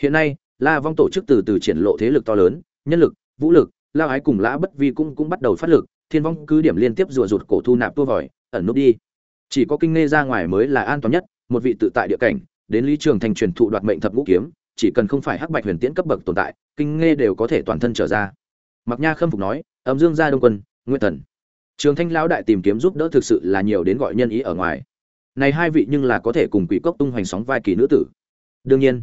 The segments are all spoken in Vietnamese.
hiện nay, la vong tổ chức từ từ triển lộ thế lực to lớn, nhân lực, vũ lực la ái cùng lã bất vi cũng cũng bắt đầu phát lực, thiên vong cứ điểm liên tiếp rùa rụt cổ thu nạp tua vòi, ẩn nút đi. Chỉ có kinh nghe ra ngoài mới là an toàn nhất, một vị tự tại địa cảnh, đến lý trường thành truyền thụ đoạt mệnh thập ngũ kiếm, chỉ cần không phải hắc bạch huyền tiễn cấp bậc tồn tại, kinh nghe đều có thể toàn thân trở ra. Mặc nha khâm phục nói, âm dương gia đông quân nguyên thần. Trường thanh lão đại tìm kiếm giúp đỡ thực sự là nhiều đến gọi nhân ý ở ngoài. Này hai vị nhưng là có thể cùng quỷ cốc tung hoành sóng vai kỳ nữ tử. Đương nhiên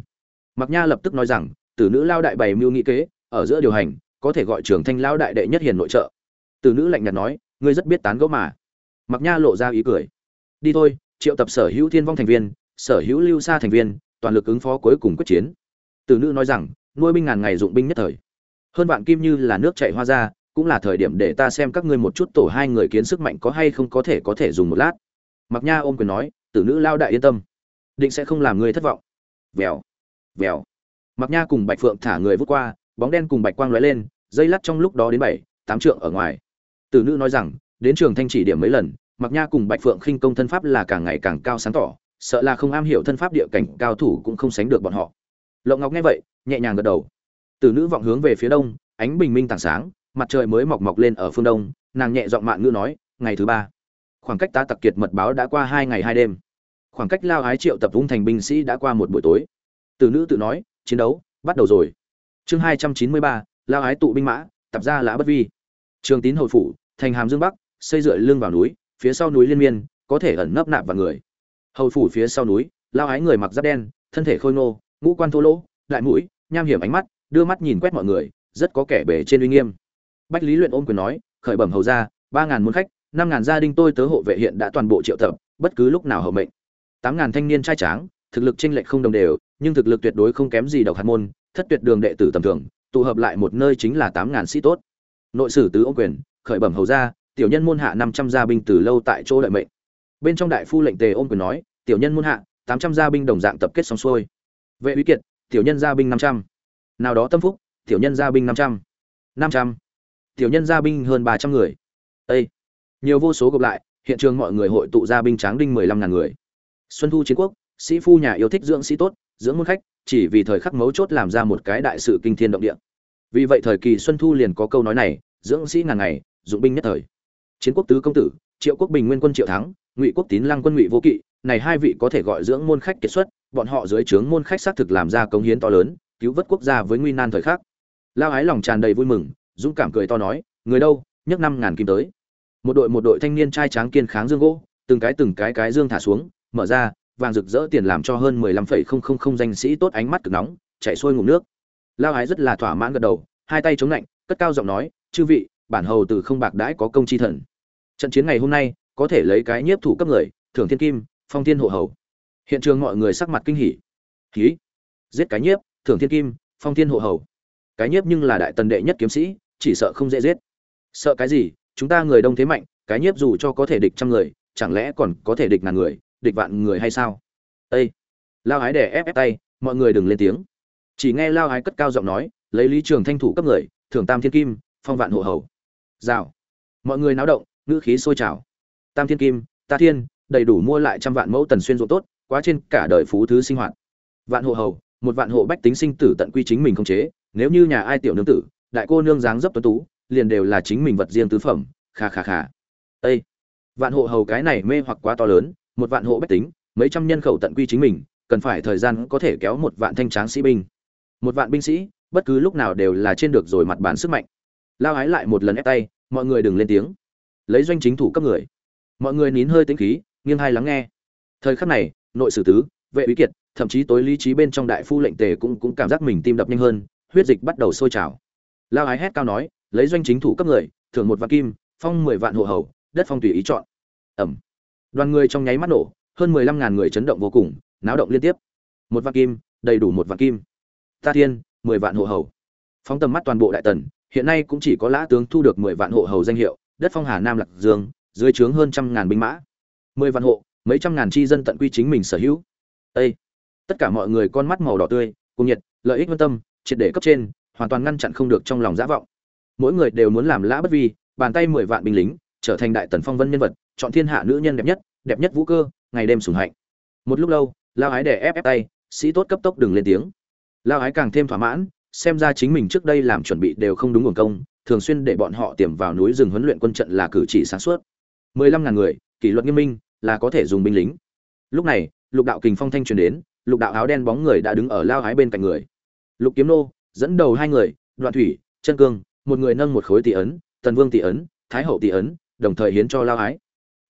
Mạc nha lập tức nói rằng, tử nữ lao đại bày mưu nghị kế, ở giữa điều hành, có thể gọi trường thanh lao đại đệ nhất hiền nội trợ. Tử nữ lạnh nhạt nói, ngươi rất biết tán gẫu mà. Mạc nha lộ ra ý cười. Đi thôi, triệu tập sở hữu thiên vong thành viên, sở hữu lưu xa thành viên, toàn lực ứng phó cuối cùng quyết chiến. Tử nữ nói rằng, nuôi binh ngàn ngày dụng binh nhất thời. Hơn vạn kim như là nước chảy hoa ra, cũng là thời điểm để ta xem các ngươi một chút tổ hai người kiến sức mạnh có hay không có thể có thể dùng một lát. Mạc nha ôm quyền nói, tử nữ lao đại yên tâm. Định sẽ không làm ngươi thất vọng. Vèo vèo. Mặc nha cùng bạch phượng thả người vút qua, bóng đen cùng bạch quang lóe lên, dây lắt trong lúc đó đến bảy, tám trượng ở ngoài. Tử nữ nói rằng, đến trường thanh chỉ điểm mấy lần mặc nha cùng bạch phượng khinh công thân pháp là càng ngày càng cao sáng tỏ, sợ là không am hiểu thân pháp địa cảnh cao thủ cũng không sánh được bọn họ. Lộng ngọc nghe vậy, nhẹ nhàng gật đầu. Tử nữ vọng hướng về phía đông, ánh bình minh tảng sáng, mặt trời mới mọc mọc lên ở phương đông, nàng nhẹ giọng mạn ngữ nói, ngày thứ ba. Khoảng cách ta tặc kiệt mật báo đã qua hai ngày hai đêm. Khoảng cách lao ái triệu tập vung thành binh sĩ đã qua một buổi tối từ nữ tự nói, chiến đấu, bắt đầu rồi. Chương hai trăm chín mươi ba, lao ái tụ binh mã, tập ra lã bất vi. Trường tín hồi phủ, thành hàm dương bắc, xây dựa lưng vào núi, phía sau núi liên miên, có thể ẩn nấp nạp vào người. Hầu phủ phía sau núi, lao ái người mặc giáp đen, thân thể khôi ngô, ngũ quan thô lỗ, đại mũi, nham hiểm ánh mắt, đưa mắt nhìn quét mọi người, rất có kẻ bể trên uy nghiêm. Bách lý luyện ôm quyền nói, khởi bẩm hầu gia, ba ngàn môn khách, năm ngàn gia đình tôi tớ hộ vệ hiện đã toàn bộ triệu tập, bất cứ lúc nào hầu mệnh. Tám ngàn thanh niên trai tráng thực lực chênh lệch không đồng đều nhưng thực lực tuyệt đối không kém gì độc hạt môn thất tuyệt đường đệ tử tầm thường tụ hợp lại một nơi chính là tám ngàn sĩ tốt. Nội sử tứ ông quyền khởi bẩm hầu gia, tiểu nhân môn hạ năm trăm gia binh từ lâu tại chỗ đợi mệnh. Bên trong đại phu lệnh tề ôm quyền nói tiểu nhân môn hạ tám trăm gia binh đồng dạng tập kết xong xuôi. Vệ uy kiệt tiểu nhân gia binh năm trăm. Nào đó tâm phúc tiểu nhân gia binh năm trăm. Năm trăm. Tiểu nhân gia binh hơn ba trăm người. Ê! nhiều vô số gộp lại hiện trường mọi người hội tụ gia binh tráng đinh mười lăm ngàn người. Xuân thu chiến quốc sĩ phu nhà yêu thích dưỡng sĩ tốt, dưỡng môn khách, chỉ vì thời khắc mấu chốt làm ra một cái đại sự kinh thiên động địa. Vì vậy thời kỳ xuân thu liền có câu nói này, dưỡng sĩ ngàn ngày, dụng binh nhất thời. Chiến quốc tứ công tử, triệu quốc bình nguyên quân triệu thắng, ngụy quốc tín lăng quân ngụy vô kỵ, này hai vị có thể gọi dưỡng môn khách kiệt xuất, bọn họ dưới trướng môn khách xác thực làm ra công hiến to lớn, cứu vớt quốc gia với nguy nan thời khắc. Lao ái lòng tràn đầy vui mừng, dũng cảm cười to nói, người đâu, nhấc năm ngàn kim tới. Một đội một đội thanh niên trai tráng kiên kháng dương gỗ, từng cái từng cái cái dương thả xuống, mở ra vàng rực rỡ tiền làm cho hơn mười lăm phẩy không không không danh sĩ tốt ánh mắt cực nóng, chạy xuôi ngụm nước. Lao hái rất là thỏa mãn gật đầu, hai tay chống lạnh, cất cao giọng nói, chư vị, bản hầu từ không bạc đãi có công chi thần. Trận chiến ngày hôm nay, có thể lấy cái nhiếp thủ cấp người, thưởng thiên kim, phong thiên hộ hầu. Hiện trường mọi người sắc mặt kinh hỉ. "Hí! giết cái nhiếp, thưởng thiên kim, phong thiên hộ hầu. Cái nhiếp nhưng là đại tần đệ nhất kiếm sĩ, chỉ sợ không dễ giết. Sợ cái gì, chúng ta người đông thế mạnh, cái nhiếp dù cho có thể địch trăm người, chẳng lẽ còn có thể địch ngàn người? Địch vạn người hay sao? Ây lao ái đè ép ép tay, mọi người đừng lên tiếng. Chỉ nghe lao ái cất cao giọng nói, lấy lý trường thanh thủ cấp người, thưởng tam thiên kim, phong vạn hộ hầu. Rào! Mọi người náo động, ngữ khí sôi trào. Tam thiên kim, ta thiên, đầy đủ mua lại trăm vạn mẫu tần xuyên ruộng tốt, quá trên cả đời phú thứ sinh hoạt. Vạn hộ hầu, một vạn hộ bách tính sinh tử tận quy chính mình không chế, nếu như nhà ai tiểu nương tử, đại cô nương dáng dấp tuấn tú, liền đều là chính mình vật riêng tứ phẩm, kha kha kha. Ây vạn hộ hầu cái này mê hoặc quá to lớn một vạn hộ bách tính, mấy trăm nhân khẩu tận quy chính mình, cần phải thời gian có thể kéo một vạn thanh tráng sĩ binh. Một vạn binh sĩ, bất cứ lúc nào đều là trên được rồi mặt bàn sức mạnh. Lao ái lại một lần ép tay, mọi người đừng lên tiếng. Lấy doanh chính thủ cấp người. Mọi người nín hơi tĩnh khí, nghiêng hai lắng nghe. Thời khắc này, nội sử tứ, vệ úy kiệt, thậm chí tối lý trí bên trong đại phu lệnh tề cũng cũng cảm giác mình tim đập nhanh hơn, huyết dịch bắt đầu sôi trào. Lao ái hét cao nói, lấy doanh chính thủ cấp người, thưởng một vạn kim, phong mười vạn hộ hầu, đất phong tùy ý chọn. Ẩm đoàn người trong nháy mắt nổ, hơn mười lăm ngàn người chấn động vô cùng, náo động liên tiếp. Một vạn kim, đầy đủ một vạn kim. Ta thiên, mười vạn hộ hầu. Phóng tầm mắt toàn bộ đại tần, hiện nay cũng chỉ có lã tướng thu được mười vạn hộ hầu danh hiệu, đất phong hà nam lạc dương, dưới trướng hơn trăm ngàn binh mã. Mười vạn hộ, mấy trăm ngàn chi dân tận quy chính mình sở hữu. Ê! tất cả mọi người con mắt màu đỏ tươi, cùng nhiệt, lợi ích quan tâm, triệt để cấp trên, hoàn toàn ngăn chặn không được trong lòng giả vọng. Mỗi người đều muốn làm lã bất vi, bàn tay mười vạn binh lính trở thành đại tần phong vân nhân vật, chọn thiên hạ nữ nhân đẹp nhất đẹp nhất vũ cơ, ngày đêm sùng hạnh. Một lúc lâu, lao ái đè ép ép tay, sĩ tốt cấp tốc đừng lên tiếng. Lao ái càng thêm thỏa mãn, xem ra chính mình trước đây làm chuẩn bị đều không đúng nguồn công, thường xuyên để bọn họ tiềm vào núi rừng huấn luyện quân trận là cử chỉ sáng suốt. Mười lăm ngàn người, kỷ luật nghiêm minh, là có thể dùng binh lính. Lúc này, lục đạo kình phong thanh truyền đến, lục đạo áo đen bóng người đã đứng ở lao ái bên cạnh người. Lục kiếm nô, dẫn đầu hai người, đoạn thủy, chân cương, một người nâng một khối tỷ ấn, tần vương tỷ ấn, thái hậu tỷ ấn đồng thời hiến cho lao ái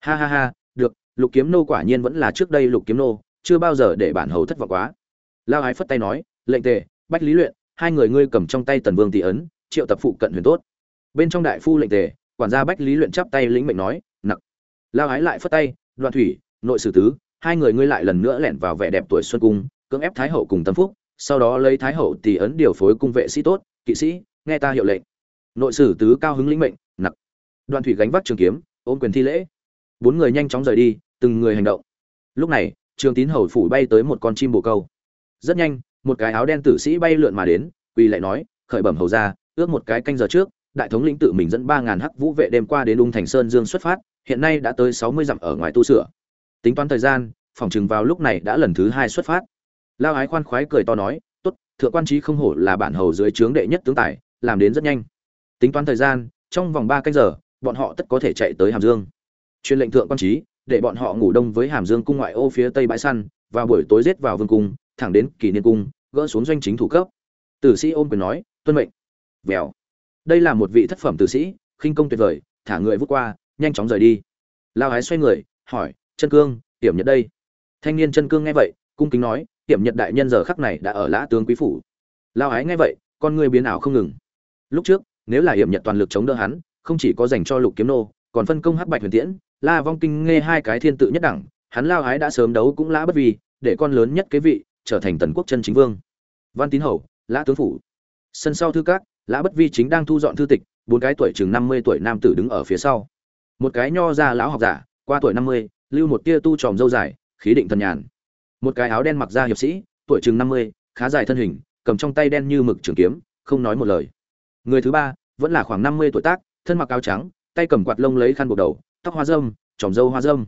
ha ha ha, được, lục kiếm nô quả nhiên vẫn là trước đây lục kiếm nô, chưa bao giờ để bản hầu thất vọng quá. Lao ái phất tay nói, lệnh tề, bách lý luyện, hai người ngươi cầm trong tay tần vương tỷ ấn, triệu tập phụ cận huyền tốt. Bên trong đại phu lệnh tề, quản gia bách lý luyện chắp tay lĩnh mệnh nói, nặc. Lao ái lại phất tay đoạn thủy, nội sử tứ, hai người ngươi lại lần nữa lẻn vào vẻ đẹp tuổi xuân cung, cưỡng ép thái hậu cùng tâm phúc, sau đó lấy thái hậu tỷ ấn điều phối cung vệ sĩ tốt, kỵ sĩ, nghe ta hiệu lệnh. Nội sử tứ cao hứng lĩnh mệnh Đoàn thủy gánh vác trường kiếm, ôm quyền thi lễ. Bốn người nhanh chóng rời đi, từng người hành động. Lúc này, trường tín hầu phủ bay tới một con chim bồ câu. Rất nhanh, một cái áo đen tử sĩ bay lượn mà đến, quỳ lại nói, khởi bẩm hầu ra ước một cái canh giờ trước, đại thống lĩnh tự mình dẫn ba ngàn hắc vũ vệ đêm qua đến ung thành sơn dương xuất phát, hiện nay đã tới sáu mươi dặm ở ngoài tu sửa. Tính toán thời gian, phòng chừng vào lúc này đã lần thứ hai xuất phát. Lao ái khoan khoái cười to nói, tốt, thượng quan trí không hổ là bản hầu dưới trướng đệ nhất tướng tài, làm đến rất nhanh. Tính toán thời gian, trong vòng ba canh giờ bọn họ tất có thể chạy tới hàm dương. Truyền lệnh thượng quan trí, để bọn họ ngủ đông với hàm dương cung ngoại ô phía tây bãi săn và buổi tối giết vào vương cung, thẳng đến kỷ niên cung, gỡ xuống doanh chính thủ cấp. Tử sĩ ôm quyền nói, tuân mệnh. Vèo. Đây là một vị thất phẩm tử sĩ, khinh công tuyệt vời, thả người vút qua, nhanh chóng rời đi. Lao hái xoay người, hỏi, chân cương, hiểm nhật đây? Thanh niên chân cương nghe vậy, cung kính nói, hiểm nhật đại nhân giờ khắc này đã ở lã tướng quý phủ. Lao hái nghe vậy, con người biến ảo không ngừng. Lúc trước, nếu là hiểm nhật toàn lực chống đỡ hắn không chỉ có dành cho lục kiếm nô, còn phân công hắc bạch huyền tiễn, la vong kinh nghe hai cái thiên tự nhất đẳng, hắn lao ái đã sớm đấu cũng lã bất vì để con lớn nhất kế vị, trở thành tần quốc chân chính vương. Văn tín hầu, lã tướng phủ. Sân sau thư các, lã bất vi chính đang thu dọn thư tịch, bốn cái tuổi chừng năm mươi tuổi nam tử đứng ở phía sau. Một cái nho ra lão học giả, qua tuổi năm mươi, lưu một tia tu tròm dâu dài, khí định thần nhàn. Một cái áo đen mặc ra hiệp sĩ, tuổi chừng năm mươi, khá dài thân hình, cầm trong tay đen như mực trường kiếm, không nói một lời. Người thứ ba, vẫn là khoảng năm mươi tuổi tác thân mặc áo trắng, tay cầm quạt lông lấy khăn buộc đầu, tóc hoa dâm tròm dâu hoa dâm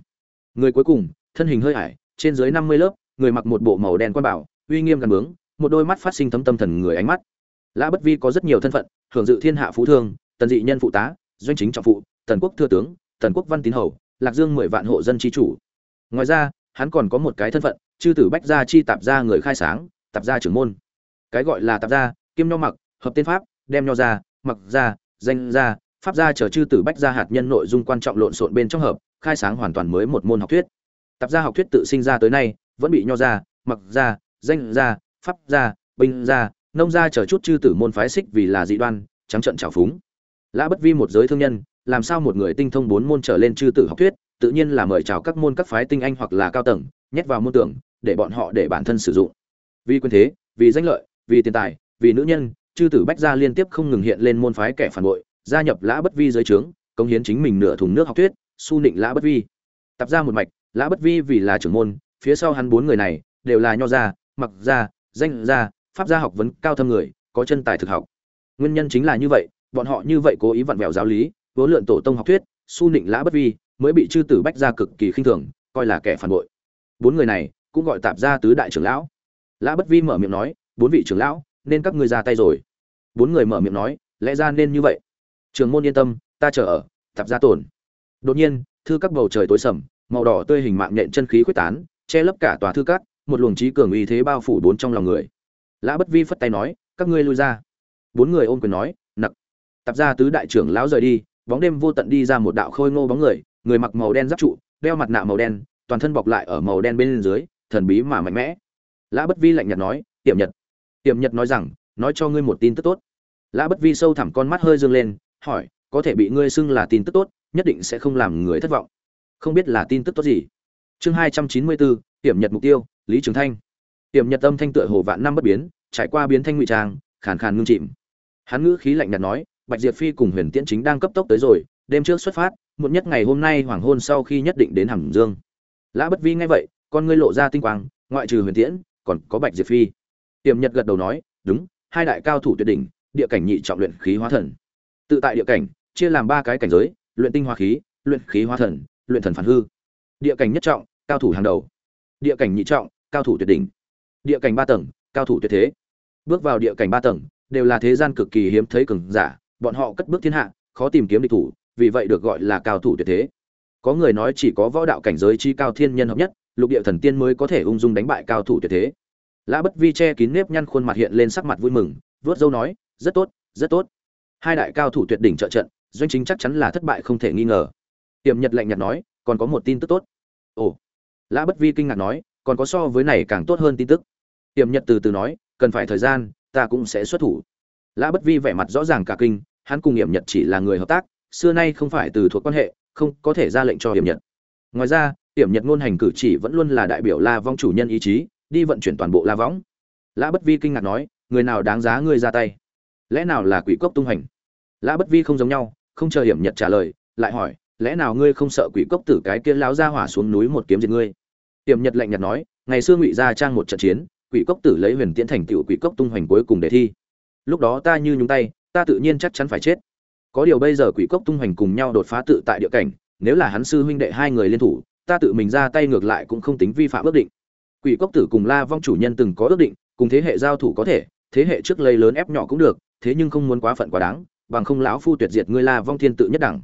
người cuối cùng, thân hình hơi ải, trên dưới năm mươi lớp, người mặc một bộ màu đen quan bảo, uy nghiêm gần bướng, một đôi mắt phát sinh thấm tâm thần người ánh mắt. Lã bất vi có rất nhiều thân phận, hưởng dự thiên hạ phú thương, tần dị nhân phụ tá, doanh chính trọng phụ, tần quốc thừa tướng, tần quốc văn tín hầu, lạc dương mười vạn hộ dân tri chủ. Ngoài ra, hắn còn có một cái thân phận, chư tử bách gia chi tạp gia người khai sáng, tạp gia trưởng môn. Cái gọi là tạp gia kim nho mặc, hợp tên pháp, đem nho ra mặc ra danh ra pháp gia chờ chư tử bách gia hạt nhân nội dung quan trọng lộn xộn bên trong hợp khai sáng hoàn toàn mới một môn học thuyết. Tạp gia học thuyết tự sinh ra tới nay vẫn bị nho gia, mặc gia, danh gia, pháp gia, binh gia, nông gia chờ chút chư tử môn phái xích vì là dị đoan trắng trận trào phúng. Lã bất vi một giới thương nhân làm sao một người tinh thông bốn môn trở lên chư tử học thuyết tự nhiên là mời chào các môn các phái tinh anh hoặc là cao tầng nhét vào môn tưởng để bọn họ để bản thân sử dụng. Vì quyền thế vì danh lợi vì tiền tài vì nữ nhân chư tử bách gia liên tiếp không ngừng hiện lên môn phái kẻ phản bội gia nhập lã bất vi dưới trướng, cống hiến chính mình nửa thùng nước học thuyết, su nịnh lã bất vi. Tập ra một mạch, lã bất vi vì là trưởng môn, phía sau hắn bốn người này đều là nho gia, mặc gia, danh gia, pháp gia học vấn cao thâm người, có chân tài thực học. Nguyên nhân chính là như vậy, bọn họ như vậy cố ý vặn vẹo giáo lý, vốn lượn tổ tông học thuyết, su nịnh lã bất vi mới bị chư tử bách gia cực kỳ khinh thường, coi là kẻ phản bội. Bốn người này cũng gọi tạp gia tứ đại trưởng lão. Lã bất vi mở miệng nói, bốn vị trưởng lão, nên các ngươi ra tay rồi. Bốn người mở miệng nói, lẽ ra nên như vậy trường môn yên tâm, ta chờ ở, tạp gia tổn đột nhiên, thư các bầu trời tối sầm, màu đỏ tươi hình mạng nhện chân khí quyết tán, che lấp cả tòa thư các, một luồng trí cường uy thế bao phủ bốn trong lòng người. Lã bất vi phất tay nói, các ngươi lui ra. Bốn người ôm quyền nói, nặc. Tạp gia tứ đại trưởng lão rời đi, bóng đêm vô tận đi ra một đạo khôi ngô bóng người người mặc màu đen giáp trụ, đeo mặt nạ màu đen, toàn thân bọc lại ở màu đen bên dưới, thần bí mà mạnh mẽ. Lã bất vi lạnh nhạt nói tiệm nhật. Tiệm nhật nói rằng, nói cho ngươi một tin tức tốt. Lã bất vi sâu thẳm con mắt hơi dương lên hỏi, có thể bị ngươi xưng là tin tức tốt, nhất định sẽ không làm người thất vọng. Không biết là tin tức tốt gì. Chương hai trăm chín mươi bốn hiểm nhật mục tiêu, lý trường thanh. Hiểm nhật âm thanh tựa hồ vạn năm bất biến, trải qua biến thanh ngụy trang, khàn khàn ngưng chìm. Hắn ngữ khí lạnh nhạt nói, bạch diệp phi cùng huyền tiễn chính đang cấp tốc tới rồi, đêm trước xuất phát, muộn nhất ngày hôm nay hoàng hôn sau khi nhất định đến hàm dương. Lã bất vi nghe vậy, con ngươi lộ ra tinh quang, ngoại trừ huyền tiễn, còn có bạch diệp phi. Tiềm nhật gật đầu nói, đúng, hai đại cao thủ tuyệt đỉnh, địa cảnh nhị trọng luyện khí hóa thần tự tại địa cảnh, chia làm ba cái cảnh giới, luyện tinh hóa khí, luyện khí hóa thần, luyện thần phản hư. Địa cảnh nhất trọng, cao thủ hàng đầu. Địa cảnh nhị trọng, cao thủ tuyệt đỉnh. Địa cảnh ba tầng, cao thủ tuyệt thế. Bước vào địa cảnh ba tầng, đều là thế gian cực kỳ hiếm thấy cường giả, bọn họ cất bước thiên hạ, khó tìm kiếm địch thủ, vì vậy được gọi là cao thủ tuyệt thế. Có người nói chỉ có võ đạo cảnh giới chi cao thiên nhân hợp nhất, lục địa thần tiên mới có thể ung dung đánh bại cao thủ tuyệt thế. Lã bất vi che kín nếp nhăn khuôn mặt hiện lên sắc mặt vui mừng vớt dâu nói, rất tốt rất tốt hai đại cao thủ tuyệt đỉnh trợ trận, doanh chính chắc chắn là thất bại không thể nghi ngờ. Tiềm nhật lạnh nhạt nói, còn có một tin tức tốt. Ồ. Lã bất vi kinh ngạc nói, còn có so với này càng tốt hơn tin tức. Tiềm nhật từ từ nói, cần phải thời gian, ta cũng sẽ xuất thủ. Lã bất vi vẻ mặt rõ ràng cả kinh, hắn cùng hiểm nhật chỉ là người hợp tác, xưa nay không phải từ thuộc quan hệ, không có thể ra lệnh cho hiểm nhật. Ngoài ra hiểm nhật ngôn hành cử chỉ vẫn luôn là đại biểu la vong chủ nhân ý chí, đi vận chuyển toàn bộ la võng. Lã bất vi kinh ngạc nói, người nào đáng giá ngươi ra tay? Lẽ nào là quỷ cốc tung hành lã bất vi không giống nhau, không chờ hiểm nhật trả lời, lại hỏi, lẽ nào ngươi không sợ quỷ cốc tử cái kia láo ra hỏa xuống núi một kiếm diệt ngươi? Hiểm nhật lạnh nhạt nói, ngày xưa ngụy gia trang một trận chiến, quỷ cốc tử lấy huyền tiễn thành tựu quỷ cốc tung hoành cuối cùng để thi. Lúc đó ta như nhúng tay, ta tự nhiên chắc chắn phải chết. Có điều bây giờ quỷ cốc tung hoành cùng nhau đột phá tự tại địa cảnh, nếu là hắn sư huynh đệ hai người liên thủ, ta tự mình ra tay ngược lại cũng không tính vi phạm ước định. Quỷ cốc tử cùng la vong chủ nhân từng có ước định, cùng thế hệ giao thủ có thể, thế hệ trước lây lớn ép nhỏ cũng được, thế nhưng không muốn quá phận quá đáng bằng không lão phu tuyệt diệt ngươi la vong thiên tự nhất đẳng.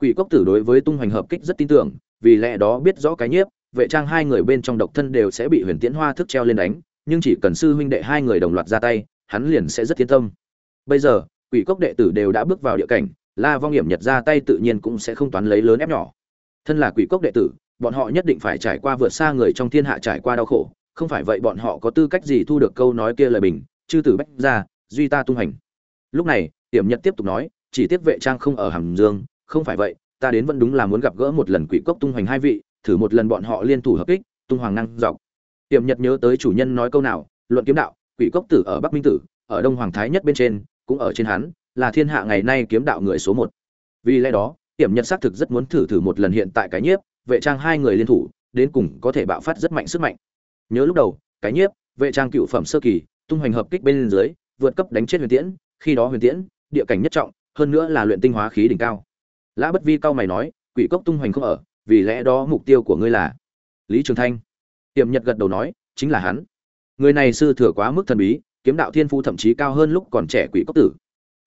Quỷ cốc tử đối với tung hoành hợp kích rất tin tưởng, vì lẽ đó biết rõ cái nhiếp, vệ trang hai người bên trong độc thân đều sẽ bị huyền tiễn hoa thức treo lên đánh, nhưng chỉ cần sư huynh đệ hai người đồng loạt ra tay, hắn liền sẽ rất thiên tâm. Bây giờ, quỷ cốc đệ tử đều đã bước vào địa cảnh, la vong hiểm nhật ra tay tự nhiên cũng sẽ không toán lấy lớn ép nhỏ. Thân là quỷ cốc đệ tử, bọn họ nhất định phải trải qua vượt xa người trong thiên hạ trải qua đau khổ, không phải vậy bọn họ có tư cách gì thu được câu nói kia lời bình, chư tử bách ra duy ta tung hành lúc này hiểm nhật tiếp tục nói, chỉ tiếp vệ trang không ở hàm dương, không phải vậy, ta đến vẫn đúng là muốn gặp gỡ một lần quỷ cốc tung hoành hai vị, thử một lần bọn họ liên thủ hợp kích, tung hoàng năng dọc. Tiềm nhật nhớ tới chủ nhân nói câu nào, luận kiếm đạo, quỷ cốc tử ở bắc minh tử, ở đông hoàng thái nhất bên trên, cũng ở trên hắn, là thiên hạ ngày nay kiếm đạo người số một. Vì lẽ đó tiềm nhật xác thực rất muốn thử thử một lần hiện tại cái nhiếp, vệ trang hai người liên thủ, đến cùng có thể bạo phát rất mạnh sức mạnh. Nhớ lúc đầu, cái nhiếp, vệ trang cựu phẩm sơ kỳ, tung hoành hợp kích bên dưới, vượt cấp đánh chết huyền tiễn khi đó huyền tiễn, địa cảnh nhất trọng, hơn nữa là luyện tinh hóa khí đỉnh cao. Lã bất vi cao mày nói, quỷ cốc tung hoành không ở, vì lẽ đó mục tiêu của ngươi là lý trường thanh. Tiệm nhật gật đầu nói, chính là hắn. Người này sư thừa quá mức thần bí, kiếm đạo thiên phu thậm chí cao hơn lúc còn trẻ quỷ cốc tử.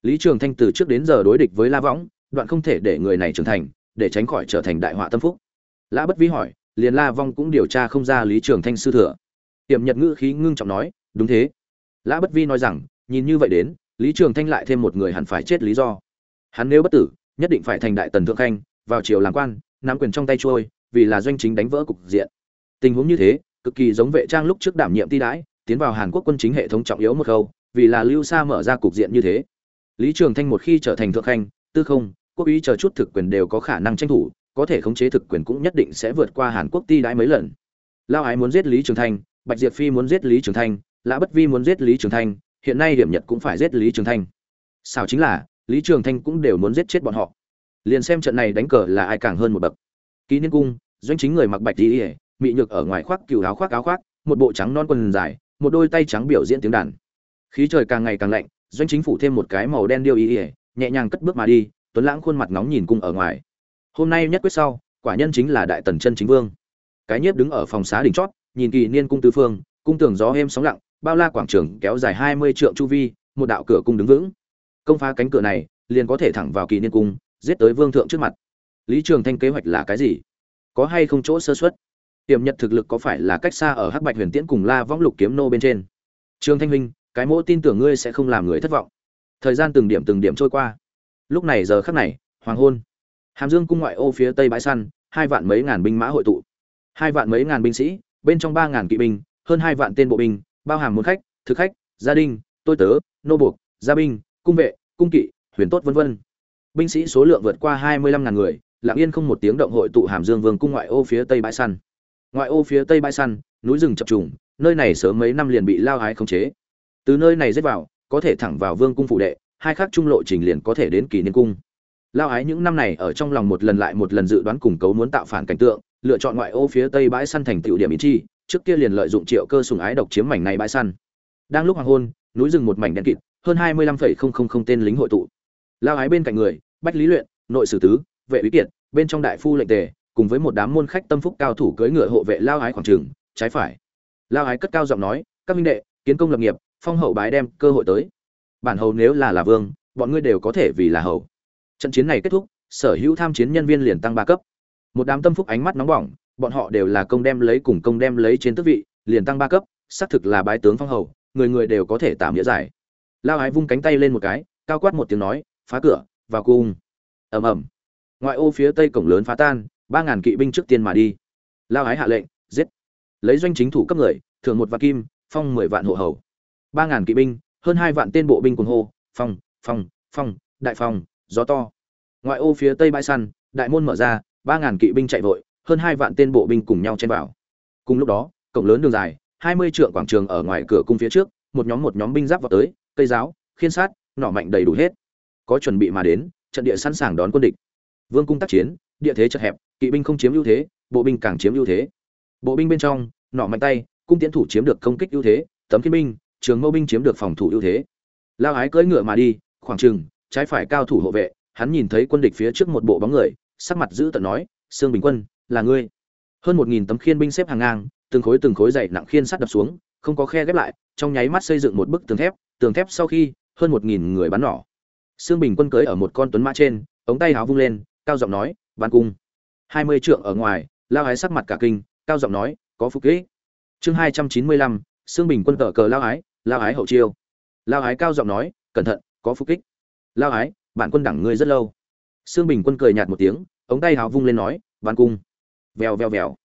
Lý trường thanh từ trước đến giờ đối địch với la võng, đoạn không thể để người này trưởng thành, để tránh khỏi trở thành đại họa tâm phúc. Lã bất vi hỏi, liền la vong cũng điều tra không ra lý trường thanh sư thừa. Tiệm nhật ngữ khí ngưng trọng nói, đúng thế. Lã bất vi nói rằng, nhìn như vậy đến lý trường thanh lại thêm một người hẳn phải chết lý do. Hắn nếu bất tử, nhất định phải thành đại tần thượng khanh, vào triều làm quan, nắm quyền trong tay trôi, vì là doanh chính đánh vỡ cục diện. Tình huống như thế, cực kỳ giống vệ trang lúc trước đảm nhiệm ti đãi, tiến vào hàn quốc quân chính hệ thống trọng yếu một khâu, vì là lưu sa mở ra cục diện như thế. Lý trường thanh một khi trở thành thượng khanh, tư không, quốc ý chờ chút thực quyền đều có khả năng tranh thủ, có thể khống chế thực quyền cũng nhất định sẽ vượt qua hàn quốc ti đãi mấy lần. Lao ái muốn giết lý trường thanh, bạch diệp phi muốn giết lý trường thanh, lã bất vi muốn giết lý trường thanh hiện nay điểm nhật cũng phải giết lý trường thanh. Sao chính là, lý trường thanh cũng đều muốn giết chết bọn họ. Liền xem trận này đánh cờ là ai càng hơn một bậc. Ký niên cung, doanh chính người mặc bạch đi ỉa mị nhược ở ngoài khoác cựu áo khoác áo khoác, một bộ trắng non quần dài, một đôi tay trắng biểu diễn tiếng đàn. Khí trời càng ngày càng lạnh, doanh chính phủ thêm một cái màu đen điêu ý ỉa nhẹ nhàng cất bước mà đi, tuấn lãng khuôn mặt nóng nhìn cung ở ngoài. Hôm nay nhất quyết sau, quả nhân chính là đại tần chân chính vương. Cái nhiếp đứng ở phòng xá đỉnh chót, nhìn kỳ niên cung tứ phương, cung tường gió êm sóng lặng bao la quảng trường kéo dài hai mươi trượng chu vi, một đạo cửa cung đứng vững. Công phá cánh cửa này, liền có thể thẳng vào kỳ niên cung, giết tới vương thượng trước mặt. Lý trường thanh kế hoạch là cái gì? Có hay không chỗ sơ suất? tiềm nhật thực lực có phải là cách xa ở hắc bạch huyền tiễn cùng la võng lục kiếm nô bên trên? Trường thanh huynh, cái mỗ tin tưởng ngươi sẽ không làm người thất vọng. Thời gian từng điểm từng điểm trôi qua. Lúc này giờ khắc này, hoàng hôn. Hàm dương cung ngoại ô phía tây bãi săn, hai vạn mấy ngàn binh mã hội tụ. Hai vạn mấy ngàn binh sĩ, bên trong ba ngàn kỵ binh, hơn hai vạn tên bộ binh bao hàm môn khách, thực khách, gia đình, tôi tớ, nô buộc, gia binh, cung vệ, cung kỵ, huyền tốt vân vân. Binh sĩ số lượng vượt qua hai mươi lăm ngàn người, lặng yên không một tiếng động hội tụ hàm dương vương cung ngoại ô phía tây bãi săn. Ngoại ô phía tây bãi săn, núi rừng chập trùng, nơi này sớm mấy năm liền bị lao hái khống chế. Từ nơi này rẽ vào, có thể thẳng vào vương cung phụ đệ, hai khác trung lộ trình liền có thể đến kỳ niên cung. Lao ái những năm này ở trong lòng một lần lại một lần dự đoán cùng cấu muốn tạo phản cảnh tượng, lựa chọn ngoại ô phía tây bãi săn thành tựu điểm ý chi trước kia liền lợi dụng triệu cơ sùng ái độc chiếm mảnh này bãi săn. Đang lúc hoàng hôn, núi rừng một mảnh đen kịt, hơn hai mươi lăm phẩy không không không tên lính hội tụ. Lao ái bên cạnh người, bách lý luyện, nội sử tứ, vệ úy kiệt, bên trong đại phu lệnh tề, cùng với một đám môn khách tâm phúc cao thủ cưỡi ngựa hộ vệ lao ái khoảng trường, trái phải. Lao ái cất cao giọng nói, các minh đệ, kiến công lập nghiệp, phong hậu bái đem cơ hội tới. Bản hầu nếu là là vương, bọn ngươi đều có thể vì là hầu. Trận chiến này kết thúc, sở hữu tham chiến nhân viên liền tăng ba cấp. Một đám tâm phúc ánh mắt nóng bỏng bọn họ đều là công đem lấy cùng công đem lấy trên tước vị, liền tăng ba cấp, xác thực là bái tướng phong hầu, người người đều có thể tạm nghĩa giải. Lao ái vung cánh tay lên một cái, cao quát một tiếng nói, phá cửa, vào cung. Ầm ầm. Ngoại ô phía tây cổng lớn phá tan, ba ngàn kỵ binh trước tiên mà đi. Lao ái hạ lệnh, giết. Lấy doanh chính thủ cấp người, thưởng một vạn kim, phong mười vạn hộ hầu. Ba ngàn kỵ binh, hơn hai vạn tên bộ binh cùng hô, phong phong phong, đại phong, gió to. Ngoại ô phía tây bãi săn, đại môn mở ra, ba ngàn kỵ binh chạy vội hơn hai vạn tên bộ binh cùng nhau chen vào. Cùng lúc đó, cổng lớn đường dài, hai mươi trượng quảng trường ở ngoài cửa cung phía trước, một nhóm một nhóm binh giáp vào tới, cây giáo, khiên sát, nỏ mạnh đầy đủ hết. Có chuẩn bị mà đến, trận địa sẵn sàng đón quân địch. Vương cung tác chiến, địa thế chật hẹp, kỵ binh không chiếm ưu thế, bộ binh càng chiếm ưu thế. Bộ binh bên trong, nỏ mạnh tay, cung tiến thủ chiếm được công kích ưu thế, tấm khiên binh, trường mâu binh chiếm được phòng thủ ưu thế. Lao ái cưỡi ngựa mà đi, khoảng trừng trái phải cao thủ hộ vệ, hắn nhìn thấy quân địch phía trước một bộ bóng người, sắc mặt giữ tận nói, sương bình quân là ngươi. Hơn một nghìn tấm khiên binh xếp hàng ngang, từng khối từng khối dày nặng khiên sắt đập xuống, không có khe ghép lại, trong nháy mắt xây dựng một bức tường thép tường thép sau khi, hơn một nghìn người bắn nỏ. Sương bình quân cưỡi ở một con tuấn mã trên, ống tay háo vung lên, cao giọng nói bắn cung. Hai mươi trượng ở ngoài, lao ái sắc mặt cả kinh, cao giọng nói, có phục kích. chương hai trăm chín mươi lăm, sương bình quân cờ cờ lao ái lao ái hậu chiêu. Lao ái cao giọng nói, cẩn thận, có phục kích. Lao ái bản quân đẳng ngươi rất lâu. Sương bình quân cười nhạt một tiếng, ống tay áo vung lên nói bắn cung vèo vèo vèo.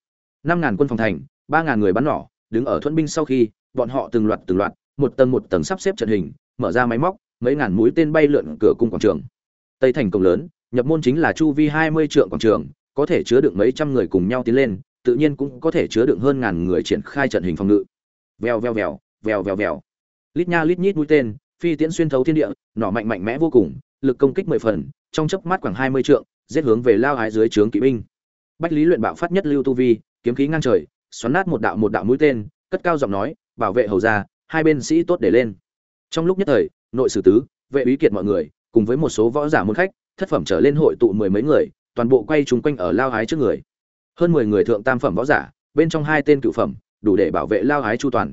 Năm ngàn quân phòng thành, ba ngàn người bắn nỏ, đứng ở thuẫn binh sau khi, bọn họ từng loạt từng loạt, một tầng một tầng sắp xếp trận hình, mở ra máy móc, mấy ngàn mũi tên bay lượn cửa cung quảng trường. Tây thành cổng lớn, nhập môn chính là chu vi hai mươi trượng quảng trường, có thể chứa được mấy trăm người cùng nhau tiến lên, tự nhiên cũng có thể chứa được hơn ngàn người triển khai trận hình phòng ngự. Vèo vèo vèo vèo vèo vèo. Lít nha lít nhít mũi tên, phi tiễn xuyên thấu thiên địa, nỏ mạnh mạnh mẽ vô cùng, lực công kích mười phần, trong chớp mắt khoảng hai mươi trượng, giết hướng về lao hái dưới trướng kỵ binh bách lý luyện bạo phát nhất lưu tu vi, kiếm khí ngang trời, xoắn nát một đạo một đạo mũi tên, cất cao giọng nói, bảo vệ hầu ra hai bên sĩ tốt để lên. Trong lúc nhất thời, nội sử tứ, vệ úy kiệt mọi người, cùng với một số võ giả môn khách, thất phẩm trở lên hội tụ mười mấy người, toàn bộ quay chung quanh ở lao hái trước người. Hơn mười người thượng tam phẩm võ giả, bên trong hai tên cựu phẩm, đủ để bảo vệ lao hái chu toàn.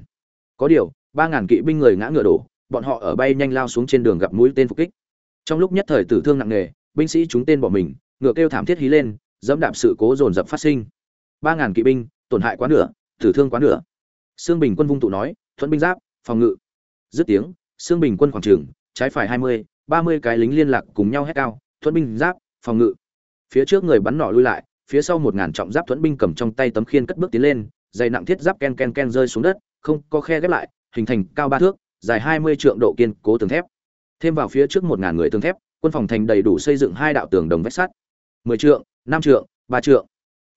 Có điều, ba ngàn kỵ binh người ngã ngựa đổ, bọn họ ở bay nhanh lao xuống trên đường gặp mũi tên phục kích. Trong lúc nhất thời tử thương nặng nề, binh sĩ chúng tên bỏ mình, ngựa kêu thảm thiết hí lên dẫm đạp sự cố dồn dập phát sinh ba ngàn kỵ binh tổn hại quá nửa tử thương quá nửa Sương Bình quân vung tụ nói, thuận binh giáp, phòng ngự. Dứt tiếng, Sương Bình quân khoảng trường, trái phải hai mươi, ba mươi cái lính liên lạc cùng nhau hét cao, thuận binh giáp, phòng ngự. Phía trước người bắn nỏ lui lại, phía sau một ngàn trọng giáp thuận binh cầm trong tay tấm khiên cất bước tiến lên, dày nặng thiết giáp ken ken ken rơi xuống đất, không có khe ghép lại, hình thành cao ba thước, dài hai mươi trượng độ kiên cố tường thép. Thêm vào phía trước một ngàn người tường thép, quân phòng thành đầy đủ xây dựng hai đạo tường đồng vách sắt. mười trượng, năm trượng, ba trượng.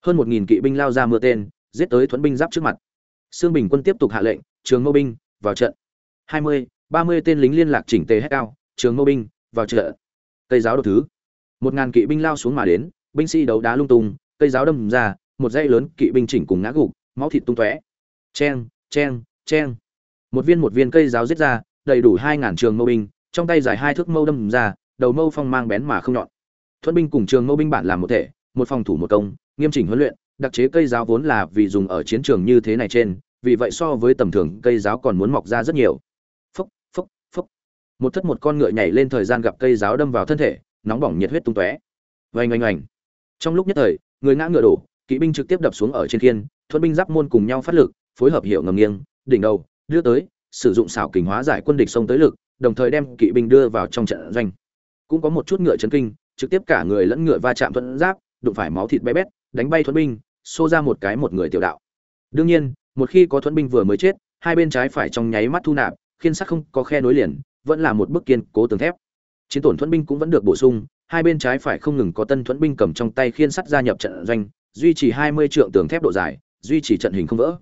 Hơn một nghìn kỵ binh lao ra mưa tên, giết tới thuẫn binh giáp trước mặt. Sương Bình quân tiếp tục hạ lệnh, trường mâu binh, vào trận. Hai mươi, ba mươi tên lính liên lạc chỉnh tề hết cao, trường mâu binh, vào trận. Cây giáo đầu thứ. Một ngàn kỵ binh lao xuống mà đến, binh sĩ đấu đá lung tung, cây giáo đâm ra, một dây lớn kỵ binh chỉnh cùng ngã gục, máu thịt tung tóe. cheng cheng cheng Một viên một viên cây giáo giết ra, đầy đủ hai ngàn trường mâu binh, trong tay dài hai thước mâu đâm ra, đầu mâu phong mang bén mà không nhọn. Thuận binh cùng trường mâu binh bản làm một thể, một phòng thủ một công, nghiêm chỉnh huấn luyện, đặc chế cây giáo vốn là vì dùng ở chiến trường như thế này trên, vì vậy so với tầm thường cây giáo còn muốn mọc ra rất nhiều. Phốc, phốc, phốc. Một thất một con ngựa nhảy lên thời gian gặp cây giáo đâm vào thân thể, nóng bỏng nhiệt huyết tung tóe. Oanh oanh oanh. Trong lúc nhất thời, người ngã ngựa đổ, kỵ binh trực tiếp đập xuống ở trên thiên thuận binh giáp môn cùng nhau phát lực, phối hợp hiệu ngầm nghiêng, đỉnh đầu, đưa tới, sử dụng xảo kình hóa giải quân địch xông tới lực, đồng thời đem kỵ binh đưa vào trong trận doanh. Cũng có một chút ngựa chấn kinh, trực tiếp cả người lẫn ngựa va chạm thuận giáp, đụng phải máu thịt bé bét, đánh bay thuẫn binh xô ra một cái một người tiểu đạo. Đương nhiên một khi có thuẫn binh vừa mới chết hai bên trái phải trong nháy mắt thu nạp khiên sắt không có khe nối liền vẫn là một bức kiên cố tường thép. Chiến tổn thuẫn binh cũng vẫn được bổ sung hai bên trái phải không ngừng có tân thuẫn binh cầm trong tay khiên sắt gia nhập trận doanh duy trì hai mươi trượng tường thép độ dài duy trì trận hình không vỡ.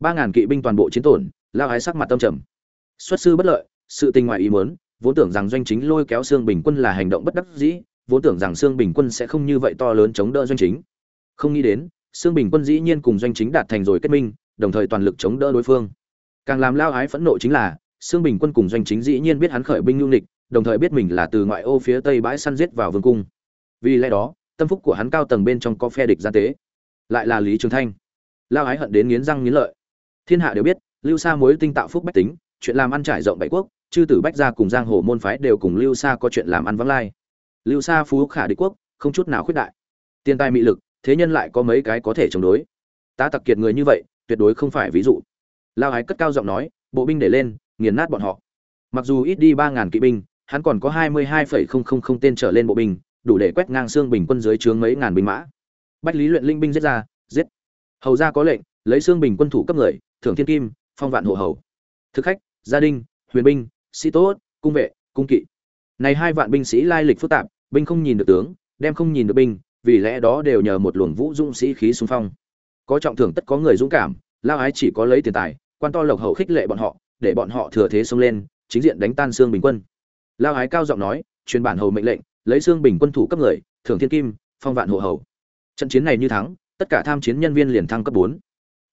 Ba ngàn kỵ binh toàn bộ chiến tổn lao hái sắc mặt tâm trầm. Xuất sư bất lợi sự tình ngoài ý muốn vốn tưởng rằng doanh chính lôi kéo xương bình quân là hành động bất đắc dĩ vốn tưởng rằng xương bình quân sẽ không như vậy to lớn chống đỡ doanh chính. Không nghĩ đến xương bình quân dĩ nhiên cùng doanh chính đạt thành rồi kết minh, đồng thời toàn lực chống đỡ đối phương. Càng làm lao ái phẫn nộ chính là xương bình quân cùng doanh chính dĩ nhiên biết hắn khởi binh lưu nịch đồng thời biết mình là từ ngoại ô phía tây bãi săn giết vào vương cung. Vì lẽ đó, tâm phúc của hắn cao tầng bên trong có phe địch gian tế. Lại là lý trường thanh. Lao ái hận đến nghiến răng nghiến lợi. Thiên hạ đều biết, lưu sa mối tinh tạo phúc bách tính, chuyện làm ăn trải rộng bảy quốc, chư tử bách gia cùng giang hồ môn phái đều cùng lưu sa có chuyện làm ăn vắng lai lưu xa phú khả đế quốc, không chút nào khuyết đại. Tiền tài mị lực, thế nhân lại có mấy cái có thể chống đối. Tá tặc kiệt người như vậy, tuyệt đối không phải ví dụ. Lao ái cất cao giọng nói, bộ binh để lên, nghiền nát bọn họ. Mặc dù ít đi ba ngàn kỵ binh, hắn còn có hai mươi hai phẩy không không không tên trở lên bộ binh, đủ để quét ngang xương bình quân dưới trướng mấy ngàn binh mã. Bách lý luyện linh binh giết ra, giết. Hầu ra có lệnh, lấy xương bình quân thủ cấp người, thưởng thiên kim, phong vạn hộ hầu. Thực khách, gia đình, huyền binh, sĩ tốt, cung vệ, cung kỵ này hai vạn binh sĩ lai lịch phức tạp, binh không nhìn được tướng, đem không nhìn được binh, vì lẽ đó đều nhờ một luồng vũ dũng sĩ khí xung phong. Có trọng thưởng tất có người dũng cảm, lao ái chỉ có lấy tiền tài, quan to lộc hậu khích lệ bọn họ, để bọn họ thừa thế xông lên, chính diện đánh tan xương bình quân. Lao ái cao giọng nói, truyền bản hầu mệnh lệnh, lấy xương bình quân thủ cấp người, thưởng thiên kim, phong vạn hộ hầu. Trận chiến này như thắng, tất cả tham chiến nhân viên liền thăng cấp bốn.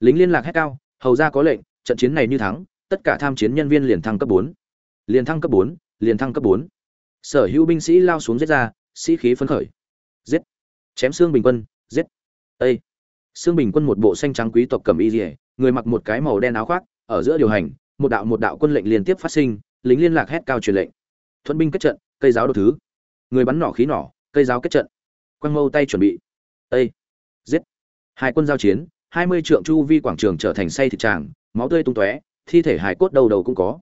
Lính liên lạc hét cao, hầu ra có lệnh, trận chiến này như thắng, tất cả tham chiến nhân viên liền thăng cấp bốn. Liền thăng cấp bốn, liền thăng cấp bốn sở hữu binh sĩ lao xuống giết ra, sĩ khí phấn khởi. Giết. Chém xương bình quân, giết. Ây xương bình quân một bộ xanh trắng quý tộc cầm y dỉa người mặc một cái màu đen áo khoác, ở giữa điều hành, một đạo một đạo quân lệnh liên tiếp phát sinh, lính liên lạc hét cao truyền lệnh. Thuận binh kết trận, cây giáo đồ thứ. Người bắn nỏ khí nỏ, cây giáo kết trận. Quăng mâu tay chuẩn bị. Ây giết. Hai quân giao chiến, hai mươi trượng chu vi quảng trường trở thành say thịt tràng, máu tươi tung tóe, thi thể hài cốt đầu đầu cũng có.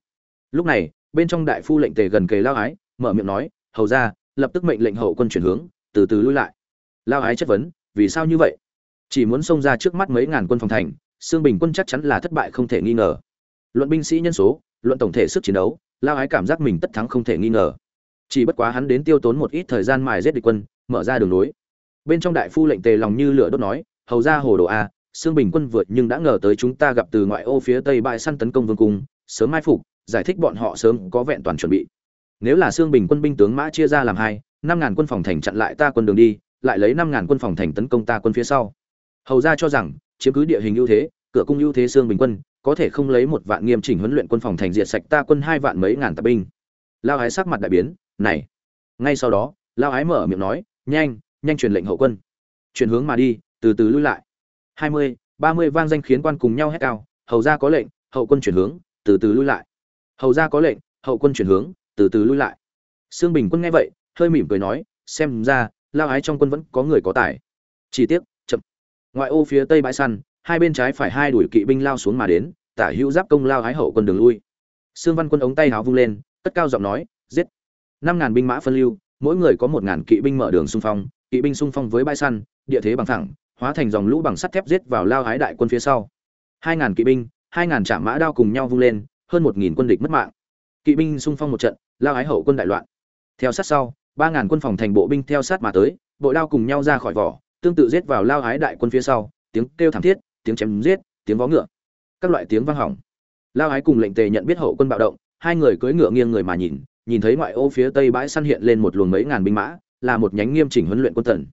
Lúc này, bên trong đại phu lệnh tề gần kề lao ái mở miệng nói, hầu ra lập tức mệnh lệnh hậu quân chuyển hướng, từ từ lui lại. Lao ái chất vấn, vì sao như vậy? Chỉ muốn xông ra trước mắt mấy ngàn quân phòng thành xương bình quân chắc chắn là thất bại không thể nghi ngờ. Luận binh sĩ nhân số, luận tổng thể sức chiến đấu, lao ái cảm giác mình tất thắng không thể nghi ngờ. Chỉ bất quá hắn đến tiêu tốn một ít thời gian mài giết địch quân, mở ra đường nối. Bên trong đại phu lệnh tề lòng như lửa đốt nói, hầu ra hồ đồ a xương bình quân vượt nhưng đã ngờ tới chúng ta gặp từ ngoại ô phía tây bãi săn tấn công vương cung, sớm mai phục, giải thích bọn họ sớm có vẹn toàn chuẩn bị nếu là xương bình quân binh tướng mã chia ra làm hai, năm ngàn quân phòng thành chặn lại ta quân đường đi, lại lấy năm ngàn quân phòng thành tấn công ta quân phía sau. Hầu ra cho rằng, chiếm cứ địa hình ưu thế, cửa cung ưu thế xương bình quân, có thể không lấy một vạn nghiêm chỉnh huấn luyện quân phòng thành diệt sạch ta quân hai vạn mấy ngàn tạp binh. Lao ái sắc mặt đại biến, này. Ngay sau đó, lao ái mở miệng nói, nhanh nhanh truyền lệnh hậu quân. Chuyển hướng mà đi, từ từ lui lại. Hai mươi, ba mươi vang danh khiến quan cùng nhau hét cao, hầu ra có lệnh, hậu quân chuyển hướng, từ từ lui lại. Hầu ra có lệnh, hậu quân chuyển hướng từ từ lui lại. Sương bình quân nghe vậy, hơi mỉm cười nói, xem ra, lao ái trong quân vẫn có người có tài. Chỉ tiếc, chậm. Ngoại ô phía tây bãi săn, hai bên trái phải hai đuổi kỵ binh lao xuống mà đến, tả hữu giáp công lao ái hậu quân đường lui. Sương văn quân ống tay háo vung lên, cất cao giọng nói, giết. Năm ngàn binh mã phân lưu, mỗi người có một ngàn kỵ binh mở đường xung phong, kỵ binh xung phong với bãi săn, địa thế bằng thẳng hóa thành dòng lũ bằng sắt thép giết vào lao hái đại quân phía sau. Hai ngàn kỵ binh, hai ngàn trạm mã đao cùng nhau vung lên, hơn một nghìn quân địch mất mạng kỵ binh xung phong một trận, lao ái hậu quân đại loạn. Theo sát sau, ba ngàn quân phòng thành bộ binh theo sát mà tới, bộ đao cùng nhau ra khỏi vỏ, tương tự giết vào lao ái đại quân phía sau, tiếng kêu thảm thiết, tiếng chém giết, tiếng vó ngựa, các loại tiếng vang hỏng. Lao ái cùng lệnh tề nhận biết hậu quân bạo động, hai người cưỡi ngựa nghiêng người mà nhìn nhìn thấy ngoại ô phía tây bãi săn hiện lên một luồng mấy ngàn binh mã, là một nhánh nghiêm chỉnh huấn luyện quân tần.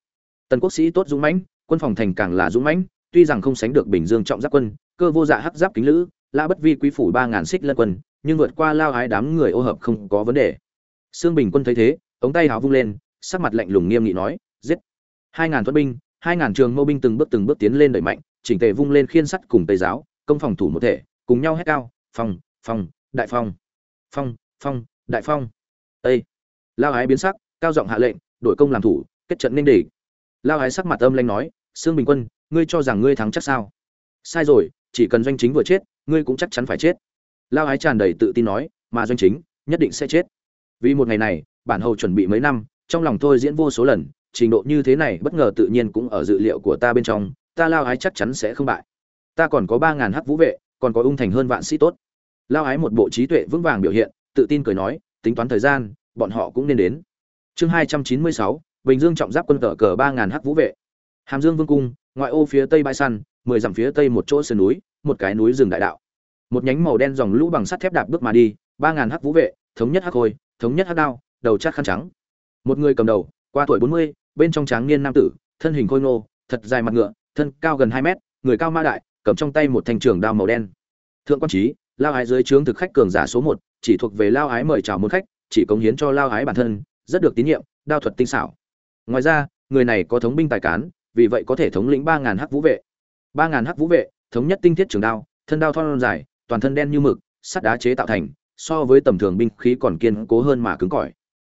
Tần quốc sĩ tốt dũng mãnh, quân phòng thành càng là dũng mãnh, tuy rằng không sánh được bình dương trọng giáp quân, cơ vô dạ hắc giáp kính lữ la bất vi quý phủ ba ngàn xích lân quân, nhưng vượt qua lao hái đám người ô hợp không có vấn đề. Sương bình quân thấy thế, ống tay háo vung lên, sắc mặt lạnh lùng nghiêm nghị nói, giết! Hai ngàn thuận binh, hai ngàn trường mâu binh từng bước từng bước tiến lên đẩy mạnh, chỉnh tề vung lên khiên sắt cùng tây giáo, công phòng thủ một thể, cùng nhau hét cao, phong phong, đại phong phong phong, đại phong. Tây lao hái biến sắc, cao giọng hạ lệnh đội công làm thủ, kết trận nên địch. Lao hái sắc mặt âm lanh nói, sương bình quân, ngươi cho rằng ngươi thắng chắc sao? Sai rồi, chỉ cần doanh chính vừa chết ngươi cũng chắc chắn phải chết. Lao Ái tràn đầy tự tin nói, mà doanh chính nhất định sẽ chết. Vì một ngày này, bản hầu chuẩn bị mấy năm, trong lòng tôi diễn vô số lần, trình độ như thế này bất ngờ tự nhiên cũng ở dự liệu của ta bên trong, ta lao Ái chắc chắn sẽ không bại. Ta còn có ba ngàn hắc vũ vệ, còn có ung thành hơn vạn sĩ tốt. Lao Ái một bộ trí tuệ vững vàng biểu hiện, tự tin cười nói, tính toán thời gian, bọn họ cũng nên đến. Chương hai trăm chín mươi sáu, bình dương trọng giáp quân cờ cờ ba ngàn hắc vũ vệ. Hàm dương vương cung, ngoại ô phía tây bãi săn mười dặm phía tây một chỗ sườn núi một cái núi rừng đại đạo. Một nhánh màu đen dòng lũ bằng sắt thép đạp bước mà đi ba ngàn hắc vũ vệ thống nhất hắc khôi, thống nhất hắc đao đầu chát khăn trắng. Một người cầm đầu qua tuổi bốn mươi bên trong tráng niên nam tử thân hình khôi ngô thật dài mặt ngựa thân cao gần hai mét người cao ma đại cầm trong tay một thanh trường đao màu đen. Thượng quan trí lao ái dưới trướng thực khách cường giả số một chỉ thuộc về lao ái mời chào một khách chỉ cống hiến cho lao ái bản thân rất được tín nhiệm đao thuật tinh xảo. Ngoài ra người này có thống binh tài cán vì vậy có thể thống lĩnh ba ngàn hắc vũ vệ ba ngàn hắc vũ vệ, thống nhất tinh thiết trường đao, thân đao thon dài, toàn thân đen như mực, sắt đá chế tạo thành, so với tầm thường binh khí còn kiên cố hơn mà cứng cỏi.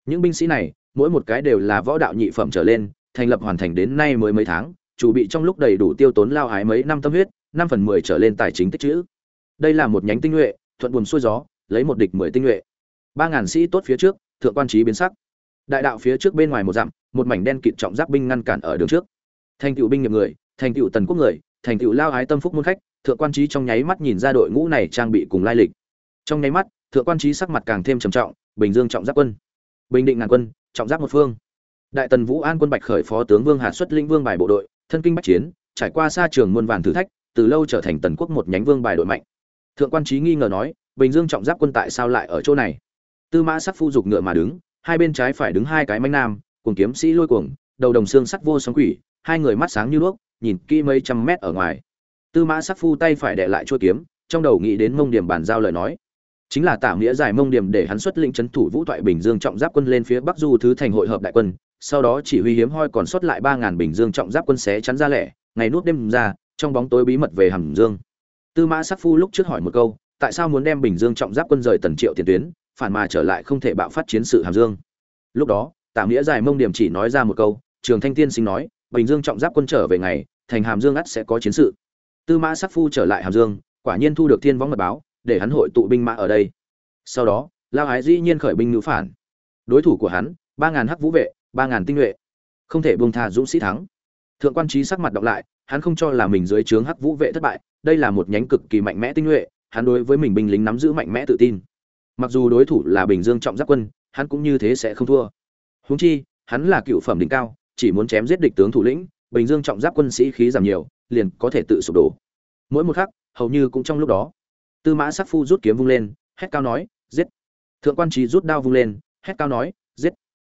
Những binh sĩ này, mỗi một cái đều là võ đạo nhị phẩm trở lên, thành lập hoàn thành đến nay mới mấy tháng, chủ bị trong lúc đầy đủ tiêu tốn lao hái mấy năm tâm huyết, năm phần mười trở lên tài chính tích chữ đây là một nhánh tinh nhuệ, thuận buồm xuôi gió, lấy một địch mười tinh nhuệ. ba ngàn sĩ tốt phía trước, thượng quan trí biến sắc. Đại đạo phía trước bên ngoài một dặm, một mảnh đen kịt trọng giáp binh ngăn cản ở đường trước. Thành tựu binh nghiệp người, thành tựu tần quốc người thành tựu lao ái tâm phúc môn khách, thượng quan trí trong nháy mắt nhìn ra đội ngũ này trang bị cùng lai lịch. Trong nháy mắt, thượng quan trí sắc mặt càng thêm trầm trọng, bình dương trọng giáp quân, bình định ngàn quân, trọng giáp một phương. Đại tần vũ an quân bạch khởi phó tướng vương hà xuất linh vương bài bộ đội, thân kinh bách chiến, trải qua xa trường muôn vàn thử thách, từ lâu trở thành tần quốc một nhánh vương bài đội mạnh. Thượng quan trí nghi ngờ nói, bình dương trọng giáp quân tại sao lại ở chỗ này? Tư mã sắc phu dục ngựa mà đứng, hai bên trái phải đứng hai cái manh nam cùng kiếm sĩ lôi cuồng, đầu đồng xương sắt vô sóng quỷ hai người mắt sáng như đuốc, nhìn kỹ mấy trăm mét ở ngoài. Tư mã sắc phu tay phải đệ lại chuôi kiếm, trong đầu nghĩ đến mông điểm bàn giao lời nói. Chính là tạm nghĩa giải mông điểm để hắn xuất lĩnh trấn thủ vũ thoại bình dương trọng giáp quân lên phía bắc du thứ thành hội hợp đại quân, sau đó chỉ huy hiếm hoi còn sót lại ba ngàn bình dương trọng giáp quân xé chắn ra lẻ, ngày nuốt đêm ra, trong bóng tối bí mật về hàm dương. Tư mã sắc phu lúc trước hỏi một câu, tại sao muốn đem bình dương trọng giáp quân rời tần triệu tiền tuyến, phản mà trở lại không thể bạo phát chiến sự hàm dương. Lúc đó tạm nghĩa giải mông điểm chỉ nói ra một câu, trường thanh tiên sinh nói bình dương trọng giáp quân trở về ngày, thành hàm dương ắt sẽ có chiến sự. Tư mã sắc phu trở lại hàm dương, quả nhiên thu được thiên võng mật báo, để hắn hội tụ binh mã ở đây. Sau đó, lao ái dĩ nhiên khởi binh ngữ phản. Đối thủ của hắn, ba ngàn hắc vũ vệ, ba ngàn tinh nhuệ. Không thể buông tha dũng sĩ thắng. Thượng quan trí sắc mặt đọc lại, hắn không cho là mình dưới trướng hắc vũ vệ thất bại, đây là một nhánh cực kỳ mạnh mẽ tinh nhuệ, hắn đối với mình binh lính nắm giữ mạnh mẽ tự tin. Mặc dù đối thủ là bình dương trọng giáp quân, hắn cũng như thế sẽ không thua. Huống chi, hắn là cựu phẩm đỉnh cao chỉ muốn chém giết địch tướng thủ lĩnh, bình dương trọng giáp quân sĩ khí giảm nhiều, liền có thể tự sụp đổ. Mỗi một khắc, hầu như cũng trong lúc đó, tư mã sắc phu rút kiếm vung lên, hét cao nói, giết! Thượng quan trí rút đao vung lên, hét cao nói, giết!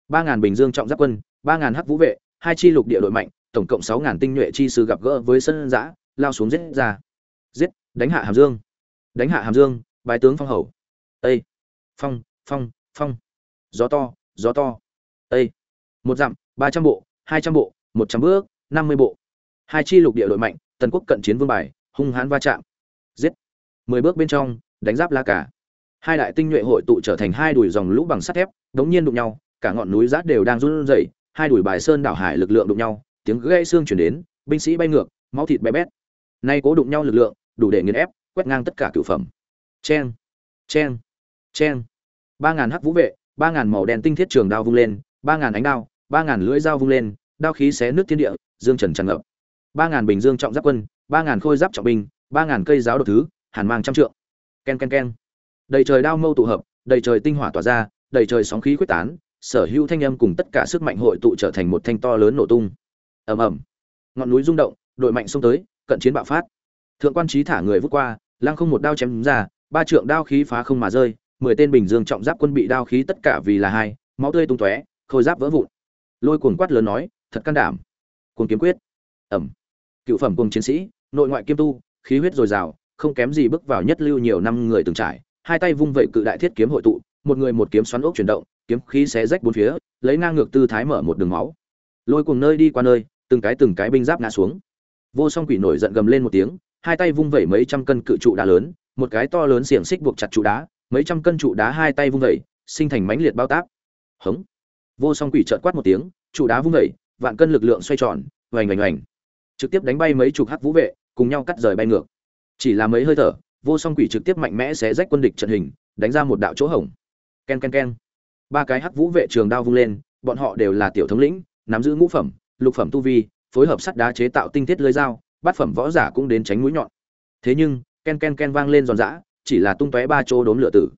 Ba ngàn bình dương trọng giáp quân, ba ngàn hắc vũ vệ, hai chi lục địa đội mạnh, tổng cộng sáu ngàn tinh nhuệ chi sư gặp gỡ với sân giã, lao xuống giết ra. Giết! Đánh hạ hàm dương. Đánh hạ hàm dương bài tướng phong hầu. Ây phong phong phong. Gió to gió to. Ây một dặm ba trăm bộ, hai trăm bộ, một trăm bước, năm mươi bộ. Hai chi lục địa đội mạnh, tần quốc cận chiến vương bài, hung hãn va chạm. Giết. Mười bước bên trong, đánh giáp la cả hai đại tinh nhuệ hội tụ trở thành hai đùi dòng lũ bằng sắt thép, đống nhiên đụng nhau, cả ngọn núi rát đều đang run rẩy, hai đùi bài sơn đảo hải lực lượng đụng nhau, tiếng gãy xương chuyển đến, binh sĩ bay ngược, máu thịt bé bét. Nay cố đụng nhau lực lượng, đủ để nghiền ép, quét ngang tất cả cửu phẩm. Chen chen chen ba ngàn hắc vũ vệ, ba ngàn màu đen tinh thiết trường đao vung lên, ba ngàn ánh đao ba ngàn lưỡi dao vung lên, đao khí xé nước thiên địa, dương trần tràn ngập. Ba ngàn bình dương trọng giáp quân, ba ngàn khôi giáp trọng binh, ba ngàn cây giáo độc thứ, hàn mang trăm trượng. Ken ken ken. Đầy trời đao mâu tụ hợp, đầy trời tinh hỏa tỏa ra, đầy trời sóng khí quyết tán, sở hữu thanh âm cùng tất cả sức mạnh hội tụ trở thành một thanh to lớn nổ tung. Ầm ầm. Ngọn núi rung động, đội mạnh xông tới, cận chiến bạo phát. Thượng quan trí thả người vút qua, lăng không một đao chém ra, ba trượng đao khí phá không mà rơi, mười tên bình dương trọng giáp quân bị đao khí tất cả vì là hai, máu tươi tung tóe, khôi giáp vỡ vụn lôi cuồng quát lớn nói, thật can đảm. Cuồng kiếm quyết. Ẩm cựu phẩm cùng chiến sĩ, nội ngoại kiêm tu, khí huyết dồi dào, không kém gì bước vào nhất lưu nhiều năm người từng trải. Hai tay vung vẩy cự đại thiết kiếm hội tụ, một người một kiếm xoắn ốc chuyển động, kiếm khí xé rách bốn phía, lấy ngang ngược tư thái mở một đường máu. Lôi cuồng nơi đi qua nơi, từng cái từng cái binh giáp ngã xuống. Vô song quỷ nổi giận gầm lên một tiếng, hai tay vung vẩy mấy trăm cân cự trụ đá lớn, một cái to lớn xiềng xích buộc chặt trụ đá, mấy trăm cân trụ đá hai tay vung vẩy, sinh thành mãnh liệt bao tác hống vô song quỷ trợt quát một tiếng, trụ đá vung vẩy vạn cân lực lượng xoay tròn, oành oành oành. Trực tiếp đánh bay mấy chục hắc vũ vệ, cùng nhau cắt rời bay ngược. Chỉ là mấy hơi thở, vô song quỷ trực tiếp mạnh mẽ xé rách quân địch trận hình, đánh ra một đạo chỗ hổng. Ken ken ken. Ba cái hắc vũ vệ trường đao vung lên, bọn họ đều là tiểu thống lĩnh, nắm giữ ngũ phẩm, lục phẩm tu vi, phối hợp sắt đá chế tạo tinh thiết lưới dao, bát phẩm võ giả cũng đến tránh mũi nhọn. Thế nhưng, ken ken ken vang lên giòn giã, chỉ là tung tóe ba chỗ đốm lửa tử.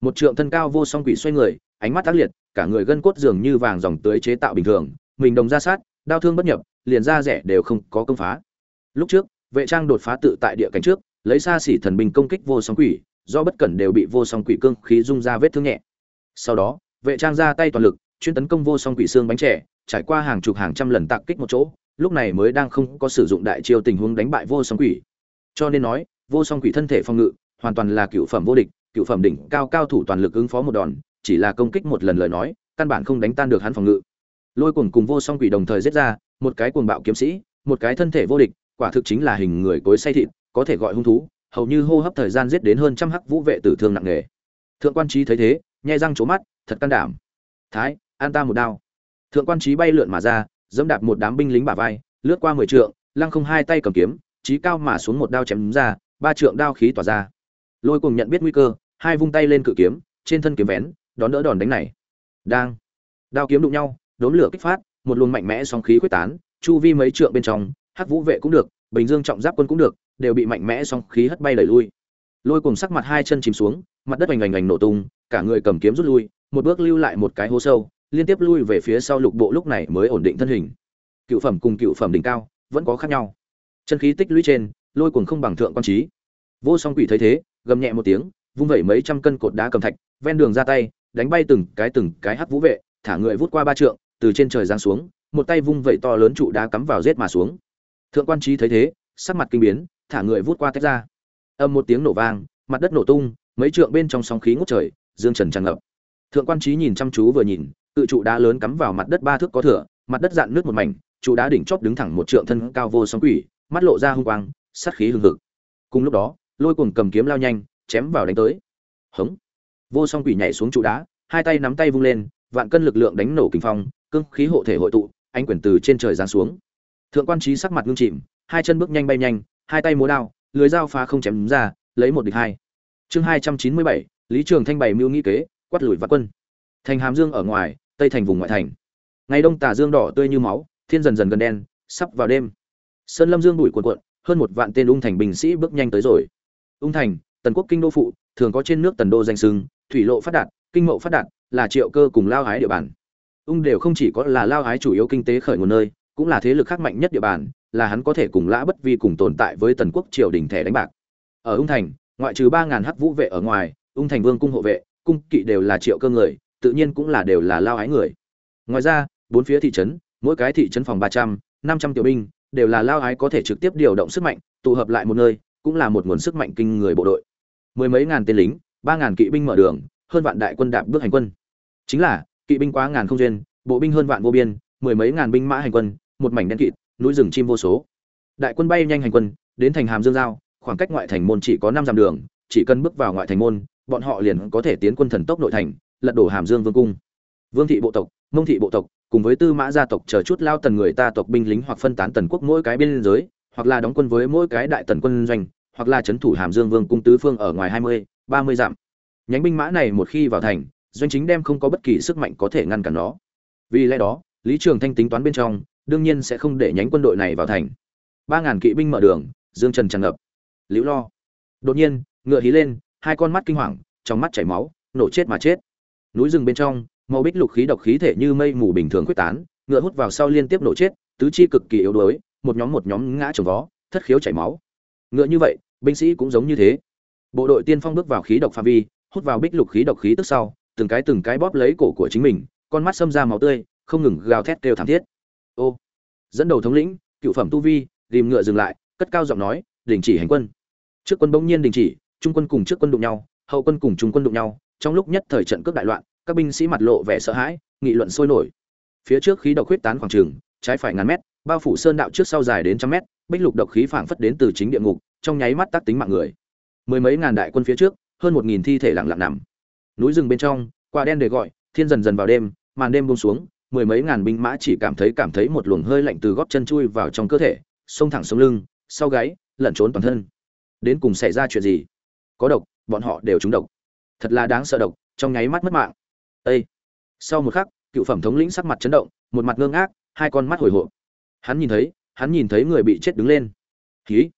Một trượng thân cao vô song quỷ xoay người ánh mắt tác liệt, cả người gân cốt dường như vàng dòng tưới chế tạo bình thường, mình đồng ra sát đao thương bất nhập, liền ra rẻ đều không có công phá. Lúc trước, vệ trang đột phá tự tại địa cảnh trước, lấy xa xỉ thần binh công kích vô song quỷ, do bất cẩn đều bị vô song quỷ cương khí dung ra vết thương nhẹ. Sau đó, vệ trang ra tay toàn lực, chuyên tấn công vô song quỷ xương bánh trẻ, trải qua hàng chục hàng trăm lần tạc kích một chỗ, lúc này mới đang không có sử dụng đại chiêu tình huống đánh bại vô song quỷ. Cho nên nói, vô song quỷ thân thể phòng ngự, hoàn toàn là cựu phẩm vô địch, cựu phẩm đỉnh cao cao thủ toàn lực ứng phó một đòn chỉ là công kích một lần lời nói, căn bản không đánh tan được hắn phòng ngự. Lôi cuồng cùng vô song quỷ đồng thời giết ra, một cái cuồng bạo kiếm sĩ, một cái thân thể vô địch, quả thực chính là hình người cối say thịt, có thể gọi hung thú, hầu như hô hấp thời gian giết đến hơn trăm hắc vũ vệ tử thương nặng nề. Thượng quan trí thấy thế nhai răng trố mắt, thật can đảm. Thái, an ta một đao. Thượng quan trí bay lượn mà ra, dẫm đạp một đám binh lính bả vai, lướt qua mười trượng, lăng không hai tay cầm kiếm, trí cao mà xuống một đao chém ra, ba trượng đao khí tỏa ra. Lôi cùng nhận biết nguy cơ, hai vung tay lên cự kiếm, trên thân kiếm vén đón đỡ đòn đánh này. Đang. Đao kiếm đụng nhau đốn lửa kích phát, một luồng mạnh mẽ sóng khí quyết tán, chu vi mấy trượng bên trong, hắc vũ vệ cũng được, bình dương trọng giáp quân cũng được, đều bị mạnh mẽ sóng khí hất bay đẩy lui. Lôi cùng sắc mặt hai chân chìm xuống, mặt đất hoành oành oành nổ tung, cả người cầm kiếm rút lui, một bước lưu lại một cái hố sâu, liên tiếp lui về phía sau lục bộ lúc này mới ổn định thân hình. Cựu phẩm cùng cựu phẩm đỉnh cao, vẫn có khác nhau. Chân khí tích lũy trên, lôi cuồng không bằng thượng quan trí. Vô song quỷ thấy thế, gầm nhẹ một tiếng, vung vẩy mấy trăm cân cột đá cầm thạch, ven đường ra tay đánh bay từng cái từng cái hắc vũ vệ, thả người vút qua ba trượng, từ trên trời giáng xuống, một tay vung vẩy to lớn trụ đá cắm vào rết mà xuống. Thượng quan trí thấy thế, sắc mặt kinh biến, thả người vút qua tách ra. Âm một tiếng nổ vang, mặt đất nổ tung, mấy trượng bên trong sóng khí ngút trời, dương trần tràn ngập. Thượng quan trí nhìn chăm chú vừa nhìn cự trụ đá lớn cắm vào mặt đất ba thước có thửa mặt đất dạn nước một mảnh, trụ đá đỉnh chóp đứng thẳng một trượng thân cao vô sóng quỷ, mắt lộ ra hung quang, sát khí hừng hực. Cùng lúc đó, lôi cuồng cầm kiếm lao nhanh, chém vào đánh tới. Hống vô song quỷ nhảy xuống trụ đá, hai tay nắm tay vung lên, vạn cân lực lượng đánh nổ kinh phong, cương khí hộ thể hội tụ anh quyển từ trên trời giáng xuống. Thượng quan trí sắc mặt ngưng chìm hai chân bước nhanh bay nhanh, hai tay múa đao, lưới dao phá không chém ra, lấy một địch hai. Chương hai trăm chín mươi bảy, lý trường thanh bày mưu nghĩ kế, quát lùi vạn quân. Thành hàm dương ở ngoài, tây thành vùng ngoại thành. Ngày đông tà dương đỏ tươi như máu, thiên dần dần gần đen, sắp vào đêm. Sơn lâm dương đuổi cuộn cuộn, hơn một vạn tên ung thành binh sĩ bước nhanh tới rồi. Ung thành, tần quốc kinh đô phụ, thường có trên nước tần đô danh sưng thủy lộ phát đạt, kinh mậu phát đạt, là triệu cơ cùng lao hái địa bàn. Ung đều không chỉ có là lao hái chủ yếu kinh tế khởi nguồn nơi, cũng là thế lực khác mạnh nhất địa bàn, là hắn có thể cùng lã bất vi cùng tồn tại với tần quốc triều đình thẻ đánh bạc. Ở ung thành, ngoại trừ ba ngàn hắc vũ vệ ở ngoài, ung thành vương cung hộ vệ, cung kỵ đều là triệu cơ người, tự nhiên cũng là đều là lao hái người. Ngoài ra, bốn phía thị trấn, mỗi cái thị trấn phòng ba trăm, năm trăm tiểu binh, đều là lao hái có thể trực tiếp điều động sức mạnh, tụ hợp lại một nơi, cũng là một nguồn sức mạnh kinh người bộ đội. Mười mấy ngàn tên lính ba ngàn kỵ binh mở đường, hơn vạn đại quân đạp bước hành quân. Chính là, kỵ binh quá ngàn không duyên, bộ binh hơn vạn vô biên, mười mấy ngàn binh mã hành quân, một mảnh đen kịt, núi rừng chim vô số. Đại quân bay nhanh hành quân, đến thành hàm dương giao, khoảng cách ngoại thành môn chỉ có năm dặm đường, chỉ cần bước vào ngoại thành môn, bọn họ liền có thể tiến quân thần tốc nội thành, lật đổ hàm dương vương cung. Vương thị bộ tộc, mông thị bộ tộc, cùng với tư mã gia tộc chờ chút lao tần người ta tộc binh lính hoặc phân tán tần quốc mỗi cái biên giới, hoặc là đóng quân với mỗi cái đại tần quân doanh, hoặc là trấn thủ hàm dương vương cung tứ phương ở ngoài hai mươi ba mươi dặm. Nhánh binh mã này một khi vào thành, doanh chính đem không có bất kỳ sức mạnh có thể ngăn cản nó. Vì lẽ đó, lý trường thanh tính toán bên trong, đương nhiên sẽ không để nhánh quân đội này vào thành. ba ngàn kỵ binh mở đường, dương trần tràn ngập. Liễu lo. Đột nhiên, ngựa hí lên, hai con mắt kinh hoàng, trong mắt chảy máu, nổ chết mà chết. Núi rừng bên trong, màu bích lục khí độc khí thể như mây mù bình thường quyết tán, ngựa hút vào sau liên tiếp nổ chết, tứ chi cực kỳ yếu đuối, một nhóm một nhóm ngã trồng vó, thất khiếu chảy máu. Ngựa như vậy, binh sĩ cũng giống như thế bộ đội tiên phong bước vào khí độc phạm vi, hút vào bích lục khí độc khí tức sau, từng cái từng cái bóp lấy cổ của chính mình, con mắt xâm ra máu tươi, không ngừng gào thét kêu thảm thiết. Ô, dẫn đầu thống lĩnh, cựu phẩm tu vi ghìm ngựa dừng lại, cất cao giọng nói, đình chỉ hành quân. Trước quân bỗng nhiên đình chỉ, trung quân cùng trước quân đụng nhau, hậu quân cùng trung quân đụng nhau, trong lúc nhất thời trận cướp đại loạn, các binh sĩ mặt lộ vẻ sợ hãi, nghị luận sôi nổi. Phía trước khí độc huyết tán khoảng trường trái phải ngàn mét, bao phủ sơn đạo trước sau dài đến trăm mét, bích lục độc khí phảng phất đến từ chính địa ngục, trong nháy mắt tác tính mạng người mười mấy ngàn đại quân phía trước, hơn một nghìn thi thể lặng lặng nằm. Núi rừng bên trong, quả đen để gọi, thiên dần dần vào đêm, màn đêm buông xuống, mười mấy ngàn binh mã chỉ cảm thấy cảm thấy một luồng hơi lạnh từ gót chân chui vào trong cơ thể, xông thẳng xuống lưng, sau gáy, lẩn trốn toàn thân. Đến cùng xảy ra chuyện gì? Có độc, bọn họ đều trúng độc. Thật là đáng sợ độc, trong nháy mắt mất mạng. Ê! sau một khắc, cựu phẩm thống lĩnh sắc mặt chấn động, một mặt ngơ ngác, hai con mắt hồi hộp. Hắn nhìn thấy, hắn nhìn thấy người bị chết đứng lên. Khí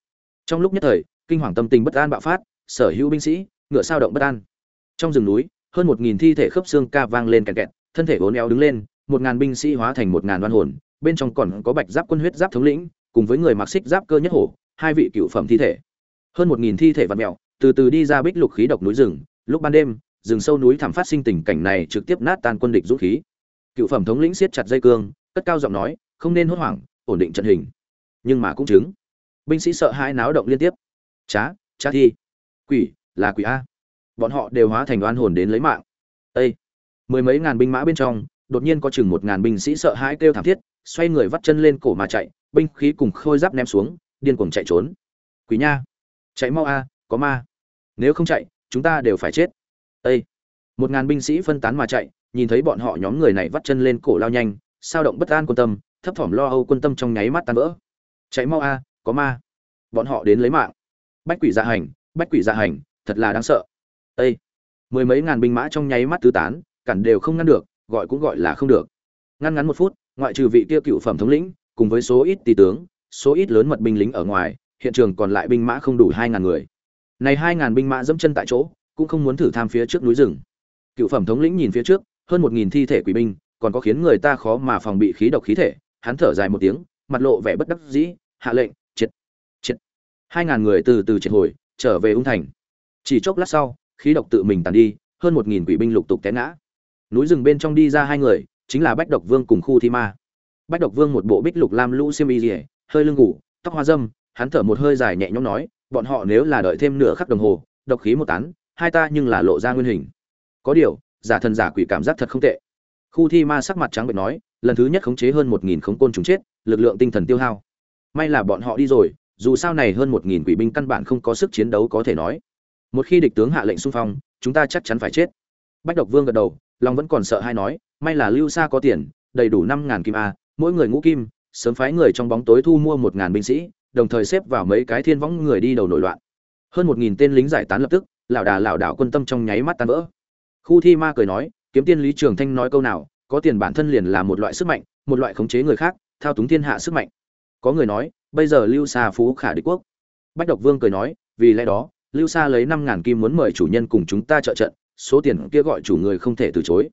trong lúc nhất thời kinh hoàng tâm tình bất an bạo phát, sở hữu binh sĩ, ngựa sao động bất an. Trong rừng núi, hơn một nghìn thi thể khớp xương ca vang lên kẹt kẹt, thân thể uốn éo đứng lên, một ngàn binh sĩ hóa thành một ngàn đoan hồn, bên trong còn có bạch giáp quân huyết giáp thống lĩnh, cùng với người mặc xích giáp cơ nhất hổ, hai vị cựu phẩm thi thể. Hơn một nghìn thi thể vặt mẹo từ từ đi ra bích lục khí độc núi rừng, lúc ban đêm, rừng sâu núi thảm phát sinh tình cảnh này trực tiếp nát tan quân địch dũng khí. Cựu phẩm thống lĩnh siết chặt dây cương, cất cao giọng nói, không nên hốt hoảng, ổn định trận hình. Nhưng mà cũng chứng, binh sĩ sợ hãi náo động liên tiếp trá trá thi. Quỷ, là quỷ a. Bọn họ đều hóa thành oan hồn đến lấy mạng. Ây mười mấy ngàn binh mã bên trong, đột nhiên có chừng một ngàn binh sĩ sợ hãi kêu thảm thiết, xoay người vắt chân lên cổ mà chạy, binh khí cùng khôi giáp ném xuống, điên cuồng chạy trốn. Quỷ nha! Chạy mau a, có ma. Nếu không chạy, chúng ta đều phải chết. Ê! một ngàn binh sĩ phân tán mà chạy, nhìn thấy bọn họ nhóm người này vắt chân lên cổ lao nhanh, sao động bất an quân tâm, thấp thỏm lo âu quân tâm trong nháy mắt tan vỡ. Chạy mau a, có ma. Bọn họ đến lấy mạng bách quỷ dạ hành, bách quỷ dạ hành, thật là đáng sợ. Ê! mười mấy ngàn binh mã trong nháy mắt tứ tán, cản đều không ngăn được, gọi cũng gọi là không được. Ngăn ngắn một phút, ngoại trừ vị kia cựu phẩm thống lĩnh, cùng với số ít tỷ tướng, số ít lớn mật binh lính ở ngoài, hiện trường còn lại binh mã không đủ hai ngàn người. Này hai ngàn binh mã dẫm chân tại chỗ, cũng không muốn thử tham phía trước núi rừng. Cựu phẩm thống lĩnh nhìn phía trước, hơn một nghìn thi thể quỷ binh, còn có khiến người ta khó mà phòng bị khí độc khí thể, hắn thở dài một tiếng, mặt lộ vẻ bất đắc dĩ, hạ lệnh hai ngàn người từ từ triệt hồi, trở về ung thành. Chỉ chốc lát sau, khí độc tự mình tàn đi, hơn một nghìn quỷ binh lục tục té ngã. Núi rừng bên trong đi ra hai người, chính là bách độc vương cùng khu thi ma. Bách độc vương một bộ bích lục lam lũ xiêm y rỉa hơi lưng ngủ, tóc hoa dâm, hắn thở một hơi dài nhẹ nhõm nói, bọn họ nếu là đợi thêm nửa khắc đồng hồ, độc khí một tán, hai ta nhưng là lộ ra nguyên hình. Có điều, giả thần giả quỷ cảm giác thật không tệ. Khu thi ma sắc mặt trắng bệnh nói, lần thứ nhất khống chế hơn một nghìn khống côn trùng chết, lực lượng tinh thần tiêu hao. May là bọn họ đi rồi dù sao này hơn một nghìn quỷ binh căn bản không có sức chiến đấu có thể nói. Một khi địch tướng hạ lệnh xung phong, chúng ta chắc chắn phải chết. Bách độc vương gật đầu, lòng vẫn còn sợ hay nói, may là lưu Sa có tiền, đầy đủ năm ngàn kim a, mỗi người ngũ kim, sớm phái người trong bóng tối thu mua một ngàn binh sĩ, đồng thời xếp vào mấy cái thiên võng người đi đầu nổi loạn. Hơn một nghìn tên lính giải tán lập tức, lão đà lão đảo quân tâm trong nháy mắt tan vỡ. Khu thi ma cười nói, kiếm tiên lý trường thanh nói câu nào, có tiền bản thân liền là một loại sức mạnh, một loại khống chế người khác, thao túng thiên hạ sức mạnh. Có người nói bây giờ lưu xa phú khả đế quốc. Bách độc vương cười nói, vì lẽ đó, lưu xa lấy năm ngàn kim muốn mời chủ nhân cùng chúng ta trợ trận, số tiền kia gọi chủ người không thể từ chối.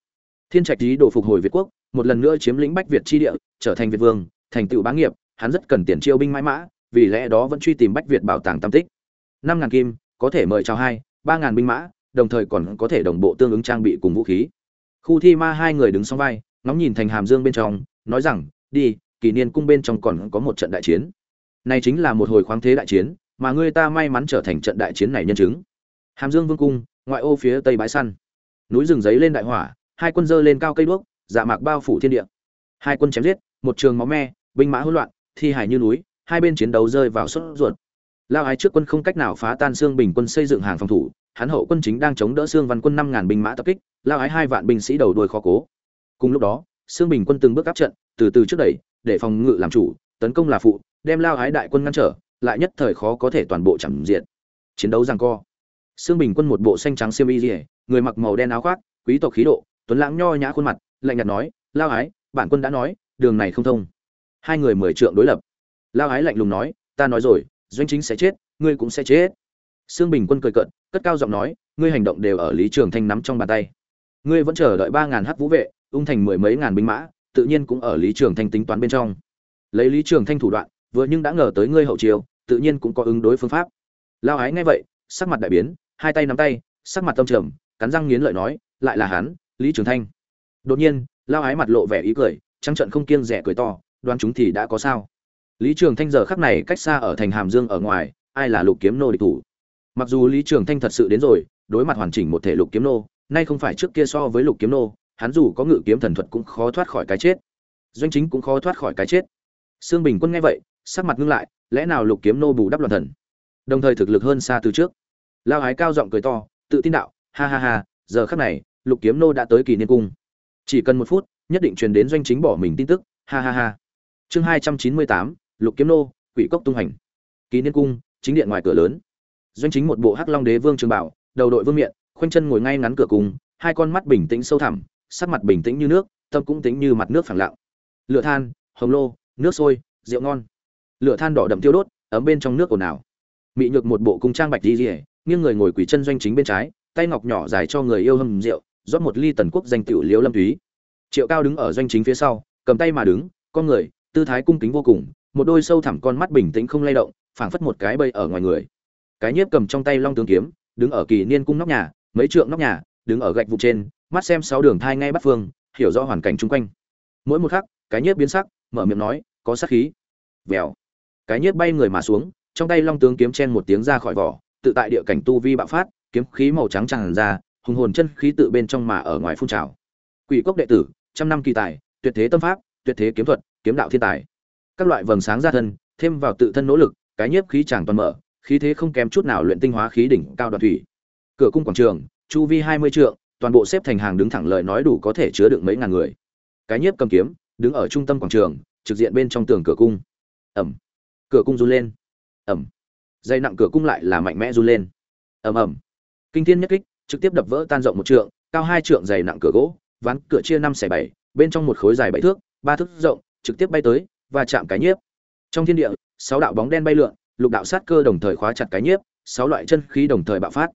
Thiên trạch lý đồ phục hồi việt quốc, một lần nữa chiếm lĩnh bách việt chi địa, trở thành việt vương, thành tựu bá nghiệp, hắn rất cần tiền chiêu binh mãi mã, vì lẽ đó vẫn truy tìm bách việt bảo tàng tam tích. Năm ngàn kim, có thể mời chào hai, ba ngàn binh mã, đồng thời còn có thể đồng bộ tương ứng trang bị cùng vũ khí. Khu thi ma hai người đứng song vai, ngóng nhìn thành hàm dương bên trong, nói rằng, đi, kỷ niên cung bên trong còn có một trận đại chiến này chính là một hồi khoáng thế đại chiến, mà ngươi ta may mắn trở thành trận đại chiến này nhân chứng. Hàm dương vương cung, ngoại ô phía tây bãi săn. Núi rừng giấy lên đại hỏa, hai quân dơ lên cao cây đuốc dạ mạc bao phủ thiên địa. Hai quân chém giết, một trường máu me, binh mã hỗn loạn, thi hải như núi, hai bên chiến đấu rơi vào sốt ruột. Lao ái trước quân không cách nào phá tan xương bình quân xây dựng hàng phòng thủ, hắn hậu quân chính đang chống đỡ xương văn quân năm ngàn binh mã tập kích, lao ái hai vạn binh sĩ đầu đuôi khó cố. Cùng lúc đó xương bình quân từng bước áp trận, từ từ trước đẩy, để phòng ngự làm chủ, tấn công là phụ đem lao hái đại quân ngăn trở lại nhất thời khó có thể toàn bộ chẳng diện chiến đấu giằng co. Xương bình quân một bộ xanh trắng xiêm y dỉa người mặc màu đen áo khoác quý tộc khí độ tuấn lãng nho nhã khuôn mặt lạnh nhạt nói lao hái, bản quân đã nói đường này không thông. Hai người mười trượng đối lập. Lao hái lạnh lùng nói ta nói rồi doanh chính sẽ chết ngươi cũng sẽ chết. Sương bình quân cười cợt cất cao giọng nói ngươi hành động đều ở lý trường thanh nắm trong bàn tay. Ngươi vẫn chờ đợi ba ngàn hắc vũ vệ ung thành mười mấy ngàn binh mã tự nhiên cũng ở lý trường thanh tính toán bên trong. Lấy lý trường thanh thủ đoạn vừa nhưng đã ngờ tới ngươi hậu chiều tự nhiên cũng có ứng đối phương pháp. Lao ái nghe vậy, sắc mặt đại biến, hai tay nắm tay, sắc mặt tâm trầm, cắn răng nghiến lợi nói, lại là hắn, lý trường thanh. Đột nhiên, lao ái mặt lộ vẻ ý cười, trắng trận không kiêng rẻ cười to, đoán chúng thì đã có sao? Lý trường thanh giờ khắc này cách xa ở thành hàm dương ở ngoài, ai là lục kiếm nô địch thủ? Mặc dù lý trường thanh thật sự đến rồi, đối mặt hoàn chỉnh một thể lục kiếm nô, nay không phải trước kia so với lục kiếm nô, hắn dù có ngự kiếm thần thuật cũng khó thoát khỏi cái chết. Doanh chính cũng khó thoát khỏi cái chết. Sương bình quân nghe vậy sắc mặt ngưng lại, lẽ nào lục kiếm nô bù đắp loạn thần? Đồng thời thực lực hơn xa từ trước. Lao ái cao giọng cười to, tự tin đạo, ha ha ha, giờ khắc này, lục kiếm nô đã tới kỳ niên cung. Chỉ cần một phút, nhất định truyền đến doanh chính bỏ mình tin tức, ha ha ha. Chương hai trăm chín mươi tám, lục kiếm nô, quỷ cốc tung hành. Kỳ niên cung, chính điện ngoài cửa lớn. Doanh chính một bộ hắc long đế vương trường bảo, đầu đội vương miện, khoanh chân ngồi ngay ngắn cửa cung hai con mắt bình tĩnh sâu thẳm, sắc mặt bình tĩnh như nước, tâm cũng tính như mặt nước phẳng lặng. Lửa than, hồng lô, nước sôi, rượu ngon lửa than đỏ đậm tiêu đốt, ấm bên trong nước ồn ào. Mị nhược một bộ cung trang bạch đi rỉa nghiêng người ngồi quỳ chân doanh chính bên trái, tay ngọc nhỏ dài cho người yêu hâm rượu, rót một ly tần quốc danh tiểu liễu lâm túy. Triệu cao đứng ở doanh chính phía sau, cầm tay mà đứng, con người, tư thái cung kính vô cùng, một đôi sâu thẳm con mắt bình tĩnh không lay động, phảng phất một cái bầy ở ngoài người. Cái nhiếp cầm trong tay long tướng kiếm, đứng ở kỳ niên cung nóc nhà, mấy trượng nóc nhà, đứng ở gạch vụ trên, mắt xem sáu đường thai ngay bắt phương, hiểu rõ hoàn cảnh chung quanh. Mỗi một khắc, cái nhiếp biến sắc, mở miệng nói, có sát khí. Vèo cái nhiếp bay người mà xuống, trong tay long tướng kiếm chen một tiếng ra khỏi vỏ, tự tại địa cảnh tu vi bạo phát, kiếm khí màu trắng tràn ra, hùng hồn chân khí tự bên trong mà ở ngoài phun trào. Quỷ cốc đệ tử, trăm năm kỳ tài, tuyệt thế tâm pháp, tuyệt thế kiếm thuật, kiếm đạo thiên tài. Các loại vầng sáng ra thân, thêm vào tự thân nỗ lực, cái nhiếp khí chẳng toàn mở, khí thế không kém chút nào luyện tinh hóa khí đỉnh cao đoạn thủy. Cửa cung quảng trường, chu vi hai mươi trượng, toàn bộ xếp thành hàng đứng thẳng lời nói đủ có thể chứa được mấy ngàn người. Cái nhiếp cầm kiếm, đứng ở trung tâm quảng trường, trực diện bên trong tường cửa cung. Ẩm cửa cung run lên. Ẩm. Dây nặng cửa cung lại là mạnh mẽ run lên. Ẩm ẩm kinh thiên nhất kích, trực tiếp đập vỡ tan rộng một trượng, cao hai trượng dày nặng cửa gỗ, ván cửa chia năm xẻ bảy, bên trong một khối dài bảy thước, ba thước rộng, trực tiếp bay tới và chạm cái nhiếp. Trong thiên địa, sáu đạo bóng đen bay lượn, lục đạo sát cơ đồng thời khóa chặt cái nhiếp, sáu loại chân khí đồng thời bạo phát.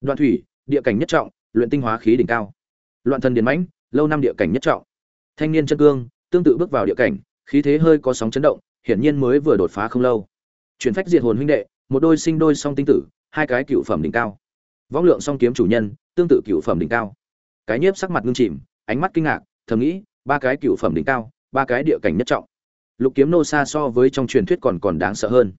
Đoạn thủy, địa cảnh nhất trọng, luyện tinh hóa khí đỉnh cao. Loạn thần điền mãnh, lâu năm địa cảnh nhất trọng. Thanh niên chân cương, tương tự bước vào địa cảnh, khí thế hơi có sóng chấn động hiển nhiên mới vừa đột phá không lâu. Chuyển phách diệt hồn huynh đệ, một đôi sinh đôi song tinh tử, hai cái cựu phẩm đỉnh cao. Võng lượng song kiếm chủ nhân, tương tự cựu phẩm đỉnh cao. Cái nhiếp sắc mặt ngưng chìm, ánh mắt kinh ngạc, thầm nghĩ, ba cái cựu phẩm đỉnh cao, ba cái địa cảnh nhất trọng. Lục kiếm nô xa so với trong truyền thuyết còn còn đáng sợ hơn.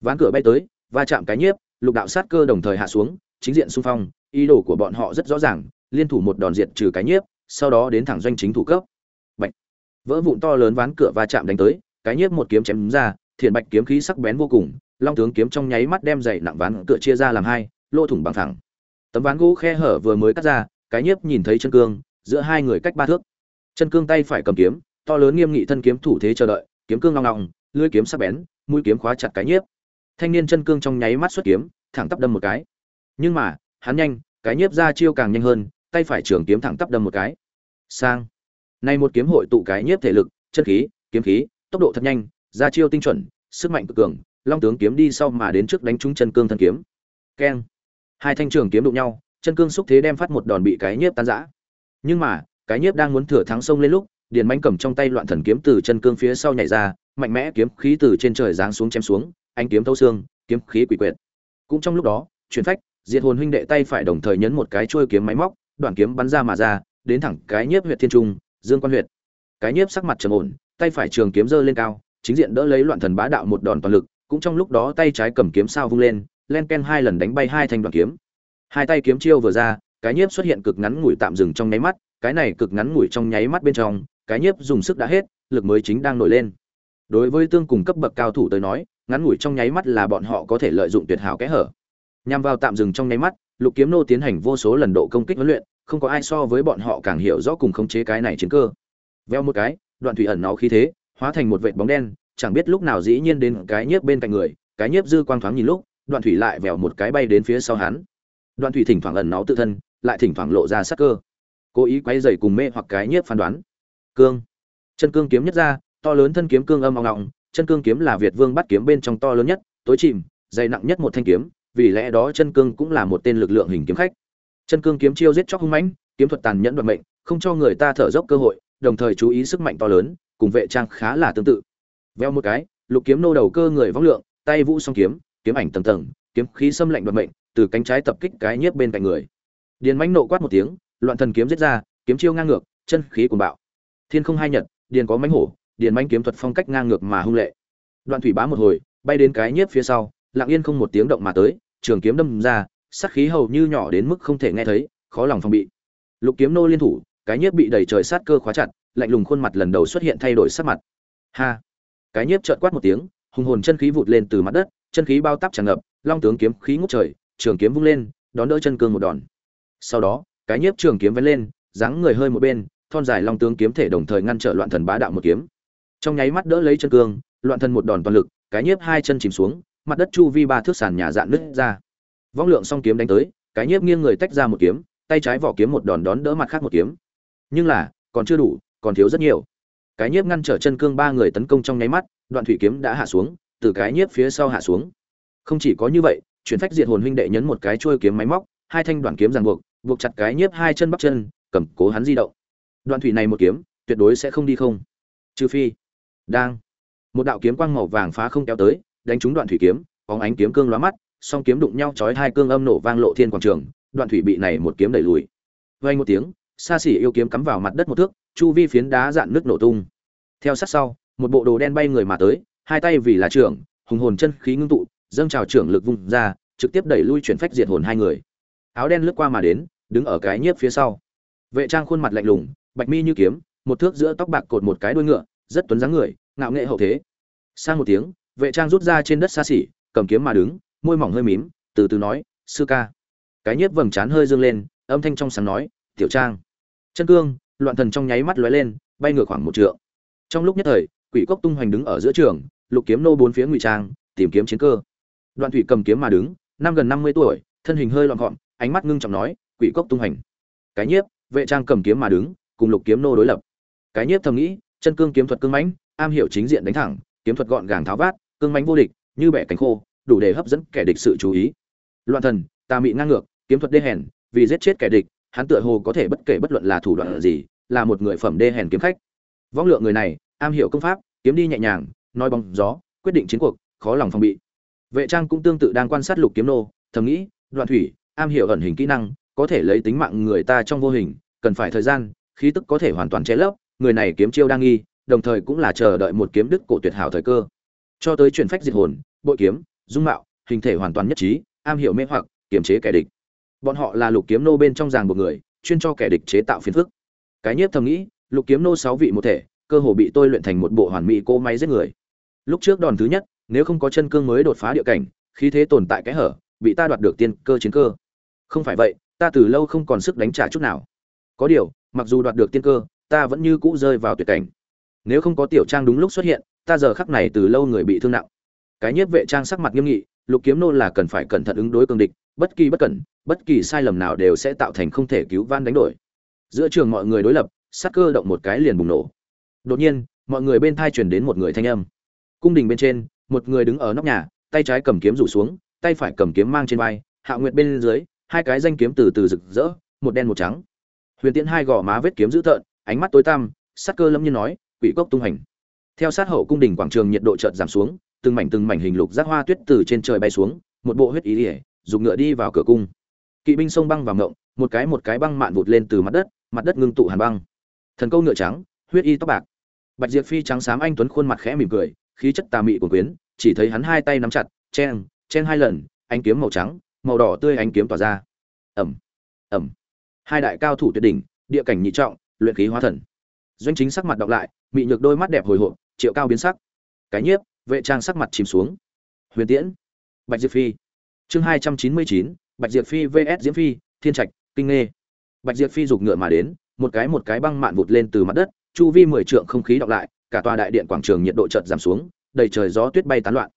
Ván cửa bay tới, va chạm cái nhiếp, lục đạo sát cơ đồng thời hạ xuống, chính diện xung phong, ý đồ của bọn họ rất rõ ràng, liên thủ một đòn diệt trừ cái nhiếp, sau đó đến thẳng doanh chính thủ cấp. Bạch. vỡ vụn to lớn ván cửa va chạm đánh tới cái nhiếp một kiếm chém ra, thiện bạch kiếm khí sắc bén vô cùng, long tướng kiếm trong nháy mắt đem dày nặng ván cửa chia ra làm hai, lỗ thủng bằng thẳng. Tấm ván gỗ khe hở vừa mới cắt ra, cái nhiếp nhìn thấy chân cương, giữa hai người cách ba thước. Chân cương tay phải cầm kiếm, to lớn nghiêm nghị thân kiếm thủ thế chờ đợi, kiếm cương long long lưỡi kiếm sắc bén, mũi kiếm khóa chặt cái nhiếp. Thanh niên chân cương trong nháy mắt xuất kiếm, thẳng tắp đâm một cái. Nhưng mà, hắn nhanh, cái nhiếp ra chiêu càng nhanh hơn, tay phải trường kiếm thẳng tắp đâm một cái. Sang. Nay một kiếm hội tụ cái nhiếp thể lực, chân khí, kiếm khí tốc độ thật nhanh, ra chiêu tinh chuẩn, sức mạnh cực cường, long tướng kiếm đi sau mà đến trước đánh trúng chân cương thân kiếm. Keng. Hai thanh trường kiếm đụng nhau, chân cương xúc thế đem phát một đòn bị cái nhiếp tan giã nhưng mà, cái nhiếp đang muốn thừa thắng sông lên lúc, điền mánh cầm trong tay loạn thần kiếm từ chân cương phía sau nhảy ra, mạnh mẽ kiếm khí từ trên trời giáng xuống chém xuống anh kiếm thâu xương, kiếm khí quỷ quyệt. Cũng trong lúc đó, chuyển phách, diệt hồn huynh đệ tay phải đồng thời nhấn một cái chuôi kiếm máy móc, đoạn kiếm bắn ra mà ra, đến thẳng cái nhiếp huyệt thiên trung, dương quan huyệt. Cái nhiếp sắc mặt trầm ổn tay phải trường kiếm giơ lên cao, chính diện đỡ lấy loạn thần bá đạo một đòn toàn lực, cũng trong lúc đó tay trái cầm kiếm sao vung lên, len ken hai lần đánh bay hai thanh đoạn kiếm. Hai tay kiếm chiêu vừa ra, cái nhiếp xuất hiện cực ngắn ngủi tạm dừng trong nháy mắt, cái này cực ngắn ngủi trong nháy mắt bên trong, cái nhiếp dùng sức đã hết, lực mới chính đang nổi lên. Đối với tương cùng cấp bậc cao thủ tới nói, ngắn ngủi trong nháy mắt là bọn họ có thể lợi dụng tuyệt hảo kẽ hở. Nhằm vào tạm dừng trong nháy mắt, lục kiếm nô tiến hành vô số lần độ công kích huấn luyện, không có ai so với bọn họ càng hiểu rõ cùng khống chế cái này chiến cơ. Veo một cái đoạn thủy ẩn nó khí thế, hóa thành một vệt bóng đen, chẳng biết lúc nào dĩ nhiên đến cái nhiếp bên cạnh người, cái nhiếp dư quang thoáng nhìn lúc, đoạn thủy lại vèo một cái bay đến phía sau hắn. Đoạn thủy thỉnh thoảng ẩn nó tự thân, lại thỉnh thoảng lộ ra sắc cơ. Cố ý quay dày cùng mê hoặc cái nhiếp phán đoán. Cương. Chân cương kiếm nhất ra, to lớn thân kiếm cương âm ong ong, chân cương kiếm là việt vương bắt kiếm bên trong to lớn nhất, tối chìm, dày nặng nhất một thanh kiếm, vì lẽ đó chân cương cũng là một tên lực lượng hình kiếm khách. Chân cương kiếm chiêu giết chóc hung mãnh, kiếm thuật tàn nhẫn đoạt mệnh, không cho người ta thở dốc cơ hội đồng thời chú ý sức mạnh to lớn, cùng vệ trang khá là tương tự. Veo một cái, lục kiếm nô đầu cơ người vong lượng, tay vũ song kiếm kiếm ảnh tầng tầng, kiếm khí xâm lạnh đoạt mệnh, từ cánh trái tập kích cái nhiếp bên cạnh người. Điền mãnh nộ quát một tiếng, loạn thần kiếm giết ra, kiếm chiêu ngang ngược, chân khí cuồng bạo. Thiên không hai nhật, điền có mãnh hổ, điền mãnh kiếm thuật phong cách ngang ngược mà hung lệ. Đoạn thủy bá một hồi, bay đến cái nhiếp phía sau, lặng yên không một tiếng động mà tới, trường kiếm đâm ra sắc khí hầu như nhỏ đến mức không thể nghe thấy, khó lòng phòng bị. Lục kiếm nô liên thủ cái nhiếp bị đầy trời sát cơ khóa chặt, lạnh lùng khuôn mặt lần đầu xuất hiện thay đổi sắc mặt. Ha! Cái nhiếp trợn quát một tiếng, hùng hồn chân khí vụt lên từ mặt đất, chân khí bao tắp tràn ngập, long tướng kiếm khí ngút trời, trường kiếm vung lên, đón đỡ chân cương một đòn. Sau đó, cái nhiếp trường kiếm vén lên, dáng người hơi một bên, thon dài long tướng kiếm thể đồng thời ngăn trở loạn thần bá đạo một kiếm. Trong nháy mắt đỡ lấy chân cương, loạn thần một đòn toàn lực, cái nhiếp hai chân chìm xuống, mặt đất chu vi ba thước sàn nhà dạn nứt ra. Vong lượng song kiếm đánh tới, cái nhiếp nghiêng người tách ra một kiếm, tay trái vỏ kiếm một đòn đón đỡ mặt khác một kiếm nhưng là, còn chưa đủ, còn thiếu rất nhiều. Cái nhiếp ngăn trở chân cương ba người tấn công trong nháy mắt, đoạn thủy kiếm đã hạ xuống, từ cái nhiếp phía sau hạ xuống. Không chỉ có như vậy, chuyển phách diệt hồn huynh đệ nhấn một cái chuôi kiếm máy móc, hai thanh đoạn kiếm ràng buộc buộc chặt cái nhiếp hai chân bắp chân, cầm cố hắn di động. Đoạn thủy này một kiếm, tuyệt đối sẽ không đi không. Trừ phi, đang, một đạo kiếm quang màu vàng phá không kéo tới, đánh trúng đoạn thủy kiếm, bóng ánh kiếm cương lóa mắt, song kiếm đụng nhau chói hai cương âm nổ vang lộ thiên quảng trường, đoạn thủy bị này một kiếm đẩy lùi. Vang một tiếng xa xỉ yêu kiếm cắm vào mặt đất một thước, chu vi phiến đá dạn nước nổ tung. Theo sát sau, một bộ đồ đen bay người mà tới, hai tay vì là trưởng, hùng hồn chân khí ngưng tụ, dâng trào trưởng lực vung ra, trực tiếp đẩy lui chuyển phách diệt hồn hai người. Áo đen lướt qua mà đến, đứng ở cái nhiếp phía sau. Vệ trang khuôn mặt lạnh lùng, bạch mi như kiếm, một thước giữa tóc bạc cột một cái đuôi ngựa, rất tuấn dáng người, ngạo nghệ hậu thế. Sang một tiếng, vệ trang rút ra trên đất xa xỉ cầm kiếm mà đứng, môi mỏng hơi mím, từ từ nói, sư ca. Cái nhiếp vầng trán hơi dương lên, âm thanh trong sáng nói, tiểu trang chân cương, loạn thần trong nháy mắt lóe lên, bay ngược khoảng một trượng. Trong lúc nhất thời, quỷ cốc tung hoành đứng ở giữa trường, lục kiếm nô bốn phía ngụy trang, tìm kiếm chiến cơ. Đoạn thủy cầm kiếm mà đứng, năm gần năm mươi tuổi, thân hình hơi loạn gọn, ánh mắt ngưng trọng nói, quỷ cốc tung hoành. Cái nhiếp, vệ trang cầm kiếm mà đứng, cùng lục kiếm nô đối lập. Cái nhiếp thầm nghĩ, chân cương kiếm thuật cương mãnh, am hiểu chính diện đánh thẳng, kiếm thuật gọn gàng tháo vát, cương mãnh vô địch, như bẻ cánh khô, đủ để hấp dẫn kẻ địch sự chú ý. Loạn thần, tà mị ngang ngược, kiếm thuật đê hèn, vì giết chết kẻ địch hắn tựa hồ có thể bất kể bất luận là thủ đoạn gì, là một người phẩm đê hèn kiếm khách. Vong lượng người này, am hiểu công pháp, kiếm đi nhẹ nhàng, nói bóng gió, quyết định chiến cuộc, khó lòng phòng bị. Vệ trang cũng tương tự đang quan sát lục kiếm nô, thầm nghĩ, đoạn thủy, am hiểu ẩn hình kỹ năng, có thể lấy tính mạng người ta trong vô hình, cần phải thời gian, khí tức có thể hoàn toàn che lấp, người này kiếm chiêu đang nghi, đồng thời cũng là chờ đợi một kiếm đức cổ tuyệt hảo thời cơ. Cho tới chuyển phách diệt hồn, bội kiếm, dung mạo, hình thể hoàn toàn nhất trí, am hiểu mê hoặc, kiềm chế kẻ địch bọn họ là lục kiếm nô bên trong ràng một người, chuyên cho kẻ địch chế tạo phiền phức. Cái nhiếp thầm nghĩ, lục kiếm nô sáu vị một thể, cơ hồ bị tôi luyện thành một bộ hoàn mỹ cô máy giết người. Lúc trước đòn thứ nhất, nếu không có chân cương mới đột phá địa cảnh, khí thế tồn tại cái hở, bị ta đoạt được tiên cơ chiến cơ. Không phải vậy, ta từ lâu không còn sức đánh trả chút nào. Có điều, mặc dù đoạt được tiên cơ, ta vẫn như cũ rơi vào tuyệt cảnh. Nếu không có tiểu trang đúng lúc xuất hiện, ta giờ khắc này từ lâu người bị thương nặng. Cái nhiếp vệ trang sắc mặt nghiêm nghị lục kiếm nô là cần phải cẩn thận ứng đối cương địch, bất kỳ bất cẩn, bất kỳ sai lầm nào đều sẽ tạo thành không thể cứu van đánh đổi. Giữa trường mọi người đối lập, sát cơ động một cái liền bùng nổ. Đột nhiên, mọi người bên thai truyền đến một người thanh âm. Cung đình bên trên, một người đứng ở nóc nhà, tay trái cầm kiếm rủ xuống, tay phải cầm kiếm mang trên vai, hạ nguyệt bên dưới, hai cái danh kiếm từ từ rực rỡ, một đen một trắng. Huyền tiễn hai gò má vết kiếm dữ tợn, ánh mắt tối tăm, sát cơ lâm như nói, quỷ cốc tung hành. Theo sát hậu cung đình quảng trường nhiệt độ chợt giảm xuống từng mảnh từng mảnh hình lục giác hoa tuyết từ trên trời bay xuống một bộ huyết ý liễu, dùng ngựa đi vào cửa cung. Kỵ binh sông băng vào ngộng một cái một cái băng mạn vụt lên từ mặt đất mặt đất ngưng tụ hàn băng. Thần câu ngựa trắng huyết y tóc bạc. Bạch diệp phi trắng xám anh tuấn khuôn mặt khẽ mỉm cười khí chất tà mị của quyến chỉ thấy hắn hai tay nắm chặt chen chen hai lần ánh kiếm màu trắng màu đỏ tươi ánh kiếm tỏa ra. Ầm ầm, hai đại cao thủ tuyệt đỉnh địa cảnh nhị trọng luyện khí hóa thần. Doanh chính sắc mặt đọc lại mị nhược đôi mắt đẹp hồi hộp triệu cao biến sắc cái nhiếp, vệ trang sắc mặt chìm xuống. Huyền tiễn, bạch diệp phi. Chương hai trăm chín mươi chín, bạch diệp phi vs diễm phi, thiên trạch, kinh nghê. Bạch diệp phi giục ngựa mà đến, một cái một cái băng mạn vụt lên từ mặt đất, chu vi mười trượng không khí đọc lại, cả tòa đại điện quảng trường nhiệt độ chợt giảm xuống, đầy trời gió tuyết bay tán loạn.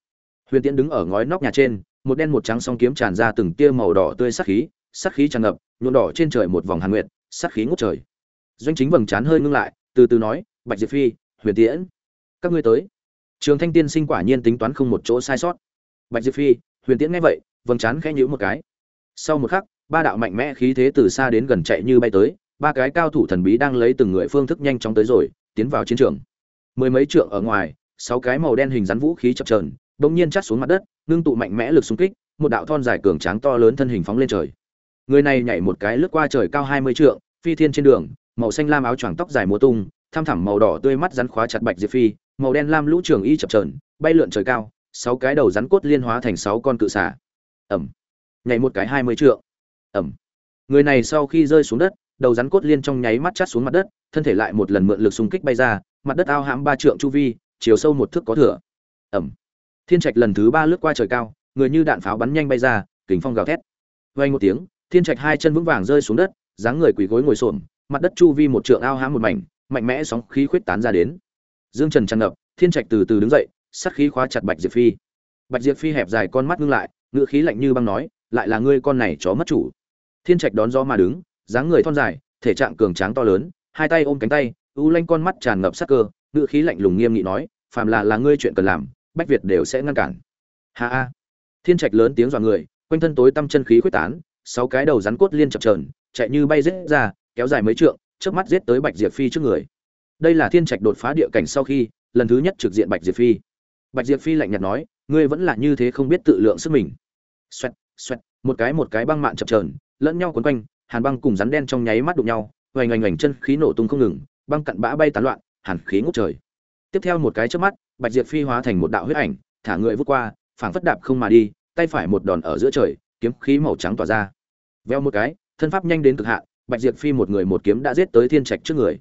Huyền tiễn đứng ở ngói nóc nhà trên, một đen một trắng song kiếm tràn ra từng tia màu đỏ tươi sắc khí sắc khí tràn ngập, nhuộm đỏ trên trời một vòng hàn nguyệt, sắc khí ngút trời. Doanh chính vầng trán hơi ngưng lại, từ từ nói, bạch diệp phi, huyền tiễn, các ngươi tới trường thanh tiên sinh quả nhiên tính toán không một chỗ sai sót. Bạch diệp phi, huyền tiễn nghe vậy vầng trán khẽ nhíu một cái. Sau một khắc, ba đạo mạnh mẽ khí thế từ xa đến gần chạy như bay tới, ba cái cao thủ thần bí đang lấy từng người phương thức nhanh chóng tới rồi, tiến vào chiến trường. Mười mấy trượng ở ngoài, sáu cái màu đen hình rắn vũ khí chập trờn bỗng nhiên chắt xuống mặt đất, ngưng tụ mạnh mẽ lực xung kích, một đạo thon dài cường tráng to lớn thân hình phóng lên trời. Người này nhảy một cái lướt qua trời cao hai mươi trượng, phi thiên trên đường, màu xanh lam áo choàng tóc dài múa tung, tham thẳm màu đỏ tươi mắt rắn khóa chặt bạch diệp phi màu đen lam lũ trường y chập trờn, bay lượn trời cao, sáu cái đầu rắn cốt liên hóa thành sáu con cự xả ẩm. Nhảy một cái hai mươi trượng. Ẩm. Người này sau khi rơi xuống đất, đầu rắn cốt liên trong nháy mắt chát xuống mặt đất, thân thể lại một lần mượn lực xung kích bay ra, mặt đất ao hãm ba trượng chu vi, chiều sâu một thước có thừa. Ẩm. Thiên trạch lần thứ ba lướt qua trời cao, người như đạn pháo bắn nhanh bay ra, kính phong gào thét. Vây một tiếng, thiên trạch hai chân vững vàng rơi xuống đất, dáng người quỳ gối ngồi xổm, mặt đất chu vi một trượng ao hãm một mảnh, mạnh mẽ sóng khí khuyết tán ra đến dương trần tràn ngập, thiên trạch từ từ đứng dậy, sát khí khóa chặt bạch diệp phi. Bạch diệp phi hẹp dài con mắt ngưng lại ngựa khí lạnh như băng nói, lại là ngươi con này chó mất chủ. Thiên trạch đón gió mà đứng, dáng người thon dài, thể trạng cường tráng to lớn, hai tay ôm cánh tay, u lanh con mắt tràn ngập sắc cơ ngựa khí lạnh lùng nghiêm nghị nói, phàm là là ngươi chuyện cần làm, bách việt đều sẽ ngăn cản. Ha ha. Thiên trạch lớn tiếng dọa người, quanh thân tối tăm chân khí quyết tán, sáu cái đầu rắn cốt liên chập trờn chạy như bay rết ra, kéo dài mấy trượng trước mắt giết tới bạch diệp phi trước người đây là thiên trạch đột phá địa cảnh sau khi, lần thứ nhất trực diện bạch diệp phi. Bạch diệp phi lạnh nhạt nói, ngươi vẫn là như thế không biết tự lượng sức mình. Xoẹt xoẹt, một cái một cái băng mạn chập trờn lẫn nhau quấn quanh, hàn băng cùng rắn đen trong nháy mắt đụng nhau hoành hoành hoành chân khí nổ tung không ngừng, băng cặn bã bay tán loạn, hàn khí ngút trời. Tiếp theo một cái chớp mắt, bạch diệp phi hóa thành một đạo huyết ảnh, thả người vút qua, phảng phất đạp không mà đi, tay phải một đòn ở giữa trời, kiếm khí màu trắng tỏa ra. Veo một cái, thân pháp nhanh đến cực hạn, bạch diệp phi một người một kiếm đã giết tới thiên trạch trước người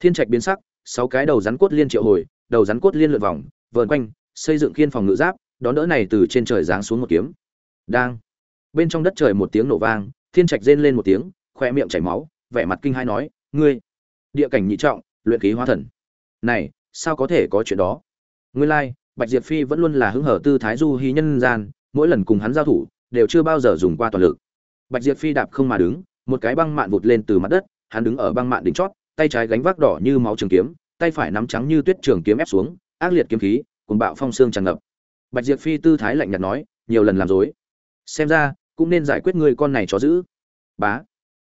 thiên trạch biến sắc, sáu cái đầu rắn cốt liên triệu hồi, đầu rắn cốt liên lượn vòng, vờn quanh, xây dựng khiên phòng ngự giáp, đón đỡ này từ trên trời giáng xuống một kiếm. Đang. Bên trong đất trời một tiếng nổ vang, thiên trạch rên lên một tiếng, khoe miệng chảy máu, vẻ mặt kinh hai nói, ngươi, địa cảnh nhị trọng, luyện khí hóa thần. Này, sao có thể có chuyện đó? Nguyên lai, bạch diệp phi vẫn luôn là hứng hở tư thái du hí nhân gian, mỗi lần cùng hắn giao thủ, đều chưa bao giờ dùng qua toàn lực. Bạch diệp phi đạp không mà đứng, một cái băng mạn vụt lên từ mặt đất, hắn đứng ở băng mạn đỉnh chót tay trái gánh vác đỏ như máu trường kiếm tay phải nắm trắng như tuyết trường kiếm ép xuống ác liệt kiếm khí cùng bạo phong xương tràn ngập. Bạch diệp phi tư thái lạnh nhạt nói nhiều lần làm dối. Xem ra cũng nên giải quyết người con này cho giữ bá.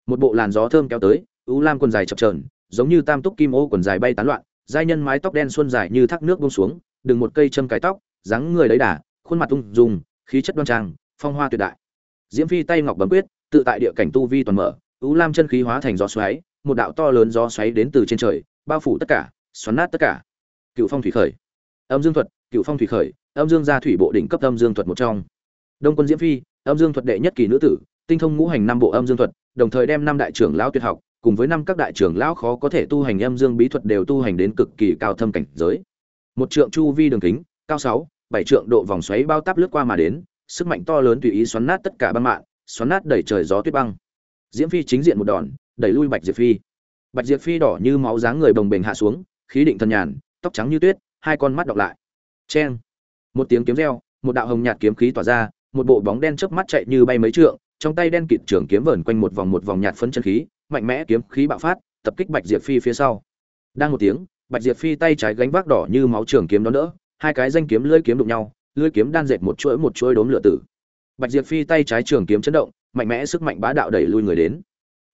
Một bộ làn gió thơm kéo tới ưu lam quần dài chập chờn, giống như tam túc kim ô quần dài bay tán loạn giai nhân mái tóc đen xuân dài như thác nước buông xuống đừng một cây châm cái tóc dáng người đấy đà khuôn mặt ung dung khí chất đoan trang phong hoa tuyệt đại. Diễm phi tay ngọc bấm quyết tự tại địa cảnh tu vi toàn mở ưu lam chân khí hóa thành gió xoáy một đạo to lớn gió xoáy đến từ trên trời, bao phủ tất cả, xoắn nát tất cả. Cựu phong thủy khởi. Âm dương thuật, cựu phong thủy khởi, âm dương gia thủy bộ đỉnh cấp âm dương thuật một trong. Đông quân diễm phi, âm dương thuật đệ nhất kỳ nữ tử, tinh thông ngũ hành năm bộ âm dương thuật, đồng thời đem năm đại trưởng lão tuyệt học, cùng với năm các đại trưởng lão khó có thể tu hành âm dương bí thuật đều tu hành đến cực kỳ cao thâm cảnh giới. Một trượng chu vi đường kính, cao sáu, bảy trượng độ vòng xoáy bao táp lướt qua mà đến, sức mạnh to lớn tùy ý xoắn nát tất cả băng mạng xoắn nát đẩy trời gió tuyết băng. Diễm phi chính diện một đòn đẩy lui bạch diệp phi. Bạch diệp phi đỏ như máu dáng người bồng bềnh hạ xuống, khí định thần nhàn, tóc trắng như tuyết, hai con mắt đọc lại. Cheng. Một tiếng kiếm reo, một đạo hồng nhạt kiếm khí tỏa ra, một bộ bóng đen chớp mắt chạy như bay mấy trượng, trong tay đen kịt trường kiếm vờn quanh một vòng một vòng nhạt phấn chân khí, mạnh mẽ kiếm khí bạo phát, tập kích bạch diệp phi phía sau. Đang một tiếng, bạch diệp phi tay trái gánh vác đỏ như máu trường kiếm đó đỡ hai cái danh kiếm lưỡi kiếm đụng nhau, lưỡi kiếm đan dệt một chuỗi một chuỗi đốm lửa tử. Bạch diệp phi tay trái trường kiếm chấn động, mạnh mẽ sức mạnh bá đạo đẩy lui người đến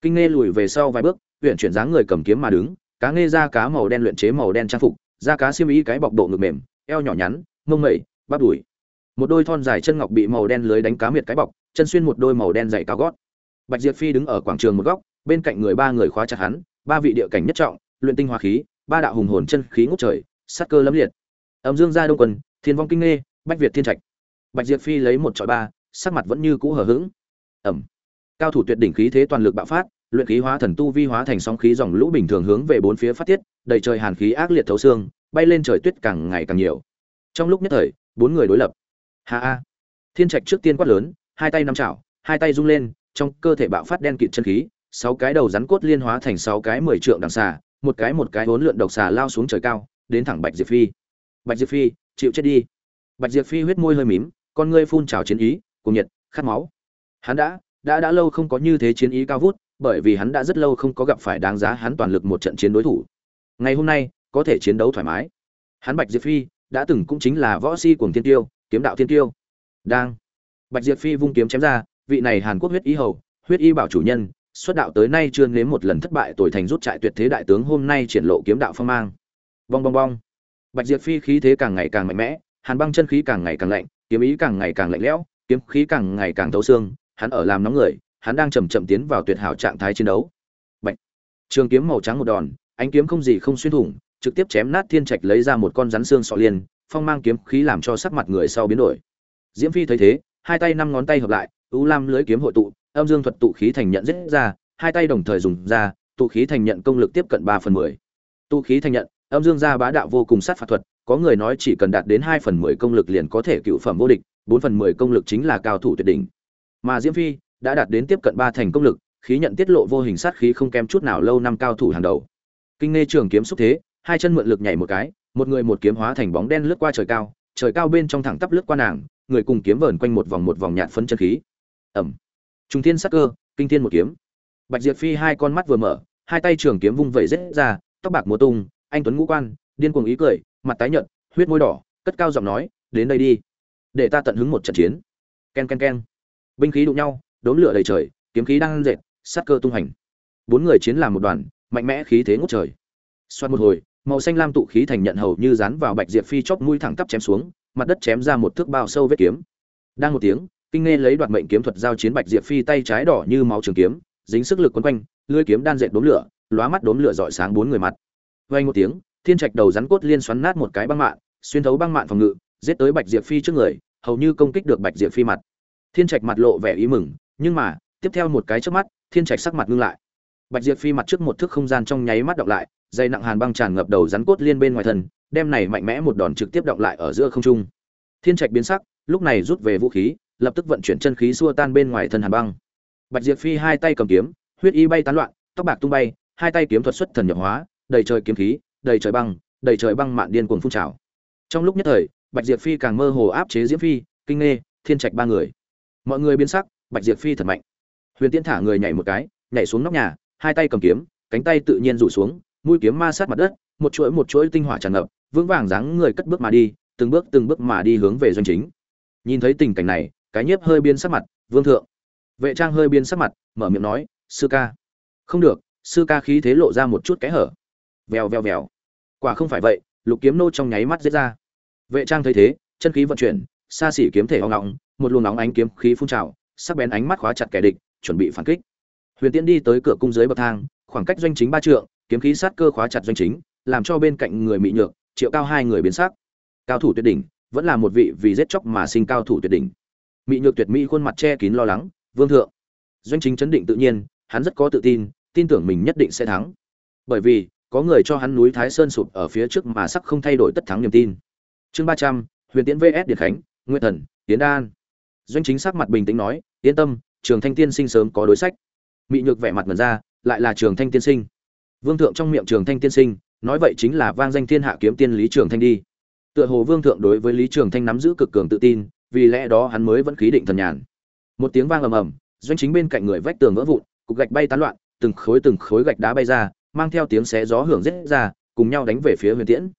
kinh nghe lùi về sau vài bước huyện chuyển dáng người cầm kiếm mà đứng, cá nghe da cá màu đen luyện chế màu đen trang phục, da cá xiêm y cái bọc độ ngực mềm, eo nhỏ nhắn, mông mẩy, bắp đùi. Một đôi thon dài chân ngọc bị màu đen lưới đánh cá miệt cái bọc, chân xuyên một đôi màu đen dày cao gót. Bạch diệp phi đứng ở quảng trường một góc, bên cạnh người ba người khóa chặt hắn, ba vị địa cảnh nhất trọng, luyện tinh hoa khí, ba đạo hùng hồn chân khí ngút trời, sát cơ lẫm liệt. Âm dương gia đông quân, thiên vong kinh nghe, bách việt thiên trạch. Bạch diệp phi lấy một trọi ba, sắc mặt vẫn như cũ hờ hững. Ẩm cao thủ tuyệt đỉnh khí thế toàn lực bạo phát, luyện khí hóa thần tu vi hóa thành sóng khí dòng lũ bình thường hướng về bốn phía phát tiết, đầy trời hàn khí ác liệt thấu xương, bay lên trời tuyết càng ngày càng nhiều. Trong lúc nhất thời, bốn người đối lập. Ha a thiên trạch trước tiên quát lớn, hai tay nắm chảo, hai tay rung lên, trong cơ thể bạo phát đen kịt chân khí, sáu cái đầu rắn cốt liên hóa thành sáu cái mười trượng đằng xà, một cái một cái hỗn lượn độc xà lao xuống trời cao, đến thẳng bạch diệp phi. Bạch diệp phi, chịu chết đi. Bạch diệp phi huyết môi hơi mím, con ngươi phun trào chiến ý cùng nhiệt, khát máu. Hắn đã đã đã lâu không có như thế chiến ý cao vút, bởi vì hắn đã rất lâu không có gặp phải đáng giá hắn toàn lực một trận chiến đối thủ. Ngày hôm nay, có thể chiến đấu thoải mái. Hắn bạch diệp phi đã từng cũng chính là võ si cuồng thiên tiêu, kiếm đạo thiên tiêu. Đang. Bạch diệp phi vung kiếm chém ra, vị này hàn quốc huyết y hầu, huyết y bảo chủ nhân, xuất đạo tới nay chưa nếm một lần thất bại tuổi thành rút trại tuyệt thế đại tướng hôm nay triển lộ kiếm đạo phong mang. Bong bong bong. Bạch diệp phi khí thế càng ngày càng mạnh mẽ, hàn băng chân khí càng ngày càng lạnh, kiếm ý càng ngày càng lạnh lẽo, kiếm khí càng ngày càng thấu xương hắn ở làm nóng người, hắn đang chậm chậm tiến vào tuyệt hảo trạng thái chiến đấu Bạch. trường kiếm màu trắng một đòn, ánh kiếm không gì không xuyên thủng, trực tiếp chém nát thiên trạch lấy ra một con rắn xương sọ liền. phong mang kiếm khí làm cho sắc mặt người sau biến đổi diễm phi thấy thế, hai tay năm ngón tay hợp lại, u lam lưới kiếm hội tụ, âm dương thuật tụ khí thành nhận giết ra, hai tay đồng thời dùng ra, tụ khí thành nhận công lực tiếp cận ba phần mười tụ khí thành nhận, âm dương gia bá đạo vô cùng sát phạt thuật, có người nói chỉ cần đạt đến hai phần mười công lực liền có thể cựu phẩm vô địch, bốn phần mười công lực chính là cao thủ tuyệt đỉnh mà diễm phi đã đạt đến tiếp cận ba thành công lực, khí nhận tiết lộ vô hình sát khí không kém chút nào lâu năm cao thủ hàng đầu. Kinh nghe trường kiếm xúc thế, hai chân mượn lực nhảy một cái, một người một kiếm hóa thành bóng đen lướt qua trời cao trời cao bên trong thẳng tắp lướt qua nàng, người cùng kiếm vờn quanh một vòng một vòng nhạt phấn chân khí. Ẩm. Trung thiên sắc cơ, kinh thiên một kiếm. Bạch diệp phi hai con mắt vừa mở, hai tay trường kiếm vung vẩy rết ra, tóc bạc mùa tung, anh tuấn ngũ quan, điên cuồng ý cười, mặt tái nhợt, huyết môi đỏ, cất cao giọng nói, đến đây đi, để ta tận hứng một trận chiến. Ken ken ken binh khí đụng nhau đốn lửa đầy trời, kiếm khí đang dệt, sát cơ tung hành. Bốn người chiến làm một đoàn, mạnh mẽ khí thế ngút trời. Xoát một hồi, màu xanh lam tụ khí thành nhận hầu như dán vào bạch diệp phi chóp mũi thẳng tắp chém xuống, mặt đất chém ra một thước bao sâu vết kiếm. Đang một tiếng, kinh nghe lấy đoạt mệnh kiếm thuật giao chiến bạch diệp phi tay trái đỏ như máu trường kiếm, dính sức lực quấn quanh, lưỡi kiếm đan dệt đốm lửa, lóa mắt đốm lửa dọi sáng bốn người mặt. Vang một tiếng, thiên trạch đầu rắn cốt liên xoắn nát một cái băng mạn, xuyên thấu băng mạn phòng ngự, giết tới bạch diệp phi trước người, hầu như công kích được bạch diệp phi mặt thiên trạch mặt lộ vẻ ý mừng, nhưng mà, tiếp theo một cái trước mắt, thiên trạch sắc mặt ngưng lại. Bạch diệp phi mặt trước một thước không gian trong nháy mắt đọc lại, dây nặng hàn băng tràn ngập đầu rắn cốt liên bên ngoài thân, đem này mạnh mẽ một đòn trực tiếp đọc lại ở giữa không trung. Thiên trạch biến sắc, lúc này rút về vũ khí, lập tức vận chuyển chân khí xua tan bên ngoài thân hàn băng. Bạch diệp phi hai tay cầm kiếm, huyết y bay tán loạn, tóc bạc tung bay, hai tay kiếm thuật xuất thần nhập hóa, đầy trời kiếm khí, đầy trời băng, đầy trời băng mạn điên cuồng phun trào. Trong lúc nhất thời, bạch diệp phi càng mơ hồ áp chế diễm phi, kinh nghê thiên trạch ba người mọi người biến sắc, bạch diệp phi thật mạnh. Huyền tiễn thả người nhảy một cái, nhảy xuống nóc nhà, hai tay cầm kiếm, cánh tay tự nhiên rủ xuống, mũi kiếm ma sát mặt đất, một chuỗi một chuỗi tinh hỏa tràn ngập, vững vàng dáng người cất bước mà đi, từng bước từng bước mà đi hướng về doanh chính. Nhìn thấy tình cảnh này, cái nhiếp hơi biến sắc mặt, vương thượng. Vệ trang hơi biến sắc mặt, mở miệng nói, sư ca. Không được, sư ca khí thế lộ ra một chút cái hở. Vèo vèo vèo. Quả không phải vậy, lục kiếm nô trong nháy mắt giết ra. Vệ trang thấy thế, chân khí vận chuyển, xa xỉ kiếm thể hoang ngọng một luồng nóng ánh kiếm khí phun trào, sắc bén ánh mắt khóa chặt kẻ địch, chuẩn bị phản kích. Huyền tiễn đi tới cửa cung dưới bậc thang, khoảng cách doanh chính ba trượng, kiếm khí sát cơ khóa chặt doanh chính, làm cho bên cạnh người mị nhược, triệu cao hai người biến sắc. Cao thủ tuyệt đỉnh, vẫn là một vị vì giết chóc mà sinh cao thủ tuyệt đỉnh. Mị nhược tuyệt mỹ khuôn mặt che kín lo lắng, vương thượng. Doanh chính chấn định tự nhiên, hắn rất có tự tin tin tưởng mình nhất định sẽ thắng. Bởi vì, có người cho hắn núi thái sơn sụp ở phía trước mà sắc không thay đổi tất thắng niềm tin. Chương ba trăm, huyền tiễn vs điện khánh nguyên thần tiến đan doanh chính sắc mặt bình tĩnh nói, yên tâm, trường thanh tiên sinh sớm có đối sách. Mị nhược vẻ mặt mật ra, lại là trường thanh tiên sinh. Vương thượng trong miệng trường thanh tiên sinh, nói vậy chính là vang danh thiên hạ kiếm tiên lý trường thanh đi. Tựa hồ vương thượng đối với lý trường thanh nắm giữ cực cường tự tin, vì lẽ đó hắn mới vẫn khí định thần nhàn. Một tiếng vang ầm ầm, doanh chính bên cạnh người vách tường vỡ vụn, cục gạch bay tán loạn, từng khối từng khối gạch đá bay ra, mang theo tiếng xé gió hưởng rết ra, cùng nhau đánh về phía huyền tiễn.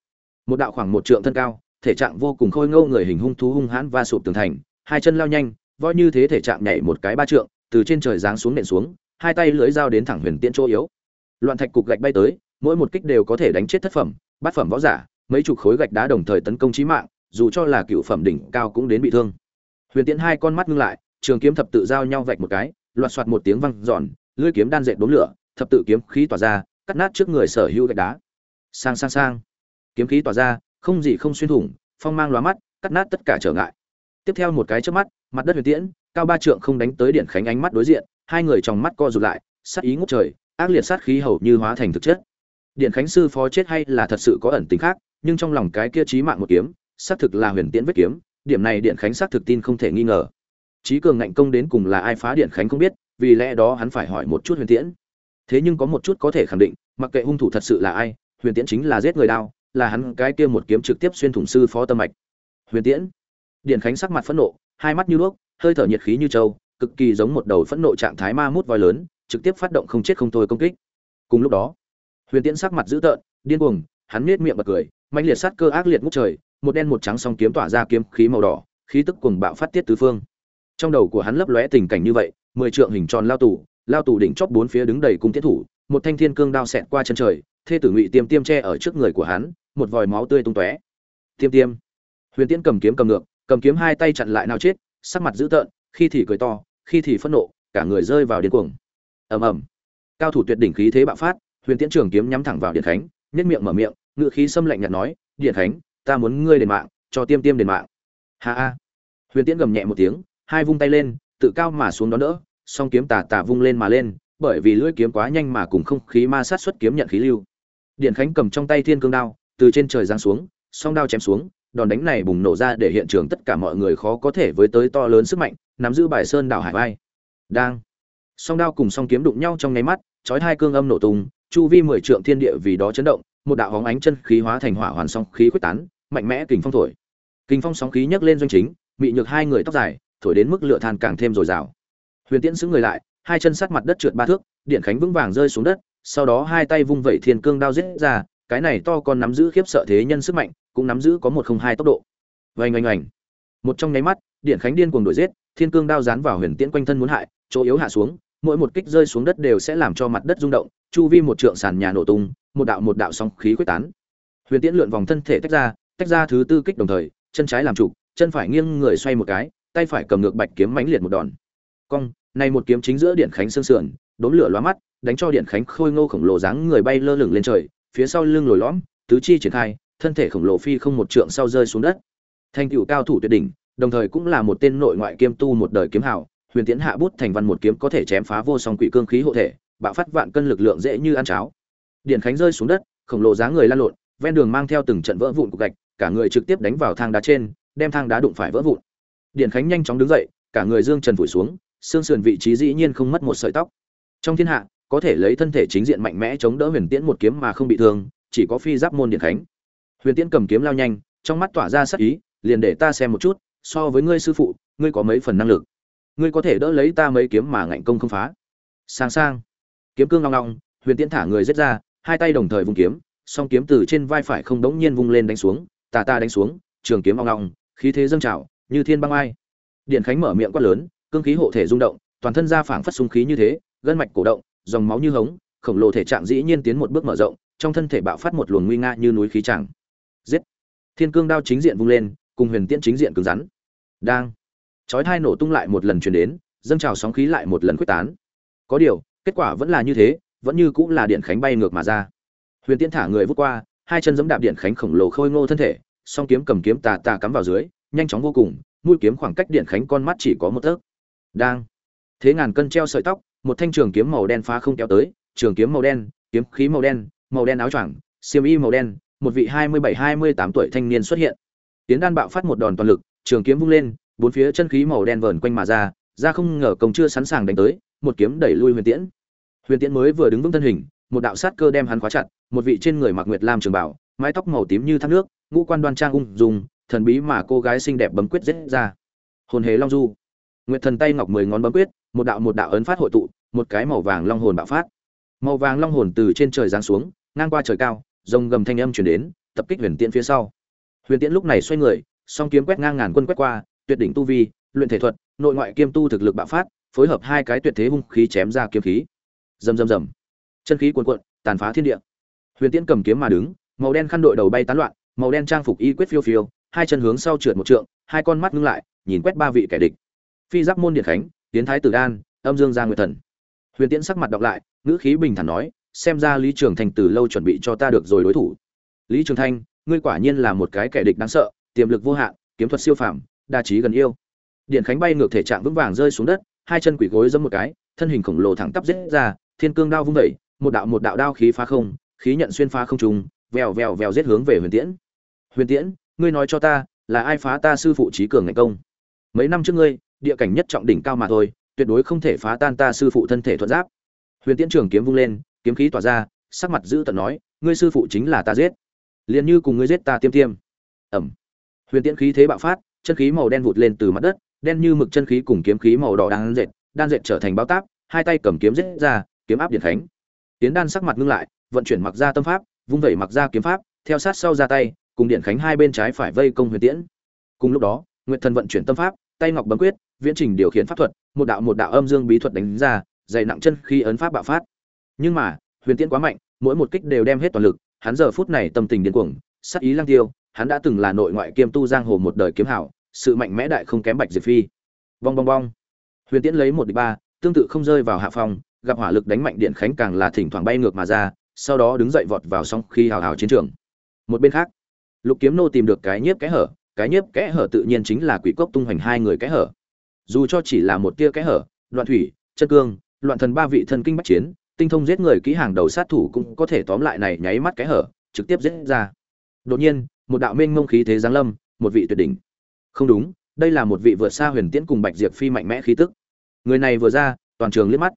Một đạo khoảng một trượng thân cao, thể trạng vô cùng khôi ngâu người hình hung thú hung hãn va sụp tường thành hai chân lao nhanh, voi như thế thể trạng nhảy một cái ba trượng, từ trên trời giáng xuống nện xuống, hai tay lưỡi dao đến thẳng huyền tiễn chỗ yếu. Loạn thạch cục gạch bay tới, mỗi một kích đều có thể đánh chết thất phẩm, bát phẩm võ giả, mấy chục khối gạch đá đồng thời tấn công chí mạng, dù cho là cựu phẩm đỉnh cao cũng đến bị thương. Huyền tiễn hai con mắt ngưng lại, trường kiếm thập tự giao nhau vạch một cái, loạt soạt một tiếng văng giòn lưỡi kiếm đan dệt đốn lửa, thập tự kiếm khí tỏa ra, cắt nát trước người sở hữu gạch đá. Sang sang sang. Kiếm khí tỏa ra, không gì không xuyên thủng, phong mang lóa mắt, cắt nát tất cả trở ngại tiếp theo một cái trước mắt, mặt đất huyền tiễn, cao ba trượng không đánh tới điện khánh ánh mắt đối diện, hai người trong mắt co rụt lại, sát ý ngút trời, ác liệt sát khí hầu như hóa thành thực chất. Điện khánh sư phó chết hay là thật sự có ẩn tính khác, nhưng trong lòng cái kia trí mạng một kiếm, xác thực là huyền tiễn vết kiếm, điểm này điện khánh xác thực tin không thể nghi ngờ. Trí cường ngạnh công đến cùng là ai phá điện khánh không biết, vì lẽ đó hắn phải hỏi một chút huyền tiễn. Thế nhưng có một chút có thể khẳng định, mặc kệ hung thủ thật sự là ai, huyền tiễn chính là giết người đao, là hắn cái kia một kiếm trực tiếp xuyên thủng sư phó tâm mạch. Huyền tiễn điện khánh sắc mặt phẫn nộ, hai mắt như đuốc, hơi thở nhiệt khí như trâu, cực kỳ giống một đầu phẫn nộ trạng thái ma mút voi lớn, trực tiếp phát động không chết không thôi công kích. Cùng lúc đó, huyền tiễn sắc mặt dữ tợn, điên cuồng, hắn nhếch miệng bật cười mạnh liệt sát cơ ác liệt ngút trời, một đen một trắng song kiếm tỏa ra kiếm khí màu đỏ, khí tức cuồng bạo phát tiết tứ phương. Trong đầu của hắn lấp lóe tình cảnh như vậy, mười trượng hình tròn lao tù lao tù đỉnh chóp bốn phía đứng đầy cung tiết thủ, một thanh thiên cương đao xẹt qua chân trời, thê tử ngụy tiêm tiêm che ở trước người của hắn, một vòi máu tươi tung tóe. Tiêm tiêm. Huyền tiễn cầm kiếm cầm ngược cầm kiếm hai tay chặn lại nào chết, sắc mặt dữ tợn, khi thì cười to, khi thì phẫn nộ, cả người rơi vào điên cuồng. Ầm ầm. Cao thủ tuyệt đỉnh khí thế bạo phát, huyền tiễn trường kiếm nhắm thẳng vào điện khánh nhất miệng mở miệng ngự khí xâm lạnh nhạt nói, điện khánh, ta muốn ngươi đền mạng, cho tiêm tiêm đền mạng. Ha ha. Huyền tiễn gầm nhẹ một tiếng, hai vung tay lên, tự cao mà xuống đón đỡ, song kiếm tà tà vung lên mà lên, bởi vì lưỡi kiếm quá nhanh mà cùng không khí ma sát xuất kiếm nhận khí lưu. Điện khánh cầm trong tay thiên cương đao, từ trên trời giáng xuống, song đao chém xuống đòn đánh này bùng nổ ra để hiện trường tất cả mọi người khó có thể với tới to lớn sức mạnh, nắm giữ bài sơn đảo hải vai đang. Song đao cùng song kiếm đụng nhau trong nháy mắt, chói hai cương âm nổ tung, chu vi mười trượng thiên địa vì đó chấn động, một đạo hóng ánh chân khí hóa thành hỏa hoàn song khí quyết tán, mạnh mẽ kình phong thổi. Kình phong sóng khí nhấc lên doanh chính bị nhược hai người tóc dài, thổi đến mức lửa than càng thêm dồi dào. Huyền tiễn xứng người lại, hai chân sát mặt đất trượt ba thước, điện khánh vững vàng rơi xuống đất, sau đó hai tay vung vẩy thiên cương đao giết ra, cái này to còn nắm giữ khiếp sợ thế nhân sức mạnh cũng nắm giữ có một không hai tốc độ. Vành oanh oanh. Một trong nháy mắt, điện khánh điên cuồng đuổi giết, thiên cương đao dán vào huyền tiễn quanh thân muốn hại, chỗ yếu hạ xuống, mỗi một kích rơi xuống đất đều sẽ làm cho mặt đất rung động, chu vi một trượng sàn nhà nổ tung, một đạo một đạo sóng khí quyết tán. Huyền tiễn lượn vòng thân thể tách ra tách ra thứ tư kích đồng thời, chân trái làm trụ chân phải nghiêng người xoay một cái, tay phải cầm ngược bạch kiếm mãnh liệt một đòn. Cong, này một kiếm chính giữa điện khánh xương sườn đốn lửa lóa mắt, đánh cho điện khánh khôi ngô khổng lồ dáng người bay lơ lửng lên trời, phía sau lưng lồi lõm, tứ chi triển khai thân thể khổng lồ phi không một trượng sau rơi xuống đất. Thành tựu cao thủ tuyệt đỉnh, đồng thời cũng là một tên nội ngoại kiêm tu một đời kiếm hào, huyền tiến hạ bút thành văn một kiếm có thể chém phá vô song quỷ cương khí hộ thể, bạo phát vạn cân lực lượng dễ như ăn cháo. Điện khánh rơi xuống đất, khổng lồ dáng người lăn lộn, ven đường mang theo từng trận vỡ vụn cục gạch, cả người trực tiếp đánh vào thang đá trên, đem thang đá đụng phải vỡ vụn. Điện khánh nhanh chóng đứng dậy, cả người dương trần vùi xuống, xương sườn vị trí dĩ nhiên không mất một sợi tóc. Trong thiên hạ, có thể lấy thân thể chính diện mạnh mẽ chống đỡ huyền tiễn một kiếm mà không bị thương, chỉ có phi giáp môn điện khánh huyền tiễn cầm kiếm lao nhanh, trong mắt tỏa ra sắc ý, liền để ta xem một chút, so với ngươi sư phụ, ngươi có mấy phần năng lực? Ngươi có thể đỡ lấy ta mấy kiếm mà ngạnh công không phá? Sang sang. Kiếm cương long long, huyền tiễn thả người giết ra, hai tay đồng thời vung kiếm, song kiếm từ trên vai phải không đống nhiên vung lên đánh xuống, tà ta đánh xuống, trường kiếm long long, khí thế dâng trào, như thiên băng ai. Điện khánh mở miệng quát lớn, cương khí hộ thể rung động, toàn thân ra phảng phất sung khí như thế, gân mạch cổ động, dòng máu như hống, khổng lồ thể trạng dĩ nhiên tiến một bước mở rộng, trong thân thể bạo phát một luồng nguy nga như núi khí chẳng thiên cương đao chính diện vung lên, cùng huyền tiễn chính diện cứng rắn. Đang. Chói hai nổ tung lại một lần truyền đến, dâng trào sóng khí lại một lần quyết tán. Có điều, kết quả vẫn là như thế, vẫn như cũng là điện khánh bay ngược mà ra. Huyền tiễn thả người vút qua, hai chân giẫm đạp điện khánh khổng lồ khôi ngô thân thể, song kiếm cầm kiếm tà tà cắm vào dưới, nhanh chóng vô cùng, mũi kiếm khoảng cách điện khánh con mắt chỉ có một tấc. Đang. Thế ngàn cân treo sợi tóc, một thanh trường kiếm màu đen phá không kéo tới, trường kiếm màu đen, kiếm khí màu đen màu đen áo choàng, xiêm y màu đen một vị hai mươi bảy, hai mươi tám tuổi thanh niên xuất hiện. Tiến đan bạo phát một đòn toàn lực, trường kiếm vung lên, bốn phía chân khí màu đen vờn quanh mà ra ra không ngờ công chưa sẵn sàng đánh tới, một kiếm đẩy lui huyền tiễn. Huyền tiễn mới vừa đứng vững thân hình, một đạo sát cơ đem hắn khóa chặt, một vị trên người mặc nguyệt lam trường bảo, mái tóc màu tím như thác nước, ngũ quan đoan trang ung dùng thần bí mà cô gái xinh đẹp bấm quyết giết ra. Hồn hề long du. Nguyệt thần tay ngọc mười ngón bấm quyết, một đạo một đạo ấn phát hội tụ, một cái màu vàng long hồn bạo phát. Màu vàng long hồn từ trên trời giáng xuống, ngang qua trời cao rồng gầm thanh âm truyền đến, tập kích huyền tiễn phía sau. Huyền tiễn lúc này xoay người, song kiếm quét ngang ngàn quân quét qua, tuyệt đỉnh tu vi, luyện thể thuật, nội ngoại kiêm tu thực lực bạo phát, phối hợp hai cái tuyệt thế hung khí chém ra kiếm khí. Rầm rầm rầm. Chân khí cuồn cuộn, tàn phá thiên địa. Huyền tiễn cầm kiếm mà đứng, màu đen khăn đội đầu bay tán loạn, màu đen trang phục y quyết phiêu phiêu, hai chân hướng sau trượt một trượng, hai con mắt ngưng lại, nhìn quét ba vị kẻ địch. Phi giáp môn điện khánh, tiến thái tử đan, âm dương gia nguyệt thần. Huyền tiễn sắc mặt đọc lại, ngữ khí bình thản nói xem ra lý trường thành từ lâu chuẩn bị cho ta được rồi đối thủ. Lý trường thanh ngươi quả nhiên là một cái kẻ địch đáng sợ, tiềm lực vô hạn, kiếm thuật siêu phàm, đa trí gần yêu. Điện khánh bay ngược thể trạng vững vàng rơi xuống đất, hai chân quỷ gối giẫm một cái, thân hình khổng lồ thẳng tắp giết ra, thiên cương đao vung vẩy một đạo một đạo đao khí phá không, khí nhận xuyên phá không trùng vèo vèo vèo giết hướng về huyền tiễn. Huyền tiễn, ngươi nói cho ta, là ai phá ta sư phụ trí cường ngành công? Mấy năm trước ngươi, địa cảnh nhất trọng đỉnh cao mà thôi, tuyệt đối không thể phá tan ta sư phụ thân thể thuận giáp. Huyền tiễn trường kiếm vung lên kiếm khí tỏa ra, sắc mặt giữ tận nói, ngươi sư phụ chính là ta giết. Liền như cùng ngươi giết ta tiêm tiêm. Ẩm. Huyền tiễn khí thế bạo phát, chân khí màu đen vụt lên từ mặt đất, đen như mực chân khí cùng kiếm khí màu đỏ đang dệt, đan dệt trở thành bao táp, hai tay cầm kiếm giết ra, kiếm áp điện khánh. Tiến đan sắc mặt ngưng lại, vận chuyển mặc ra tâm pháp, vung vẩy mặc ra kiếm pháp, theo sát sau ra tay, cùng điện khánh hai bên trái phải vây công huyền tiễn. Cùng lúc đó, nguyệt thần vận chuyển tâm pháp, tay ngọc bấm quyết, viễn trình điều khiển pháp thuật, một đạo một đạo âm dương bí thuật đánh ra, dày nặng chân khi ấn pháp bạo phát nhưng mà, huyền tiễn quá mạnh, mỗi một kích đều đem hết toàn lực, hắn giờ phút này tâm tình điên cuồng, sắc ý lang tiêu, hắn đã từng là nội ngoại kiêm tu giang hồ một đời kiếm hảo, sự mạnh mẽ đại không kém bạch diệp phi. Bong bong bong. Huyền tiễn lấy một địch ba, tương tự không rơi vào hạ phong, gặp hỏa lực đánh mạnh điện khánh càng là thỉnh thoảng bay ngược mà ra, sau đó đứng dậy vọt vào song khi hào hào chiến trường. Một bên khác, lục kiếm nô tìm được cái nhiếp kẽ hở, cái nhiếp kẽ hở tự nhiên chính là quỷ cốc tung hoành hai người kẽ hở. Dù cho chỉ là một tia kẽ hở, loạn thủy, chân cương, loạn thần ba vị thần kinh bách chiến tinh thông giết người kỹ hàng đầu sát thủ cũng có thể tóm lại này nháy mắt cái hở, trực tiếp giết ra. Đột nhiên, một đạo mênh mông khí thế giáng lâm, một vị tuyệt đỉnh. Không đúng, đây là một vị vượt xa huyền tiễn cùng bạch diệp phi mạnh mẽ khí tức. Người này vừa ra, toàn trường liếc mắt.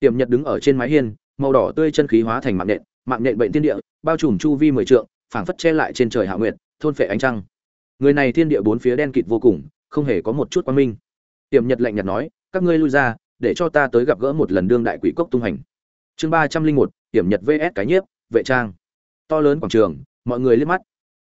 Tiềm nhật đứng ở trên mái hiên, màu đỏ tươi chân khí hóa thành mạng nện mạng nện bệnh thiên địa, bao trùm chu vi mười trượng, phảng phất che lại trên trời hạ nguyệt, thôn phệ ánh trăng. Người này thiên địa bốn phía đen kịt vô cùng, không hề có một chút quan minh. Tiềm nhật lạnh nhạt nói, các ngươi lui ra, để cho ta tới gặp gỡ một lần đương đại quỷ cốc tung hành chương ba trăm linh một tiềm nhật vs cái nhiếp, vệ trang. To lớn quảng trường, mọi người liếc mắt.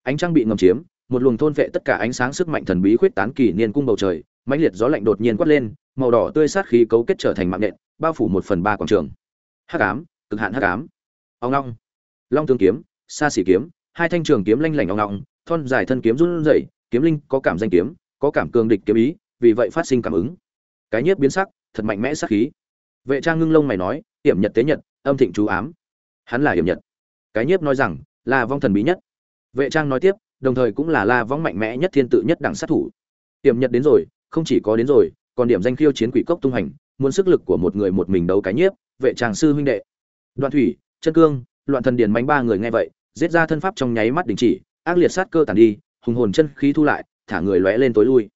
Ánh trăng bị ngầm chiếm, một luồng thôn vệ tất cả ánh sáng sức mạnh thần bí khuyết tán kỳ niên cung bầu trời, mãnh liệt gió lạnh đột nhiên quát lên, màu đỏ tươi sát khí cấu kết trở thành mạng nện, bao phủ một phần ba quảng trường. Hắc ám, cực hạn hắc ám. Ông long long tương kiếm, xa xỉ kiếm, hai thanh trường kiếm lanh lảnh ong ong, thon dài thân kiếm run rẩy, kiếm linh có cảm danh kiếm, có cảm cường địch kiếm ý, vì vậy phát sinh cảm ứng. Cái nhiếp biến sắc, thật mạnh mẽ sát khí vệ trang ngưng lông mày nói, hiểm nhật tế nhật, âm thịnh chú ám. Hắn là hiểm nhật. Cái nhiếp nói rằng là vong thần bí nhất. Vệ trang nói tiếp, đồng thời cũng là la vong mạnh mẽ nhất thiên tự nhất đẳng sát thủ. Hiểm nhật đến rồi, không chỉ có đến rồi, còn điểm danh khiêu chiến quỷ cốc tung hành, muốn sức lực của một người một mình đấu cái nhiếp, vệ trang sư huynh đệ. Đoạn thủy, chân cương, loạn thần điền mánh ba người nghe vậy, giết ra thân pháp trong nháy mắt đình chỉ, ác liệt sát cơ tàn đi, hùng hồn chân khí thu lại, thả người lóe lên tối lui.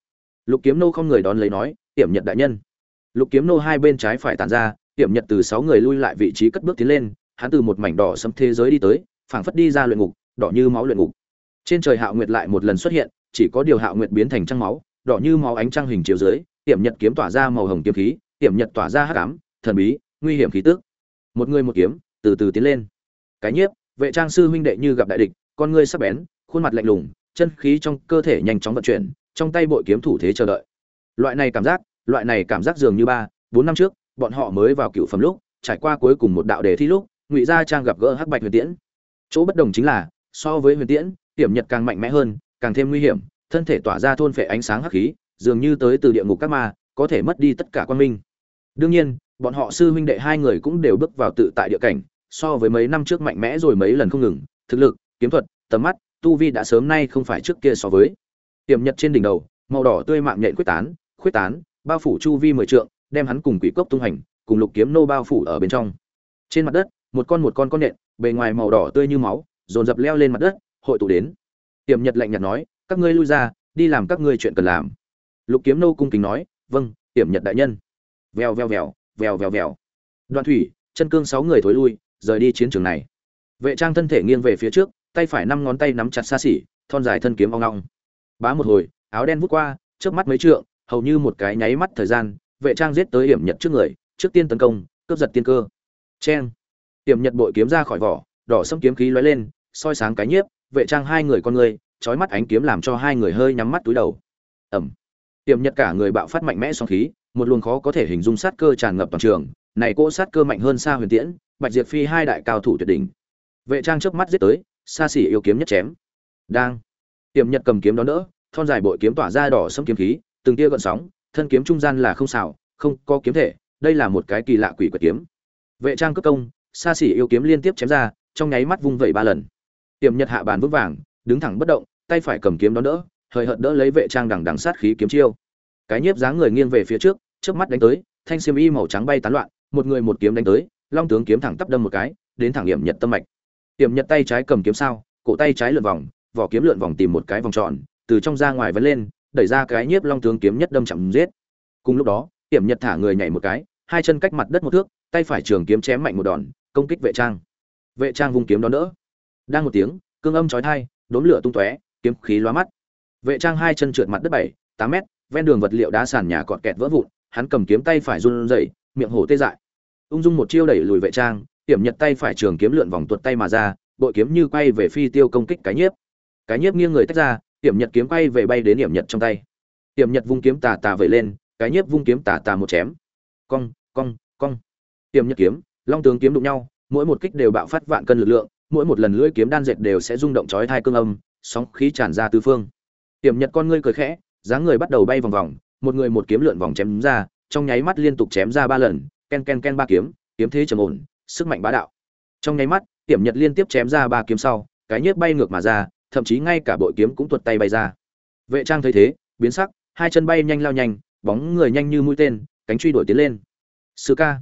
Lục kiếm nô không người đón lấy nói tiểm nhật đại nhân lục kiếm nô hai bên trái phải tàn ra hiểm nhật từ sáu người lui lại vị trí cất bước tiến lên, hắn từ một mảnh đỏ xâm thế giới đi tới, phảng phất đi ra luyện ngục, đỏ như máu luyện ngục. Trên trời hạo nguyệt lại một lần xuất hiện, chỉ có điều hạo nguyệt biến thành trăng máu, đỏ như máu ánh trăng hình chiếu dưới hiểm nhật kiếm tỏa ra màu hồng kiếm khí hiểm nhật tỏa ra hắc ám, thần bí, nguy hiểm khí tức. Một người một kiếm, từ từ tiến lên. Cái nhiếp, vệ trang sư huynh đệ như gặp đại địch, con ngươi sắc bén, khuôn mặt lạnh lùng, chân khí trong cơ thể nhanh chóng vận chuyển, trong tay bội kiếm thủ thế chờ đợi. Loại này cảm giác loại này cảm giác dường như ba, bốn năm trước, bọn họ mới vào cựu phẩm lúc, trải qua cuối cùng một đạo đề thi lúc, ngụy gia trang gặp gỡ hắc bạch huyền tiễn. Chỗ bất đồng chính là, so với huyền tiễn, hiểm nhật càng mạnh mẽ hơn, càng thêm nguy hiểm, thân thể tỏa ra thôn phệ ánh sáng hắc khí, dường như tới từ địa ngục các ma, có thể mất đi tất cả quan minh. Đương nhiên, bọn họ sư huynh đệ hai người cũng đều bước vào tự tại địa cảnh, so với mấy năm trước mạnh mẽ rồi mấy lần không ngừng, thực lực, kiếm thuật, tầm mắt, tu vi đã sớm nay không phải trước kia so với. Tiềm nhật trên đỉnh đầu, màu đỏ tươi mạng nhện quyết tán khuyết tán bao phủ chu vi mười trượng đem hắn cùng quỷ cốc tung hành cùng lục kiếm nô bao phủ ở bên trong. Trên mặt đất một con một con con nện, bề ngoài màu đỏ tươi như máu dồn dập leo lên mặt đất hội tụ đến. Tiềm nhật lạnh nhạt nói các ngươi lui ra đi làm các ngươi chuyện cần làm. Lục kiếm nô cung kính nói vâng tiềm nhật đại nhân. Vèo vèo vèo vèo vèo vèo. Đoạn thủy chân cương sáu người thối lui rời đi chiến trường này. Vệ trang thân thể nghiêng về phía trước tay phải năm ngón tay nắm chặt xa xỉ thon dài thân kiếm ong ong. Bá một hồi áo đen vút qua trước mắt mấy trượng hầu như một cái nháy mắt thời gian, vệ trang giết tới hiểm nhật trước người, trước tiên tấn công, cướp giật tiên cơ. Cheng. Hiểm nhật bội kiếm ra khỏi vỏ, đỏ sẫm kiếm khí lóe lên, soi sáng cái nhiếp, vệ trang hai người con người trói mắt ánh kiếm làm cho hai người hơi nhắm mắt túi đầu. Ẩm. Hiểm nhật cả người bạo phát mạnh mẽ song khí, một luồng khó có thể hình dung sát cơ tràn ngập toàn trường, này cỗ sát cơ mạnh hơn xa huyền tiễn, bạch diệt phi hai đại cao thủ tuyệt đỉnh. Vệ trang chớp mắt giết tới, xa xỉ yêu kiếm nhất chém. Đang. Tiềm nhật cầm kiếm đó đỡ, thon dài bội kiếm tỏa ra đỏ sẫm kiếm khí từng tia gợn sóng, thân kiếm trung gian là không xảo, không có kiếm thể, đây là một cái kỳ lạ quỷ quật kiếm. Vệ trang cấp công, xa xỉ yêu kiếm liên tiếp chém ra, trong nháy mắt vung vẩy ba lần. Tiềm nhật hạ bàn vững vàng, đứng thẳng bất động, tay phải cầm kiếm đón đỡ hời hợt đỡ lấy vệ trang đằng đằng sát khí kiếm chiêu. Cái nhiếp dáng người nghiêng về phía trước trước mắt đánh tới, thanh xiêm y màu trắng bay tán loạn, một người một kiếm đánh tới, long tướng kiếm thẳng tắp đâm một cái, đến thẳng điểm nhật tâm mạch. Tiềm nhật tay trái cầm kiếm sao, cổ tay trái lượn vòng, vỏ kiếm lượn vòng tìm một cái vòng tròn, từ trong ra ngoài vấn lên đẩy ra cái nhiếp long tướng kiếm nhất đâm chậm giết. Cùng lúc đó tiệm nhật thả người nhảy một cái, hai chân cách mặt đất một thước, tay phải trường kiếm chém mạnh một đòn, công kích vệ trang. Vệ trang vung kiếm đón đỡ. Đang một tiếng, cương âm chói thai đốn lửa tung tóe, kiếm khí lóa mắt. Vệ trang hai chân trượt mặt đất bảy, tám mét, ven đường vật liệu đá sàn nhà cọt kẹt vỡ vụn, hắn cầm kiếm tay phải run rẩy, miệng hổ tê dại. Ung dung một chiêu đẩy lùi vệ trang tiệm nhật tay phải trường kiếm lượn vòng tuột tay mà ra, bội kiếm như quay về phi tiêu công kích cái nhiếp. Cái nhiếp nghiêng người tách ra hiểm nhật kiếm quay về bay đến hiểm nhật trong tay. Hiểm nhật vung kiếm tà tà vẩy lên, cái nhiếp vung kiếm tà tà một chém. Cong cong cong. Hiểm nhật kiếm, long tướng kiếm đụng nhau, mỗi một kích đều bạo phát vạn cân lực lượng, mỗi một lần lưỡi kiếm đan dệt đều sẽ rung động chói thai cương âm, sóng khí tràn ra tứ phương. Hiểm nhật con ngươi cười khẽ, dáng người bắt đầu bay vòng vòng, một người một kiếm lượn vòng chém ra, trong nháy mắt liên tục chém ra ba lần, ken ken ken ba kiếm kiếm thế trầm ổn, sức mạnh bá đạo. Trong nháy mắt hiểm nhật liên tiếp chém ra ba kiếm sau, cái nhiếp bay ngược mà ra thậm chí ngay cả bội kiếm cũng tuột tay bay ra. Vệ trang thấy thế, biến sắc, hai chân bay nhanh lao nhanh, bóng người nhanh như mũi tên, cánh truy đuổi tiến lên. Sư ca.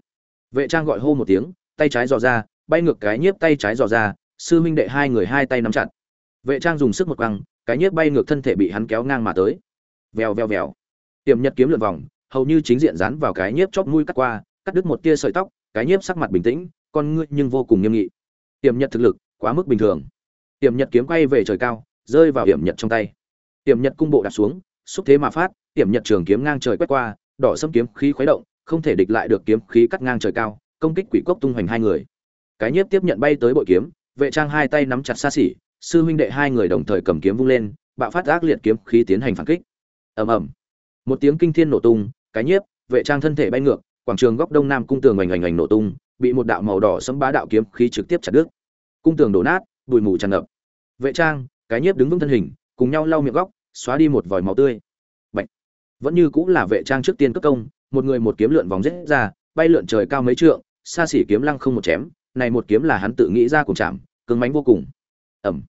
Vệ trang gọi hô một tiếng, tay trái dò ra, bay ngược cái nhiếp tay trái dò ra, sư huynh đệ hai người hai tay nắm chặt. Vệ trang dùng sức một quăng, cái nhiếp bay ngược thân thể bị hắn kéo ngang mà tới. Vèo vèo vèo. Tiềm nhật kiếm lượn vòng, hầu như chính diện dán vào cái nhiếp chóp mũi cắt qua, cắt đứt một tia sợi tóc, cái nhiếp sắc mặt bình tĩnh, con ngươi nhưng vô cùng nghiêm nghị. Tiềm nhật thực lực quá mức bình thường tiềm nhật kiếm quay về trời cao, rơi vào hiểm nhật trong tay. Tiềm nhật cung bộ đặt xuống, xúc thế mà phát tiềm nhật trường kiếm ngang trời quét qua, đỏ sâm kiếm khí khuấy động, không thể địch lại được kiếm khí cắt ngang trời cao, công kích quỷ cốc tung hoành hai người. Cái nhiếp tiếp nhận bay tới bội kiếm, vệ trang hai tay nắm chặt xa xỉ, sư huynh đệ hai người đồng thời cầm kiếm vung lên, bạo phát ác liệt kiếm khí tiến hành phản kích. Ầm ầm. Một tiếng kinh thiên nổ tung, cái nhiếp, vệ trang thân thể bay ngược, quảng trường góc đông nam cung tường oành oành oành nổ tung, bị một đạo màu đỏ sẫm bá đạo kiếm khí trực tiếp chặt đứt. Cung tường đổ nát bụi mù tràn ngập. Vệ trang, cái nhiếp đứng vững thân hình, cùng nhau lau miệng góc, xóa đi một vòi máu tươi. Bạch. vẫn như cũng là vệ trang trước tiên cất công, một người một kiếm lượn vòng rết ra, bay lượn trời cao mấy trượng, xa xỉ kiếm lăng không một chém, này một kiếm là hắn tự nghĩ ra cùng chạm, cứng mánh vô cùng. Ẩm.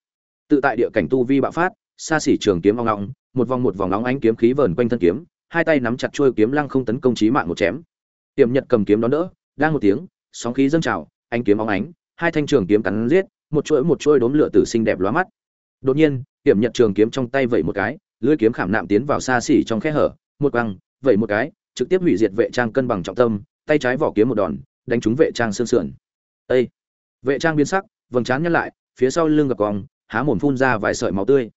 Tự tại địa cảnh tu vi bạo phát, xa xỉ trường kiếm ong ngọng một vòng một vòng nóng ánh kiếm khí vờn quanh thân kiếm, hai tay nắm chặt chuôi kiếm lăng không tấn công chí mạng một chém. Tiềm nhật cầm kiếm đón đỡ, đang một tiếng, sóng khí dâng trào anh kiếm óng ánh, hai thanh trường kiếm cắn giết một chuỗi một chuỗi đốm lửa tử xinh đẹp lóa mắt. Đột nhiên tiềm nhật trường kiếm trong tay vẩy một cái, lưỡi kiếm khảm nạm tiến vào xa xỉ trong khe hở, một quăng, vẩy một cái, trực tiếp hủy diệt vệ trang cân bằng trọng tâm, tay trái vỏ kiếm một đòn, đánh trúng vệ trang xương sườn. Ê! vệ trang biến sắc, vầng trán nhăn lại, phía sau lưng gập cong há mồm phun ra vài sợi máu tươi.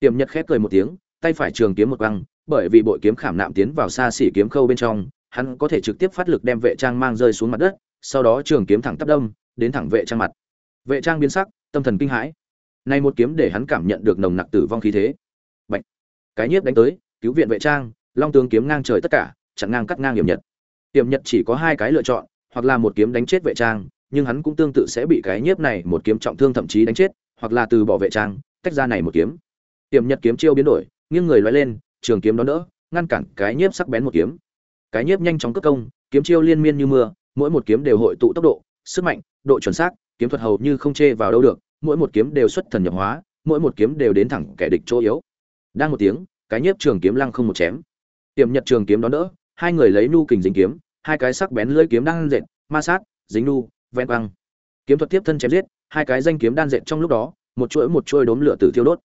Tiềm nhật khép cười một tiếng, tay phải trường kiếm một quăng, bởi vì bội kiếm khảm nạm tiến vào xa xỉ kiếm khâu bên trong, hắn có thể trực tiếp phát lực đem vệ trang mang rơi xuống mặt đất, sau đó trường kiếm thẳng tắp đâm, đến thẳng vệ trang mặt vệ trang biến sắc, tâm thần kinh hãi. Nay một kiếm để hắn cảm nhận được nồng nặc tử vong khí thế. Bạch. cái nhiếp đánh tới, cứu viện vệ trang, long tướng kiếm ngang trời tất cả, chặn ngang cắt ngang hiểm nhật. Hiểm nhật chỉ có hai cái lựa chọn, hoặc là một kiếm đánh chết vệ trang, nhưng hắn cũng tương tự sẽ bị cái nhiếp này một kiếm trọng thương thậm chí đánh chết, hoặc là từ bỏ vệ trang, tách ra này một kiếm. Hiểm nhật kiếm chiêu biến đổi, nghiêng người loay lên, trường kiếm đó đỡ, ngăn cản cái nhiếp sắc bén một kiếm. Cái nhiếp nhanh chóng cất công, kiếm chiêu liên miên như mưa, mỗi một kiếm đều hội tụ tốc độ, sức mạnh, độ chuẩn xác kiếm thuật hầu như không chê vào đâu được, mỗi một kiếm đều xuất thần nhập hóa, mỗi một kiếm đều đến thẳng kẻ địch chỗ yếu. Đang một tiếng, cái nhiếp trường kiếm lăng không một chém. Tiềm nhật trường kiếm đón đỡ, hai người lấy nu kình dính kiếm, hai cái sắc bén lưỡi kiếm đang dệt, ma sát, dính nu, vén băng kiếm thuật tiếp thân chém giết, hai cái danh kiếm đan dệt trong lúc đó, một chuỗi một chuôi đốm lửa tử thiêu đốt.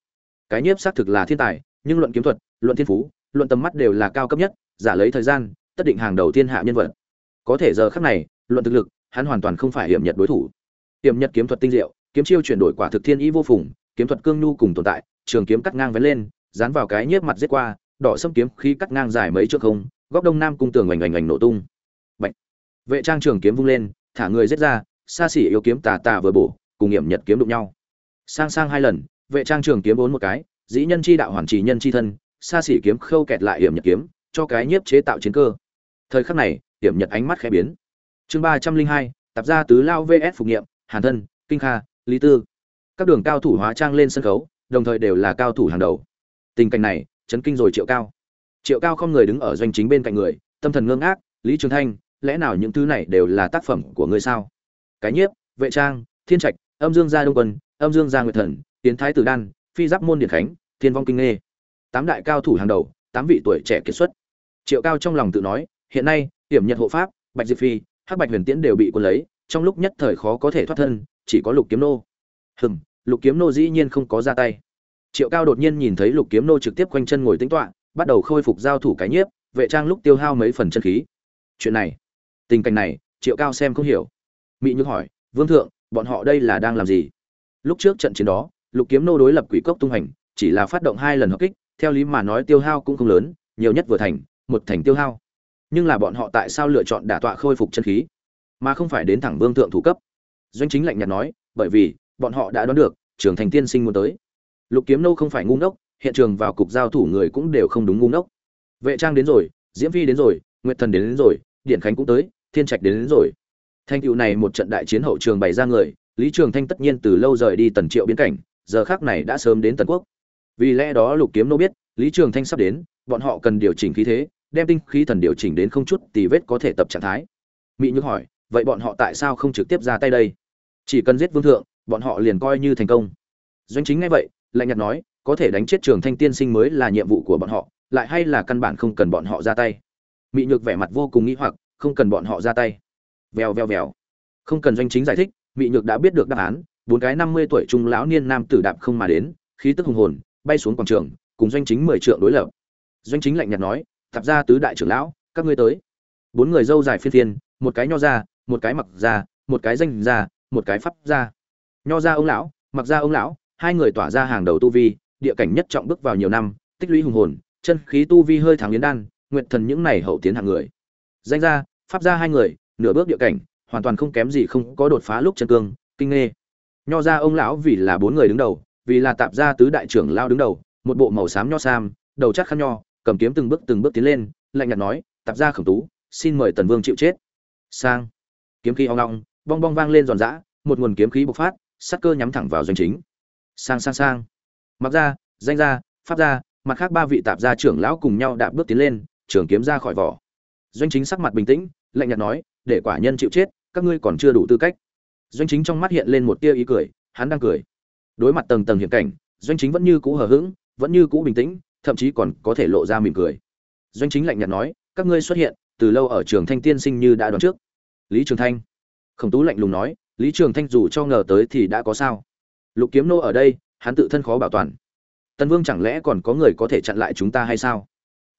Cái nhiếp xác thực là thiên tài, nhưng luận kiếm thuật, luận thiên phú, luận tầm mắt đều là cao cấp nhất, giả lấy thời gian, tất định hàng đầu thiên hạ nhân vật. Có thể giờ khắc này, luận thực lực, hắn hoàn toàn không phải hiểm nhật đối thủ tiềm nhật kiếm thuật tinh diệu, kiếm chiêu chuyển đổi quả thực thiên ý vô phùng, kiếm thuật cương nhu cùng tồn tại, trường kiếm cắt ngang vén lên, dán vào cái nhiếp mặt giết qua, đỏ sâm kiếm khi cắt ngang dài mấy trước không, góc đông nam cung tường oành oành oành nổ tung. Bạch. vệ trang trường kiếm vung lên, thả người giết ra, xa xỉ yêu kiếm tà tà vừa bổ, cùng nghiệm nhật kiếm đụng nhau. Sang sang hai lần, vệ trang trường kiếm bốn một cái, dĩ nhân chi đạo hoàn trì nhân chi thân, xa xỉ kiếm khâu kẹt lại hiểm nhật kiếm, cho cái nhiếp chế tạo chiến cơ. Thời khắc này, hiểm nhật ánh mắt khẽ biến. Chương ba trăm linh hai, tập ra tứ lao vs phục nghiệm hàn thân, kinh kha, lý tư. Các đường cao thủ hóa trang lên sân khấu, đồng thời đều là cao thủ hàng đầu. Tình cảnh này, chấn kinh rồi triệu cao. Triệu cao không người đứng ở doanh chính bên cạnh người, tâm thần ngưng ác lý trường thanh, lẽ nào những thứ này đều là tác phẩm của ngươi sao? Cái nhiếp, vệ trang, thiên trạch, âm dương gia đông quân, âm dương gia nguyệt thần, tiến thái tử đan, phi giáp môn điện khánh, thiên vong kinh nghê. Tám đại cao thủ hàng đầu, tám vị tuổi trẻ kiệt xuất. Triệu cao trong lòng tự nói, hiện nay hiểm nhật hộ pháp, bạch diệp phi, hắc bạch huyền tiễn đều bị quân lấy trong lúc nhất thời khó có thể thoát thân, chỉ có lục kiếm nô. Hừm, lục kiếm nô dĩ nhiên không có ra tay. Triệu cao đột nhiên nhìn thấy lục kiếm nô trực tiếp quanh chân ngồi tính toạ bắt đầu khôi phục giao thủ cái nhiếp, vệ trang lúc tiêu hao mấy phần chân khí. Chuyện này, tình cảnh này, triệu cao xem không hiểu. Mỹ nhược hỏi, vương thượng, bọn họ đây là đang làm gì? Lúc trước trận chiến đó, lục kiếm nô đối lập quỷ cốc tung hành, chỉ là phát động hai lần hợp kích, theo lý mà nói tiêu hao cũng không lớn, nhiều nhất vừa thành, một thành tiêu hao. Nhưng là bọn họ tại sao lựa chọn đả tọa khôi phục chân khí? Mà không phải đến thẳng vương thượng thủ cấp. Doanh chính lạnh nhạt nói bởi vì bọn họ đã đoán được trường thành tiên sinh muốn tới. Lục kiếm nô không phải ngu ngốc hiện trường vào cục giao thủ người cũng đều không đúng ngu ngốc. Vệ trang đến rồi diễm phi đến rồi nguyệt thần đến, đến rồi điện khánh cũng tới thiên trạch đến, đến rồi. Thành tựu này một trận đại chiến hậu trường bày ra người lý trường thanh tất nhiên từ lâu rời đi tần triệu biến cảnh giờ khác này đã sớm đến tần quốc. Vì lẽ đó lục kiếm nô biết lý trường thanh sắp đến bọn họ cần điều chỉnh khí thế đem tinh khí thần điều chỉnh đến không chút tì vết có thể tập trạng thái. Mỹ nhược hỏi vậy bọn họ tại sao không trực tiếp ra tay đây? Chỉ cần giết vương thượng, bọn họ liền coi như thành công. Doanh chính ngay vậy, lạnh nhạt nói, có thể đánh chết trường thanh tiên sinh mới là nhiệm vụ của bọn họ, lại hay là căn bản không cần bọn họ ra tay? Mị nhược vẻ mặt vô cùng nghĩ hoặc, không cần bọn họ ra tay. Vèo vèo vèo. Không cần doanh chính giải thích, mị nhược đã biết được đáp án, bốn cái năm mươi tuổi trung lão niên nam tử đạp không mà đến, khí tức hùng hồn, bay xuống quảng trường, cùng doanh chính mười trượng đối lập. Doanh chính lạnh nhạt nói, thập ra tứ đại trưởng lão, các ngươi tới. Bốn người dâu dài phiên thiên, một cái nho ra một cái mặc ra, một cái danh ra, một cái pháp ra. Nho ra ông lão, mặc ra ông lão, hai người tỏa ra hàng đầu tu vi, địa cảnh nhất trọng bước vào nhiều năm, tích lũy hùng hồn, chân khí tu vi hơi thẳng yến đan, nguyện thần những này hậu tiến hạng người. Danh ra, pháp ra hai người, nửa bước địa cảnh, hoàn toàn không kém gì không có đột phá lúc chân cương, kinh nghê. Nho ra ông lão vì là bốn người đứng đầu, vì là tạp gia tứ đại trưởng lao đứng đầu, một bộ màu xám nho sam, đầu chắc khăn nho, cầm kiếm từng bước từng bước tiến lên, lạnh nhạt nói, tạp gia khổng tú, xin mời tần vương chịu chết. Sang kiếm khí ong ong, bong bong vang lên giòn giã, một nguồn kiếm khí bộc phát sắc cơ nhắm thẳng vào doanh chính. Sang sang sang. Mặc ra, danh ra, pháp ra, mặt khác ba vị tạp gia trưởng lão cùng nhau đạp bước tiến lên, trường kiếm ra khỏi vỏ. Doanh chính sắc mặt bình tĩnh, lạnh nhạt nói, để quả nhân chịu chết, các ngươi còn chưa đủ tư cách. Doanh chính trong mắt hiện lên một tia ý cười, hắn đang cười. Đối mặt tầng tầng hiểm cảnh, doanh chính vẫn như cũ hờ hững, vẫn như cũ bình tĩnh, thậm chí còn có thể lộ ra mỉm cười. Doanh chính lạnh nhạt nói, các ngươi xuất hiện, từ lâu ở trường thanh tiên sinh như đã đoán trước lý trường thanh. Khổng tú lạnh lùng nói, lý trường thanh dù cho ngờ tới thì đã có sao? Lục kiếm nô ở đây, hắn tự thân khó bảo toàn. Tần vương chẳng lẽ còn có người có thể chặn lại chúng ta hay sao?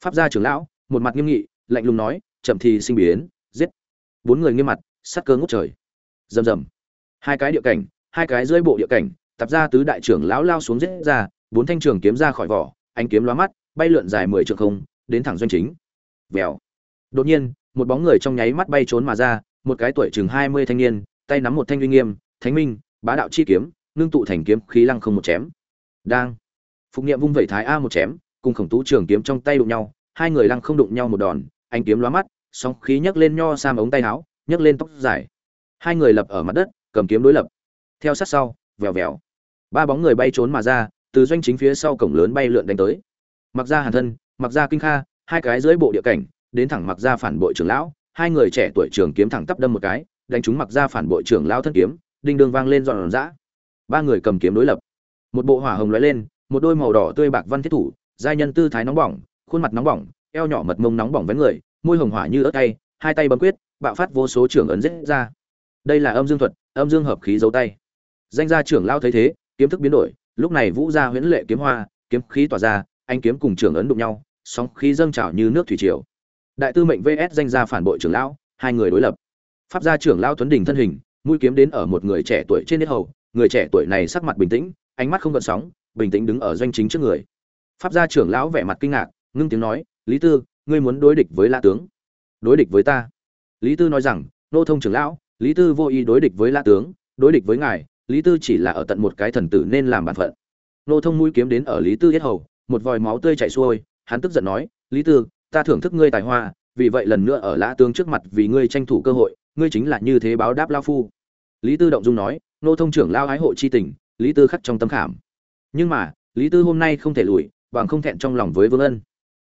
Pháp gia trưởng lão, một mặt nghiêm nghị, lạnh lùng nói, chậm thì sinh biến, giết. Bốn người nghiêm mặt sát cơ ngút trời. Rầm rầm. Hai cái địa cảnh, hai cái dưới bộ địa cảnh tập ra tứ đại trưởng lão lao xuống giết ra, bốn thanh trường kiếm ra khỏi vỏ anh kiếm lóa mắt, bay lượn dài mười trượng không, đến thẳng doanh chính. Vèo. Đột nhiên, một bóng người trong nháy mắt bay trốn mà ra một cái tuổi chừng hai mươi thanh niên, tay nắm một thanh uy nghiêm, thánh minh, bá đạo chi kiếm nương tụ thành kiếm khí lăng không một chém. Đang, phục nghiệm vung vẩy thái a một chém, cùng khổng tú trường kiếm trong tay đụng nhau, hai người lăng không đụng nhau một đòn, anh kiếm lóa mắt sóng khí nhấc lên nho sam ống tay áo, nhấc lên tóc dài. Hai người lập ở mặt đất, cầm kiếm đối lập. Theo sát sau, vèo vèo. Ba bóng người bay trốn mà ra, từ doanh chính phía sau cổng lớn bay lượn đánh tới. Mặc ra hàn thân, mặc ra kinh kha, hai cái dưới bộ địa cảnh, đến thẳng mặc ra phản bội trưởng lão hai người trẻ tuổi trường kiếm thẳng tắp đâm một cái, đánh trúng mặc ra phản bội trưởng lão thân kiếm, đinh đường vang lên dọn dã ba người cầm kiếm đối lập. Một bộ hỏa hồng lóe lên, một đôi màu đỏ tươi bạc văn thiết thủ, giai nhân tư thái nóng bỏng, khuôn mặt nóng bỏng, eo nhỏ mật mông nóng bỏng với người, môi hồng hỏa như ớt tay hai tay bấm quyết, bạo phát vô số trưởng ấn giết ra. Đây là âm dương thuật, âm dương hợp khí dấu tay. Danh gia trưởng lao thấy thế, kiếm thức biến đổi, lúc này vũ gia huyễn lệ kiếm hoa, kiếm khí tỏa ra anh kiếm cùng trưởng ấn đụng nhau, sóng khí dâng trào như nước thủy triều đại tư mệnh vs danh gia phản bội trưởng lão, hai người đối lập. Pháp gia trưởng lão tuấn đình thân hình, mũi kiếm đến ở một người trẻ tuổi trên nết hầu, người trẻ tuổi này sắc mặt bình tĩnh, ánh mắt không gợn sóng, bình tĩnh đứng ở doanh chính trước người. Pháp gia trưởng lão vẻ mặt kinh ngạc, ngưng tiếng nói, lý tư, ngươi muốn đối địch với la tướng? Đối địch với ta. Lý tư nói rằng, nô thông trưởng lão, lý tư vô ý đối địch với la tướng, đối địch với ngài, lý tư chỉ là ở tận một cái thần tử nên làm bản phận. Nô thông mũi kiếm đến ở lý tư yết hầu, một vòi máu tươi chảy xuôi, hắn tức giận nói, lý tư ta thưởng thức ngươi tài hoa, vì vậy lần nữa ở lã tướng trước mặt vì ngươi tranh thủ cơ hội, ngươi chính là như thế báo đáp lao phu. Lý tư động dung nói, nô thông trưởng lao ái hộ chi tình, lý tư khắc trong tâm khảm. Nhưng mà, lý tư hôm nay không thể lùi, bằng không thẹn trong lòng với vương ân.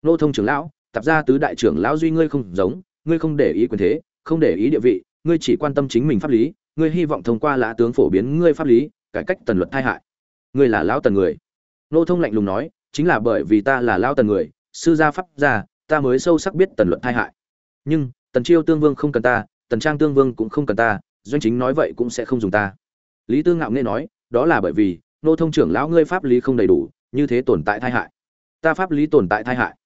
Nô thông trưởng lão tập ra tứ đại trưởng lão duy ngươi không giống, ngươi không để ý quyền thế, không để ý địa vị, ngươi chỉ quan tâm chính mình pháp lý, ngươi hy vọng thông qua lã tướng phổ biến ngươi pháp lý, cải cách tần luật tai hại. Ngươi là lão tần người. Nô thông lạnh lùng nói, chính là bởi vì ta là lão tần người, sư gia pháp gia ta mới sâu sắc biết tần luận tai hại. Nhưng, tần chiêu tương vương không cần ta, tần trang tương vương cũng không cần ta, doanh chính nói vậy cũng sẽ không dùng ta. Lý tư ngạo nghe nói, đó là bởi vì, nô thông trưởng lão ngươi pháp lý không đầy đủ, như thế tồn tại tai hại. Ta pháp lý tồn tại tai hại.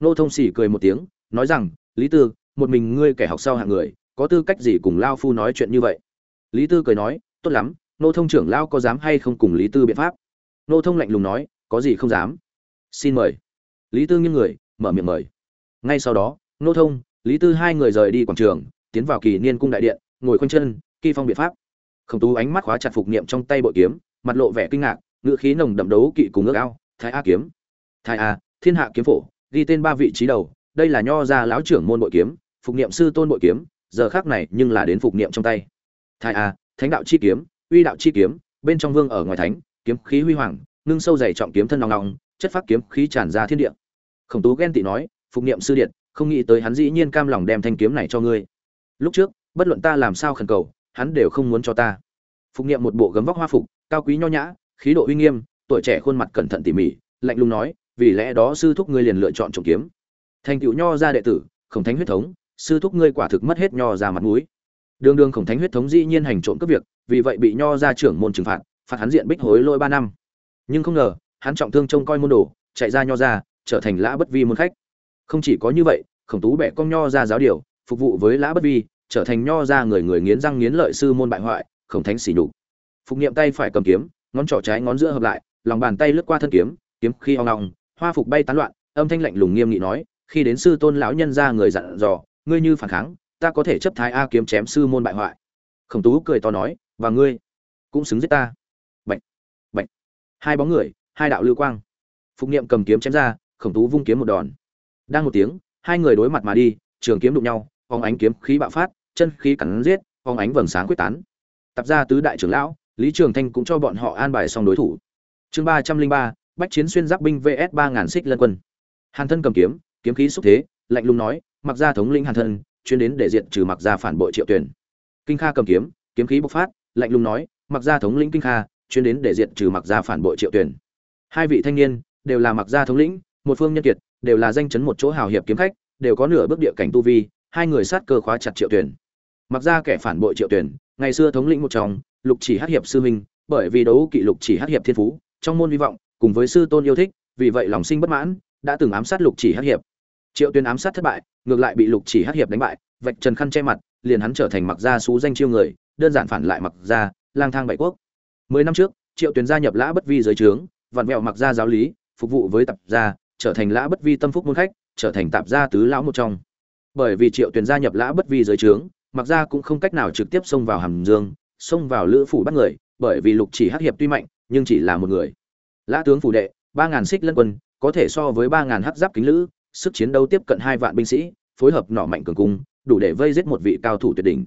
Nô thông sỉ cười một tiếng, nói rằng, lý tư, một mình ngươi kẻ học sau hạng người, có tư cách gì cùng lao phu nói chuyện như vậy? Lý tư cười nói, tốt lắm, nô thông trưởng lao có dám hay không cùng lý tư biện pháp? Nô thông lạnh lùng nói, có gì không dám? Xin mời. Lý tư nghiêng người, mở miệng mời ngay sau đó nô thông, lý tư hai người rời đi quảng trường, tiến vào kỳ niên cung đại điện, ngồi khoanh chân, kỳ phong biện pháp. Khổng tú ánh mắt khóa chặt phục niệm trong tay bội kiếm, mặt lộ vẻ kinh ngạc ngựa khí nồng đậm đấu kỵ cùng ước ao, thái a kiếm. Thái a, thiên hạ kiếm phổ, ghi tên ba vị trí đầu, đây là nho gia lão trưởng môn bội kiếm, phục niệm sư tôn bội kiếm, giờ khác này nhưng là đến phục niệm trong tay. Thái a, thánh đạo chi kiếm, uy đạo chi kiếm, bên trong vương ở ngoài thánh, kiếm khí huy hoàng, ngưng sâu dày trọng kiếm thân nòng nòng chất phát kiếm khí tràn ra thiên địa. Khổng tú ghen tị nói phục niệm sư điện, không nghĩ tới hắn dĩ nhiên cam lòng đem thanh kiếm này cho ngươi. Lúc trước, bất luận ta làm sao khẩn cầu, hắn đều không muốn cho ta. Phục niệm một bộ gấm vóc hoa phục, cao quý nho nhã, khí độ uy nghiêm, tuổi trẻ khuôn mặt cẩn thận tỉ mỉ, lạnh lùng nói, vì lẽ đó sư thúc ngươi liền lựa chọn trộm kiếm. Thành tựu nho ra đệ tử, khổng thánh huyết thống, sư thúc ngươi quả thực mất hết nho ra mặt mũi. Đường đường khổng thánh huyết thống dĩ nhiên hành trộm cướp việc, vì vậy bị nho ra trưởng môn trừng phạt phạt hắn diện bích hối lỗi ba năm. Nhưng không ngờ, hắn trọng thương trông coi môn đồ, chạy ra nho ra trở thành lã bất vi môn khách không chỉ có như vậy, khổng tú bẻ con nho ra giáo điều, phục vụ với lã bất vi, trở thành nho ra người người nghiến răng nghiến lợi sư môn bại hoại, khổng thánh xỉ nhục. Phục niệm tay phải cầm kiếm, ngón trỏ trái ngón giữa hợp lại, lòng bàn tay lướt qua thân kiếm kiếm khi ong ong, hoa phục bay tán loạn, âm thanh lạnh lùng nghiêm nghị nói, khi đến sư tôn lão nhân ra người dặn dò, ngươi như phản kháng, ta có thể chấp thái a kiếm chém sư môn bại hoại. Khổng tú cười to nói, và ngươi cũng xứng giết ta. Bệnh bệnh hai bóng người, hai đạo lưu quang. Phục niệm cầm kiếm chém ra, khổng tú vung kiếm một đòn đang một tiếng, hai người đối mặt mà đi, trường kiếm đụng nhau phóng ánh kiếm khí bạo phát, chân khí cắn giết phóng ánh vầng sáng quyết tán. Tập ra tứ đại trưởng lão, lý trường thanh cũng cho bọn họ an bài xong đối thủ. Chương ba trăm linh ba, bách chiến xuyên giáp binh vs ba ngàn xích lân quân. Hàn thân cầm kiếm kiếm khí xúc thế, lạnh lùng nói, mặc ra thống lĩnh hàn thân, chuyên đến để diện trừ mặc ra phản bội triệu tuyển kinh kha cầm kiếm kiếm khí bộc phát, lạnh lùng nói, mặc ra thống lĩnh kinh kha, chuyên đến để diện trừ mặc ra phản bội triệu tuyển hai vị thanh niên, đều là mặc gia thống lĩnh, một phương nhân kiệt đều là danh chấn một chỗ hào hiệp kiếm khách, đều có nửa bước địa cảnh tu vi, hai người sát cơ khóa chặt triệu tuyển mặc ra kẻ phản bội triệu tuyển ngày xưa thống lĩnh một trong, lục chỉ hắc hiệp sư minh bởi vì đấu kỵ lục chỉ hắc hiệp thiên phú, trong môn hy vọng, cùng với sư tôn yêu thích, vì vậy lòng sinh bất mãn, đã từng ám sát lục chỉ hắc hiệp. Triệu Tuyển ám sát thất bại, ngược lại bị lục chỉ hắc hiệp đánh bại, vạch trần khăn che mặt, liền hắn trở thành mặc gia xú danh chiêu người, đơn giản phản lại mặc gia lang thang bảy quốc. Mười năm trước, triệu Tuyển gia nhập lã bất vi dưới trướng, vặn vẹo mặc gia giáo lý, phục vụ với tập gia trở thành lã bất vi tâm phúc môn khách, trở thành tạp gia tứ lão một trong. Bởi vì triệu tuyển gia nhập lã bất vi dưới trướng, mặc ra cũng không cách nào trực tiếp xông vào hàm dương, xông vào lữ phủ bắt người, bởi vì lục chỉ hắc hiệp tuy mạnh, nhưng chỉ là một người. Lã tướng phủ đệ, ba ngàn xích lân quân, có thể so với ba ngàn hắc giáp kính lữ, sức chiến đấu tiếp cận hai vạn binh sĩ, phối hợp nỏ mạnh cường cung, đủ để vây giết một vị cao thủ tuyệt đỉnh.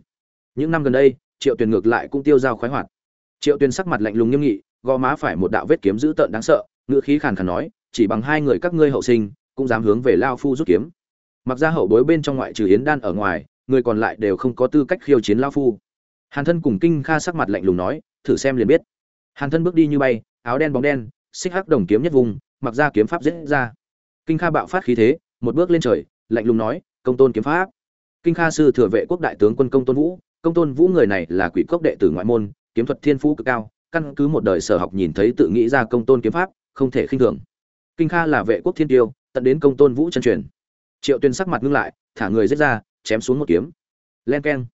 Những năm gần đây, triệu tuyền ngược lại cũng tiêu dao khoái hoạt. Triệu tuyền sắc mặt lạnh lùng nghiêm nghị, gò má phải một đạo vết kiếm dữ tợn đáng sợ ngựa khí khàn khàn nói chỉ bằng hai người các ngươi hậu sinh, cũng dám hướng về lao phu rút kiếm. Mặc ra hậu bối bên trong ngoại trừ yến đan ở ngoài, người còn lại đều không có tư cách khiêu chiến lao phu. Hàn thân cùng kinh kha sắc mặt lạnh lùng nói, thử xem liền biết. Hàn thân bước đi như bay, áo đen bóng đen, xích hắc đồng kiếm nhất vùng, mặc ra kiếm pháp dễ ra. Kinh kha bạo phát khí thế, một bước lên trời, lạnh lùng nói, công tôn kiếm pháp. Kinh kha sư thừa vệ quốc đại tướng quân công tôn vũ, công tôn vũ người này là quỷ cốc đệ tử ngoại môn, kiếm thuật thiên phú cực cao, căn cứ một đời sở học nhìn thấy tự nghĩ ra công tôn kiếm pháp, không thể khinh thường kinh kha là vệ quốc thiên tiêu, tận đến công tôn vũ chân truyền. Triệu tuyên sắc mặt ngưng lại, thả người giết ra, chém xuống một kiếm. Len keng.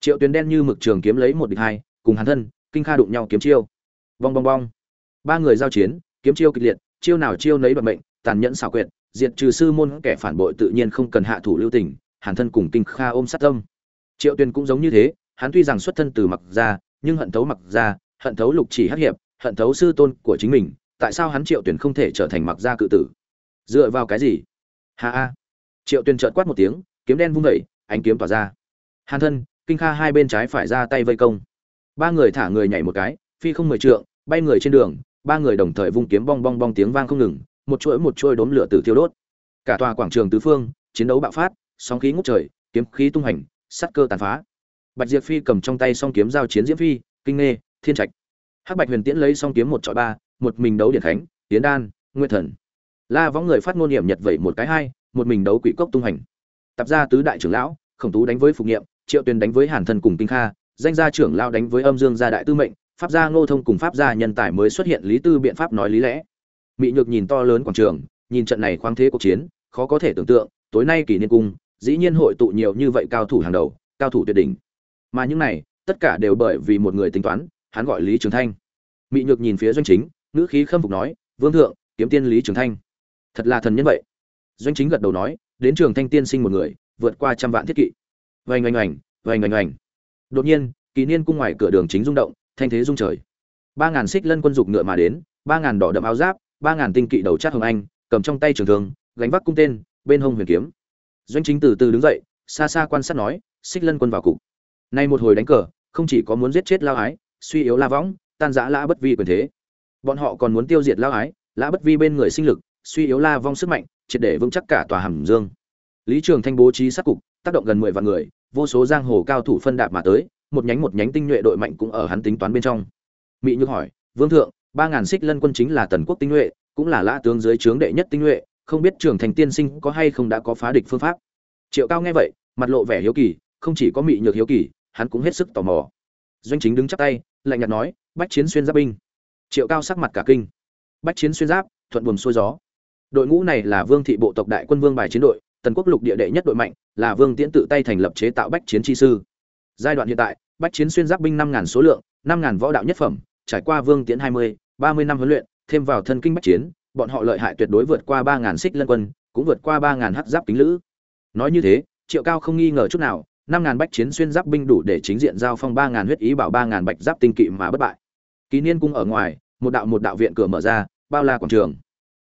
Triệu tuyên đen như mực trường kiếm lấy một địch hai, cùng hắn thân, kinh kha đụng nhau kiếm chiêu. Bong bong bong. Ba người giao chiến, kiếm chiêu kịch liệt, chiêu nào chiêu nấy bận mệnh, tàn nhẫn xảo quyệt, diệt trừ sư môn kẻ phản bội tự nhiên không cần hạ thủ lưu tình, hàn thân cùng kinh kha ôm sát tâm. Triệu tuyên cũng giống như thế, hắn tuy rằng xuất thân từ mặc gia, nhưng hận thấu mặc gia, hận thấu lục chỉ hắc hiệp, hận thấu sư tôn của chính mình tại sao hắn triệu tuyển không thể trở thành mặc gia cự tử? Dựa vào cái gì? Hà a triệu tuyển trợt quát một tiếng, kiếm đen vung vẩy ánh kiếm tỏa ra. Hàn thân, kinh kha hai bên trái phải ra tay vây công. Ba người thả người nhảy một cái, phi không mười trượng, bay người trên đường, ba người đồng thời vung kiếm bong bong bong tiếng vang không ngừng, một chuỗi một chuỗi đốm lửa từ thiêu đốt. Cả tòa quảng trường tứ phương, chiến đấu bạo phát, sóng khí ngút trời, kiếm khí tung hành, sắt cơ tàn phá. Bạch diệp phi cầm trong tay song kiếm giao chiến diễm phi, kinh nghê, thiên trạch. Hắc bạch huyền tiễn lấy song kiếm một trọi ba một mình đấu điện khánh tiến đan nguyên thần. La võng người phát ngôn niệm nhật vậy một cái hai, một mình đấu quỷ cốc tung hành tập gia tứ đại trưởng lão, khổng tú đánh với phục nghiệm triệu tuyền đánh với hàn thần cùng kinh kha, danh gia trưởng lão đánh với âm dương gia đại tư mệnh, pháp gia ngô thông cùng pháp gia nhân tài mới xuất hiện lý tư biện pháp nói lý lẽ. Mị nhược nhìn to lớn quảng trường, nhìn trận này khoáng thế cuộc chiến, khó có thể tưởng tượng, tối nay kỷ niên cung, dĩ nhiên hội tụ nhiều như vậy cao thủ hàng đầu, cao thủ tuyệt đỉnh. Mà những này, tất cả đều bởi vì một người tính toán, hắn gọi lý trường thanh. Mị nhược nhìn phía doanh chính ngữ khí khâm phục nói, vương thượng, kiếm tiên lý trường thanh. Thật là thần nhân vậy. Doanh chính gật đầu nói, đến trường thanh tiên sinh một người, vượt qua trăm vạn thiết kỵ. Vành oanh oanh vành oanh oanh. Đột nhiên, kỳ niên cung ngoài cửa đường chính rung động, thanh thế rung trời. Ba ngàn xích lân quân dục ngựa mà đến, ba ngàn đỏ đậm áo giáp, ba ngàn tinh kỵ đầu chát hồng anh, cầm trong tay trường thương, gánh vác cung tên, bên hông huyền kiếm. Doanh chính từ từ đứng dậy, xa xa quan sát nói, xích lân quân vào cục. Nay một hồi đánh cờ, không chỉ có muốn giết chết lao ái, suy yếu la võng, tan giã lã bất vi quyền thế bọn họ còn muốn tiêu diệt lao ái, lã bất vi bên người sinh lực, suy yếu la vong sức mạnh, triệt để vững chắc cả tòa hầm dương. Lý trường thanh bố trí sát cục, tác động gần mười vạn người, vô số giang hồ cao thủ phân đạp mà tới, một nhánh một nhánh tinh nhuệ đội mạnh cũng ở hắn tính toán bên trong. Mỹ nhược hỏi, vương thượng, ba ngàn xích lân quân chính là tần quốc tinh nhuệ, cũng là lã tướng dưới trướng đệ nhất tinh nhuệ, không biết trường thành tiên sinh có hay không đã có phá địch phương pháp? Triệu cao nghe vậy, mặt lộ vẻ hiếu kỳ, không chỉ có mỹ nhược hiếu kỳ, hắn cũng hết sức tò mò. Doanh chính đứng chắp tay, lạnh nhạt nói, bách chiến xuyên giáp binh triệu cao sắc mặt cả kinh. Bách chiến xuyên giáp, thuận buồm xuôi gió. Đội ngũ này là vương thị bộ tộc đại quân vương bài chiến đội, tần quốc lục địa đệ nhất đội mạnh, là vương tiễn tự tay thành lập chế tạo bách chiến chi sư. Giai đoạn hiện tại, bách chiến xuyên giáp binh năm ngàn số lượng, năm ngàn võ đạo nhất phẩm, trải qua vương tiễn hai mươi, ba mươi năm huấn luyện, thêm vào thân kinh bách chiến, bọn họ lợi hại tuyệt đối vượt qua ba ngàn xích lân quân, cũng vượt qua ba ngàn hắc giáp kính lữ. Nói như thế, triệu cao không nghi ngờ chút nào, năm ngàn bách chiến xuyên giáp binh đủ để chính diện giao phong ba ngàn huyết ý bảo ba ngàn bạch giáp tinh kỵ mà bất bại ký niên cung ở ngoài, một đạo một đạo viện cửa mở ra, bao la quảng trường.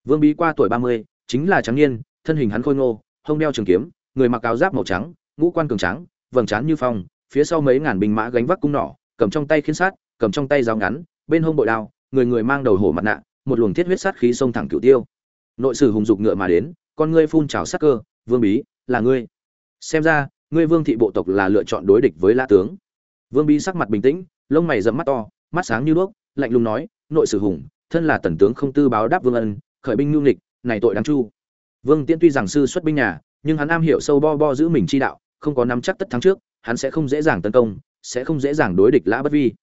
Vương bí qua tuổi ba mươi, chính là trắng niên, thân hình hắn khôi ngô, hông đeo trường kiếm, người mặc áo giáp màu trắng, ngũ quan cường trắng vầng trán như phong, phía sau mấy ngàn binh mã gánh vác cung nỏ, cầm trong tay khiến sát, cầm trong tay dao ngắn, bên hông bội đao, người người mang đầu hổ mặt nạ, một luồng thiết huyết sát khí xông thẳng cửu tiêu. Nội sử hùng dục ngựa mà đến, con ngươi phun trào sát cơ, vương bí, là ngươi. Xem ra, ngươi vương thị bộ tộc là lựa chọn đối địch với la tướng. Vương bí sắc mặt bình tĩnh, lông mày rậm mắt to mắt sáng như đuốc, lạnh lùng nói, nội sử hùng, thân là tần tướng không tư báo đáp vương ân, khởi binh nhu nghịch, này tội đáng chu. Vương tiễn tuy rằng sư xuất binh nhà, nhưng hắn am hiểu sâu bo bo giữ mình chi đạo, không có nắm chắc tất thắng trước, hắn sẽ không dễ dàng tấn công, sẽ không dễ dàng đối địch lã bất vi.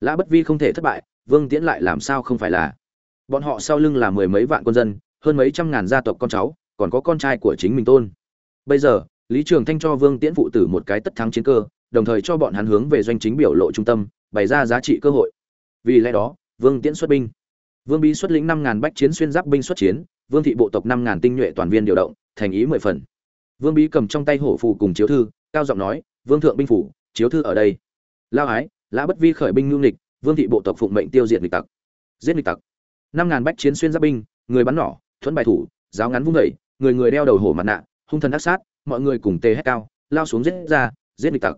Lã bất vi không thể thất bại, vương tiễn lại làm sao không phải là? Bọn họ sau lưng là mười mấy vạn quân dân, hơn mấy trăm ngàn gia tộc con cháu, còn có con trai của chính mình tôn. Bây giờ, lý trường thanh cho vương tiễn phụ tử một cái tất thắng chiến cơ đồng thời cho bọn hắn hướng về doanh chính biểu lộ trung tâm, bày ra giá trị cơ hội. Vì lẽ đó, vương tiễn xuất binh. Vương bí xuất lĩnh năm ngàn bách chiến xuyên giáp binh xuất chiến, vương thị bộ tộc năm ngàn tinh nhuệ toàn viên điều động, thành ý mười phần. Vương bí cầm trong tay hổ phù cùng chiếu thư, cao giọng nói, vương thượng binh phủ, chiếu thư ở đây. Lao ái, lã bất vi khởi binh ngưu nghịch, vương thị bộ tộc phụng mệnh tiêu diệt nghịch tặc. Giết nghịch tặc. năm ngàn bách chiến xuyên giáp binh, người bắn nỏ, thuẫn bài thủ, giáo ngắn vung vẩy người người đeo đầu hổ mặt nạ, hung thần ác sát, mọi người cùng tê hét cao, lao xuống giết ra, giết nghịch tặc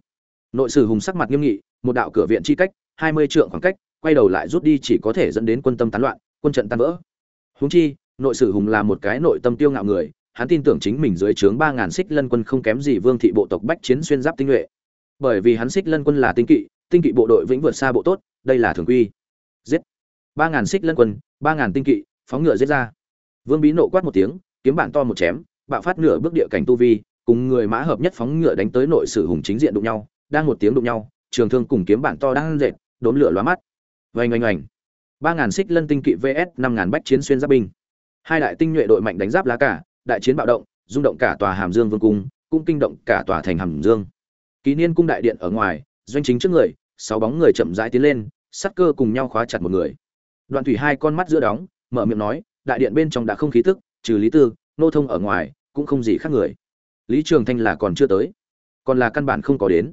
nội sử hùng sắc mặt nghiêm nghị, một đạo cửa viện chi cách, hai mươi trượng khoảng cách, quay đầu lại rút đi chỉ có thể dẫn đến quân tâm tán loạn, quân trận tan vỡ. Huống chi, nội sử hùng là một cái nội tâm tiêu ngạo người, hắn tin tưởng chính mình dưới trướng ba ngàn xích lân quân không kém gì vương thị bộ tộc bách chiến xuyên giáp tinh nhuệ. Bởi vì hắn xích lân quân là tinh kỵ tinh kỵ bộ đội vĩnh vượt xa bộ tốt, đây là thường quy. Giết! ba ngàn xích lân quân, ba ngàn tinh kỵ, phóng ngựa giết ra. Vương bí nộ quát một tiếng, kiếm bản to một chém, bạo phát nửa bước địa cảnh tu vi, cùng người mã hợp nhất phóng ngựa đánh tới nội sử hùng chính diện đụng nhau đang một tiếng đụng nhau, trường thương cùng kiếm bản to đang rệt, đốn lửa lóa mắt. Vành oanh oanh ba ngàn xích lân tinh kỵ vs năm ngàn bách chiến xuyên giáp binh. Hai đại tinh nhuệ đội mạnh đánh giáp lá cả đại chiến bạo động, rung động cả tòa hàm dương vương cung, cũng kinh động cả tòa thành hàm dương. Ký niên cung đại điện ở ngoài, doanh chính trước người, sáu bóng người chậm rãi tiến lên sát cơ cùng nhau khóa chặt một người. Đoạn thủy hai con mắt giữa đóng, mở miệng nói, đại điện bên trong đã không khí tức, trừ lý tư, nô thông ở ngoài, cũng không gì khác người. Lý trường thanh là còn chưa tới. Còn là căn bản không có đến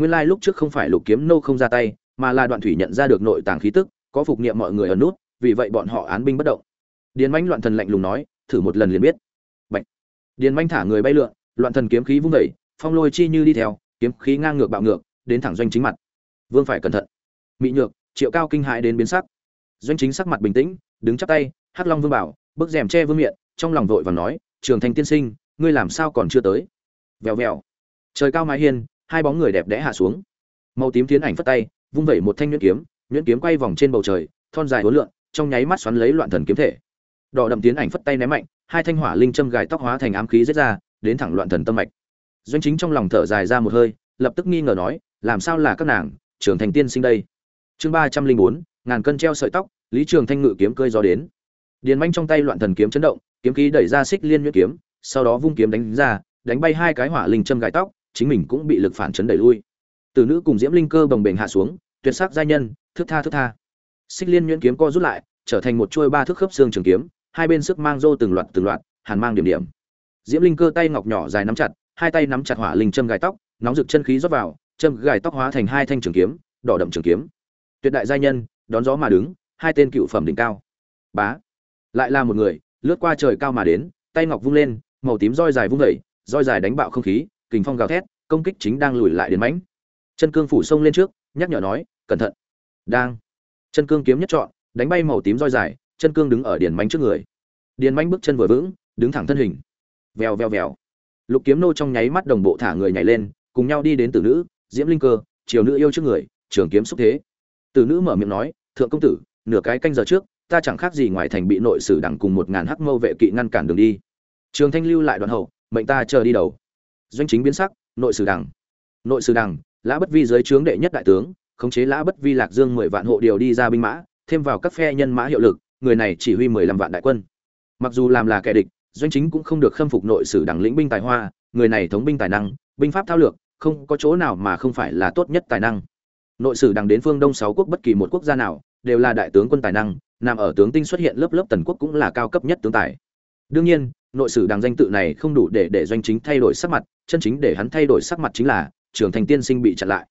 nguyên lai lúc trước không phải lục kiếm nô không ra tay, mà là đoạn thủy nhận ra được nội tàng khí tức, có phục niệm mọi người ở nút, vì vậy bọn họ án binh bất động. Điền manh loạn thần lạnh lùng nói, thử một lần liền biết. Bạch. điền manh thả người bay lượn, loạn thần kiếm khí vung vẩy phong lôi chi như đi theo, kiếm khí ngang ngược bạo ngược, đến thẳng doanh chính mặt. Vương phải cẩn thận. Mị nhược, triệu cao kinh hãi đến biến sắc. Doanh chính sắc mặt bình tĩnh, đứng chắp tay, hắc long vương bảo bức rèm che vương miệng trong lòng vội và nói, trường thành tiên sinh, ngươi làm sao còn chưa tới? Vèo vèo. Trời cao mái hiên hai bóng người đẹp đẽ hạ xuống. Màu tím tiến ảnh phất tay vung vẩy một thanh nhuyễn kiếm nhuyễn kiếm quay vòng trên bầu trời thon dài hối lượn, trong nháy mắt xoắn lấy loạn thần kiếm thể. Đỏ đậm tiến ảnh phất tay ném mạnh hai thanh hỏa linh châm gài tóc hóa thành ám khí giết ra đến thẳng loạn thần tâm mạch. Doanh chính trong lòng thở dài ra một hơi lập tức nghi ngờ nói làm sao là các nàng trưởng thành tiên sinh đây? Chương ba trăm linh bốn ngàn cân treo sợi tóc lý trường thanh ngự kiếm cơi gió đến. Điền manh trong tay loạn thần kiếm chấn động kiếm khí đẩy ra xích liên nhuyễn kiếm sau đó vung kiếm đánh ra đánh bay hai cái hỏa linh châm gài tóc chính mình cũng bị lực phản chấn đẩy lui. Từ nữ cùng diễm linh cơ bồng bềnh hạ xuống, tuyệt sắc giai nhân, thức tha thức tha. Xích liên nhuyễn kiếm co rút lại, trở thành một chuôi ba thước khớp xương trường kiếm, hai bên sức mang rô từng loạt từng loạt, hàn mang điểm điểm. Diễm linh cơ tay ngọc nhỏ dài nắm chặt, hai tay nắm chặt hỏa linh châm gài tóc, nóng rực chân khí rót vào, châm gài tóc hóa thành hai thanh trường kiếm, đỏ đậm trường kiếm. Tuyệt đại giai nhân, đón gió mà đứng, hai tên cựu phẩm đỉnh cao. Bá. Lại là một người, lướt qua trời cao mà đến, tay ngọc vung lên, màu tím roi dài vung vẩy roi dài đánh bạo không khí kình phong gào thét, công kích chính đang lùi lại đến mãnh. Chân cương phủ sông lên trước, nhắc nhở nói, cẩn thận. Đang. Chân cương kiếm nhất chọn đánh bay màu tím roi dài, chân cương đứng ở điền mãnh trước người. Điền mãnh bước chân vừa vững, đứng thẳng thân hình. Vèo vèo vèo. Lục kiếm nô trong nháy mắt đồng bộ thả người nhảy lên, cùng nhau đi đến tử nữ, diễm linh cơ, chiều nữ yêu trước người, trường kiếm xúc thế. Tử nữ mở miệng nói, thượng công tử, nửa cái canh giờ trước, ta chẳng khác gì ngoài thành bị nội sử đẳng cùng một ngàn hắc mâu vệ kỵ ngăn cản đường đi. Trường thanh lưu lại đoạn hậu, mệnh ta chờ đi đầu doanh chính biến sắc, nội sử đẳng nội sử đẳng lã bất vi dưới trướng đệ nhất đại tướng, khống chế lã bất vi lạc dương mười vạn hộ điều đi ra binh mã, thêm vào các phe nhân mã hiệu lực, người này chỉ huy mười lăm vạn đại quân. Mặc dù làm là kẻ địch, doanh chính cũng không được khâm phục nội sử đẳng lĩnh binh tài hoa, người này thống binh tài năng, binh pháp thao lược, không có chỗ nào mà không phải là tốt nhất tài năng. Nội sử đẳng đến phương đông sáu quốc bất kỳ một quốc gia nào, đều là đại tướng quân tài năng, nằm ở tướng tinh xuất hiện lớp lớp tần quốc cũng là cao cấp nhất tướng tài. Đương nhiên, nội sử đằng danh tự này không đủ để để doanh chính thay đổi sắc mặt chân chính để hắn thay đổi sắc mặt chính là, trưởng thành tiên sinh bị chặn lại.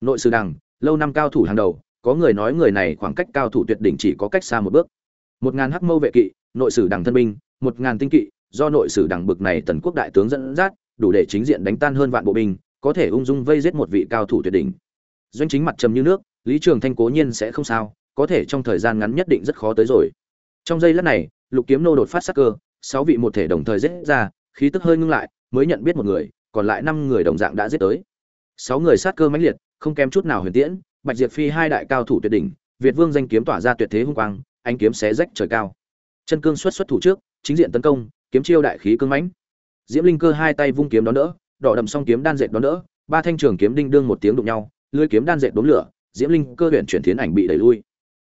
Nội sử đằng, lâu năm cao thủ hàng đầu, có người nói người này khoảng cách cao thủ tuyệt đỉnh chỉ có cách xa một bước. Một ngàn hắc mâu vệ kỵ, nội sử đằng thân binh, một ngàn tinh kỵ, do nội sử đằng bực này tần quốc đại tướng dẫn dắt, đủ để chính diện đánh tan hơn vạn bộ binh, có thể ung dung vây giết một vị cao thủ tuyệt đỉnh. Doanh chính mặt trầm như nước, lý trường thanh cố nhiên sẽ không sao, có thể trong thời gian ngắn nhất định rất khó tới rồi. Trong giây lát này, lục kiếm nô đột phát sắc cơ, sáu vị một thể đồng thời giết ra, khí tức hơi ngưng lại, mới nhận biết một người còn lại năm người đồng dạng đã giết tới. Sáu người sát cơ mãnh liệt, không kém chút nào huyền tiễn, bạch diệp phi hai đại cao thủ tuyệt đỉnh, việt vương danh kiếm tỏa ra tuyệt thế hung quang anh kiếm xé rách trời cao. Chân cương xuất xuất thủ trước, chính diện tấn công, kiếm chiêu đại khí cương mãnh. Diễm linh cơ hai tay vung kiếm đón đỡ, đỏ đậm song kiếm đan dệt đón đỡ, ba thanh trường kiếm đinh đương một tiếng đụng nhau lưỡi kiếm đan dệt đốn lửa, diễm linh cơ huyện chuyển tiến ảnh bị đẩy lui.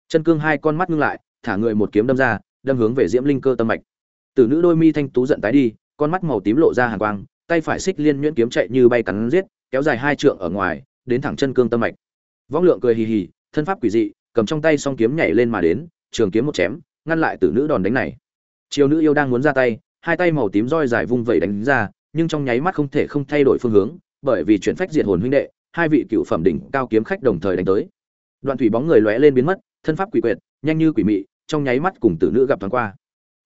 Chân cương hai con mắt ngưng lại, thả người một kiếm đâm ra, đâm hướng về diễm linh cơ tâm mạch. Từ nữ đôi mi thanh tú giận tái đi, con mắt màu tím lộ ra hàn quang tay phải xích liên nhuyễn kiếm chạy như bay cắn giết, kéo dài hai trượng ở ngoài, đến thẳng chân cương tâm mạch. Vong lượng cười hì hì, thân pháp quỷ dị, cầm trong tay song kiếm nhảy lên mà đến, trường kiếm một chém, ngăn lại tử nữ đòn đánh này. Chiêu nữ yêu đang muốn ra tay, hai tay màu tím roi dài vung vẩy đánh ra, nhưng trong nháy mắt không thể không thay đổi phương hướng, bởi vì chuyển phách diệt hồn huynh đệ, hai vị cựu phẩm đỉnh cao kiếm khách đồng thời đánh tới. Đoạn thủy bóng người lóe lên biến mất, thân pháp quỷ quyệt, nhanh như quỷ mị, trong nháy mắt cùng tử nữ gặp thoáng qua.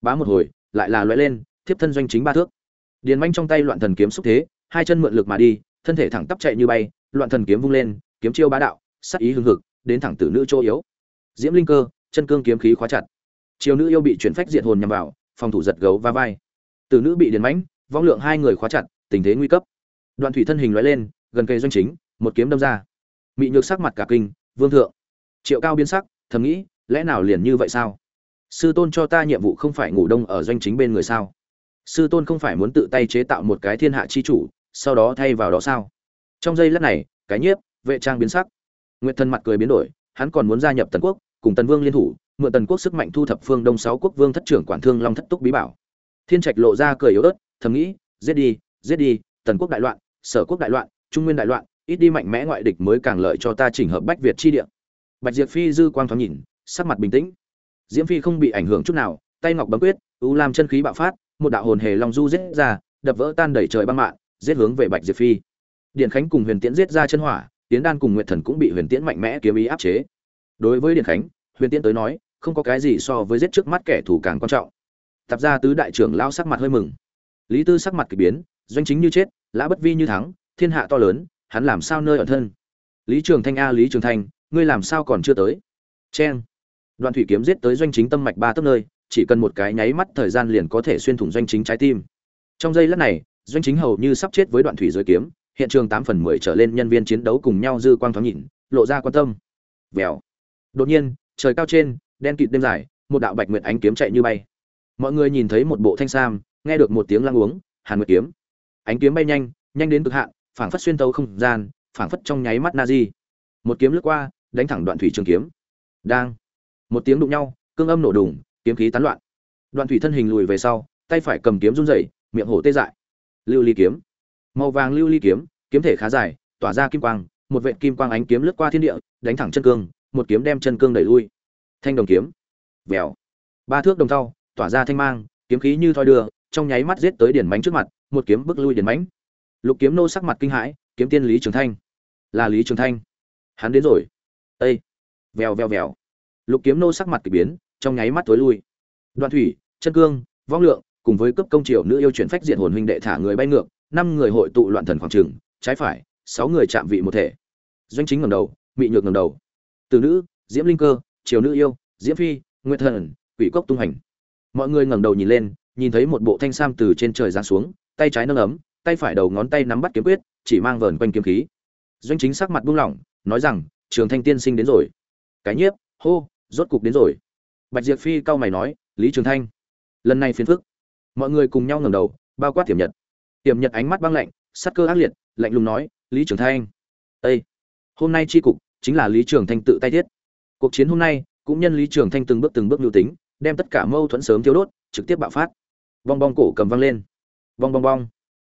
Bá một hồi, lại là lóe lên, thiếp thân doanh chính ba thước điền manh trong tay loạn thần kiếm xúc thế, hai chân mượn lực mà đi, thân thể thẳng tắp chạy như bay, loạn thần kiếm vung lên, kiếm chiêu bá đạo sắc ý hưng hực, đến thẳng tử nữ chỗ yếu. Diễm linh cơ, chân cương kiếm khí khóa chặt. Chiều nữ yêu bị chuyển phách diệt hồn nhằm vào, phòng thủ giật gấu va vai. Tử nữ bị điền mãnh vong lượng hai người khóa chặt, tình thế nguy cấp. Đoạn thủy thân hình lóe lên, gần cây doanh chính, một kiếm đâm ra. Mị nhược sắc mặt cả kinh, vương thượng. Triệu cao biến sắc, thầm nghĩ, lẽ nào liền như vậy sao? Sư tôn cho ta nhiệm vụ không phải ngủ đông ở doanh chính bên người sao? Sư tôn không phải muốn tự tay chế tạo một cái thiên hạ chi chủ, sau đó thay vào đó sao? Trong giây lát này, cái nhiếp, vệ trang biến sắc. Nguyệt thần mặt cười biến đổi, hắn còn muốn gia nhập tần quốc, cùng tần vương liên thủ, mượn tần quốc sức mạnh thu thập phương đông sáu quốc vương thất trưởng quản thương long thất túc bí bảo. Thiên trạch lộ ra cười yếu ớt, thầm nghĩ, giết đi giết đi, tần quốc đại loạn, sở quốc đại loạn, trung nguyên đại loạn, ít đi mạnh mẽ ngoại địch mới càng lợi cho ta chỉnh hợp bách việt chi địa. Bạch diệp phi dư quang thoáng nhìn, sắc mặt bình tĩnh. Diễm phi không bị ảnh hưởng chút nào, tay ngọc bấm quyết, u lam chân khí bạo phát một đạo hồn hề long du giết ra đập vỡ tan đẩy trời băng mạn, giết hướng về bạch diệp phi. Điện khánh cùng huyền tiễn giết ra chân hỏa Tiễn đan cùng nguyệt thần cũng bị huyền tiễn mạnh mẽ kiếm ý áp chế. Đối với điện khánh huyền tiễn tới nói không có cái gì so với giết trước mắt kẻ thù càng quan trọng. Tập gia tứ đại trưởng lao sắc mặt hơi mừng. Lý tư sắc mặt kỳ biến doanh chính như chết lã bất vi như thắng thiên hạ to lớn hắn làm sao nơi ở thân? Lý trường thanh a lý trường thanh ngươi làm sao còn chưa tới? Chen. đoạn thủy kiếm giết tới doanh chính tâm mạch ba tấc nơi chỉ cần một cái nháy mắt thời gian liền có thể xuyên thủng doanh chính trái tim. Trong giây lát này, doanh chính hầu như sắp chết với đoạn thủy dưới kiếm, hiện trường tám phần mười trở lên nhân viên chiến đấu cùng nhau dư quang thoáng nhìn, lộ ra quan tâm. Vèo. Đột nhiên, trời cao trên, đen kịt đêm dài, một đạo bạch nguyệt ánh kiếm chạy như bay. Mọi người nhìn thấy một bộ thanh sam, nghe được một tiếng lăng uống, hàn nguyệt kiếm. Ánh kiếm bay nhanh nhanh đến cực hạn, phảng phất xuyên tấu không gian, phảng phất trong nháy mắt na di một kiếm lướt qua, đánh thẳng đoạn thủy trường kiếm. Đang. Một tiếng đụng nhau, cương âm nổ đùng kiếm khí tán loạn. Đoạn thủy thân hình lùi về sau, tay phải cầm kiếm run rẩy, miệng hổ tê dại. Lưu ly kiếm. Màu vàng lưu ly kiếm kiếm thể khá dài, tỏa ra kim quang, một vệt kim quang ánh kiếm lướt qua thiên địa, đánh thẳng chân cương, một kiếm đem chân cương đẩy lui. Thanh đồng kiếm. Vèo. Ba thước đồng thau, tỏa ra thanh mang, kiếm khí như thoi đưa, trong nháy mắt giết tới điển mánh trước mặt, một kiếm bức lui điển mánh. Lục kiếm nô sắc mặt kinh hãi, kiếm tiên lý trường thanh. Là lý trường thanh. Hắn đến rồi. Ây vèo vèo vèo. Lục kiếm nô sắc mặt kỳ biến trong nháy mắt tối lui. Đoạn thủy, chân cương, vong lượng, cùng với cấp công triều nữ yêu chuyển phách diện hồn huynh đệ thả người bay ngược, năm người hội tụ loạn thần khoảng trường, trái phải, sáu người chạm vị một thể. Doanh chính ngầm đầu, mị nhược ngầm đầu. Từ nữ, diễm linh cơ, triều nữ yêu, diễm phi, nguyệt thần, quỷ cốc tung hành. Mọi người ngẩng đầu nhìn lên, nhìn thấy một bộ thanh sam từ trên trời giáng xuống, tay trái nâng ấm, tay phải đầu ngón tay nắm bắt kiếm quyết, chỉ mang vờn quanh kiếm khí. Doanh chính sắc mặt buông lỏng, nói rằng, trường thanh tiên sinh đến rồi. Cái nhiếp, hô, rốt cục đến rồi bạch diệp phi cau mày nói, lý trường thanh, lần này phiền phức. Mọi người cùng nhau ngẩng đầu bao quát tiềm nhật. Tiềm nhật ánh mắt băng lạnh, sắc cơ ác liệt, lạnh lùng nói, lý trường thanh ây hôm nay tri cục chính là lý trường thanh tự tay thiết. Cuộc chiến hôm nay, cũng nhân lý trường thanh từng bước từng bước lưu tính, đem tất cả mâu thuẫn sớm thiếu đốt, trực tiếp bạo phát. Bong bong cổ cầm văng lên. Bong bong bong.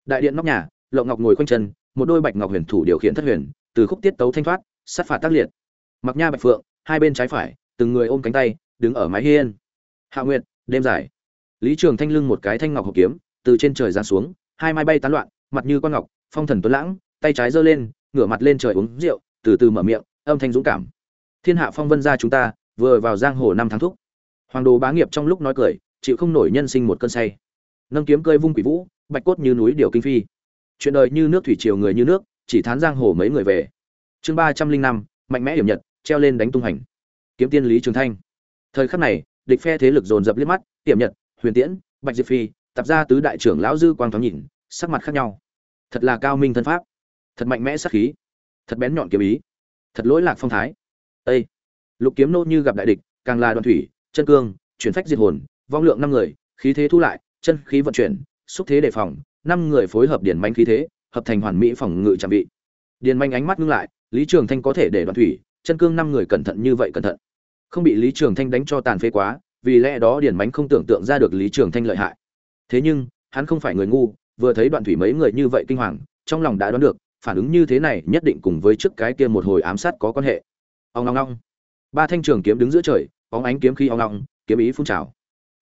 Đại điện nóc nhà, lộng ngọc ngồi khoanh chân, một đôi bạch ngọc huyền thủ điều khiển thất huyền, từ khúc tiết tấu thanh thoát, sát phạt tác liệt. Mặc nha bạch phượng, hai bên trái phải, từng người ôm cánh tay đứng ở mái hiên. Hạ nguyệt, đêm dài. Lý trường thanh lưng một cái thanh ngọc hộp kiếm, từ trên trời ra xuống, hai mai bay tán loạn, mặt như con ngọc, phong thần tuấn lãng, tay trái giơ lên, ngửa mặt lên trời uống rượu, từ từ mở miệng, âm thanh dũng cảm. Thiên hạ phong vân gia chúng ta, vừa vào giang hồ năm tháng thúc. Hoàng đồ bá nghiệp trong lúc nói cười, chịu không nổi nhân sinh một cơn say. Nâng kiếm cơi vung quỷ vũ, bạch cốt như núi điều kinh phi. Chuyện đời như nước thủy triều người như nước, chỉ thán giang hồ mấy người về. Chương ba trăm linh năm, mạnh mẽ hiểm nhật, treo lên đánh tung hành. Kiếm tiên lý trường thanh thời khắc này, địch phe thế lực dồn dập liếc mắt tiệm nhật, huyền tiễn, bạch diệp phi tập ra tứ đại trưởng lão dư quang thoáng nhìn, sắc mặt khác nhau. Thật là cao minh thân pháp, thật mạnh mẽ sắc khí, thật bén nhọn kiếm ý, thật lỗi lạc phong thái. Ây lục kiếm nô như gặp đại địch, càng là đoàn thủy, chân cương, chuyển phách diệt hồn, vong lượng năm người, khí thế thu lại, chân khí vận chuyển, xúc thế đề phòng, năm người phối hợp điển manh khí thế, hợp thành hoàn mỹ phòng ngự trạm vị. Điền manh ánh mắt ngưng lại, lý trường thanh có thể để đoàn thủy, chân cương năm người cẩn thận như vậy cẩn thận không bị lý trường thanh đánh cho tàn phế quá, vì lẽ đó điển mánh không tưởng tượng ra được lý trường thanh lợi hại. Thế nhưng, hắn không phải người ngu, vừa thấy đoạn thủy mấy người như vậy kinh hoàng, trong lòng đã đoán được, phản ứng như thế này nhất định cùng với trước cái kia một hồi ám sát có quan hệ. Ông long long ba thanh trường kiếm đứng giữa trời óng ánh kiếm khí ong ong, kiếm ý phun trào.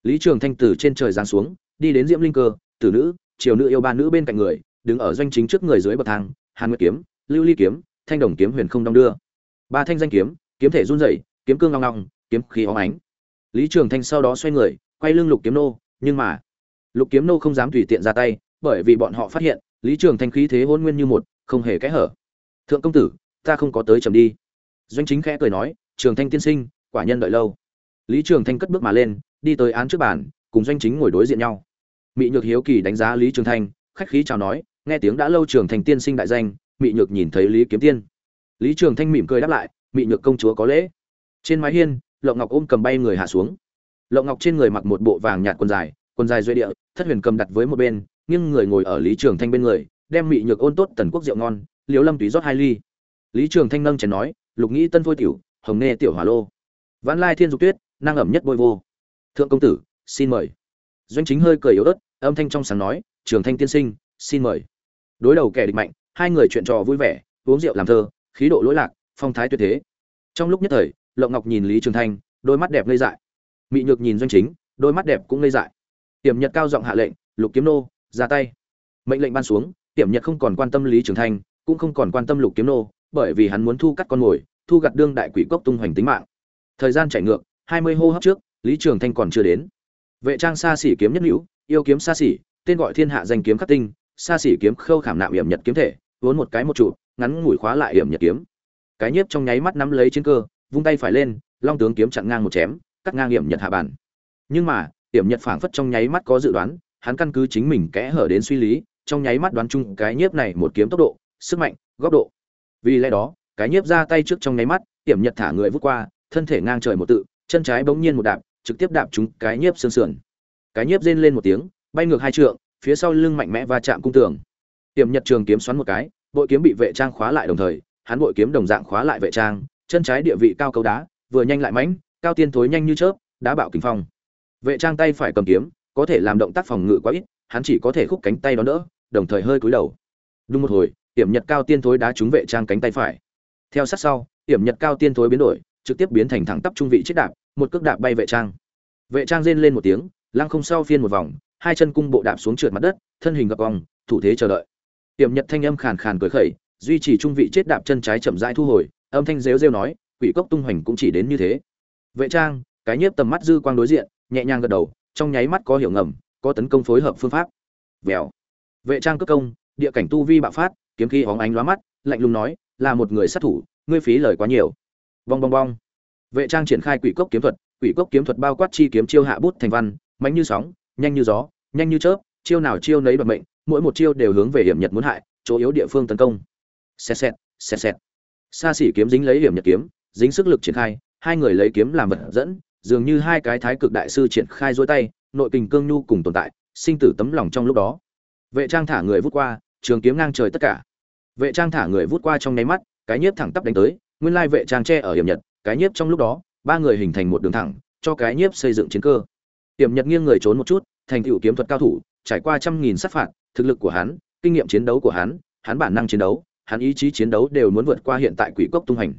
Lý trường thanh từ trên trời giáng xuống, đi đến diễm linh cơ, tử nữ, triều nữ yêu ba nữ bên cạnh người, đứng ở doanh chính trước người dưới bậc thang, hàn nguyệt kiếm, lưu ly kiếm, thanh đồng kiếm huyền không đong đưa. Ba thanh danh kiếm kiếm thể run rẩy kiếm cương long long, kiếm khí óng ánh. Lý trường thanh sau đó xoay người, quay lưng lục kiếm nô, nhưng mà, lục kiếm nô không dám tùy tiện ra tay, bởi vì bọn họ phát hiện, lý trường thanh khí thế hôn nguyên như một, không hề kẽ hở. Thượng công tử, ta không có tới chầm đi. Doanh chính khẽ cười nói, trường thanh tiên sinh, quả nhân đợi lâu. Lý trường thanh cất bước mà lên, đi tới án trước bàn, cùng doanh chính ngồi đối diện nhau. Mị nhược hiếu kỳ đánh giá lý trường thanh, khách khí chào nói, nghe tiếng đã lâu trường Thanh tiên sinh đại danh, mị nhược nhìn thấy lý kiếm tiên. Lý trường thanh mỉm cười đáp lại, mị nhược công chúa có lễ trên mái hiên, lộng ngọc ôm cầm bay người hạ xuống. Lộng ngọc trên người mặc một bộ vàng nhạt quần dài quần dài duy địa, thất huyền cầm đặt với một bên nhưng người ngồi ở lý trường thanh bên người, đem mị nhược ôn tốt tần quốc rượu ngon liếu lâm túy rót hai ly. Lý trường thanh nâng chén nói, lục nghĩ tân phôi tiểu, hồng nê tiểu hỏa lô. Vãn lai thiên dục tuyết năng ẩm nhất bôi vô. Thượng công tử, xin mời. Doanh chính hơi cười yếu ớt, âm thanh trong sáng nói, trường thanh tiên sinh, xin mời. Đối đầu kẻ địch mạnh, hai người chuyện trò vui vẻ, uống rượu làm thơ, khí độ lỗi lạc, phong thái tuyệt thế. Trong lúc nhất thời lộng ngọc nhìn lý trường thanh, đôi mắt đẹp ngây dại. Mị nhược nhìn doanh chính, đôi mắt đẹp cũng ngây dại. Tiềm nhật cao giọng hạ lệnh, lục kiếm nô, ra tay. Mệnh lệnh ban xuống tiềm nhật không còn quan tâm lý trường thanh, cũng không còn quan tâm lục kiếm nô, bởi vì hắn muốn thu cắt con mồi, thu gặt đương đại quỷ cốc tung hoành tính mạng. Thời gian chảy ngược, hai mươi hô hấp trước, lý trường thanh còn chưa đến. Vệ trang xa xỉ kiếm nhất hữu, yêu kiếm xa xỉ, tên gọi thiên hạ danh kiếm khắc tinh, xa xỉ kiếm khâu khảm nạm hiểm nhật kiếm thể, vốn một cái một trụ, ngắn ngủi khóa lại hiểm nhật kiếm. Cái nhiếp trong nháy mắt nắm lấy chiến cơ vung tay phải lên, long tướng kiếm chặn ngang một chém, cắt ngang hiểm nhật hạ bản nhưng mà hiểm nhật phảng phất trong nháy mắt có dự đoán, hắn căn cứ chính mình kẽ hở đến suy lý, trong nháy mắt đoán chung cái nhiếp này một kiếm tốc độ, sức mạnh, góc độ. Vì lẽ đó, cái nhiếp ra tay trước trong nháy mắt hiểm nhật thả người vút qua, thân thể ngang trời một tự, chân trái bỗng nhiên một đạp, trực tiếp đạp trúng cái nhiếp xương sườn. Cái nhiếp rên lên một tiếng, bay ngược hai trượng, phía sau lưng mạnh mẽ va chạm cung tường. Hiểm nhật trường kiếm xoắn một cái, bội kiếm bị vệ trang khóa lại đồng thời, hắn bội kiếm đồng dạng khóa lại vệ trang chân trái địa vị cao cầu đá, vừa nhanh lại mãnh, cao tiên thối nhanh như chớp, đá bạo kinh phong. Vệ trang tay phải cầm kiếm, có thể làm động tác phòng ngự quá ít, hắn chỉ có thể khúc cánh tay đó đỡ, đồng thời hơi cúi đầu. Đúng một hồi tiềm nhật cao tiên thối đá trúng vệ trang cánh tay phải. Theo sát sau tiềm nhật cao tiên thối biến đổi, trực tiếp biến thành thẳng tắp trung vị chết đạp, một cước đạp bay vệ trang. Vệ trang rên lên một tiếng, lăng không sau phiên một vòng, hai chân cung bộ đạp xuống trượt mặt đất, thân hình gập vòng thủ thế chờ đợi. Tiệm nhật thanh âm khàn khàn cười khẩy, duy trì trung vị chết đạp chân trái chậm rãi thu hồi âm thanh rêu rêu nói, quỷ cốc tung hoành cũng chỉ đến như thế. Vệ trang, cái nhiếp tầm mắt dư quang đối diện, nhẹ nhàng gật đầu, trong nháy mắt có hiểu ngầm, có tấn công phối hợp phương pháp. Vèo. Vệ trang cất công, địa cảnh tu vi bạo phát, kiếm khí hóng ánh lóa mắt, lạnh lùng nói, là một người sát thủ, ngươi phí lời quá nhiều. Bong bong bong. Vệ trang triển khai quỷ cốc kiếm thuật, quỷ cốc kiếm thuật bao quát chi kiếm chiêu hạ bút thành văn, mạnh như sóng, nhanh như gió, nhanh như chớp, chiêu nào chiêu nấy đoạt mệnh, mỗi một chiêu đều hướng về hiểm nhật muốn hại, chỗ yếu địa phương tấn công. Xẹt xẹt xẹt xẹt xa xỉ kiếm dính lấy hiểm nhật kiếm, dính sức lực triển khai, hai người lấy kiếm làm vật dẫn, dường như hai cái thái cực đại sư triển khai dối tay, nội kình cương nhu cùng tồn tại, sinh tử tấm lòng trong lúc đó. Vệ trang thả người vút qua, trường kiếm ngang trời tất cả. Vệ trang thả người vút qua trong nháy mắt, cái nhiếp thẳng tắp đánh tới, nguyên lai vệ trang che ở hiểm nhật, cái nhiếp trong lúc đó, ba người hình thành một đường thẳng, cho cái nhiếp xây dựng chiến cơ. Hiểm nhật nghiêng người trốn một chút, thành tựu kiếm thuật cao thủ, trải qua trăm nghìn sát phạt, thực lực của hắn, kinh nghiệm chiến đấu của hắn hắn bản năng chiến đấu hắn ý chí chiến đấu đều muốn vượt qua hiện tại quỷ cốc tung hành.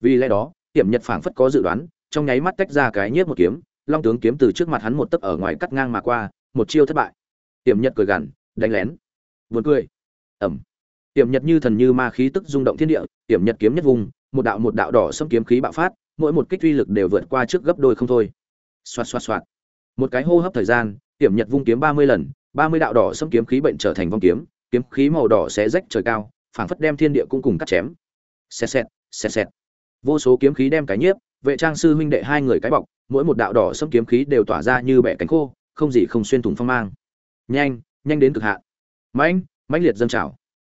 Vì lẽ đó hiểm nhật phảng phất có dự đoán, trong nháy mắt tách ra cái nhiếp một kiếm, long tướng kiếm từ trước mặt hắn một tấc ở ngoài cắt ngang mà qua, một chiêu thất bại. Hiểm nhật cười gằn, đánh lén. Buồn cười. Ẩm. Hiểm nhật như thần như ma khí tức rung động thiên địa hiểm nhật kiếm nhất vùng, một đạo một đạo đỏ xâm kiếm khí bạo phát, mỗi một kích uy lực đều vượt qua trước gấp đôi không thôi. Xoạt xoạt xoạt. Một cái hô hấp thời gian hiểm nhật vung kiếm ba mươi lần, ba mươi đạo đỏ xâm kiếm khí bệnh trở thành vong kiếm kiếm khí màu đỏ xé rách trời cao phảng phất đem thiên địa cũng cùng cắt chém. Xẹt xẹt xẹt xẹt. Vô số kiếm khí đem cái nhiếp, vệ trang sư huynh đệ hai người cái bọc, mỗi một đạo đỏ sẫm kiếm khí đều tỏa ra như bẻ cánh khô, không gì không xuyên thủng phong mang. Nhanh nhanh đến cực hạn. Mãnh mãnh liệt dâng trào.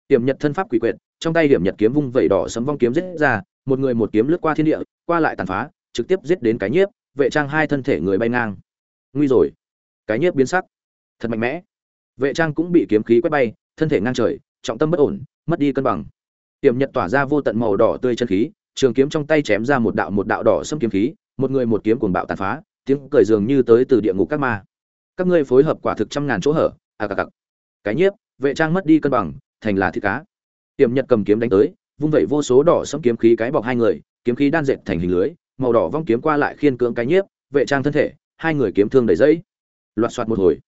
Hiểm nhật thân pháp quỷ quyệt, trong tay hiểm nhật kiếm vung vẩy đỏ sấm vong kiếm giết ra, một người một kiếm lướt qua thiên địa, qua lại tàn phá, trực tiếp giết đến cái nhiếp, vệ trang hai thân thể người bay ngang. Nguy rồi. Cái nhiếp biến sắc. Thật mạnh mẽ. Vệ trang cũng bị kiếm khí quét bay, thân thể ngang trời trọng tâm bất ổn, mất đi cân bằng. Tiềm nhật tỏa ra vô tận màu đỏ tươi chân khí, trường kiếm trong tay chém ra một đạo một đạo đỏ xâm kiếm khí, một người một kiếm cuồng bạo tàn phá, tiếng cười dường như tới từ địa ngục các ma. Các ngươi phối hợp quả thực trăm ngàn chỗ hở à ca à ca. cái nhiếp, vệ trang mất đi cân bằng, thành là thịt cá. Tiềm nhật cầm kiếm đánh tới, vung vẩy vô số đỏ xâm kiếm khí cái bọc hai người, kiếm khí đan dệt thành hình lưới, màu đỏ vong kiếm qua lại khiên cưỡng cái nhiếp, vệ trang thân thể, hai người kiếm thương đầy dẫy loạt soạt một hồi.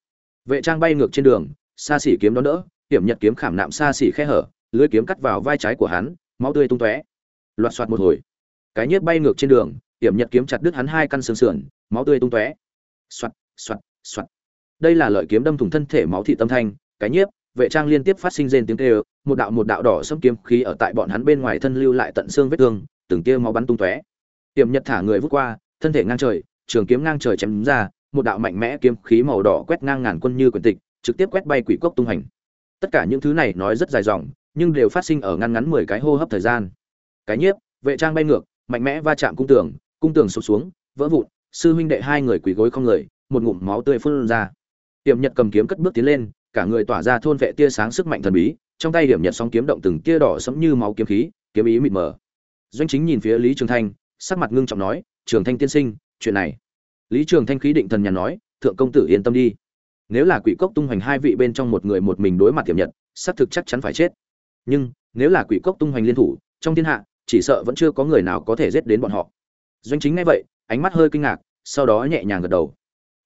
Vệ trang bay ngược trên đường, xa xỉ kiếm đón đỡ tiểm nhật kiếm khảm nạm xa xỉ khe hở, lưới kiếm cắt vào vai trái của hắn, máu tươi tung tóe. Loạt soạt một hồi. Cái nhiếp bay ngược trên đường tiểm nhật kiếm chặt đứt hắn hai căn xương sườn, máu tươi tung tóe. Soạt soạt soạt. Đây là lợi kiếm đâm thủng thân thể máu thị tâm thanh, cái nhiếp vệ trang liên tiếp phát sinh rên tiếng kêu, một đạo một đạo đỏ xâm kiếm khí ở tại bọn hắn bên ngoài thân lưu lại tận xương vết thương, từng tia máu bắn tung tóe. Tiểm nhật thả người vút qua, thân thể ngang trời, trường kiếm ngang trời chém ra, một đạo mạnh mẽ kiếm khí màu đỏ quét ngang ngàn quân như quyền tịch, trực tiếp quét bay quỷ cốc tung hành tất cả những thứ này nói rất dài dòng, nhưng đều phát sinh ở ngăn ngắn mười cái hô hấp thời gian. Cái nhiếp, vệ trang bay ngược, mạnh mẽ va chạm cung tường cung tường sụp xuống, vỡ vụn, sư huynh đệ hai người quỳ gối không người, một ngụm máu tươi phun ra. Tiềm nhật cầm kiếm cất bước tiến lên, cả người tỏa ra thôn vệ tia sáng sức mạnh thần bí, trong tay điểm nhật sóng kiếm động từng tia đỏ sẫm như máu kiếm khí, kiếm ý mịt mờ. Doanh chính nhìn phía lý trường thanh, sắc mặt ngưng trọng nói, trường thanh tiên sinh, chuyện này. Lý trường thanh khí định thần nhàn nói, thượng công tử yên tâm đi nếu là quỷ cốc tung hoành hai vị bên trong một người một mình đối mặt tiềm nhật, xác thực chắc chắn phải chết. Nhưng, nếu là quỷ cốc tung hoành liên thủ, trong thiên hạ, chỉ sợ vẫn chưa có người nào có thể giết đến bọn họ. Doanh chính ngay vậy, ánh mắt hơi kinh ngạc, sau đó nhẹ nhàng gật đầu.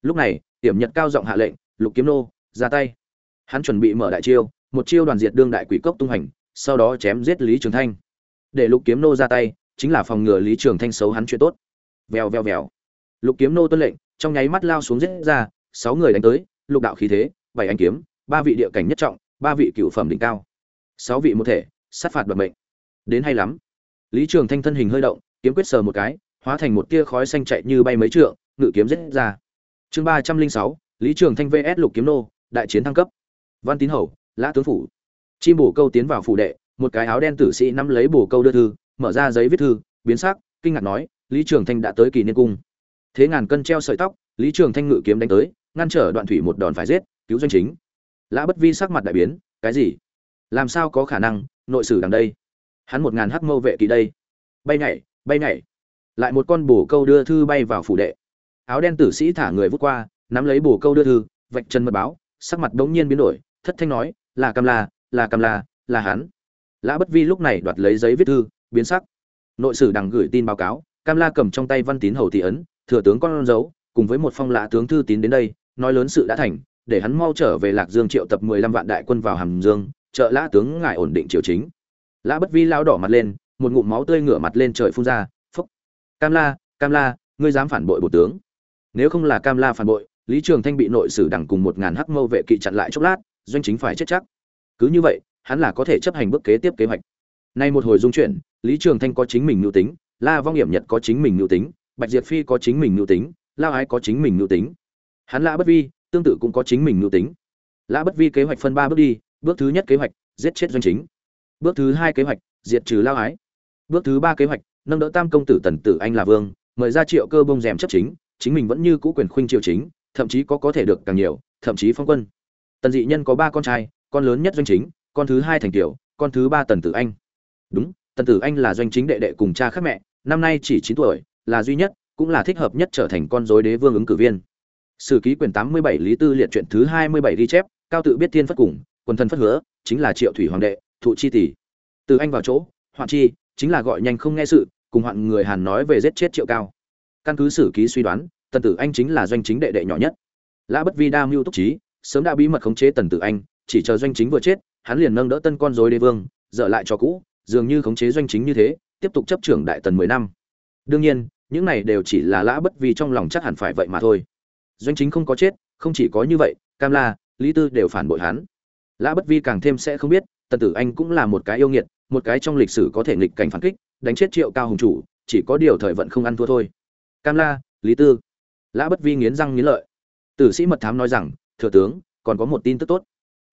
Lúc này tiềm nhật cao giọng hạ lệnh, lục kiếm nô, ra tay. Hắn chuẩn bị mở đại chiêu, một chiêu đoàn diệt đương đại quỷ cốc tung hành sau đó chém giết lý trường thanh. Để lục kiếm nô ra tay, chính là phòng ngừa lý trường thanh xấu hắn chuyện tốt. Vèo vèo vèo. Lục kiếm nô tuân lệnh, trong nháy mắt lao xuống giết ra, sáu người đánh tới lục đạo khí thế, bảy anh kiếm, ba vị địa cảnh nhất trọng, ba vị cựu phẩm đỉnh cao, sáu vị một thể, sát phạt đoạt mệnh. Đến hay lắm. Lý trường thanh thân hình hơi động, kiếm quyết sờ một cái, hóa thành một tia khói xanh chạy như bay mấy trượng, ngự kiếm rất ra. Chương ba trăm linh sáu, lý trường thanh vs lục kiếm nô, đại chiến thăng cấp. Văn tín hầu, lã tướng phủ. Chim bổ câu tiến vào phủ đệ, một cái áo đen tử sĩ nắm lấy bổ câu đưa thư, mở ra giấy viết thư, biến sắc, kinh ngạc nói, lý trường thanh đã tới kỳ niên cung. Thế ngàn cân treo sợi tóc, lý trường thanh ngự kiếm đánh tới ngăn trở đoạn thủy một đòn phải giết, cứu doanh chính. Lã bất vi sắc mặt đại biến, cái gì? Làm sao có khả năng, nội sử đằng đây? Hắn một ngàn hắc mâu vệ kỳ đây. Bay nhảy bay nhảy. Lại một con bổ câu đưa thư bay vào phủ đệ. Áo đen tử sĩ thả người vút qua, nắm lấy bổ câu đưa thư, vạch chân mật báo, sắc mặt đống nhiên biến đổi, thất thanh nói, là cam la, là cam la, là hắn. Lã bất vi lúc này đoạt lấy giấy viết thư, biến sắc. Nội sử đằng gửi tin báo cáo, cam la cầm trong tay văn tín hầu thị ấn, thừa tướng con dấu, cùng với một phong lạ tướng thư tín đến đây nói lớn sự đã thành, để hắn mau trở về lạc dương triệu tập mười lăm vạn đại quân vào hàm dương, trợ lã tướng ngài ổn định triều chính. Lã bất vi lao đỏ mặt lên, một ngụm máu tươi ngửa mặt lên trời phun ra, phốc. cam la cam la, ngươi dám phản bội bộ tướng? Nếu không là cam la phản bội, lý trường thanh bị nội sử đẳng cùng một ngàn hắc mâu vệ kỵ chặn lại chốc lát, doanh chính phải chết chắc. Cứ như vậy, hắn là có thể chấp hành bước kế tiếp kế hoạch. Nay một hồi dung chuyển, lý trường thanh có chính mình nhu tính, la vong Nghiễm nhật có chính mình nhu tính, bạch diệp phi có chính mình nhu tính, La ái có chính mình nhu tính hắn lã bất vi, tương tự cũng có chính mình mưu tính. Lã bất vi kế hoạch phân ba bước đi, bước thứ nhất kế hoạch, giết chết doanh chính. Bước thứ hai kế hoạch, diệt trừ lao ái. Bước thứ ba kế hoạch, nâng đỡ tam công tử tần tử anh là vương, mời ra triệu cơ bông rèm chấp chính chính mình vẫn như cũ quyền khuynh triều chính, thậm chí có có thể được càng nhiều, thậm chí phong quân. Tần dị nhân có ba con trai, con lớn nhất doanh chính, con thứ hai thành tiểu, con thứ ba tần tử anh. Đúng, tần tử anh là doanh chính đệ đệ cùng cha khác mẹ, năm nay chỉ chín tuổi, là duy nhất, cũng là thích hợp nhất trở thành con dối đế vương ứng cử viên sử ký quyển tám mươi bảy lý tư liệt truyện thứ hai mươi bảy ghi chép, cao tự biết thiên phất cùng, quần thân phất hứa, chính là triệu thủy hoàng đệ, thụ chi tỷ. Từ anh vào chỗ, hoạn chi, chính là gọi nhanh không nghe sự, cùng hoạn người hàn nói về giết chết triệu cao. Căn cứ sử ký suy đoán, tần tử anh chính là doanh chính đệ đệ nhỏ nhất. Lã bất vi đa mưu túc trí, sớm đã bí mật khống chế tần tử anh, chỉ chờ doanh chính vừa chết, hắn liền nâng đỡ tân con dối đế vương, dở lại cho cũ, dường như khống chế doanh chính như thế, tiếp tục chấp trưởng đại tần mười năm. Đương nhiên, những này đều chỉ là lã bất vi trong lòng chắc hẳn phải vậy mà thôi doanh chính không có chết, không chỉ có như vậy, cam la, lý tư đều phản bội hắn. Lã bất vi càng thêm sẽ không biết, tần tử anh cũng là một cái yêu nghiệt, một cái trong lịch sử có thể nghịch cảnh phản kích, đánh chết triệu cao hùng chủ, chỉ có điều thời vận không ăn thua thôi. Cam la, lý tư. Lã bất vi nghiến răng nghiến lợi. Tử sĩ mật thám nói rằng, thừa tướng, còn có một tin tức tốt.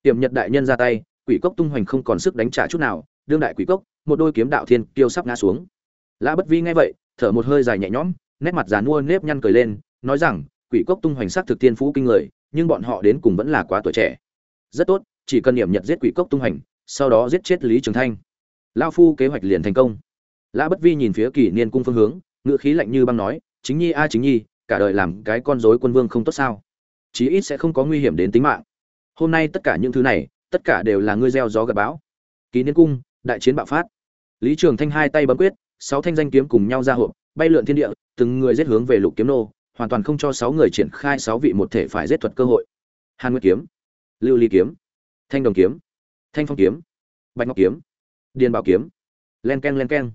Tiềm nhật đại nhân ra tay, quỷ cốc tung hoành không còn sức đánh trả chút nào, đương đại quỷ cốc, một đôi kiếm đạo thiên kiêu sắp ngã xuống. Lã bất vi nghe vậy, thở một hơi dài nhẹ nhõm, nét mặt già nua nếp nhăn cười lên, nói rằng quỷ cốc tung hoành sắc thực tiên phú kinh người, nhưng bọn họ đến cùng vẫn là quá tuổi trẻ. Rất tốt, chỉ cần niệm nhật giết quỷ cốc tung hoành, sau đó giết chết lý trường thanh. Lao phu kế hoạch liền thành công. Lã bất vi nhìn phía kỷ niên cung phương hướng, ngữ khí lạnh như băng nói, chính nhi a, chính nhi, cả đời làm cái con rối quân vương không tốt sao? Chí ít sẽ không có nguy hiểm đến tính mạng. Hôm nay tất cả những thứ này, tất cả đều là ngươi gieo gió gặp bão. Kỷ niên cung, đại chiến bạo phát. Lý trường thanh hai tay bấm quyết, sáu thanh danh kiếm cùng nhau ra hộp, bay lượn thiên địa, từng người giết hướng về lục kiếm nô hoàn toàn không cho sáu người triển khai sáu vị một thể phải giết thuật cơ hội. Hàn nguyệt kiếm, lưu ly kiếm, thanh đồng kiếm, thanh phong kiếm, bạch ngọc kiếm, điền bảo kiếm. Len k e n len k e n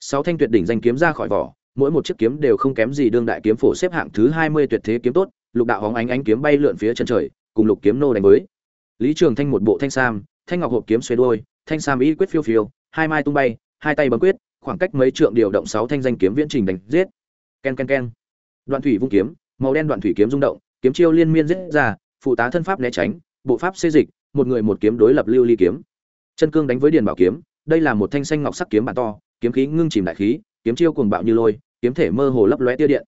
sáu thanh tuyệt đỉnh danh kiếm ra khỏi vỏ, mỗi một chiếc kiếm đều không kém gì đương đại kiếm phổ xếp hạng thứ hai mươi tuyệt thế kiếm tốt, lục đạo hóng ánh ánh kiếm bay lượn phía chân trời, cùng lục kiếm nô đánh với. Lý trường thanh một bộ thanh sam, thanh ngọc hộp kiếm xuê đôi, thanh sam y quyết phiêu phiêu, hai mai tung bay, hai tay bấm quyết, khoảng cách mấy trượng điều động sáu thanh danh kiếm viễn trình đánh giết. Ken ken ken đoạn thủy vung kiếm, màu đen đoạn thủy kiếm rung động, kiếm chiêu liên miên giết ra, phụ tá thân pháp né tránh, bộ pháp xê dịch, một người một kiếm đối lập lưu ly kiếm. Chân cương đánh với điền bảo kiếm, đây là một thanh xanh ngọc sắc kiếm bản to, kiếm khí ngưng chìm đại khí, kiếm chiêu cuồng bạo như lôi, kiếm thể mơ hồ lấp lóe tia điện.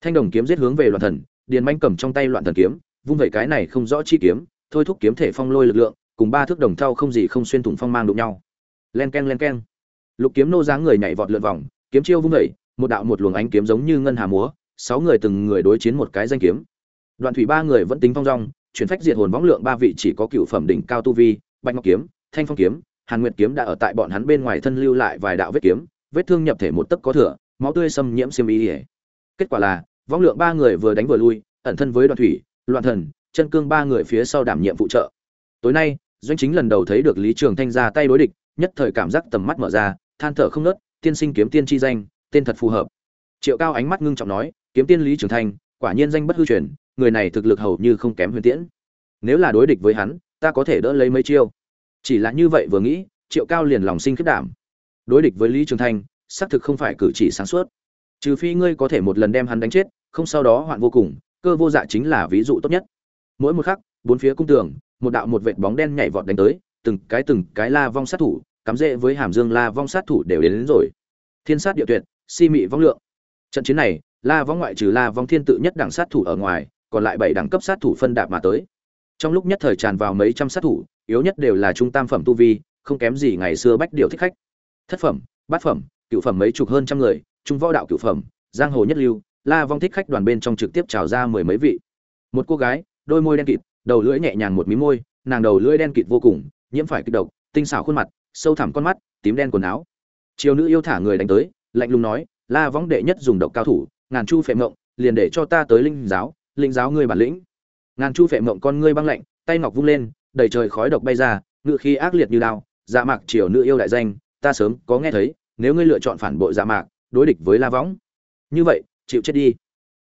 Thanh đồng kiếm giết hướng về loạn thần, điền manh cầm trong tay loạn thần kiếm, vung vẩy cái này không rõ chi kiếm, thôi thúc kiếm thể phong lôi lực lượng, cùng ba thước đồng thau không gì không xuyên thủng phong mang đụng nhau. Len keng len keng. Lục kiếm nô dáng người nhảy vọt lượn vòng, kiếm chiêu vung vẩy, một đạo một luồng ánh kiếm giống như ngân hà múa sáu người từng người đối chiến một cái danh kiếm. Đoạn thủy ba người vẫn tính phong dong, chuyển phách diệt hồn võng lượng ba vị chỉ có cựu phẩm đỉnh cao tu vi, bạch ngọc kiếm, thanh phong kiếm, hàn nguyệt kiếm đã ở tại bọn hắn bên ngoài thân lưu lại vài đạo vết kiếm, vết thương nhập thể một tấc có thừa, máu tươi xâm nhiễm xiêm ý ỉa kết quả là, võng lượng ba người vừa đánh vừa lui, ẩn thân với đoạn thủy, loạn thần, chân cương ba người phía sau đảm nhiệm phụ trợ. Tối nay, doanh chính lần đầu thấy được lý trường thanh ra tay đối địch, nhất thời cảm giác tầm mắt mở ra, than thở không nớt tiên sinh kiếm tiên chi danh, tên thật phù hợp. Triệu cao ánh mắt ngưng trọng nói kiếm tiên lý trường thanh quả nhiên danh bất hư truyền người này thực lực hầu như không kém huyền tiễn. Nếu là đối địch với hắn ta có thể đỡ lấy mấy chiêu. Chỉ là như vậy vừa nghĩ triệu cao liền lòng sinh khiết đảm. Đối địch với lý trường thanh xác thực không phải cử chỉ sáng suốt. Trừ phi ngươi có thể một lần đem hắn đánh chết không sau đó hoạn vô cùng cơ vô dạ chính là ví dụ tốt nhất. Mỗi một khắc bốn phía cung tường một đạo một vệt bóng đen nhảy vọt đánh tới từng cái từng cái la vong sát thủ cắm rễ với hàm dương la vong sát thủ đều đến, đến rồi. Thiên sát địa tuyệt si mị vong lượng. Trận chiến này la vong ngoại trừ la vong thiên tự nhất đẳng sát thủ ở ngoài, còn lại bảy đẳng cấp sát thủ phân đạp mà tới. Trong lúc nhất thời tràn vào mấy trăm sát thủ, yếu nhất đều là trung tam phẩm tu vi, không kém gì ngày xưa bách điều thích khách. Thất phẩm, bát phẩm cửu phẩm mấy chục hơn trăm người, trung võ đạo cửu phẩm, giang hồ nhất lưu, la vong thích khách đoàn bên trong trực tiếp trào ra mười mấy vị. Một cô gái, đôi môi đen kịt, đầu lưỡi nhẹ nhàng một mí môi, nàng đầu lưỡi đen kịt vô cùng, nhiễm phải kịch độc, tinh xảo khuôn mặt, sâu thẳm con mắt, tím đen quần áo. Chiều nữ yêu thả người đánh tới, lạnh lùng nói, la vong đệ nhất dùng độc cao thủ ngàn chu phệ mộng, liền để cho ta tới linh giáo linh giáo ngươi bản lĩnh. Ngàn chu phệ mộng con ngươi băng lạnh, tay ngọc vung lên, đầy trời khói độc bay ra ngự khi ác liệt như đao dạ mạc triều nữ yêu đại danh, ta sớm có nghe thấy, nếu ngươi lựa chọn phản bội dạ mạc, đối địch với la võng. Như vậy, chịu chết đi.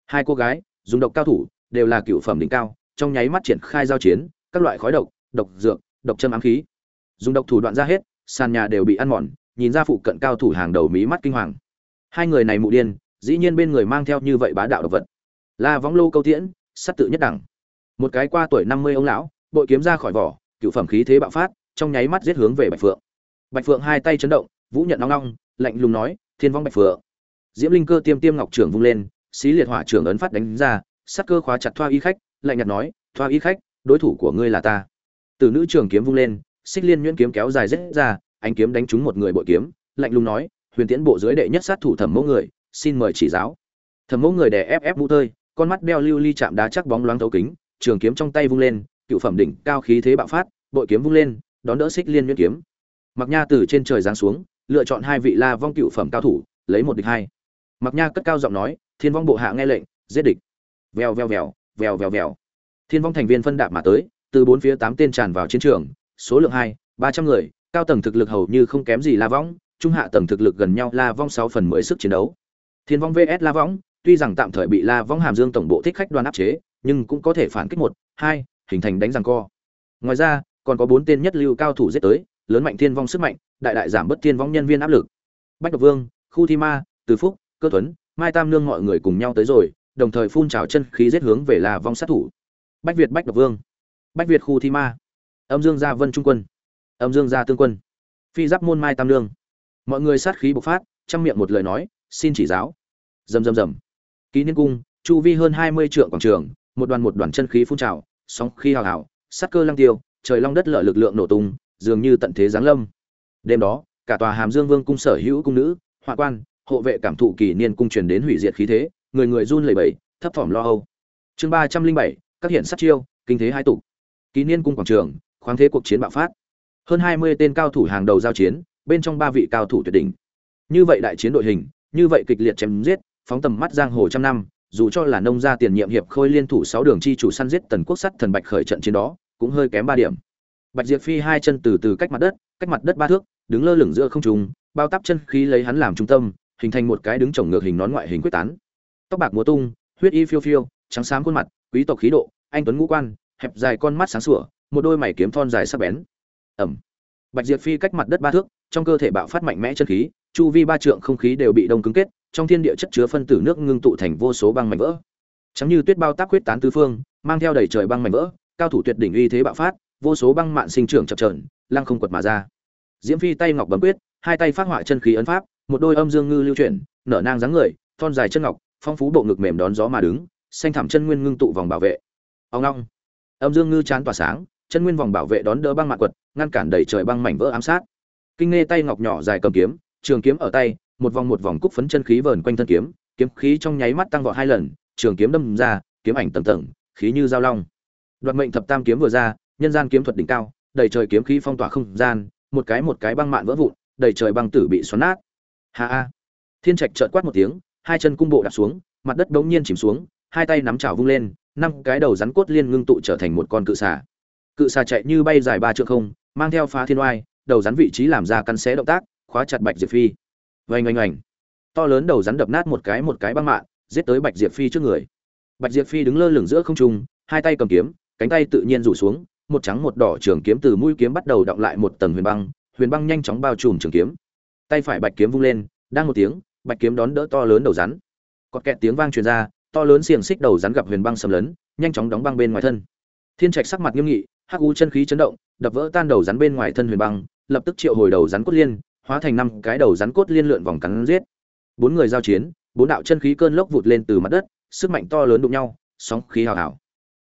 Hai cô gái, dùng độc cao thủ, đều là cựu phẩm đỉnh cao, trong nháy mắt triển khai giao chiến, các loại khói độc độc dược, độc châm ám khí. Dùng độc thủ đoạn ra hết, sàn nhà đều bị ăn mòn, nhìn ra phụ cận cao thủ hàng đầu mí mắt kinh hoàng. Hai người này mụ điên dĩ nhiên bên người mang theo như vậy bá đạo độc vật. La võng lô câu tiễn, sắt tự nhất đẳng. Một cái qua tuổi năm mươi ông lão, bội kiếm ra khỏi vỏ, cựu phẩm khí thế bạo phát, trong nháy mắt giết hướng về bạch phượng. Bạch phượng hai tay chấn động, vũ nhận nóng nóng, lạnh lùng nói, thiên vong bạch phượng. Diễm linh cơ tiêm tiêm ngọc trưởng vung lên, xí liệt hỏa trưởng ấn phát đánh ra sắc cơ khóa chặt thoa y khách, lạnh nhạt nói, thoa y khách, đối thủ của ngươi là ta. Từ nữ trường kiếm vung lên, xích liên nhuyễn kiếm kéo dài rết ra anh kiếm đánh trúng một người bội kiếm, lạnh lùng nói, huyền tiễn bộ dưới đệ nhất sát thủ thẩm mẫu người xin mời chỉ giáo. Thẩm mẫu người đè ép ép mũ tơi, con mắt đeo lưu ly chạm đá chắc bóng loáng thấu kính, trường kiếm trong tay vung lên, cựu phẩm đỉnh cao khí thế bạo phát, bội kiếm vung lên, đón đỡ xích liên nhuyễn kiếm. Mặc nha từ trên trời giáng xuống, lựa chọn hai vị la vong cựu phẩm cao thủ, lấy một địch hai. Mặc nha cất cao giọng nói, thiên vong bộ hạ nghe lệnh, giết địch. Vèo vèo vèo vèo vèo vèo. Thiên vong thành viên phân đạp mà tới, từ bốn phía tám tên tràn vào chiến trường, số lượng hai, ba trăm người, cao tầng thực lực hầu như không kém gì la vong, trung hạ tầng thực lực gần nhau, la vong sáu phần mười sức chiến đấu thiên vong vs la vong tuy rằng tạm thời bị la vong hàm dương tổng bộ thích khách đoàn áp chế, nhưng cũng có thể phản kích một, hai, hình thành đánh răng co. Ngoài ra, còn có bốn tên nhất lưu cao thủ giết tới, lớn mạnh thiên vong sức mạnh, đại đại giảm bớt thiên vong nhân viên áp lực. Bách độc vương, khu thi ma, từ phúc, cơ tuấn, mai tam nương mọi người cùng nhau tới rồi, đồng thời phun trào chân khí giết hướng về là vong sát thủ. Bách việt, bách độc vương. Bách việt, khu thi ma. Âm dương gia vân trung quân. Âm dương gia tương quân. Phi giáp môn mai tam nương. Mọi người sát khí bộc phát trong miệng một lời nói xin chỉ giáo. Rầm rầm rầm. Ký niên cung, chu vi hơn hai mươi trượng quảng trường, một đoàn một đoàn chân khí phun trào, sóng khí hào hào sát cơ lăng tiêu, trời long đất lở lực lượng nổ tung, dường như tận thế giáng lâm. Đêm đó, cả tòa hàm dương vương cung sở hữu cung nữ họa quan, hộ vệ cảm thụ kỳ niên cung truyền đến hủy diệt khí thế, người người run lẩy bẩy, thấp thỏm lo âu. Chương ba trăm linh bảy, các hiện sát chiêu, kinh thế hai tục. Ký niên cung quảng trường, khoáng thế cuộc chiến bạo phát. Hơn hai mươi tên cao thủ hàng đầu giao chiến, bên trong ba vị cao thủ tuyệt đỉnh. Như vậy đại chiến đội hình như vậy kịch liệt chém giết, phóng tầm mắt giang hồ trăm năm, dù cho là nông gia tiền nhiệm hiệp khôi liên thủ sáu đường chi chủ săn giết tần quốc sắt thần bạch khởi trận chiến đó, cũng hơi kém ba điểm. Bạch diệp phi hai chân từ từ cách mặt đất, cách mặt đất ba thước, đứng lơ lửng giữa không trung, bao tắp chân khí lấy hắn làm trung tâm, hình thành một cái đứng trồng ngược hình nón ngoại hình quyết tán. Tóc bạc múa tung, huyết y phiêu phiêu, trắng xám khuôn mặt, quý tộc khí độ, anh tuấn ngũ quan, hẹp dài con mắt sáng sủa, một đôi mày kiếm thon dài sắc bén. Ẩm. Bạch diệp phi cách mặt đất ba thước, trong cơ thể bạo phát mạnh mẽ chân khí chu vi ba trượng không khí đều bị đông cứng kết, trong thiên địa chất chứa phân tử nước ngưng tụ thành vô số băng mảnh vỡ. Chẳng như tuyết bao tác quyết tán tứ phương, mang theo đầy trời băng mảnh vỡ, cao thủ tuyệt đỉnh uy thế bạo phát, vô số băng mạn sinh trưởng chập trờn lăng không quật mà ra. Diễm phi tay ngọc bấm quyết, hai tay phát họa chân khí ấn pháp, một đôi âm dương ngư lưu chuyển, nở nang dáng người, thon dài chân ngọc, phong phú bộ ngực mềm đón gió mà đứng, xanh thảm chân nguyên ngưng tụ vòng bảo vệ. Ông long. Âm dương ngư chán tỏa sáng, chân nguyên vòng bảo vệ đón đỡ băng mạn quật, ngăn cản đầy trời băng mảnh vỡ ám sát. Kinh nghe tay ngọc nhỏ dài cầm kiếm trường kiếm ở tay, một vòng một vòng cúc phấn chân khí vờn quanh thân kiếm kiếm khí trong nháy mắt tăng vọt hai lần, trường kiếm đâm ra, kiếm ảnh tầng tầng, khí như dao long. Đoạt mệnh thập tam kiếm vừa ra, nhân gian kiếm thuật đỉnh cao, đầy trời kiếm khí phong tỏa không gian, một cái một cái băng mạn vỡ vụn, đầy trời băng tử bị xoắn nát. Ha ha. Thiên trạch chợt quát một tiếng, hai chân cung bộ đạp xuống, mặt đất bỗng nhiên chìm xuống, hai tay nắm chảo vung lên, năm cái đầu rắn cốt liên ngưng tụ trở thành một con cự xà. Cự xà chạy như bay dài ba trượng không, mang theo phá thiên oai, đầu rắn vị trí làm ra căn xé động tác khóa chặt bạch diệp phi. Oanh oanh oanh. To lớn đầu rắn đập nát một cái một cái băng mạng giết tới bạch diệp phi trước người. Bạch diệp phi đứng lơ lửng giữa không trung hai tay cầm kiếm cánh tay tự nhiên rủ xuống một trắng một đỏ trường kiếm từ mũi kiếm bắt đầu động lại một tầng huyền băng huyền băng nhanh chóng bao trùm trường kiếm. Tay phải bạch kiếm vung lên đang một tiếng bạch kiếm đón đỡ to lớn đầu rắn. Có kẹt tiếng vang truyền ra to lớn xiềng xích đầu rắn gặp huyền băng sầm lớn, nhanh chóng đóng băng bên ngoài thân. Thiên trạch sắc mặt nghiêm nghị hắc u chân khí chấn động đập vỡ tan đầu rắn bên ngoài thân huyền băng lập tức triệu hồi đầu rắn cốt liên hóa thành năm cái đầu rắn cốt liên lượn vòng cắn giết. Bốn người giao chiến, bốn đạo chân khí cơn lốc vụt lên từ mặt đất, sức mạnh to lớn đụng nhau, sóng khí hào hào.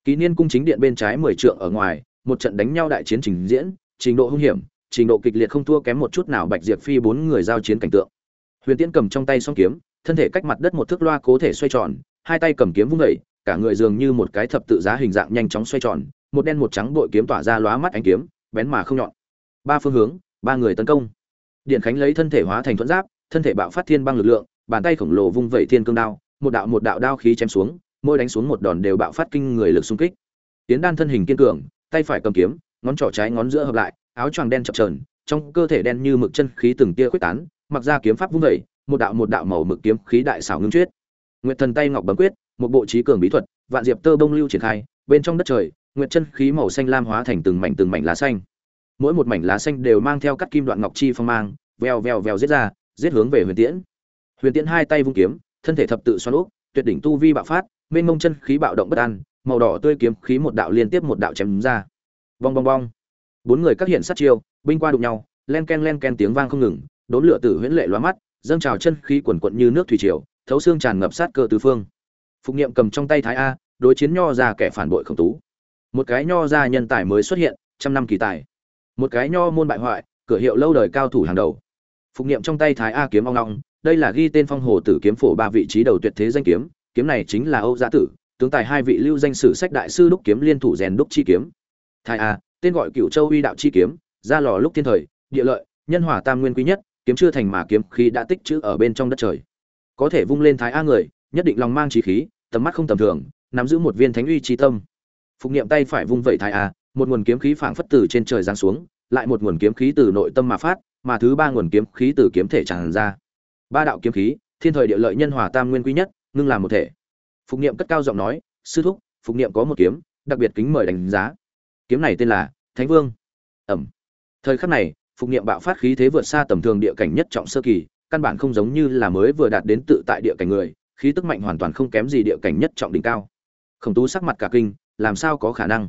Ký niên cung chính điện bên trái mười trượng ở ngoài, một trận đánh nhau đại chiến trình diễn, trình độ hung hiểm, trình độ kịch liệt không thua kém một chút nào bạch diệp phi bốn người giao chiến cảnh tượng. Huyền tiễn cầm trong tay song kiếm, thân thể cách mặt đất một thước loa cố thể xoay tròn, hai tay cầm kiếm vung vẩy cả người dường như một cái thập tự giá hình dạng nhanh chóng xoay tròn, một đen một trắng bội kiếm tỏa ra lóa mắt ánh kiếm, bén mà không nhọn. Ba phương hướng, ba người tấn công điện khánh lấy thân thể hóa thành thuẫn giáp, thân thể bạo phát thiên băng lực lượng, bàn tay khổng lồ vung vẩy thiên cương đao, một đạo một đạo đao khí chém xuống, mỗi đánh xuống một đòn đều bạo phát kinh người lực xung kích. Tiến đan thân hình kiên cường, tay phải cầm kiếm, ngón trỏ trái ngón giữa hợp lại, áo choàng đen chập trờn trong cơ thể đen như mực chân khí từng tia khuếch tán, mặc ra kiếm pháp vung vẩy, một đạo một đạo màu mực kiếm khí đại xảo ngưng chuyết nguyệt thần tay ngọc bấm quyết, một bộ trí cường bí thuật, vạn diệp tơ bông lưu triển khai, bên trong đất trời, nguyệt chân khí màu xanh lam hóa thành từng mảnh từng mảnh lá xanh mỗi một mảnh lá xanh đều mang theo cắt kim đoạn ngọc chi phong mang vèo vèo vèo giết ra, giết hướng về huyền tiễn. Huyền tiễn hai tay vung kiếm, thân thể thập tự xoắn úp, tuyệt đỉnh tu vi bạo phát, mênh mông chân khí bạo động bất an, màu đỏ tươi kiếm khí một đạo liên tiếp một đạo chém ra. Bong bong bong. Bốn người các hiện sát chiêu, binh qua đụng nhau, len ken len ken tiếng vang không ngừng, đốn lửa tử huyễn lệ loa mắt, dâng trào chân khí quần quận như nước thủy triều, thấu xương tràn ngập sát cơ tứ phương. Phục nghiệm cầm trong tay thái a, đối chiến nho ra kẻ phản bội khổng tú. Một cái nho ra nhân tài mới xuất hiện, trăm năm kỳ tài một cái nho môn bại hoại, cửa hiệu lâu đời cao thủ hàng đầu. Phục nghiệm trong tay thái a kiếm ong long đây là ghi tên phong hồ tử kiếm phổ ba vị trí đầu tuyệt thế danh kiếm kiếm này chính là âu gia tử, tướng tài hai vị lưu danh sử sách đại sư đúc kiếm liên thủ rèn đúc chi kiếm. Thái a, tên gọi cựu châu uy đạo chi kiếm, ra lò lúc thiên thời, địa lợi, nhân hòa tam nguyên quý nhất, kiếm chưa thành mà kiếm khí đã tích trữ ở bên trong đất trời. Có thể vung lên thái a người, nhất định lòng mang trí khí, tầm mắt không tầm thường, nắm giữ một viên thánh uy trí tâm. Phục niệm tay phải vung vẩy thái a một nguồn kiếm khí phảng phất từ trên trời giáng xuống, lại một nguồn kiếm khí từ nội tâm mà phát, mà thứ ba nguồn kiếm khí từ kiếm thể tràn ra. Ba đạo kiếm khí, thiên thời địa lợi nhân hòa tam nguyên quý nhất, ngưng làm một thể. Phục niệm cất cao giọng nói, sư thúc, phục niệm có một kiếm, đặc biệt kính mời đánh giá. Kiếm này tên là thánh vương. Ẩm. Thời khắc này, phục niệm bạo phát khí thế vượt xa tầm thường địa cảnh nhất trọng sơ kỳ, căn bản không giống như là mới vừa đạt đến tự tại địa cảnh người, khí tức mạnh hoàn toàn không kém gì địa cảnh nhất trọng đỉnh cao. Khổng tú sắc mặt cả kinh, làm sao có khả năng?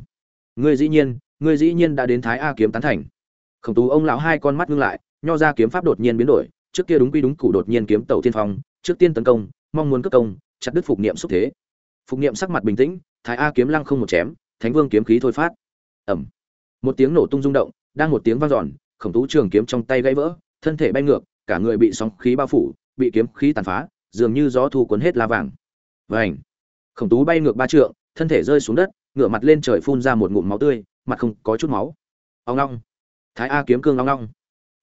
Ngươi dĩ nhiên, ngươi dĩ nhiên đã đến thái a kiếm tán thành. Khổng tú ông lão hai con mắt ngưng lại, nho ra kiếm pháp đột nhiên biến đổi, trước kia đúng quy đúng cụ đột nhiên kiếm tẩu tiên phong, trước tiên tấn công, mong muốn cất công, chặt đứt phục niệm xúc thế. Phục niệm sắc mặt bình tĩnh, thái a kiếm lăng không một chém, thánh vương kiếm khí thôi phát. Ẩm một tiếng nổ tung rung động, đang một tiếng vang dọn, khổng tú trường kiếm trong tay gãy vỡ, thân thể bay ngược, cả người bị sóng khí bao phủ, bị kiếm khí tàn phá, dường như gió thu cuốn hết la vàng. Vảnh khổng tú bay ngược ba trượng, thân thể rơi xuống đất ngửa mặt lên trời phun ra một ngụm máu tươi, mặt không có chút máu. Ông long thái a kiếm cương long long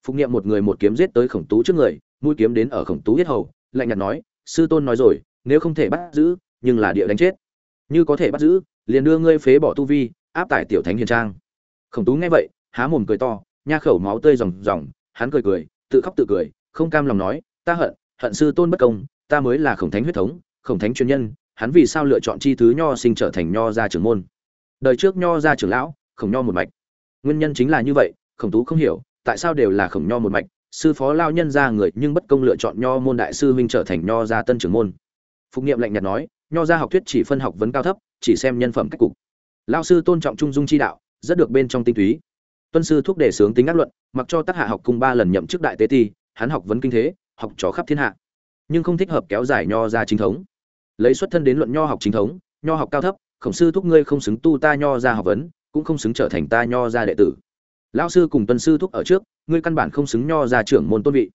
phục nghiệm một người một kiếm giết tới khổng tú trước người, mũi kiếm đến ở khổng tú yết hầu, lạnh nhạt nói, sư tôn nói rồi, nếu không thể bắt giữ, nhưng là địa đánh chết. Như có thể bắt giữ, liền đưa ngươi phế bỏ tu vi, áp tải tiểu thánh hiền trang. Khổng tú nghe vậy, há mồm cười to, nha khẩu máu tươi ròng ròng, hắn cười cười, tự khóc tự cười, không cam lòng nói, ta hận hận sư tôn bất công, ta mới là khổng thánh huyết thống, khổng thánh chuyên nhân hắn vì sao lựa chọn chi thứ nho sinh trở thành nho gia trưởng môn? Đời trước nho gia trưởng lão, khổng nho một mạch. Nguyên nhân chính là như vậy, khổng tú không hiểu, tại sao đều là khổng nho một mạch, sư phó lao nhân ra người nhưng bất công lựa chọn nho môn đại sư huynh trở thành nho gia tân trưởng môn. Phục nghiệm lạnh nhạt nói, nho gia học thuyết chỉ phân học vấn cao thấp, chỉ xem nhân phẩm cách cục. Lao sư tôn trọng trung dung chi đạo, rất được bên trong tinh túy. Tuân sư thúc đề sướng tính ác luận, mặc cho tác hạ học cùng ba lần nhậm chức đại tế ti, hắn học vấn kinh thế, học trò khắp thiên hạ. Nhưng không thích hợp kéo dài nho ra chính thống lấy xuất thân đến luận nho học chính thống, nho học cao thấp, khổng sư thúc ngươi không xứng tu ta nho ra học vấn, cũng không xứng trở thành ta nho ra đệ tử. Lão sư cùng tuân sư thúc ở trước, ngươi căn bản không xứng nho ra trưởng môn tôn vị.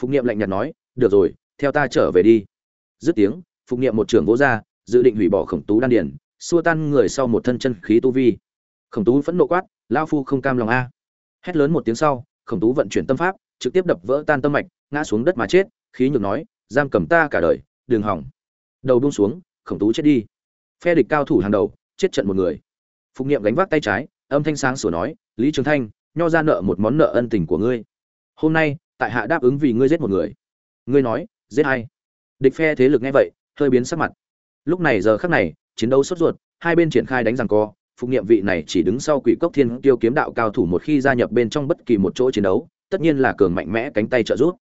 Phục nghiệm lạnh nhạt nói, được rồi, theo ta trở về đi. Dứt tiếng, phục nghiệm một trưởng vỗ ra, dự định hủy bỏ khổng tú đan điển xua tan người sau một thân chân khí tu vi. Khổng tú phẫn nộ quát lao phu không cam lòng a. Hét lớn một tiếng sau, khổng tú vận chuyển tâm pháp, trực tiếp đập vỡ tan tâm mạch, ngã xuống đất mà chết, khí nhược nói, giam cầm ta cả đời đường hỏng đầu buông xuống, khổng tú chết đi. Phe địch cao thủ hàng đầu, chết trận một người. Phục nghiệm gánh vác tay trái, âm thanh sáng sửa nói, lý trường thanh, nho ra nợ một món nợ ân tình của ngươi. Hôm nay, tại hạ đáp ứng vì ngươi giết một người. Ngươi nói, giết hay? địch phe thế lực nghe vậy, hơi biến sắc mặt. Lúc này giờ khắc này, chiến đấu sốt ruột, hai bên triển khai đánh rằng co, phục nghiệm vị này chỉ đứng sau quỷ cốc thiên tiêu kiếm đạo cao thủ một khi gia nhập bên trong bất kỳ một chỗ chiến đấu, tất nhiên là cường mạnh mẽ cánh tay trợ giúp.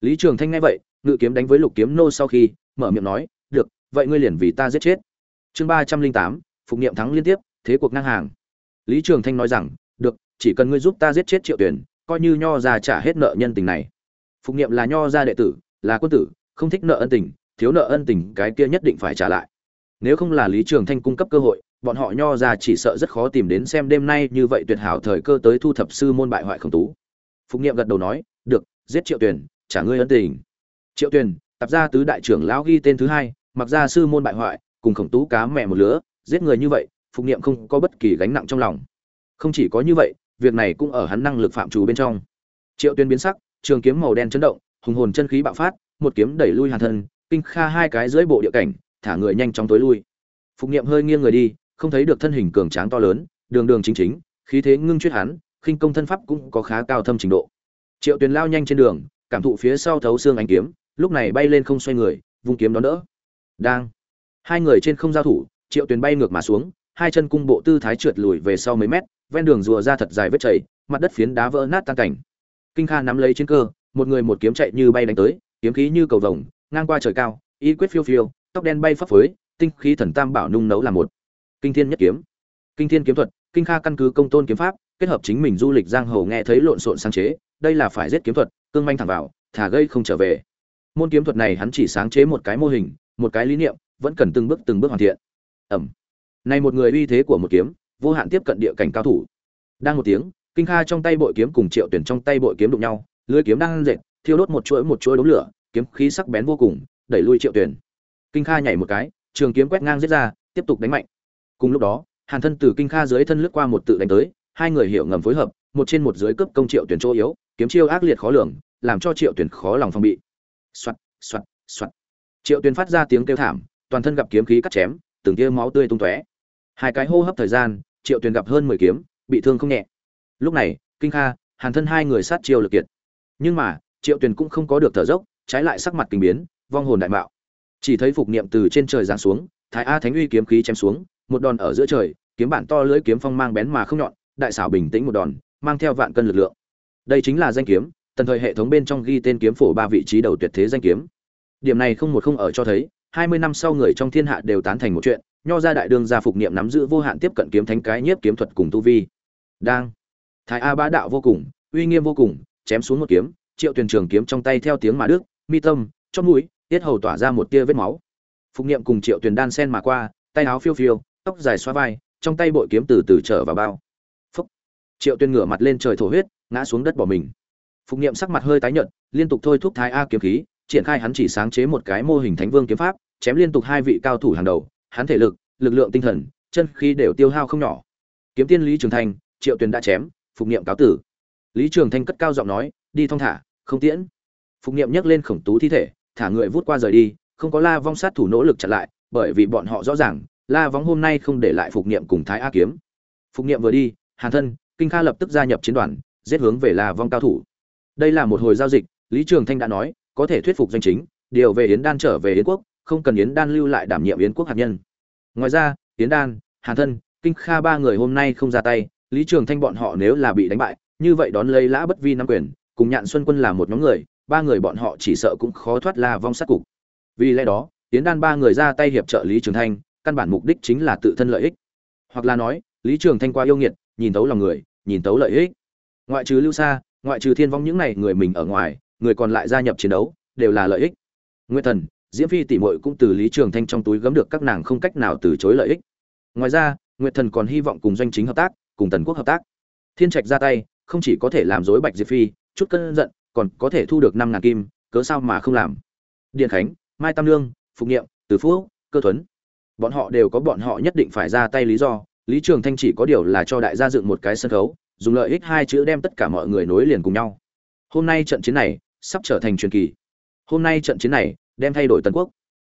Lý trường thanh nghe vậy, ngự kiếm đánh với lục kiếm nô sau khi, mở miệng nói được, vậy ngươi liền vì ta giết chết. Chương ba trăm linh tám, phục nghiệm thắng liên tiếp, thế cuộc ngang hàng. Lý trường thanh nói rằng, được, chỉ cần ngươi giúp ta giết chết triệu tuyển coi như nho ra trả hết nợ nhân tình này. Phục nghiệm là nho gia đệ tử, là quân tử, không thích nợ ân tình, thiếu nợ ân tình cái kia nhất định phải trả lại. Nếu không là lý trường thanh cung cấp cơ hội, bọn họ nho ra chỉ sợ rất khó tìm đến xem đêm nay như vậy tuyệt hảo thời cơ tới thu thập sư môn bại hoại khổng tú. Phục nghiệm gật đầu nói, được, giết triệu tuyển trả ngươi ân tình. Triệu tuyển tập ra tứ đại trưởng lão ghi tên thứ hai mặc ra sư môn bại hoại, cùng khổng tú cá mẹ một lứa, giết người như vậy, phục niệm không có bất kỳ gánh nặng trong lòng. Không chỉ có như vậy, việc này cũng ở hắn năng lực phạm trù bên trong. Triệu tuyên biến sắc, trường kiếm màu đen chấn động, hùng hồn chân khí bạo phát, một kiếm đẩy lui hàn thân kinh kha hai cái dưới bộ địa cảnh, thả người nhanh chóng tối lui. Phục niệm hơi nghiêng người đi, không thấy được thân hình cường tráng to lớn, đường đường chính chính, khí thế ngưng chuyết hắn, khinh công thân pháp cũng có khá cao thâm trình độ. Triệu tuyền lao nhanh trên đường, cảm thụ phía sau thấu xương ánh kiếm, lúc này bay lên không xoay người, vung kiếm đón đỡ đang. Hai người trên không giao thủ, triệu tuyền bay ngược mà xuống, hai chân cung bộ tư thái trượt lùi về sau mấy mét, ven đường rùa ra thật dài vết chảy, mặt đất phiến đá vỡ nát tan cảnh. Kinh kha nắm lấy chiến cơ, một người một kiếm chạy như bay đánh tới, kiếm khí như cầu vồng, ngang qua trời cao, y quyết phiêu phiêu, tóc đen bay phấp phới, tinh khí thần tam bảo nung nấu làm một. Kinh thiên nhất kiếm. Kinh thiên kiếm thuật, kinh kha căn cứ công tôn kiếm pháp, kết hợp chính mình du lịch giang hồ nghe thấy lộn xộn sáng chế, đây là phải giết kiếm thuật, cương manh thẳng vào, thả gây không trở về. Môn kiếm thuật này hắn chỉ sáng chế một cái mô hình một cái lý niệm, vẫn cần từng bước từng bước hoàn thiện. Ẩm. Này một người uy thế của một kiếm, vô hạn tiếp cận địa cảnh cao thủ. Đang một tiếng, kinh kha trong tay bội kiếm cùng triệu tuyển trong tay bội kiếm đụng nhau, lưới kiếm đang dệt thiêu đốt một chuỗi một chuỗi đống lửa, kiếm khí sắc bén vô cùng, đẩy lui triệu tuyển. Kinh kha nhảy một cái, trường kiếm quét ngang giết ra, tiếp tục đánh mạnh. Cùng lúc đó, hàn thân từ kinh kha dưới thân lướt qua một tự đánh tới, hai người hiểu ngầm phối hợp, một trên một dưới cướp công triệu tuyển chỗ yếu, kiếm chiêu ác liệt khó lường, làm cho triệu tuyển khó lòng phòng bị. Soạt soạt soạt triệu Tuyên phát ra tiếng kêu thảm, toàn thân gặp kiếm khí cắt chém, từng tia máu tươi tung tóe. Hai cái hô hấp thời gian, triệu Tuyên gặp hơn mười kiếm, bị thương không nhẹ. Lúc này, kinh kha, hàn thân hai người sát chiêu lực kiệt. Nhưng mà, triệu Tuyên cũng không có được thở dốc, trái lại sắc mặt kinh biến, vong hồn đại mạo. Chỉ thấy phục niệm từ trên trời giáng xuống, thái a thánh uy kiếm khí chém xuống, một đòn ở giữa trời, kiếm bản to lưỡi kiếm phong mang bén mà không nhọn, đại xảo bình tĩnh một đòn, mang theo vạn cân lực lượng. Đây chính là danh kiếm, tần thời hệ thống bên trong ghi tên kiếm phổ ba vị trí đầu tuyệt thế danh kiếm điểm này không một không ở cho thấy, hai mươi năm sau người trong thiên hạ đều tán thành một chuyện, nho ra đại đương gia phục niệm nắm giữ vô hạn tiếp cận kiếm thánh cái nhiếp kiếm thuật cùng tu vi. Đang. Thái a bá đạo vô cùng, uy nghiêm vô cùng, chém xuống một kiếm, triệu tuyển trường kiếm trong tay theo tiếng mà đức mi tâm chót mũi, tiết hầu tỏa ra một tia vết máu. Phục niệm cùng triệu tuyển đan sen mà qua, tay áo phiêu phiêu, tóc dài xoa vai, trong tay bội kiếm từ từ trở vào bao. Phúc. Triệu tuyển ngửa mặt lên trời thổ huyết, ngã xuống đất bỏ mình. Phục niệm sắc mặt hơi tái nhợt, liên tục thôi thúc thái a kiếm khí triển khai hắn chỉ sáng chế một cái mô hình thánh vương kiếm pháp, chém liên tục hai vị cao thủ hàng đầu, hắn thể lực lực lượng tinh thần, chân khí đều tiêu hao không nhỏ. Kiếm tiên lý trường thanh, triệu tuyền đã chém, phục niệm cáo tử. Lý trường thanh cất cao giọng nói, đi thong thả, không tiễn. Phục niệm nhấc lên khổng tú thi thể, thả người vút qua rời đi, không có la vong sát thủ nỗ lực chặn lại, bởi vì bọn họ rõ ràng, la vong hôm nay không để lại phục niệm cùng thái a kiếm. Phục niệm vừa đi, hàn thân, kinh kha lập tức gia nhập chiến đoàn, giết hướng về la vong cao thủ. Đây là một hồi giao dịch, lý trường thanh đã nói có thể thuyết phục doanh chính, điều về yến đan trở về yến quốc, không cần yến đan lưu lại đảm nhiệm yến quốc hạt nhân. Ngoài ra, yến đan, hàn thân, kinh kha ba người hôm nay không ra tay, lý trường thanh bọn họ nếu là bị đánh bại, như vậy đón lấy lã bất vi nắm quyền, cùng nhạn xuân quân là một nhóm người, ba người bọn họ chỉ sợ cũng khó thoát la vong sát cục. Vì lẽ đó, Yến đan ba người ra tay hiệp trợ lý trường thanh, căn bản mục đích chính là tự thân lợi ích. Hoặc là nói, lý trường thanh qua yêu nghiệt, nhìn tấu lòng người, nhìn tấu lợi ích. Ngoại trừ lưu xa ngoại trừ thiên vong những này người mình ở ngoài người còn lại gia nhập chiến đấu, đều là lợi ích. Nguyên thần, diễm phi tỷ muội cũng từ lý trường thanh trong túi gấm được các nàng không cách nào từ chối lợi ích. Ngoài ra, nguyệt thần còn hy vọng cùng doanh chính hợp tác, cùng tần quốc hợp tác. Thiên trạch ra tay, không chỉ có thể làm dối bạch diệp phi, chút cân giận, còn có thể thu được năm ngàn kim, cớ sao mà không làm? Điện khánh, mai tam lương phục nghiệm từ phú cơ thuấn. Bọn họ đều có bọn họ nhất định phải ra tay lý do, lý trường thanh chỉ có điều là cho đại gia dựng một cái sân khấu, dùng lợi ích hai chữ đem tất cả mọi người nối liền cùng nhau. Hôm nay trận chiến này sắp trở thành truyền kỳ. Hôm nay trận chiến này đem thay đổi tần quốc.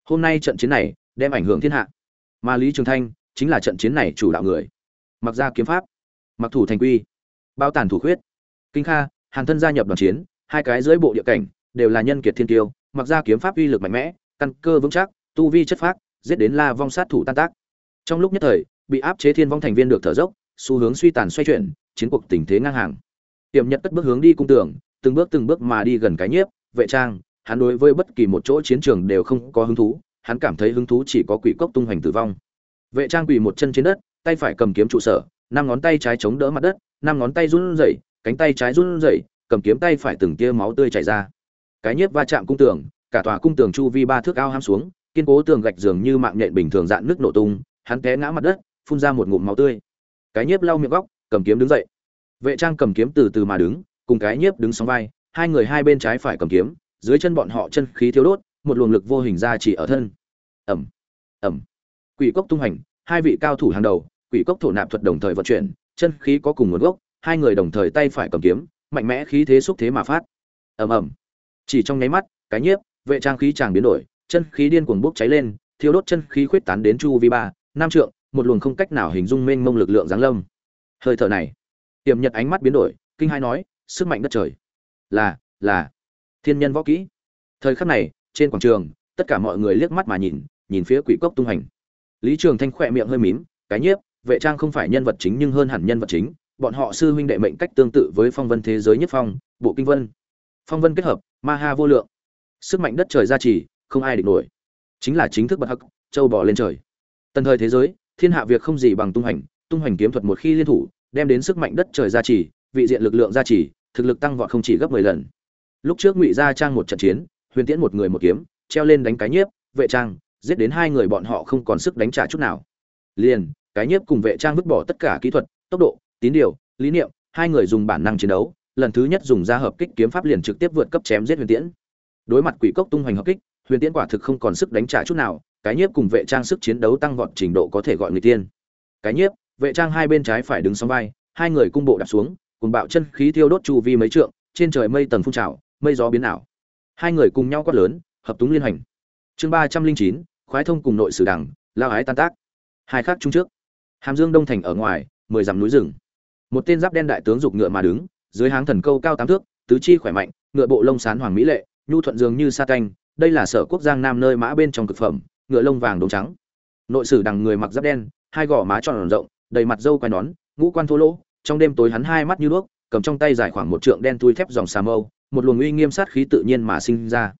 Hôm nay trận chiến này đem ảnh hưởng thiên hạ. Mà lý trường thanh chính là trận chiến này chủ đạo người. Mặc ra kiếm pháp, mặc thủ thành quy, bao tàn thủ khuyết. Kinh kha, hàn thân gia nhập đoàn chiến, hai cái dưới bộ địa cảnh đều là nhân kiệt thiên tiêu, mặc ra kiếm pháp uy lực mạnh mẽ, căn cơ vững chắc, tu vi chất phác, giết đến la vong sát thủ tan tác. Trong lúc nhất thời, bị áp chế thiên vong thành viên được thở dốc, xu hướng suy tàn xoay chuyển, chiến cuộc tình thế ngang hàng. Tiềm nhật cất bước hướng đi cung tưởng từng bước từng bước mà đi gần cái nhiếp, vệ trang, hắn đối với bất kỳ một chỗ chiến trường đều không có hứng thú, hắn cảm thấy hứng thú chỉ có quỷ cốc tung hoành tử vong. Vệ trang quỳ một chân trên đất, tay phải cầm kiếm trụ sở, năm ngón tay trái chống đỡ mặt đất, năm ngón tay run rẩy, cánh tay trái run rẩy, cầm kiếm tay phải từng tia máu tươi chảy ra. Cái nhiếp va chạm cung tường, cả tòa cung tường chu vi ba thước ao ham xuống, kiên cố tường gạch dường như mạng nhện bình thường dạn nước nổ tung, hắn té ngã mặt đất, phun ra một ngụm máu tươi. Cái nhiếp lau miệng góc, cầm kiếm đứng dậy. Vệ trang cầm kiếm từ từ mà đứng cùng cái nhiếp đứng sóng vai, hai người hai bên trái phải cầm kiếm, dưới chân bọn họ chân khí thiếu đốt, một luồng lực vô hình ra chỉ ở thân. Ẩm ẩm. Quỷ cốc tung hành, hai vị cao thủ hàng đầu, quỷ cốc thổ nạp thuật đồng thời vận chuyển, chân khí có cùng nguồn gốc, hai người đồng thời tay phải cầm kiếm, mạnh mẽ khí thế xúc thế mà phát. Ầm ầm chỉ trong nháy mắt, cái nhiếp, vệ trang khí chàng biến đổi, chân khí điên cuồng bốc cháy lên thiếu đốt chân khí khuyết tán đến chu vi ba nam trượng, một luồng không cách nào hình dung mênh mông lực lượng giáng lâm. Hơi thở này, tiềm nhật ánh mắt biến đổi, kinh hai nói sức mạnh đất trời. Là là, thiên nhân võ kỹ. Thời khắc này, trên quảng trường, tất cả mọi người liếc mắt mà nhìn nhìn phía quỷ cốc tung hành. Lý trường thanh khỏe miệng hơi mím, cái nhiếp, vệ trang không phải nhân vật chính nhưng hơn hẳn nhân vật chính. Bọn họ sư huynh đệ mệnh cách tương tự với phong vân thế giới nhất phong, bộ kinh vân. Phong vân kết hợp, ma ha vô lượng. Sức mạnh đất trời gia trì, không ai địch nổi. Chính là chính thức bật hắc, châu bò lên trời. Tần thời thế giới, thiên hạ việc không gì bằng tung hành. Tung hành kiếm thuật một khi liên thủ, đem đến sức mạnh đất trời gia trì, vị diện lực lượng gia trì thực lực tăng vọt không chỉ gấp mười lần. Lúc trước ngụy gia trang một trận chiến, huyền tiễn một người một kiếm, treo lên đánh cái nhiếp, vệ trang, giết đến hai người bọn họ không còn sức đánh trả chút nào. Liền, cái nhiếp cùng vệ trang vứt bỏ tất cả kỹ thuật, tốc độ, tín điều, lý niệm, hai người dùng bản năng chiến đấu, lần thứ nhất dùng ra hợp kích kiếm pháp liền trực tiếp vượt cấp chém giết huyền tiễn. Đối mặt quỷ cốc tung hoành hợp kích, huyền tiễn quả thực không còn sức đánh trả chút nào, cái nhiếp cùng vệ trang sức chiến đấu tăng vọt trình độ có thể gọi người tiên. Cái nhiếp, vệ trang hai bên trái phải đứng song vai, hai người cung bộ đạp xuống cùng bạo chân khí thiêu đốt chu vi mấy trượng, trên trời mây tầng phun trào, mây gió biến ảo. Hai người cùng nhau quát lớn, hợp túng liên hành. Chương ba trăm linh chín, khoái thông cùng nội sử đẳng, lao ái tan tác. Hai khác chung trước. Hàm dương đông thành ở ngoài, mười dặm núi rừng. Một tên giáp đen đại tướng giục ngựa mà đứng, dưới háng thần câu cao tám thước, tứ chi khỏe mạnh, ngựa bộ lông sán hoàng mỹ lệ, nhu thuận dường như sa canh, đây là sở quốc giang nam nơi mã bên trong cực phẩm, ngựa lông vàng đốm trắng. Nội sử đằng người mặc giáp đen, hai gò má tròn rộng, đầy mặt râu quai nón, ngũ quan thô lỗ trong đêm tối hắn hai mắt như đuốc cầm trong tay dài khoảng một trượng đen túi thép dòng xà mâu một luồng uy nghiêm sát khí tự nhiên mà sinh ra.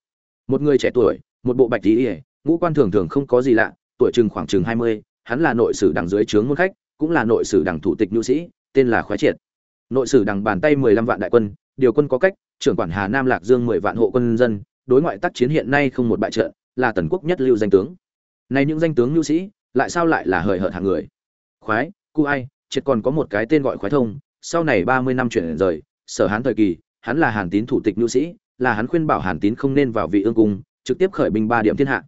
Một người trẻ tuổi một bộ bạch y, ngũ quan thường thường không có gì lạ tuổi chừng khoảng chừng hai mươi hắn là nội sử đằng dưới trướng môn khách cũng là nội sử đằng thủ tịch nhu sĩ tên là khoái triệt. Nội sử đằng bàn tay mười lăm vạn đại quân điều quân có cách trưởng quản hà nam lạc dương mười vạn hộ quân dân đối ngoại tác chiến hiện nay không một bại trận là tần quốc nhất lưu danh tướng. Này những danh tướng nhu sĩ lại sao lại là hời hợt hạng người? Khoái cu ai triệt còn có một cái tên gọi khoái thông, sau này ba mươi năm chuyển rời, sở hán thời kỳ, hắn là hàn tín thủ tịch nhu sĩ, là hắn khuyên bảo hàn tín không nên vào vị ương cung, trực tiếp khởi binh ba điểm thiên hạ.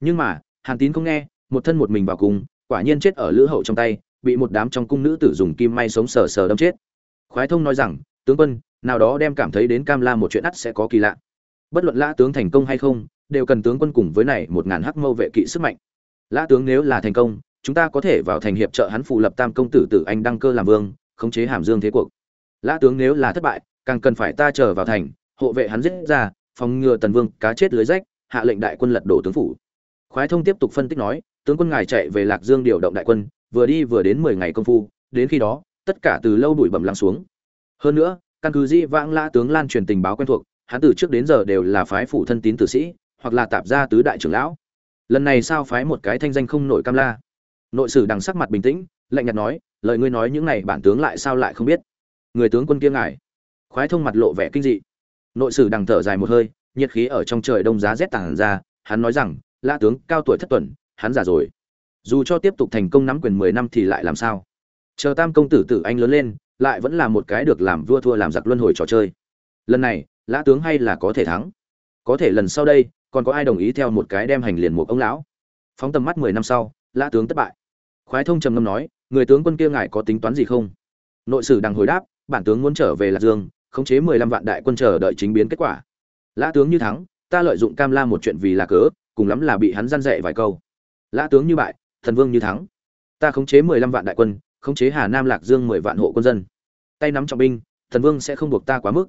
Nhưng mà, hàn tín không nghe, một thân một mình vào cung, quả nhiên chết ở lữ hậu trong tay, bị một đám trong cung nữ tử dùng kim may sống sờ sờ đâm chết. Khoái thông nói rằng, tướng quân, nào đó đem cảm thấy đến cam la một chuyện ắt sẽ có kỳ lạ. Bất luận lã tướng thành công hay không, đều cần tướng quân cùng với này một ngàn hắc mâu vệ kỵ sức mạnh. Lã tướng nếu là thành công chúng ta có thể vào thành hiệp trợ hắn phụ lập tam công tử tử anh đăng cơ làm vương, khống chế hàm dương thế cuộc. Lã tướng nếu là thất bại, càng cần phải ta chờ vào thành, hộ vệ hắn giết ra, phòng ngừa tần vương cá chết lưới rách, hạ lệnh đại quân lật đổ tướng phủ. Khoái thông tiếp tục phân tích nói, tướng quân ngài chạy về lạc dương điều động đại quân, vừa đi vừa đến mười ngày công phu, đến khi đó, tất cả từ lâu đuổi bẩm lắng xuống. Hơn nữa, căn cứ di vãng lã tướng lan truyền tình báo quen thuộc, hắn từ trước đến giờ đều là phái phủ thân tín tử sĩ, hoặc là tạp gia tứ đại trưởng lão. Lần này sao phái một cái thanh danh không nổi cam la nội sử đằng sắc mặt bình tĩnh, lạnh nhạt nói, lời ngươi nói những này bản tướng lại sao lại không biết? Người tướng quân kia ngài. Khoái thông mặt lộ vẻ kinh dị. Nội sử đằng thở dài một hơi, nhiệt khí ở trong trời đông giá rét tàng ra, hắn nói rằng, lã tướng, cao tuổi thất tuần, hắn già rồi. Dù cho tiếp tục thành công nắm quyền mười năm thì lại làm sao? Chờ tam công tử tử anh lớn lên, lại vẫn là một cái được làm vua thua làm giặc luân hồi trò chơi. Lần này, lã tướng hay là có thể thắng? Có thể lần sau đây, còn có ai đồng ý theo một cái đem hành liền một ông lão? Phóng tầm mắt mười năm sau, lã tướng thất bại khoái thông trầm ngâm nói, người tướng quân kia ngài có tính toán gì không? Nội sử đằng hồi đáp, bản tướng muốn trở về lạc dương, khống chế mười lăm vạn đại quân chờ đợi chính biến kết quả. Lã tướng như thắng, ta lợi dụng cam la một chuyện vì là cớ, cùng lắm là bị hắn gian dạy vài câu. Lã tướng như bại, thần vương như thắng, ta khống chế mười lăm vạn đại quân, khống chế hà nam lạc dương mười vạn hộ quân dân. Tay nắm trọng binh, thần vương sẽ không buộc ta quá mức.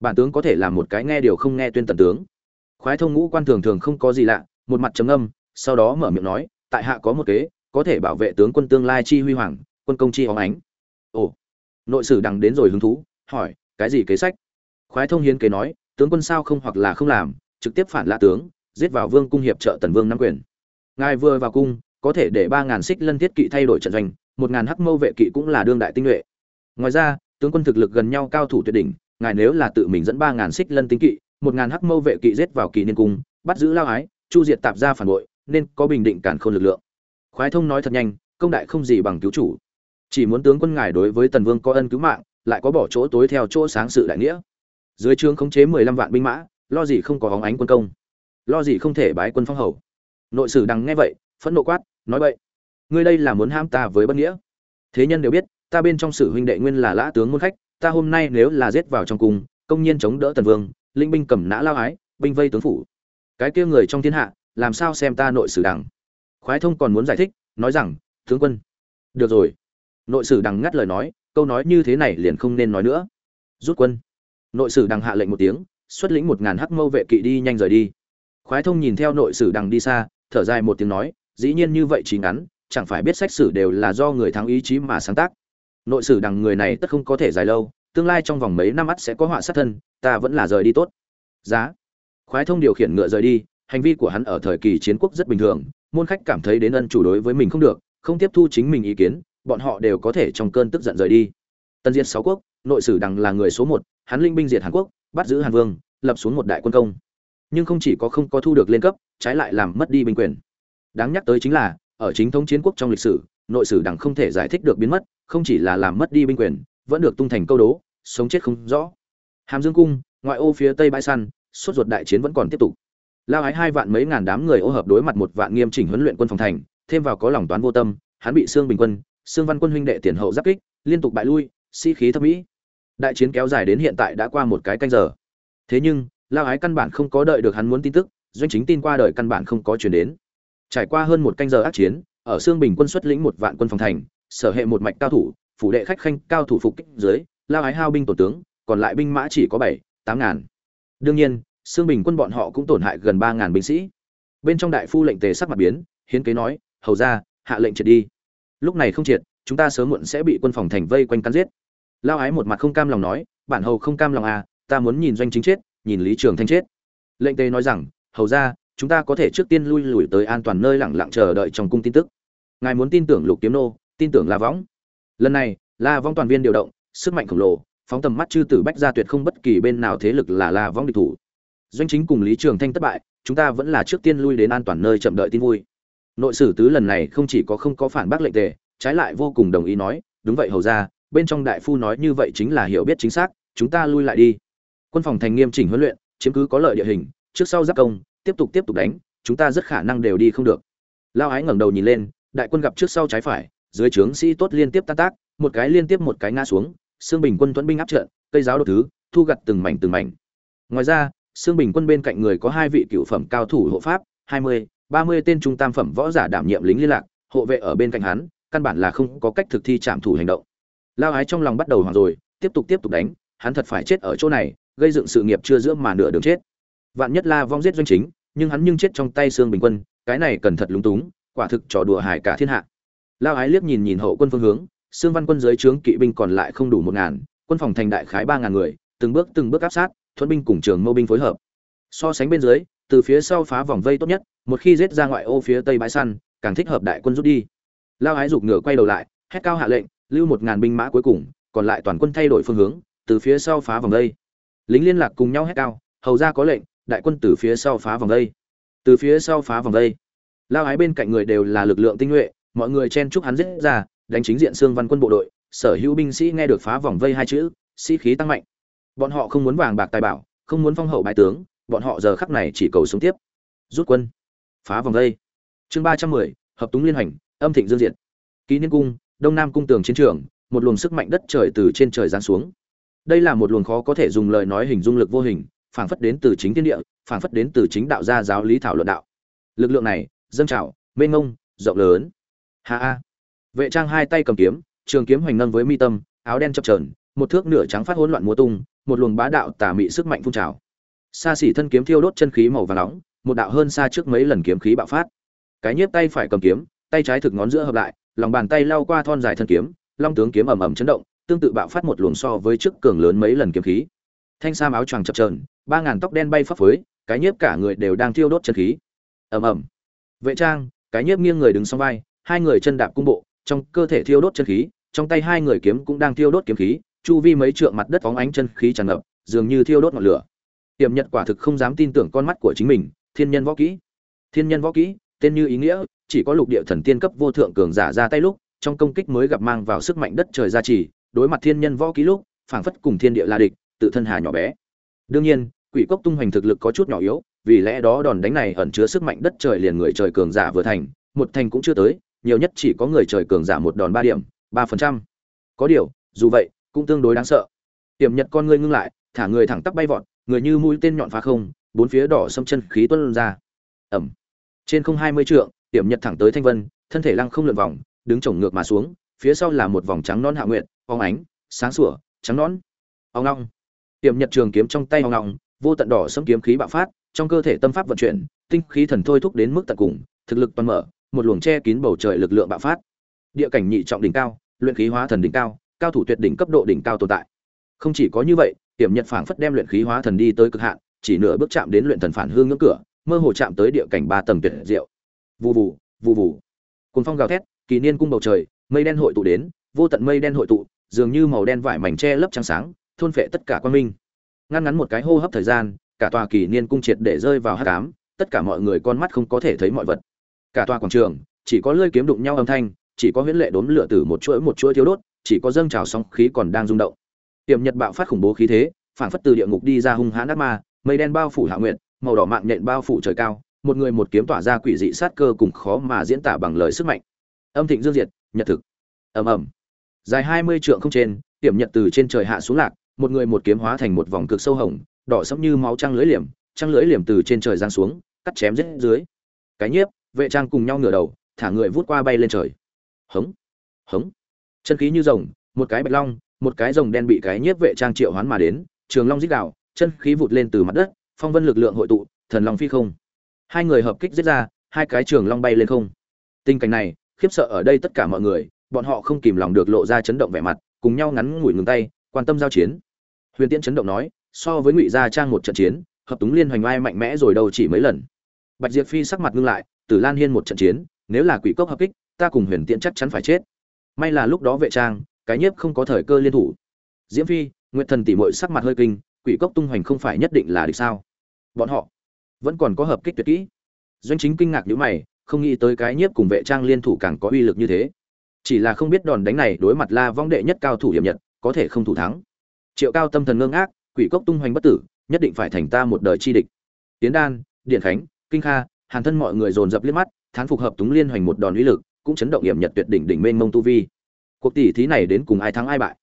Bản tướng có thể làm một cái nghe điều không nghe tuyên tần tướng. Khoái thông ngũ quan thường thường không có gì lạ, một mặt trầm âm sau đó mở miệng nói, tại hạ có một kế có thể bảo vệ tướng quân tương lai chi huy hoàng, quân công chi óng ánh. Ồ, nội sử đằng đến rồi hứng thú, hỏi, cái gì kế sách? Khoái thông hiến kế nói, tướng quân sao không hoặc là không làm, trực tiếp phản lạ tướng, giết vào vương cung hiệp trợ tần vương nắm quyền. Ngài vừa vào cung, có thể để ba ngàn xích lân thiết kỵ thay đổi trận doanh, một ngàn hắc mâu vệ kỵ cũng là đương đại tinh nhuệ. Ngoài ra, tướng quân thực lực gần nhau cao thủ tuyệt đỉnh, ngài nếu là tự mình dẫn ba ngàn xích lân tinh kỵ, một ngàn hắc mâu vệ kỵ giết vào kỳ niên cung, bắt giữ lao ái, chu diệt tạp gia phản bội, nên có bình định cản khôn lực lượng khoái thông nói thật nhanh, công đại không gì bằng cứu chủ. Chỉ muốn tướng quân ngài đối với tần vương có ân cứu mạng, lại có bỏ chỗ tối theo chỗ sáng sự đại nghĩa. Dưới trướng khống chế mười lăm vạn binh mã, lo gì không có hóng ánh quân công. Lo gì không thể bái quân phong hầu. Nội sử đằng nghe vậy, phẫn nộ quát, nói vậy. Ngươi đây là muốn ham ta với bất nghĩa. Thế nhân đều biết, ta bên trong sử huynh đệ nguyên là lã tướng môn khách, ta hôm nay nếu là giết vào trong cung, công nhiên chống đỡ tần vương, linh binh cầm nã lao ái, binh vây tướng phủ. Cái kia người trong thiên hạ, làm sao xem ta nội sử đằng? Khoái thông còn muốn giải thích, nói rằng, tướng quân. Được rồi. Nội sử đằng ngắt lời nói, câu nói như thế này liền không nên nói nữa. Rút quân. Nội sử đằng hạ lệnh một tiếng, xuất lĩnh một ngàn hắc mâu vệ kỵ đi nhanh rời đi. Khoái thông nhìn theo nội sử đằng đi xa, thở dài một tiếng nói, dĩ nhiên như vậy chỉ ngắn, chẳng phải biết sách sử đều là do người thắng ý chí mà sáng tác. Nội sử đằng người này tất không có thể dài lâu, tương lai trong vòng mấy năm mắt sẽ có họa sát thân, ta vẫn là rời đi tốt. Giá. Khoái thông điều khiển ngựa rời đi, hành vi của hắn ở thời kỳ chiến quốc rất bình thường môn khách cảm thấy đến ân chủ đối với mình không được, không tiếp thu chính mình ý kiến, bọn họ đều có thể trong cơn tức giận rời đi. Tân diệt sáu quốc, nội sử đằng là người số một, hắn linh binh diệt hàn quốc, bắt giữ hàn vương, lập xuống một đại quân công. Nhưng không chỉ có không có thu được lên cấp, trái lại làm mất đi binh quyền. Đáng nhắc tới chính là, ở chính thống chiến quốc trong lịch sử, nội sử đằng không thể giải thích được biến mất, không chỉ là làm mất đi binh quyền, vẫn được tung thành câu đố, sống chết không rõ. Hàm dương cung, ngoại ô phía tây bãi săn suốt ruột đại chiến vẫn còn tiếp tục lao ái hai vạn mấy ngàn đám người ô hợp đối mặt một vạn nghiêm chỉnh huấn luyện quân phòng thành, thêm vào có lòng toán vô tâm, hắn bị xương bình quân xương văn quân huynh đệ tiền hậu giáp kích, liên tục bại lui, sĩ khí thâm mỹ. Đại chiến kéo dài đến hiện tại đã qua một cái canh giờ. Thế nhưng, lao ái căn bản không có đợi được hắn muốn tin tức, doanh chính tin qua đời căn bản không có chuyển đến. Trải qua hơn một canh giờ ác chiến, ở xương bình quân xuất lĩnh một vạn quân phòng thành, sở hệ một mạch cao thủ, phủ đệ khách khanh cao thủ phục kích dưới, lao ái hao binh tổ tướng, còn lại binh mã chỉ có bảy, tám ngàn. Đương nhiên xương bình quân bọn họ cũng tổn hại gần ba ngàn binh sĩ. Bên trong đại phu lệnh tề sắc mặt biến, hiến kế nói, hầu ra hạ lệnh triệt đi. Lúc này không triệt, chúng ta sớm muộn sẽ bị quân phòng thành vây quanh cắn giết. Lao ái một mặt không cam lòng nói, bản hầu không cam lòng à ta muốn nhìn doanh chính chết, nhìn lý trường thanh chết. Lệnh tề nói rằng, hầu ra chúng ta có thể trước tiên lui lùi tới an toàn nơi lẳng lặng chờ đợi trong cung tin tức. Ngài muốn tin tưởng lục kiếm nô, tin tưởng la võng. Lần này, la võng toàn viên điều động, sức mạnh khổng lồ, phóng tầm mắt chư tử bách ra tuyệt không bất kỳ bên nào thế lực là la võng địch thủ doanh chính cùng lý trường thanh thất bại, chúng ta vẫn là trước tiên lui đến an toàn nơi chậm đợi tin vui. Nội sử tứ lần này không chỉ có không có phản bác lệnh tề, trái lại vô cùng đồng ý nói, đúng vậy hầu ra bên trong đại phu nói như vậy chính là hiểu biết chính xác, chúng ta lui lại đi. Quân phòng thành nghiêm chỉnh huấn luyện, chiếm cứ có lợi địa hình, trước sau giáp công, tiếp tục tiếp tục đánh, chúng ta rất khả năng đều đi không được. Lao ái ngẩng đầu nhìn lên, đại quân gặp trước sau trái phải, dưới trướng sĩ tốt liên tiếp tan tác, một cái liên tiếp một cái ngã xuống, xương bình quân tuấn binh áp trận, cây giáo đột thứ, thu gặt từng mảnh từng mảnh. Ngoài ra xương bình quân bên cạnh người có hai vị cựu phẩm cao thủ hộ pháp, hai mươi, ba mươi tên trung tam phẩm võ giả đảm nhiệm lính liên lạc, hộ vệ ở bên cạnh hắn, căn bản là không có cách thực thi trạm thủ hành động. Lao ái trong lòng bắt đầu hoảng rồi, tiếp tục tiếp tục đánh, hắn thật phải chết ở chỗ này, gây dựng sự nghiệp chưa giữa mà nửa đường chết. Vạn nhất la vong giết doanh chính, nhưng hắn nhưng chết trong tay xương bình quân, cái này cần thật lúng túng, quả thực trò đùa hài cả thiên hạ. Lao ái liếc nhìn nhìn hậu quân phương hướng xương văn quân dưới trướng kỵ binh còn lại không đủ một ngàn, quân phòng thành đại khái ba ngàn người, từng bước từng bước áp sát thuận binh cùng trường mâu binh phối hợp. So sánh bên dưới, từ phía sau phá vòng vây tốt nhất, một khi giết ra ngoại ô phía tây bãi săn, càng thích hợp đại quân rút đi. Lao ái giục ngựa quay đầu lại, hét cao hạ lệnh, lưu một ngàn binh mã cuối cùng, còn lại toàn quân thay đổi phương hướng, từ phía sau phá vòng vây. Lính liên lạc cùng nhau hét cao, hầu ra có lệnh, đại quân từ phía sau phá vòng vây. Từ phía sau phá vòng vây. Lao ái bên cạnh người đều là lực lượng tinh nhuệ, mọi người chen chúc hắn giết ra, đánh chính diện xương văn quân bộ đội, sở hữu binh sĩ nghe được phá vòng vây hai chữ, sĩ khí tăng mạnh bọn họ không muốn vàng bạc tài bảo, không muốn phong hậu bại tướng, bọn họ giờ khắc này chỉ cầu sống tiếp. Rút quân. Phá vòng vây chương ba trăm mười, hợp túng liên hành âm thịnh dương diệt. Ký niên cung, đông nam cung tường chiến trường, một luồng sức mạnh đất trời từ trên trời giáng xuống. Đây là một luồng khó có thể dùng lời nói hình dung lực vô hình, phảng phất đến từ chính thiên địa, phảng phất đến từ chính đạo gia giáo lý thảo luận đạo. Lực lượng này, dâng trào, mênh ngông rộng lớn. Ha ha. Vệ trang hai tay cầm kiếm, trường kiếm hoành nâng với mi tâm, áo đen chập trờn một thước nửa trắng phát hỗn loạn múa tung, một luồng bá đạo tà mị sức mạnh phun trào. Xa xỉ thân kiếm thiêu đốt chân khí màu vàng nóng, một đạo hơn xa trước mấy lần kiếm khí bạo phát. Cái nhiếp tay phải cầm kiếm, tay trái thực ngón giữa hợp lại, lòng bàn tay lao qua thon dài thân kiếm, long tướng kiếm ầm ầm chấn động, tương tự bạo phát một luồng so với trước cường lớn mấy lần kiếm khí. Thanh sam áo choàng chập chờn, ba ngàn tóc đen bay phấp phới, cái nhiếp cả người đều đang thiêu đốt chân khí. Ầm ầm. Vệ trang, cái nhiếp nghiêng người đứng song vai, hai người chân đạp cung bộ, trong cơ thể thiêu đốt chân khí, trong tay hai người kiếm cũng đang thiêu đốt kiếm khí chu vi mấy trượng mặt đất phóng ánh chân khí tràn ngập, dường như thiêu đốt ngọn lửa. Tiềm nhật quả thực không dám tin tưởng con mắt của chính mình, thiên nhân võ kỹ. Thiên nhân võ kỹ, tên như ý nghĩa, chỉ có lục địa thần tiên cấp vô thượng cường giả ra tay lúc, trong công kích mới gặp mang vào sức mạnh đất trời gia trì, đối mặt thiên nhân võ kỹ lúc, phảng phất cùng thiên địa la địch, tự thân hà nhỏ bé. Đương nhiên, quỷ cốc tung hoành thực lực có chút nhỏ yếu, vì lẽ đó đòn đánh này ẩn chứa sức mạnh đất trời liền người trời cường giả vừa thành, một thành cũng chưa tới, nhiều nhất chỉ có người trời cường giả một đòn ba điểm, ba phần trăm. Có điều, dù vậy cũng tương đối đáng sợ. Tiềm nhật con ngươi ngưng lại, thả người thẳng tắp bay vọt, người như mũi tên nhọn phá không, bốn phía đỏ xâm chân khí tuôn ra. Ẩm. Trên không hai mươi trượng tiềm nhật thẳng tới thanh vân, thân thể lăng không lượn vòng, đứng chổng ngược mà xuống, phía sau là một vòng trắng non hạ nguyện phóng ánh, sáng sủa, trắng nón ông long tiềm nhật trường kiếm trong tay ông long vô tận đỏ xâm kiếm khí bạo phát, trong cơ thể tâm pháp vận chuyển, tinh khí thần thôi thúc đến mức tận cùng, thực lực toàn mở, một luồng che kín bầu trời lực lượng bạo phát. Địa cảnh nhị trọng đỉnh cao, luyện khí hóa thần đỉnh cao cao thủ tuyệt đỉnh cấp độ đỉnh cao tồn tại. Không chỉ có như vậy tiềm nhật phảng phất đem luyện khí hóa thần đi tới cực hạn, chỉ nửa bước chạm đến luyện thần phản hương ngưỡng cửa, mơ hồ chạm tới địa cảnh ba tầng tuyệt diệu. Vù vù vù vù. Cùng phong gào thét, kỳ niên cung bầu trời, mây đen hội tụ đến, vô tận mây đen hội tụ, dường như màu đen vải mảnh che lấp trắng sáng, thôn phệ tất cả quan minh. Ngăn ngắn một cái hô hấp thời gian, cả tòa kỳ niên cung triệt để rơi vào hắc ám, tất cả mọi người con mắt không có thể thấy mọi vật. Cả tòa quảng trường, chỉ có lưỡi kiếm đụng nhau âm thanh, chỉ có huyễn lệ đốm lửa từ một chuỗi một chuỗi thiếu đốt chỉ có dâng trào sóng khí còn đang rung động. Tiềm nhật bạo phát khủng bố khí thế, phảng phất từ địa ngục đi ra hung hãn ác ma, mây đen bao phủ hạ nguyện màu đỏ mạng nhện bao phủ trời cao, một người một kiếm tỏa ra quỷ dị sát cơ cùng khó mà diễn tả bằng lời sức mạnh. Âm thịnh dương diệt, nhật thực. Ầm ầm. Dài hai mươi trượng không trên, tiềm nhật từ trên trời hạ xuống lạc, một người một kiếm hóa thành một vòng cực sâu hồng, đỏ sẫm như máu trăng lưỡi liềm, trăng lưỡi liềm từ trên trời giáng xuống, cắt chém rết dưới. Cái nhiếp, vệ trang cùng nhau ngửa đầu, thả người vút qua bay lên trời. Hống. Hống chân khí như rồng, một cái bạch long, một cái rồng đen bị cái nhiếp vệ trang triệu hoán mà đến, trường long dích đạo chân khí vụt lên từ mặt đất, phong vân lực lượng hội tụ, thần long phi không. Hai người hợp kích giết ra, hai cái trường long bay lên không. Tình cảnh này, khiếp sợ ở đây tất cả mọi người, bọn họ không kìm lòng được lộ ra chấn động vẻ mặt, cùng nhau ngắn ngủi ngừng tay, quan tâm giao chiến. Huyền tiễn chấn động nói, so với ngụy gia trang một trận chiến, hợp túng liên hoành oai mạnh mẽ rồi đâu chỉ mấy lần. Bạch diệp phi sắc mặt ngưng lại, tử lan hiên một trận chiến, nếu là quỷ cốc hợp kích, ta cùng huyền tiễn chắc chắn phải chết may là lúc đó vệ trang, cái nhiếp không có thời cơ liên thủ. Diễm phi, nguyệt thần tỷ muội sắc mặt hơi kinh, quỷ cốc tung hoành không phải nhất định là địch sao? Bọn họ vẫn còn có hợp kích tuyệt kỹ. Doanh chính kinh ngạc nhữ mày, không nghĩ tới cái nhiếp cùng vệ trang liên thủ càng có uy lực như thế. Chỉ là không biết đòn đánh này đối mặt la vong đệ nhất cao thủ hiểm nhật, có thể không thủ thắng. Triệu cao tâm thần ngơ ngác, quỷ cốc tung hoành bất tử, nhất định phải thành ta một đời chi địch. Tiến đan, điện khánh, kinh kha, hàn thân mọi người dồn dập liếc mắt, thán phục hợp túng liên hoành một đòn uy lực cũng chấn động hiểm nhật tuyệt đỉnh đỉnh mênh mông tu vi. Cuộc tỷ thí này đến cùng ai thắng ai bại?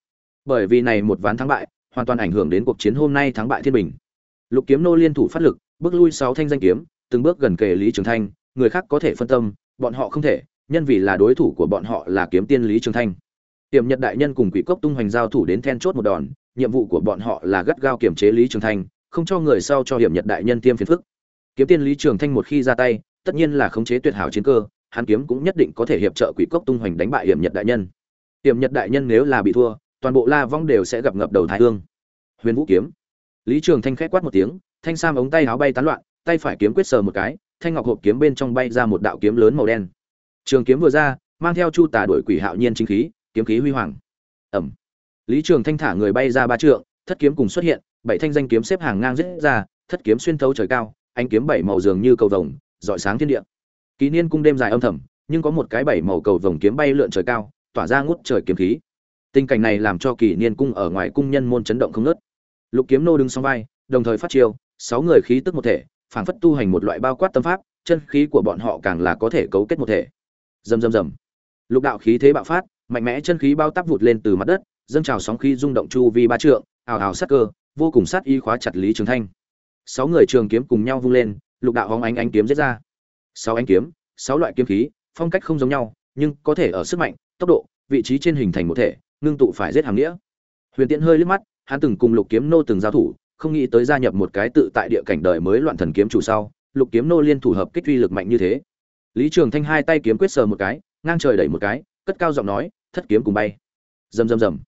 Bởi vì này một ván thắng bại, hoàn toàn ảnh hưởng đến cuộc chiến hôm nay thắng bại thiên bình. Lục kiếm nô liên thủ phát lực, bước lui sáu thanh danh kiếm, từng bước gần kề lý trường thanh, người khác có thể phân tâm, bọn họ không thể, nhân vì là đối thủ của bọn họ là kiếm tiên lý trường thanh. Tiềm nhật đại nhân cùng quỷ cốc tung hoành giao thủ đến then chốt một đòn, nhiệm vụ của bọn họ là gắt gao kiểm chế lý trường thanh, không cho người sau cho hiểm nhật đại nhân tiêm phiền phức. Kiếm tiên lý trường thanh một khi ra tay, tất nhiên là khống chế tuyệt hảo chiến cơ hắn kiếm cũng nhất định có thể hiệp trợ quỷ cốc tung hoành đánh bại hiểm nhật đại nhân. Hiểm nhật đại nhân nếu là bị thua, toàn bộ la vong đều sẽ gặp ngập đầu thái Thương. huyền vũ kiếm. Lý trường thanh khẽ quát một tiếng, thanh sam ống tay áo bay tán loạn, tay phải kiếm quyết sờ một cái, thanh ngọc hộp kiếm bên trong bay ra một đạo kiếm lớn màu đen. Trường kiếm vừa ra, mang theo chu tà đuổi quỷ hạo nhiên chính khí, kiếm khí huy hoàng. Ẩm. Lý trường thanh thả người bay ra ba trượng, thất kiếm cùng xuất hiện, bảy thanh danh kiếm xếp hàng ngang rết ra, thất kiếm xuyên thấu trời cao anh kiếm bảy màu dường như cầu vồng, rọi sáng thiên địa kỷ niên cung đêm dài âm thầm, nhưng có một cái bảy màu cầu vồng kiếm bay lượn trời cao, tỏa ra ngút trời kiếm khí. Tình cảnh này làm cho kỷ niên cung ở ngoài cung nhân môn chấn động không ngớt. lục kiếm nô đứng song vai, đồng thời phát chiêu, sáu người khí tức một thể, phảng phất tu hành một loại bao quát tâm pháp, chân khí của bọn họ càng là có thể cấu kết một thể. Rầm rầm rầm. Lục đạo khí thế bạo phát, mạnh mẽ chân khí bao tắp vụt lên từ mặt đất, dâng trào sóng khí rung động chu vi ba trượng, ào ào sát cơ, vô cùng sát y khóa chặt lý trường thanh. Sáu người trường kiếm cùng nhau vung lên, lục đạo hóng ánh ánh kiếm giết ra sáu ánh kiếm, sáu loại kiếm khí, phong cách không giống nhau, nhưng có thể ở sức mạnh, tốc độ, vị trí trên hình thành một thể, ngưng tụ phải giết hàm nghĩa. Huyền tiễn hơi liếc mắt, hắn từng cùng lục kiếm nô từng giao thủ, không nghĩ tới gia nhập một cái tự tại địa cảnh đời mới loạn thần kiếm chủ sau, lục kiếm nô liên thủ hợp kích uy lực mạnh như thế. Lý trường thanh hai tay kiếm quyết sờ một cái, ngang trời đẩy một cái, cất cao giọng nói, thất kiếm cùng bay. Rầm rầm rầm.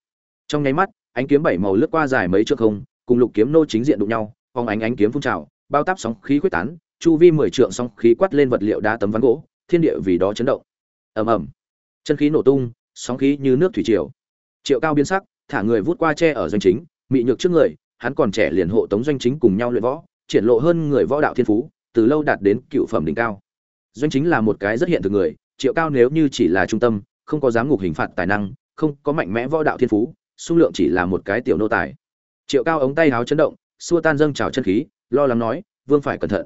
Trong nháy mắt, ánh kiếm bảy màu lướt qua dài mấy trượng không, cùng lục kiếm nô chính diện đụng nhau, phóng ánh ánh kiếm phun trào, bao táp sóng khí quyết tán chu vi mười trượng sóng khí quát lên vật liệu đá tấm ván gỗ, thiên địa vì đó chấn động. Ầm ầm. Chân khí nổ tung, sóng khí như nước thủy triều. Triệu cao biến sắc, thả người vút qua tre ở doanh chính, mị nhược trước người, hắn còn trẻ liền hộ tống doanh chính cùng nhau luyện võ, triển lộ hơn người võ đạo thiên phú, từ lâu đạt đến cựu phẩm đỉnh cao. Doanh chính là một cái rất hiện thực người, triệu cao nếu như chỉ là trung tâm, không có giám ngục hình phạt tài năng, không có mạnh mẽ võ đạo thiên phú, xung lượng chỉ là một cái tiểu nô tài. Triệu cao ống tay háo chấn động, xua tan dâng trào chân khí, lo lắng nói, vương phải cẩn thận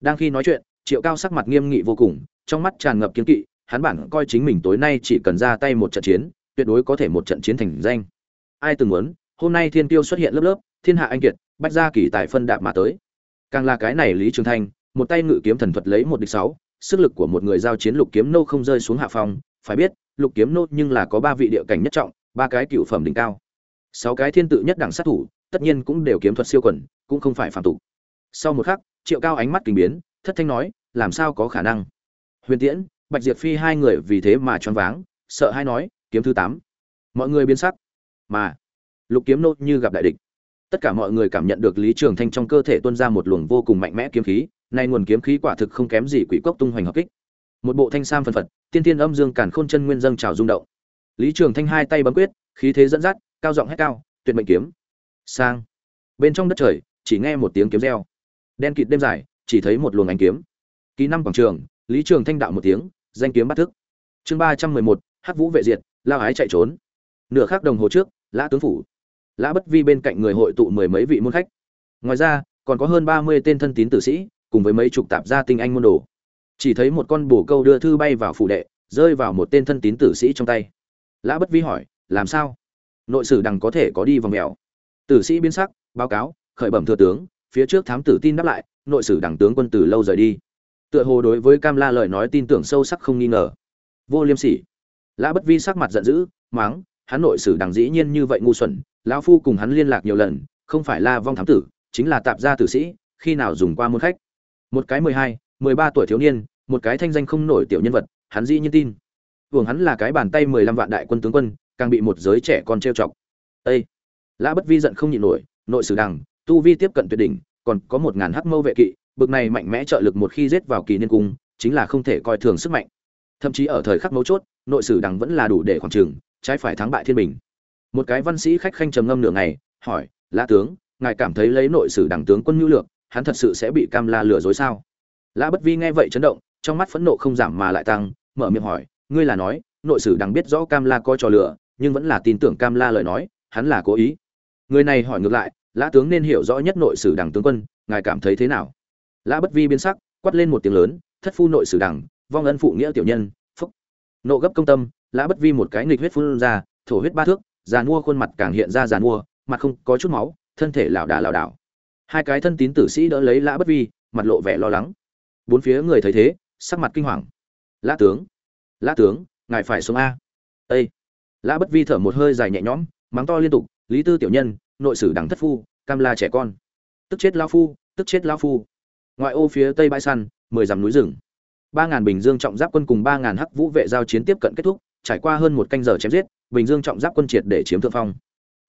đang khi nói chuyện, triệu cao sắc mặt nghiêm nghị vô cùng, trong mắt tràn ngập kiếm kỵ, hắn bản coi chính mình tối nay chỉ cần ra tay một trận chiến, tuyệt đối có thể một trận chiến thành danh. Ai từng muốn, hôm nay thiên tiêu xuất hiện lớp lớp, thiên hạ anh kiệt, bách gia kỳ tài phân đạp mà tới. Càng là cái này lý trường thanh, một tay ngự kiếm thần thuật lấy một địch sáu, sức lực của một người giao chiến lục kiếm nô không rơi xuống hạ phong. Phải biết, lục kiếm nô nhưng là có ba vị địa cảnh nhất trọng, ba cái cựu phẩm đỉnh cao. Sáu cái thiên tự nhất đẳng sát thủ, tất nhiên cũng đều kiếm thuật siêu quẩn cũng không phải phạm tục sau một khắc, triệu cao ánh mắt kinh biến, thất thanh nói, làm sao có khả năng? Huyền tiễn, bạch diệp phi hai người vì thế mà choáng váng, sợ hai nói, kiếm thứ tám. Mọi người biến sắc. Mà, lục kiếm nô như gặp đại địch. Tất cả mọi người cảm nhận được lý trường thanh trong cơ thể tuôn ra một luồng vô cùng mạnh mẽ kiếm khí, nay nguồn kiếm khí quả thực không kém gì quỷ cốc tung hoành hợp kích. Một bộ thanh sam phân phật, tiên tiên âm dương cản khôn chân nguyên dâng trào rung động. Lý trường thanh hai tay bấm quyết, khí thế dẫn dắt, cao giọng hét cao, tuyệt mệnh kiếm. Sang. Bên trong đất trời, chỉ nghe một tiếng kiếm reo đen kịt đêm dài, chỉ thấy một luồng ánh kiếm. Ký năm quảng trường, lý trường thanh đạo một tiếng, danh kiếm bắt thức. Chương ba trăm mười một, hắc vũ vệ diệt, lao ái chạy trốn. Nửa khắc đồng hồ trước, lã tướng phủ. Lã bất vi bên cạnh người hội tụ mười mấy vị môn khách. Ngoài ra, còn có hơn ba mươi tên thân tín tử sĩ, cùng với mấy chục tạp gia tinh anh môn đồ. Chỉ thấy một con bồ câu đưa thư bay vào phủ đệ, rơi vào một tên thân tín tử sĩ trong tay. Lã bất vi hỏi, làm sao? Nội sử đằng có thể có đi vòng mèo? Tử sĩ biến sắc, báo cáo, khởi bẩm thừa tướng phía trước thám tử tin đáp lại, nội sử đảng tướng quân từ lâu rời đi. Tựa hồ đối với cam la lời nói tin tưởng sâu sắc không nghi ngờ. Vô liêm sỉ. Lã bất vi sắc mặt giận dữ máng hắn nội sử đảng dĩ nhiên như vậy ngu xuẩn, lão phu cùng hắn liên lạc nhiều lần, không phải la vong thám tử, chính là tạp gia tử sĩ, khi nào dùng qua môn khách. Một cái mười hai, mười ba tuổi thiếu niên, một cái thanh danh không nổi tiểu nhân vật, hắn dĩ nhiên tin. Vương hắn là cái bàn tay mười lăm vạn đại quân tướng quân, càng bị một giới trẻ con trêu chọc. Ê! lã bất vi giận không nhịn nổi, nội sử đằng tu vi tiếp cận tuyệt đỉnh, còn có một ngàn hắc mâu vệ kỵ, bực này mạnh mẽ trợ lực một khi giết vào kỳ niên cung, chính là không thể coi thường sức mạnh. Thậm chí ở thời khắc mấu chốt, nội sử đằng vẫn là đủ để khoảng trường trái phải thắng bại thiên bình. Một cái văn sĩ khách khanh trầm ngâm nửa ngày, hỏi, lã tướng, ngài cảm thấy lấy nội sử đằng tướng quân nhu lược, hắn thật sự sẽ bị cam la lừa dối sao? Lã bất vi nghe vậy chấn động, trong mắt phẫn nộ không giảm mà lại tăng, mở miệng hỏi, ngươi là nói, nội sử đằng biết rõ cam la coi trò lừa, nhưng vẫn là tin tưởng cam la lời nói, hắn là cố ý? Người này hỏi ngược lại lã tướng nên hiểu rõ nhất nội sử đảng tướng quân, ngài cảm thấy thế nào? Lã bất vi biến sắc, quát lên một tiếng lớn, thất phu nội sử đảng vong ân phụ nghĩa tiểu nhân, phúc. Nộ gấp công tâm, lã bất vi một cái nghịch huyết phun ra, thổ huyết ba thước giàn mua khuôn mặt càng hiện ra giàn mua mặt không có chút máu, thân thể lảo đà lảo đảo. Hai cái thân tín tử sĩ đỡ lấy lã bất vi, mặt lộ vẻ lo lắng. Bốn phía người thấy thế, sắc mặt kinh hoàng. Lã tướng lã tướng, ngài phải xuống a. Ây lã bất vi thở một hơi dài nhẹ nhõm, mắng to liên tục, lý tư tiểu nhân nội sử đẳng thất phu, cam la trẻ con. Tức chết lao phu, tức chết lao phu. Ngoại ô phía tây bãi săn, mười dặm núi rừng. Ba ngàn bình dương trọng giáp quân cùng ba ngàn hắc vũ vệ giao chiến tiếp cận kết thúc, trải qua hơn một canh giờ chém giết, bình dương trọng giáp quân triệt để chiếm thượng phong.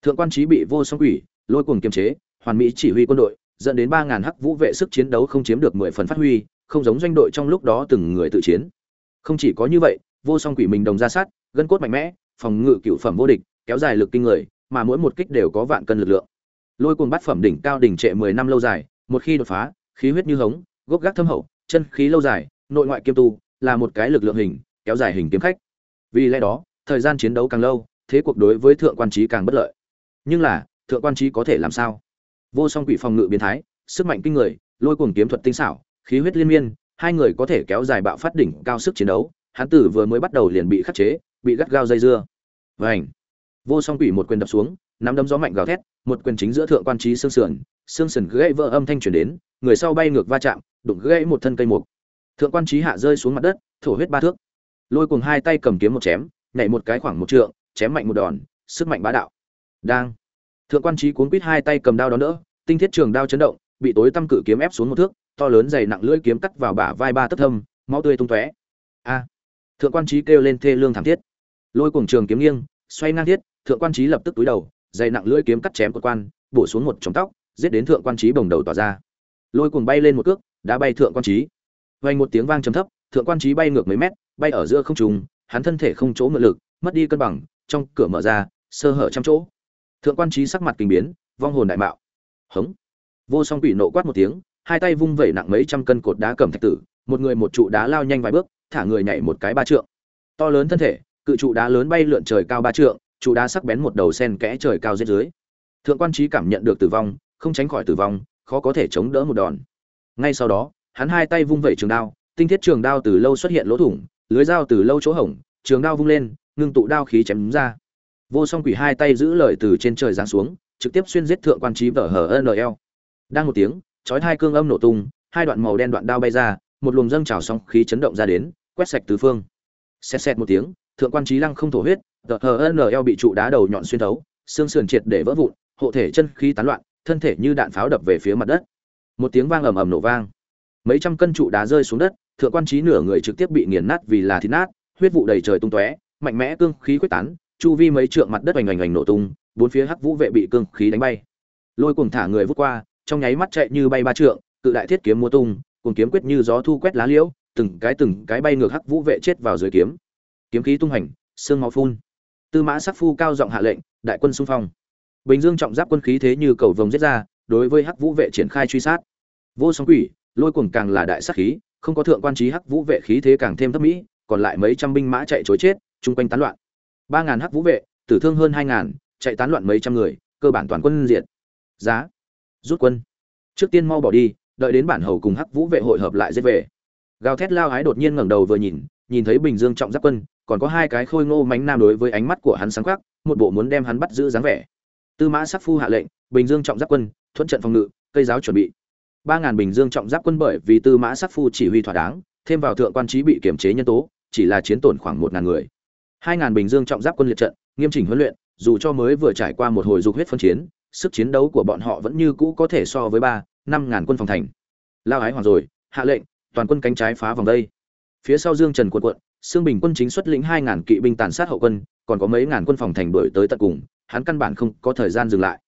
Thượng quan trí bị vô song quỷ, lôi cuồng kiềm chế, hoàn mỹ chỉ huy quân đội, dẫn đến ba ngàn hắc vũ vệ sức chiến đấu không chiếm được mười phần phát huy, không giống doanh đội trong lúc đó từng người tự chiến. Không chỉ có như vậy, vô song quỷ mình đồng ra sát, gân cốt mạnh mẽ, phòng ngự cựu phẩm vô địch, kéo dài lực kinh người mà mỗi một kích đều có vạn cân lực lượng. Lôi cuồng bát phẩm đỉnh cao đỉnh trệ mười năm lâu dài, một khi đột phá, khí huyết như hống, gốc gác thâm hậu, chân khí lâu dài, nội ngoại kiêm tu, là một cái lực lượng hình, kéo dài hình kiếm khách. Vì lẽ đó, thời gian chiến đấu càng lâu, thế cuộc đối với thượng quan trí càng bất lợi. Nhưng là, thượng quan trí có thể làm sao? Vô song quỷ phòng ngự biến thái, sức mạnh kinh người, lôi cuồng kiếm thuật tinh xảo, khí huyết liên miên, hai người có thể kéo dài bạo phát đỉnh cao sức chiến đấu, hắn tử vừa mới bắt đầu liền bị khắc chế, bị gắt gao dây dưa. Vảnh vô song quỷ một quyền đập xuống, nắm đấm gió mạnh gào thét, một quyền chính giữa thượng quan trí xương sườn xương sườn gãy vỡ âm thanh truyền đến, người sau bay ngược va chạm, đụng gãy một thân cây mục. Thượng quan trí hạ rơi xuống mặt đất, thổ huyết ba thước. Lôi cùng hai tay cầm kiếm một chém, nhảy một cái khoảng một trượng, chém mạnh một đòn, sức mạnh bá đạo. Đang. Thượng quan trí cuốn quít hai tay cầm đao đón đỡ, tinh thiết trường đao chấn động, bị tối tăm cự kiếm ép xuống một thước, to lớn dày nặng lưỡi kiếm cắt vào bả vai ba tấc thâm, máu tươi tung tóe. A. Thượng quan trí kêu lên thê lương thảm thiết. Lôi cùng trường kiếm nghiêng, xoay ngang thiết thượng quan trí lập tức túi đầu, dày nặng lưỡi kiếm cắt chém của quan, bổ xuống một chóng tóc, giết đến thượng quan trí bồng đầu tỏa ra. Lôi cùng bay lên một cước, đã bay thượng quan trí. Vang một tiếng vang trầm thấp, thượng quan trí bay ngược mấy mét, bay ở giữa không trung, hắn thân thể không chỗ mượn lực, mất đi cân bằng, trong cửa mở ra, sơ hở trăm chỗ. Thượng quan trí sắc mặt kinh biến, vong hồn đại mạo. Hống. Vô song quỷ nộ quát một tiếng, hai tay vung vẩy nặng mấy trăm cân cột đá cầm thạch tử, một người một trụ đá lao nhanh vài bước, thả người nhảy một cái ba trượng. To lớn thân thể, cự trụ đá lớn bay lượn trời cao ba trượng trụ đá sắc bén một đầu sen kẽ trời cao dưới dưới. Thượng quan trí cảm nhận được tử vong, không tránh khỏi tử vong, khó có thể chống đỡ một đòn. Ngay sau đó, hắn hai tay vung vẩy trường đao, tinh thiết trường đao từ lâu xuất hiện lỗ thủng, lưới dao từ lâu chỗ hổng, trường đao vung lên, ngưng tụ đao khí chém đúng ra. Vô song quỷ hai tay giữ lời từ trên trời giáng xuống, trực tiếp xuyên giết thượng quan trí vở hở nl đang một tiếng, chói hai cương âm nổ tung, hai đoạn màu đen đoạn đao bay ra, một luồng dâng trào sóng khí chấn động ra đến, quét sạch tứ phương. Xẹt xẹt một tiếng, thượng quan trí lăng không thổ huyết tờ hờ nl bị trụ đá đầu nhọn xuyên thấu, xương sườn triệt để vỡ vụn, hộ thể chân khí tán loạn, thân thể như đạn pháo đập về phía mặt đất. Một tiếng vang ầm ầm nổ vang. Mấy trăm cân trụ đá rơi xuống đất, thượng quan trí nửa người trực tiếp bị nghiền nát vì là thịt nát, huyết vụ đầy trời tung tóe, mạnh mẽ cương khí quyết tán, chu vi mấy trượng mặt đất oành oành oành nổ tung, bốn phía hắc vũ vệ bị cương khí đánh bay. Lôi cuồng thả người vút qua, trong nháy mắt chạy như bay ba trượng, cự đại thiết kiếm mua tung cùng kiếm quyết như gió thu quét lá liễu, từng cái từng cái bay ngược hắc vũ vệ chết vào dưới kiếm. Kiếm khí tung hành xương máu phun tư mã sắc phu cao giọng hạ lệnh, đại quân xung phong. Bình dương trọng giáp quân khí thế như cầu vồng giết ra, đối với hắc vũ vệ triển khai truy sát. Vô song quỷ, lôi cuồng càng là đại sát khí, không có thượng quan trí hắc vũ vệ khí thế càng thêm thấp mỹ, còn lại mấy trăm binh mã chạy chối chết, chung quanh tán loạn. Ba ngàn hắc vũ vệ, tử thương hơn hai ngàn, chạy tán loạn mấy trăm người, cơ bản toàn quân diệt. Giá. Rút quân. Trước tiên mau bỏ đi, đợi đến bản hầu cùng hắc vũ vệ hội hợp lại giết về. Gào thét lao hái đột nhiên ngẩng đầu vừa nhìn nhìn thấy bình dương trọng giáp quân, còn có hai cái khôi ngô mánh nam đối với ánh mắt của hắn sáng khắc, một bộ muốn đem hắn bắt giữ dáng vẻ. Tư mã sắc phu hạ lệnh, bình dương trọng giáp quân, thuận trận phòng ngự, cây giáo chuẩn bị. Ba ngàn bình dương trọng giáp quân bởi vì tư mã sắc phu chỉ huy thỏa đáng, thêm vào thượng quan trí bị kiểm chế nhân tố, chỉ là chiến tổn khoảng một ngàn người. Hai ngàn bình dương trọng giáp quân liệt trận, nghiêm chỉnh huấn luyện, dù cho mới vừa trải qua một hồi dục huyết phân chiến, sức chiến đấu của bọn họ vẫn như cũ có thể so với ba, năm ngàn quân phòng thành. Lao ái hoàng rồi, hạ lệnh, toàn quân cánh trái phá vòng đây phía sau dương trần quân quận xương bình quân chính xuất lĩnh hai ngàn kỵ binh tàn sát hậu quân, còn có mấy ngàn quân phòng thành đuổi tới tận cùng, hắn căn bản không có thời gian dừng lại.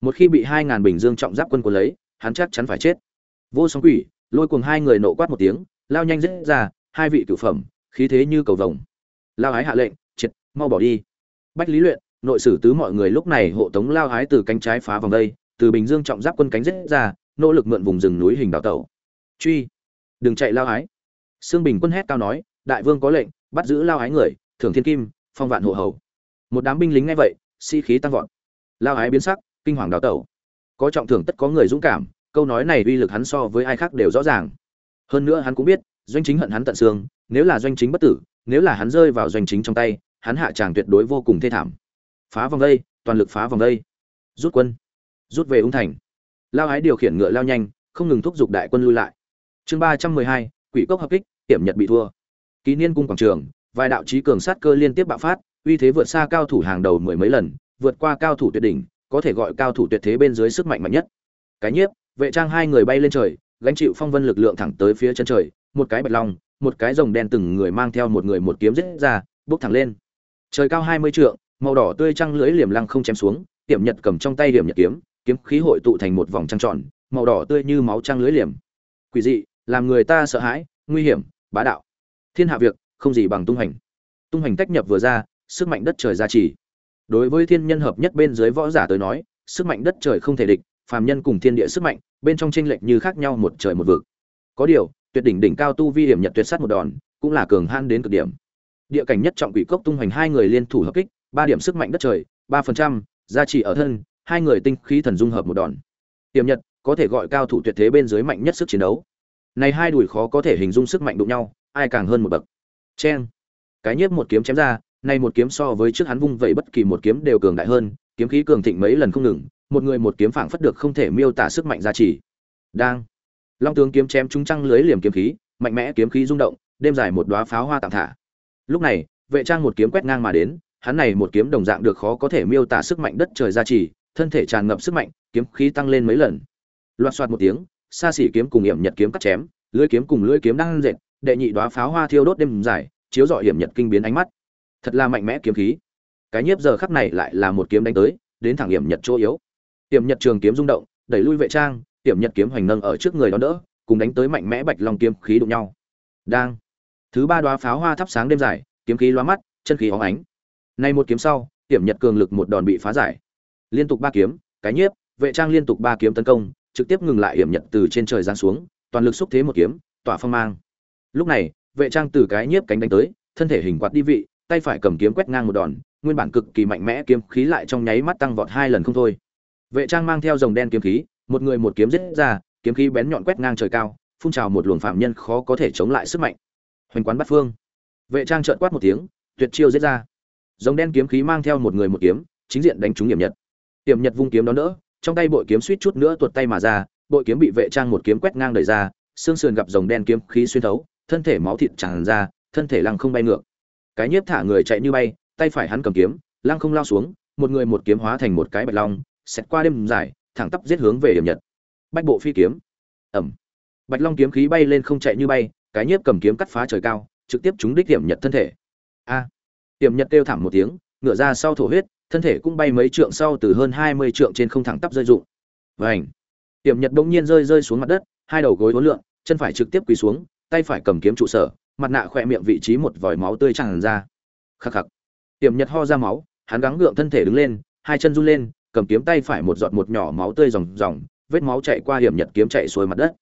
Một khi bị hai ngàn bình dương trọng giáp quân quân lấy, hắn chắc chắn phải chết. Vô sóng quỷ, lôi cùng hai người nộ quát một tiếng, lao nhanh dễ ra, hai vị cửu phẩm, khí thế như cầu vồng. Lao ái hạ lệnh, triệt, mau bỏ đi. Bách lý luyện, nội sử tứ mọi người lúc này hộ tống lao ái từ cánh trái phá vòng đây, từ bình dương trọng giáp quân cánh dễ ra, nỗ lực mượn vùng rừng núi hình đào tẩu. Truy, đừng chạy lao ái sương bình quân hét cao nói, đại vương có lệnh, bắt giữ lao ái người, thưởng thiên kim, phong vạn hộ hầu. Một đám binh lính nghe vậy, sĩ khí tăng vọt. Lao ái biến sắc, kinh hoàng đào tẩu. Có trọng thưởng tất có người dũng cảm, câu nói này uy lực hắn so với ai khác đều rõ ràng. Hơn nữa hắn cũng biết, doanh chính hận hắn tận xương, nếu là doanh chính bất tử, nếu là hắn rơi vào doanh chính trong tay, hắn hạ tràng tuyệt đối vô cùng thê thảm. Phá vòng đây, toàn lực phá vòng đây. Rút quân, rút về ung thành. Lao ái điều khiển ngựa lao nhanh, không ngừng thúc giục đại quân lui lại. Chương ba trăm mười hai quỷ cốc hợp kích tiểm nhật bị thua. Ký niên cung quảng trường, vài đạo trí cường sát cơ liên tiếp bạo phát, uy thế vượt xa cao thủ hàng đầu mười mấy lần, vượt qua cao thủ tuyệt đỉnh, có thể gọi cao thủ tuyệt thế bên dưới sức mạnh mạnh nhất. Cái nhiếp, vệ trang hai người bay lên trời, gánh chịu phong vân lực lượng thẳng tới phía chân trời, một cái bạch long, một cái rồng đen từng người mang theo một người một kiếm giết ra, bước thẳng lên. Trời cao hai mươi trượng, màu đỏ tươi trăng lưới liềm lăng không chém xuống tiệm nhật cầm trong tay điểm nhật kiếm kiếm khí hội tụ thành một vòng trăng tròn, màu đỏ tươi như máu trăng lưới liềm. Quỷ dị làm người ta sợ hãi, nguy hiểm, bá đạo. Thiên hạ việc, không gì bằng tung hành tung hành tách nhập vừa ra, sức mạnh đất trời gia trì. Đối với thiên nhân hợp nhất bên dưới võ giả tới nói, sức mạnh đất trời không thể địch, phàm nhân cùng thiên địa sức mạnh, bên trong tranh lệch như khác nhau một trời một vực. Có điều, tuyệt đỉnh đỉnh cao tu vi hiểm nhật tuyệt sát một đòn, cũng là cường han đến cực điểm. Địa cảnh nhất trọng quỷ cốc tung hoành hai người liên thủ hợp kích, ba điểm sức mạnh đất trời, ba phần trăm, gia trì ở thân, hai người tinh khí thần dung hợp một đòn. Tiềm nhật, có thể gọi cao thủ tuyệt thế bên dưới mạnh nhất sức chiến đấu này hai đùi khó có thể hình dung sức mạnh đụng nhau, ai càng hơn một bậc. Chen. Cái nhiếp một kiếm chém ra nay một kiếm so với trước hắn vung vậy bất kỳ một kiếm đều cường đại hơn, kiếm khí cường thịnh mấy lần không ngừng, một người một kiếm phảng phất được không thể miêu tả sức mạnh gia trì đang. Long tướng kiếm chém trúng trăng lưới liềm kiếm khí, mạnh mẽ kiếm khí rung động, đêm dài một đóa pháo hoa tạm thả. Lúc này, vệ trang một kiếm quét ngang mà đến, hắn này một kiếm đồng dạng được khó có thể miêu tả sức mạnh đất trời gia trì thân thể tràn ngập sức mạnh, kiếm khí tăng lên mấy lần. Loạt soạt một tiếng xa xỉ kiếm cùng hiểm nhật kiếm cắt chém, lưỡi kiếm cùng lưỡi kiếm đang dệt, đệ nhị đóa pháo hoa thiêu đốt đêm dài, chiếu dọi hiểm nhật kinh biến ánh mắt. Thật là mạnh mẽ kiếm khí. Cái nhiếp giờ khắc này lại là một kiếm đánh tới, đến thẳng hiểm nhật chỗ yếu. Hiểm nhật trường kiếm rung động, đẩy lui vệ trang, hiểm nhật kiếm hoành nâng ở trước người đó đỡ, cùng đánh tới mạnh mẽ bạch long kiếm khí đụng nhau. Đang. Thứ ba đóa pháo hoa thắp sáng đêm dài, kiếm khí lóa mắt, chân khí óng ánh. Nay một kiếm sau, hiểm nhật cường lực một đòn bị phá giải. Liên tục ba kiếm, cái nhiếp, vệ trang liên tục ba kiếm tấn công trực tiếp ngừng lại hiểm nhật từ trên trời giáng xuống, toàn lực xúc thế một kiếm, tỏa phong mang. Lúc này, vệ trang từ cái nhiếp cánh đánh tới, thân thể hình quạt đi vị, tay phải cầm kiếm quét ngang một đòn, nguyên bản cực kỳ mạnh mẽ kiếm khí lại trong nháy mắt tăng vọt hai lần không thôi. Vệ trang mang theo rồng đen kiếm khí, một người một kiếm giết ra, kiếm khí bén nhọn quét ngang trời cao, phun trào một luồng phạm nhân khó có thể chống lại sức mạnh. Hoành quán bắt phương. Vệ trang trợn quát một tiếng, tuyệt chiêu giết ra. Rồng đen kiếm khí mang theo một người một kiếm, chính diện đánh trúng hiểm nhật. Hiểm nhật vung kiếm đón đỡ trong tay bội kiếm suýt chút nữa tuột tay mà ra bội kiếm bị vệ trang một kiếm quét ngang đẩy ra xương sườn gặp dòng đen kiếm khí xuyên thấu thân thể máu thịt tràn ra thân thể lăng không bay ngược. Cái nhiếp thả người chạy như bay tay phải hắn cầm kiếm lăng không lao xuống một người một kiếm hóa thành một cái bạch long xẹt qua đêm dài thẳng tắp giết hướng về điểm nhật. Bách bộ phi kiếm. Ầm, bạch long kiếm khí bay lên không chạy như bay cái nhiếp cầm kiếm cắt phá trời cao trực tiếp trúng đích điểm nhật thân thể. A. Điểm nhật kêu thảm một tiếng ngựa ra sau thổ huyết thân thể cũng bay mấy trượng sau từ hơn hai mươi trượng trên không thẳng tắp rơi rụng. Vành. hiểm nhật bỗng nhiên rơi rơi xuống mặt đất hai đầu gối uốn lượn, chân phải trực tiếp quỳ xuống tay phải cầm kiếm trụ sở mặt nạ khỏe miệng vị trí một vòi máu tươi tràn ra. Khắc khắc. Hiểm nhật ho ra máu hắn gắng gượng thân thể đứng lên hai chân run lên cầm kiếm tay phải một giọt một nhỏ máu tươi ròng ròng vết máu chảy qua hiểm nhật kiếm chạy xuôi mặt đất.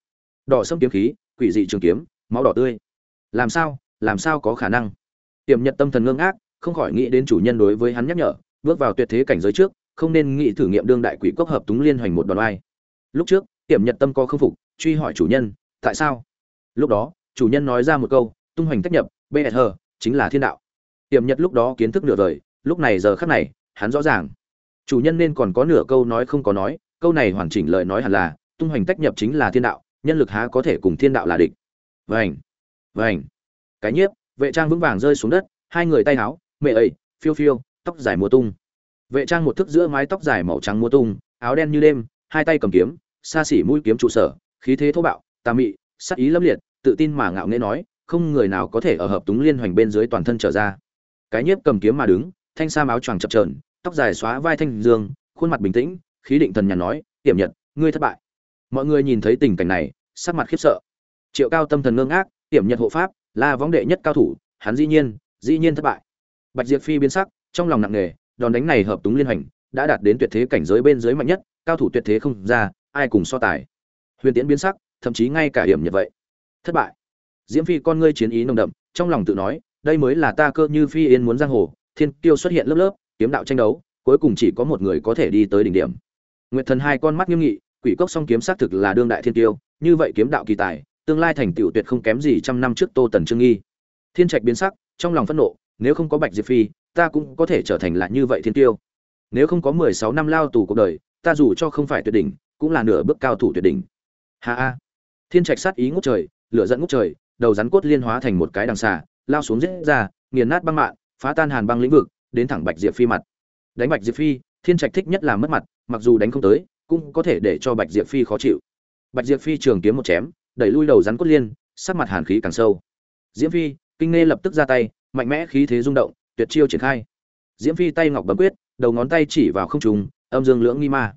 Đỏ sâm kiếm khí quỷ dị trường kiếm máu đỏ tươi. Làm sao làm sao có khả năng? Hiểm nhật tâm thần ngưng ngác, không khỏi nghĩ đến chủ nhân đối với hắn nhắc nhở bước vào tuyệt thế cảnh giới trước, không nên nghĩ thử nghiệm đương đại quỷ cốc hợp túng liên hoành một đòn ai lúc trước tiệm nhật tâm có khâm phục, truy hỏi chủ nhân, tại sao? Lúc đó, chủ nhân nói ra một câu, tung hoành tách nhập bsh chính là thiên đạo. Tiệm nhật lúc đó kiến thức nửa đời, lúc này giờ khắc này, hắn rõ ràng. Chủ nhân nên còn có nửa câu nói không có nói, câu này hoàn chỉnh lời nói hẳn là, tung hoành tách nhập chính là thiên đạo, nhân lực há có thể cùng thiên đạo là địch. Vảnh vảnh cái nhiếp, vệ trang vững vàng rơi xuống đất, hai người tay háo, mẹ ấy, phiêu phiêu tóc dài mùa tung. Vệ trang một thức giữa mái tóc dài màu trắng mùa tung, áo đen như đêm, hai tay cầm kiếm, xa xỉ mũi kiếm trụ sở, khí thế thô bạo, tà mị, sắc ý lâm liệt, tự tin mà ngạo nghễ nói, không người nào có thể ở hợp túng liên hoành bên dưới toàn thân trở ra. Cái nhiếp cầm kiếm mà đứng, thanh sam áo choàng chập trờn tóc dài xóa vai thanh dương, khuôn mặt bình tĩnh, khí định thần nhàn nói tiềm nhật, ngươi thất bại. Mọi người nhìn thấy tình cảnh này, sắc mặt khiếp sợ. Triệu cao tâm thần ngơ ngác tiềm nhật hộ pháp, là võng đệ nhất cao thủ, hắn dĩ nhiên dĩ nhiên thất bại. Bạch diệp phi biến sắc trong lòng nặng nề, đòn đánh này hợp túng liên hành đã đạt đến tuyệt thế cảnh giới bên dưới mạnh nhất, cao thủ tuyệt thế không ra, ai cùng so tài. Huyền tiễn biến sắc, thậm chí ngay cả hiểm nhật vậy. Thất bại. Diễm phi con ngươi chiến ý nồng đậm, trong lòng tự nói, đây mới là ta cơ như phi yên muốn giang hồ, thiên tiêu xuất hiện lớp lớp, kiếm đạo tranh đấu, cuối cùng chỉ có một người có thể đi tới đỉnh điểm. Nguyệt thần hai con mắt nghiêm nghị, quỷ cốc song kiếm xác thực là đương đại thiên tiêu như vậy kiếm đạo kỳ tài, tương lai thành tựu tuyệt không kém gì trăm năm trước tô tần trương nghi. Thiên trạch biến sắc, trong lòng phẫn nộ, nếu không có bạch diệp phi ta cũng có thể trở thành lại như vậy thiên tiêu. Nếu không có mười sáu năm lao tù cuộc đời, ta dù cho không phải tuyệt đỉnh, cũng là nửa bước cao thủ tuyệt đỉnh. Ha a thiên trạch sát ý ngút trời, lửa dẫn ngút trời, đầu rắn cốt liên hóa thành một cái đằng xà, lao xuống giết ra, nghiền nát băng mạng phá tan hàn băng lĩnh vực, đến thẳng bạch diệp phi mặt. Đánh bạch diệp phi, thiên trạch thích nhất là mất mặt, mặc dù đánh không tới, cũng có thể để cho bạch diệp phi khó chịu. Bạch diệp phi trường kiếm một chém, đẩy lui đầu rắn cốt liên, sắc mặt hàn khí càng sâu. Diễm phi, kinh nghe lập tức ra tay, mạnh mẽ khí thế rung động tuyệt chiêu triển khai. Diễm phi tay ngọc bấm quyết, đầu ngón tay chỉ vào không trùng âm dương lưỡng nghi ma.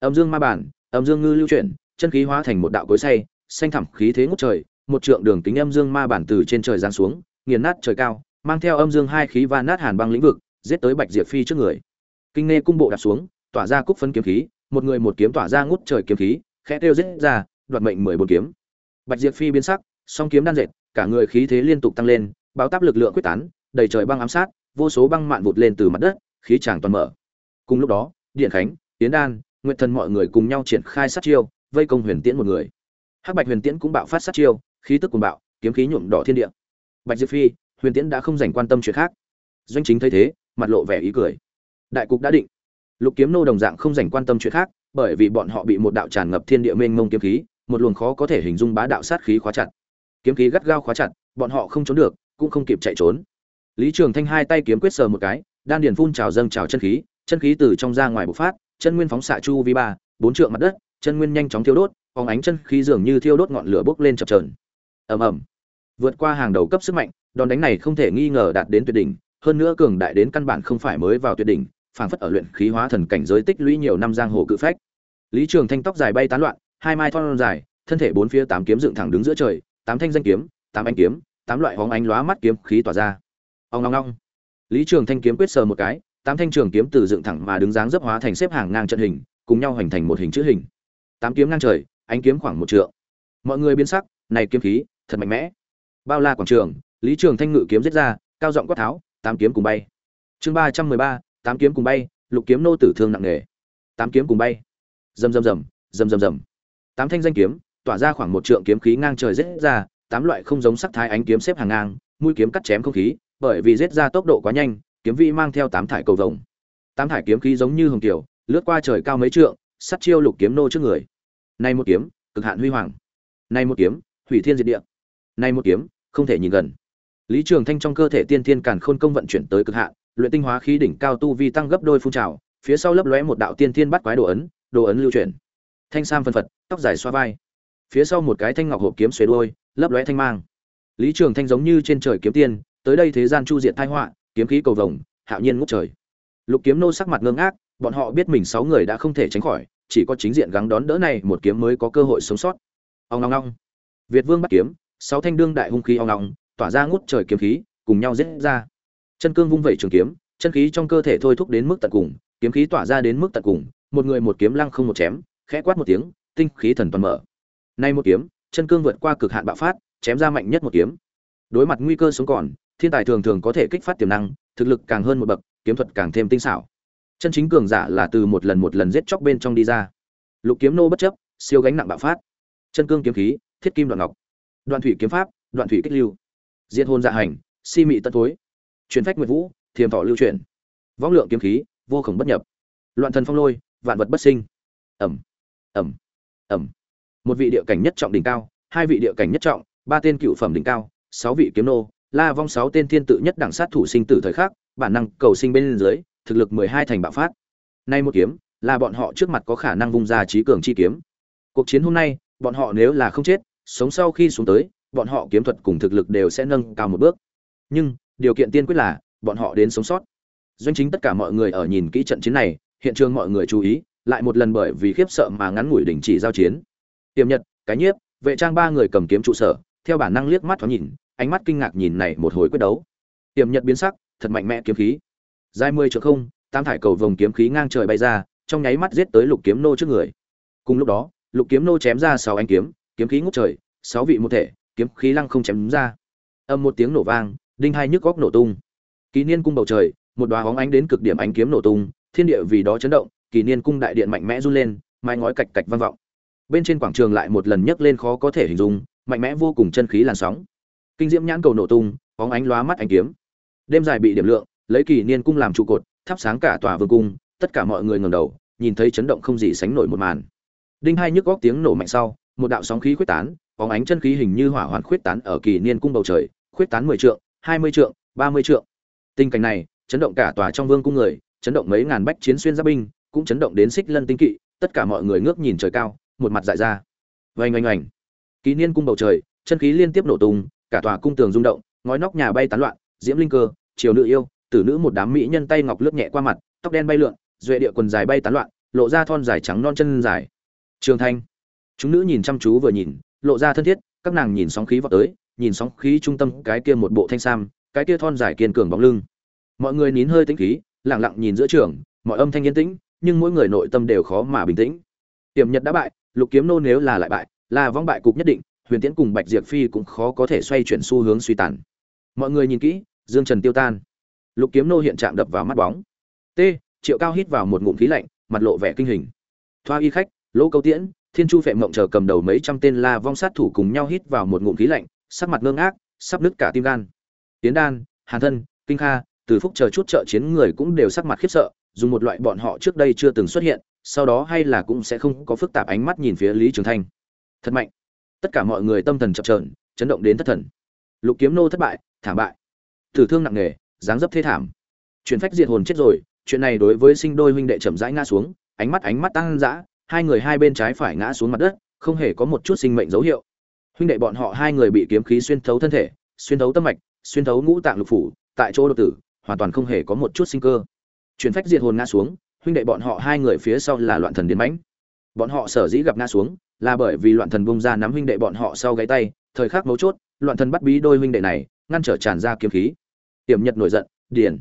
Âm dương ma bản, âm dương ngư lưu chuyển, chân khí hóa thành một đạo cối say xanh thẳm khí thế ngút trời, một trượng đường kính âm dương ma bản từ trên trời giáng xuống, nghiền nát trời cao, mang theo âm dương hai khí va nát hàn băng lĩnh vực, giết tới bạch diệp phi trước người. Kinh nghe cung bộ đạp xuống, tỏa ra cúc phân kiếm khí, một người một kiếm tỏa ra ngút trời kiếm khí, khẽ tiêu giết ra, đoạt mệnh mười bốn kiếm. Bạch diệp phi biến sắc, song kiếm đan dệt, cả người khí thế liên tục tăng lên, báo táp lực lượng quyết tán, đầy trời băng ám sát vô số băng mạn vụt lên từ mặt đất, khí tràng toàn mở. Cùng lúc đó, điện khánh tiến đan nguyện thần mọi người cùng nhau triển khai sát chiêu, vây công huyền tiễn một người. Hắc bạch huyền tiễn cũng bạo phát sát chiêu, khí tức cuồng bạo, kiếm khí nhuộm đỏ thiên địa. Bạch diệp phi, huyền tiễn đã không dành quan tâm chuyện khác. Doanh chính thấy thế, mặt lộ vẻ ý cười. Đại cục đã định. Lục kiếm nô đồng dạng không dành quan tâm chuyện khác, bởi vì bọn họ bị một đạo tràn ngập thiên địa mênh mông kiếm khí, một luồng khó có thể hình dung bá đạo sát khí khóa chặt. Kiếm khí gắt gao khóa chặt, bọn họ không trốn được, cũng không kịp chạy trốn lý trường thanh hai tay kiếm quyết sờ một cái, đan điền phun trào dâng trào chân khí chân khí từ trong ra ngoài bộc phát, chân nguyên phóng xạ chu vi ba, bốn trượng mặt đất, chân nguyên nhanh chóng thiêu đốt, phóng ánh chân khí dường như thiêu đốt ngọn lửa bốc lên chập chờn. Ầm ầm. Vượt qua hàng đầu cấp sức mạnh, đòn đánh này không thể nghi ngờ đạt đến tuyệt đỉnh, hơn nữa cường đại đến căn bản không phải mới vào tuyệt đỉnh, phảng phất ở luyện khí hóa thần cảnh giới tích lũy nhiều năm giang hồ cự phách. Lý trường thanh tóc dài bay tán loạn, hai mai thon dài, thân thể bốn phía tám kiếm dựng thẳng đứng giữa trời, tám thanh danh kiếm, tám anh kiếm, tám loại hóng ánh lóa mắt kiếm khí tỏa ra ông long long lý trường thanh kiếm quyết sờ một cái, tám thanh trường kiếm từ dựng thẳng mà đứng dáng dấp hóa thành xếp hàng ngang trận hình, cùng nhau hoành thành một hình chữ hình. Tám kiếm ngang trời, ánh kiếm khoảng một trượng. Mọi người biến sắc, này kiếm khí, thật mạnh mẽ. Bao la quảng trường, lý trường thanh ngự kiếm giết ra, cao giọng quát tháo, tám kiếm cùng bay. Chương ba trăm mười ba, tám kiếm cùng bay, lục kiếm nô tử thương nặng nề. Tám kiếm cùng bay. Rầm rầm rầm rầm rầm rầm. Tám thanh danh kiếm, tỏa ra khoảng một trượng kiếm khí ngang trời giết ra, tám loại không giống sắc thái ánh kiếm xếp hàng ngang, mũi kiếm cắt chém không khí bởi vì giết ra tốc độ quá nhanh, kiếm vi mang theo tám thải cầu vồng. Tám thải kiếm khí giống như hồng tiểu lướt qua trời cao mấy trượng, sắt chiêu lục kiếm nô trước người. Nay một kiếm, cực hạn huy hoàng. Nay một kiếm, hủy thiên diệt địa. Nay một kiếm, không thể nhìn gần. Lý trường thanh trong cơ thể tiên thiên càn khôn công vận chuyển tới cực hạn, luyện tinh hóa khí đỉnh cao tu vi tăng gấp đôi phun trào, phía sau lấp lóe một đạo tiên thiên bắt quái đồ ấn đồ ấn lưu chuyển. Thanh sam phân phật, tóc dài xoa vai. Phía sau một cái thanh ngọc hộp kiếm xuề đuôi, lấp lóe thanh mang. Lý trường thanh giống như trên trời kiếm tiên tới đây thế gian chu diệt tai họa, kiếm khí cầu vồng, hạo nhiên ngút trời. Lục kiếm nô sắc mặt ngơ ngác, bọn họ biết mình sáu người đã không thể tránh khỏi, chỉ có chính diện gắng đón đỡ này một kiếm mới có cơ hội sống sót. Ong ong ong. Việt vương bắt kiếm, sáu thanh đương đại hung khí ong ong, tỏa ra ngút trời kiếm khí, cùng nhau giết ra. Chân cương vung vẩy trường kiếm, chân khí trong cơ thể thôi thúc đến mức tận cùng, kiếm khí tỏa ra đến mức tận cùng, một người một kiếm lăng không một chém, khẽ quát một tiếng, tinh khí thần toàn mở. Nay một kiếm, chân cương vượt qua cực hạn bạo phát, chém ra mạnh nhất một kiếm. Đối mặt nguy cơ sống còn thiên tài thường thường có thể kích phát tiềm năng, thực lực càng hơn một bậc, kiếm thuật càng thêm tinh xảo. Chân chính cường giả là từ một lần một lần giết chóc bên trong đi ra. Lục kiếm nô bất chấp, siêu gánh nặng bạo phát. Chân cương kiếm khí, thiết kim đoạn ngọc. Đoạn thủy kiếm pháp, đoạn thủy kích lưu. Diệt hôn dạ hành, si mị tân thối. Truyền phách nguyệt vũ, thiềm thọ lưu truyền võng lượng kiếm khí, vô khổng bất nhập. Loạn thần phong lôi, vạn vật bất sinh. Ẩm ẩm ẩm. Một vị địa cảnh nhất trọng đỉnh cao, hai vị địa cảnh nhất trọng, ba tên cựu phẩm đỉnh cao, sáu vị kiếm nô la vong sáu tên thiên tự nhất đẳng sát thủ sinh tử thời khắc, bản năng cầu sinh bên dưới, thực lực mười hai thành bạo phát. Nay một kiếm, là bọn họ trước mặt có khả năng vung ra trí cường chi kiếm. Cuộc chiến hôm nay, bọn họ nếu là không chết, sống sau khi xuống tới, bọn họ kiếm thuật cùng thực lực đều sẽ nâng cao một bước. Nhưng, điều kiện tiên quyết là, bọn họ đến sống sót. Doanh chính tất cả mọi người ở nhìn kỹ trận chiến này, hiện trường mọi người chú ý, lại một lần bởi vì khiếp sợ mà ngắn ngủi đình chỉ giao chiến. Tiềm nhật, cái nhiếp, vệ trang ba người cầm kiếm trụ sở, theo bản năng liếc mắt thoáng nhìn ánh mắt kinh ngạc nhìn này một hồi quyết đấu. Tiềm nhật biến sắc, thật mạnh mẽ kiếm khí. Dài mười trượng không tam thải cầu vồng kiếm khí ngang trời bay ra, trong nháy mắt giết tới lục kiếm nô trước người. Cùng lúc đó, lục kiếm nô chém ra sáu anh kiếm kiếm khí ngút trời, sáu vị một thể, kiếm khí lăng không chém ra. Âm một tiếng nổ vang, đinh hai nhức góc nổ tung. Kỳ niên cung bầu trời, một đoá hóng ánh đến cực điểm ánh kiếm nổ tung, thiên địa vì đó chấn động, kỳ niên cung đại điện mạnh mẽ run lên, mái ngói cạch cạch vang vọng. Bên trên quảng trường lại một lần nhấc lên khó có thể hình dung, mạnh mẽ vô cùng chân khí làn sóng kinh diễm nhãn cầu nổ tung hóng ánh lóa mắt ánh kiếm. Đêm dài bị điểm lượng, lấy kỳ niên cung làm trụ cột, thắp sáng cả tòa vương cung, tất cả mọi người ngẩng đầu, nhìn thấy chấn động không gì sánh nổi một màn. Đinh hai nhức góc tiếng nổ mạnh sau, một đạo sóng khí khuyết tán, bóng ánh chân khí hình như hỏa hoạn khuyết tán ở kỳ niên cung bầu trời khuyết tán mười trượng, hai mươi trượng, ba mươi trượng. Tình cảnh này, chấn động cả tòa trong vương cung người, chấn động mấy ngàn bách chiến xuyên giáp binh, cũng chấn động đến xích lân tinh kỵ, tất cả mọi người ngước nhìn trời cao, một mặt dại ra. Vành oanh oanh. Kỳ niên cung bầu trời, chân khí liên tiếp nổ tung cả tòa cung tường rung động, ngói nóc nhà bay tán loạn, diễm linh cơ, triều nữ yêu, tử nữ một đám mỹ nhân tay ngọc lướt nhẹ qua mặt, tóc đen bay lượn, duệ địa quần dài bay tán loạn, lộ ra thon dài trắng non chân dài. Trường thanh, chúng nữ nhìn chăm chú vừa nhìn, lộ ra thân thiết, các nàng nhìn sóng khí vào tới, nhìn sóng khí trung tâm cái kia một bộ thanh sam, cái kia thon dài kiên cường bóng lưng. Mọi người nín hơi tĩnh khí, lặng lặng nhìn giữa trường, mọi âm thanh yên tĩnh, nhưng mỗi người nội tâm đều khó mà bình tĩnh. Tiềm nhật đã bại, lục kiếm nô nếu là lại bại, là vong bại cục nhất định huyền tiễn cùng bạch diệp phi cũng khó có thể xoay chuyển xu hướng suy tàn. Mọi người nhìn kỹ, dương trần tiêu tan. Lục kiếm nô hiện trạng đập vào mắt bóng. T, triệu cao hít vào một ngụm khí lạnh, mặt lộ vẻ kinh hình. Thoa y khách, lỗ câu tiễn, thiên chu phệ mộng chờ cầm đầu mấy trăm tên la vong sát thủ cùng nhau hít vào một ngụm khí lạnh, sắc mặt ngưng ác sắp nứt cả tim gan. Tiến đan, hàn thân, kinh kha, từ phúc chờ chút trợ chiến người cũng đều sắc mặt khiếp sợ, dùng một loại bọn họ trước đây chưa từng xuất hiện, sau đó hay là cũng sẽ không có phức tạp ánh mắt nhìn phía lý trường thanh. Thật mạnh tất cả mọi người tâm thần chập trờn chấn động đến thất thần. Lục kiếm nô thất bại, thảm bại. Tử thương nặng nề, dáng dấp thế thảm. Chuyển phách diệt hồn chết rồi, chuyện này đối với sinh đôi huynh đệ chậm rãi ngã xuống, ánh mắt ánh mắt tăng dã, hai người hai bên trái phải ngã xuống mặt đất, không hề có một chút sinh mệnh dấu hiệu. Huynh đệ bọn họ hai người bị kiếm khí xuyên thấu thân thể, xuyên thấu tâm mạch, xuyên thấu ngũ tạng lục phủ, tại chỗ độc tử, hoàn toàn không hề có một chút sinh cơ. Chuyển phách diệt hồn ngã xuống, huynh đệ bọn họ hai người phía sau là loạn thần điên mãnh. Bọn họ sở dĩ gặp ngã xuống là bởi vì loạn thần bung ra nắm huynh đệ bọn họ sau gáy tay, thời khắc mấu chốt, loạn thần bắt bí đôi huynh đệ này, ngăn trở tràn ra kiếm khí. Tiềm nhật nổi giận, điền,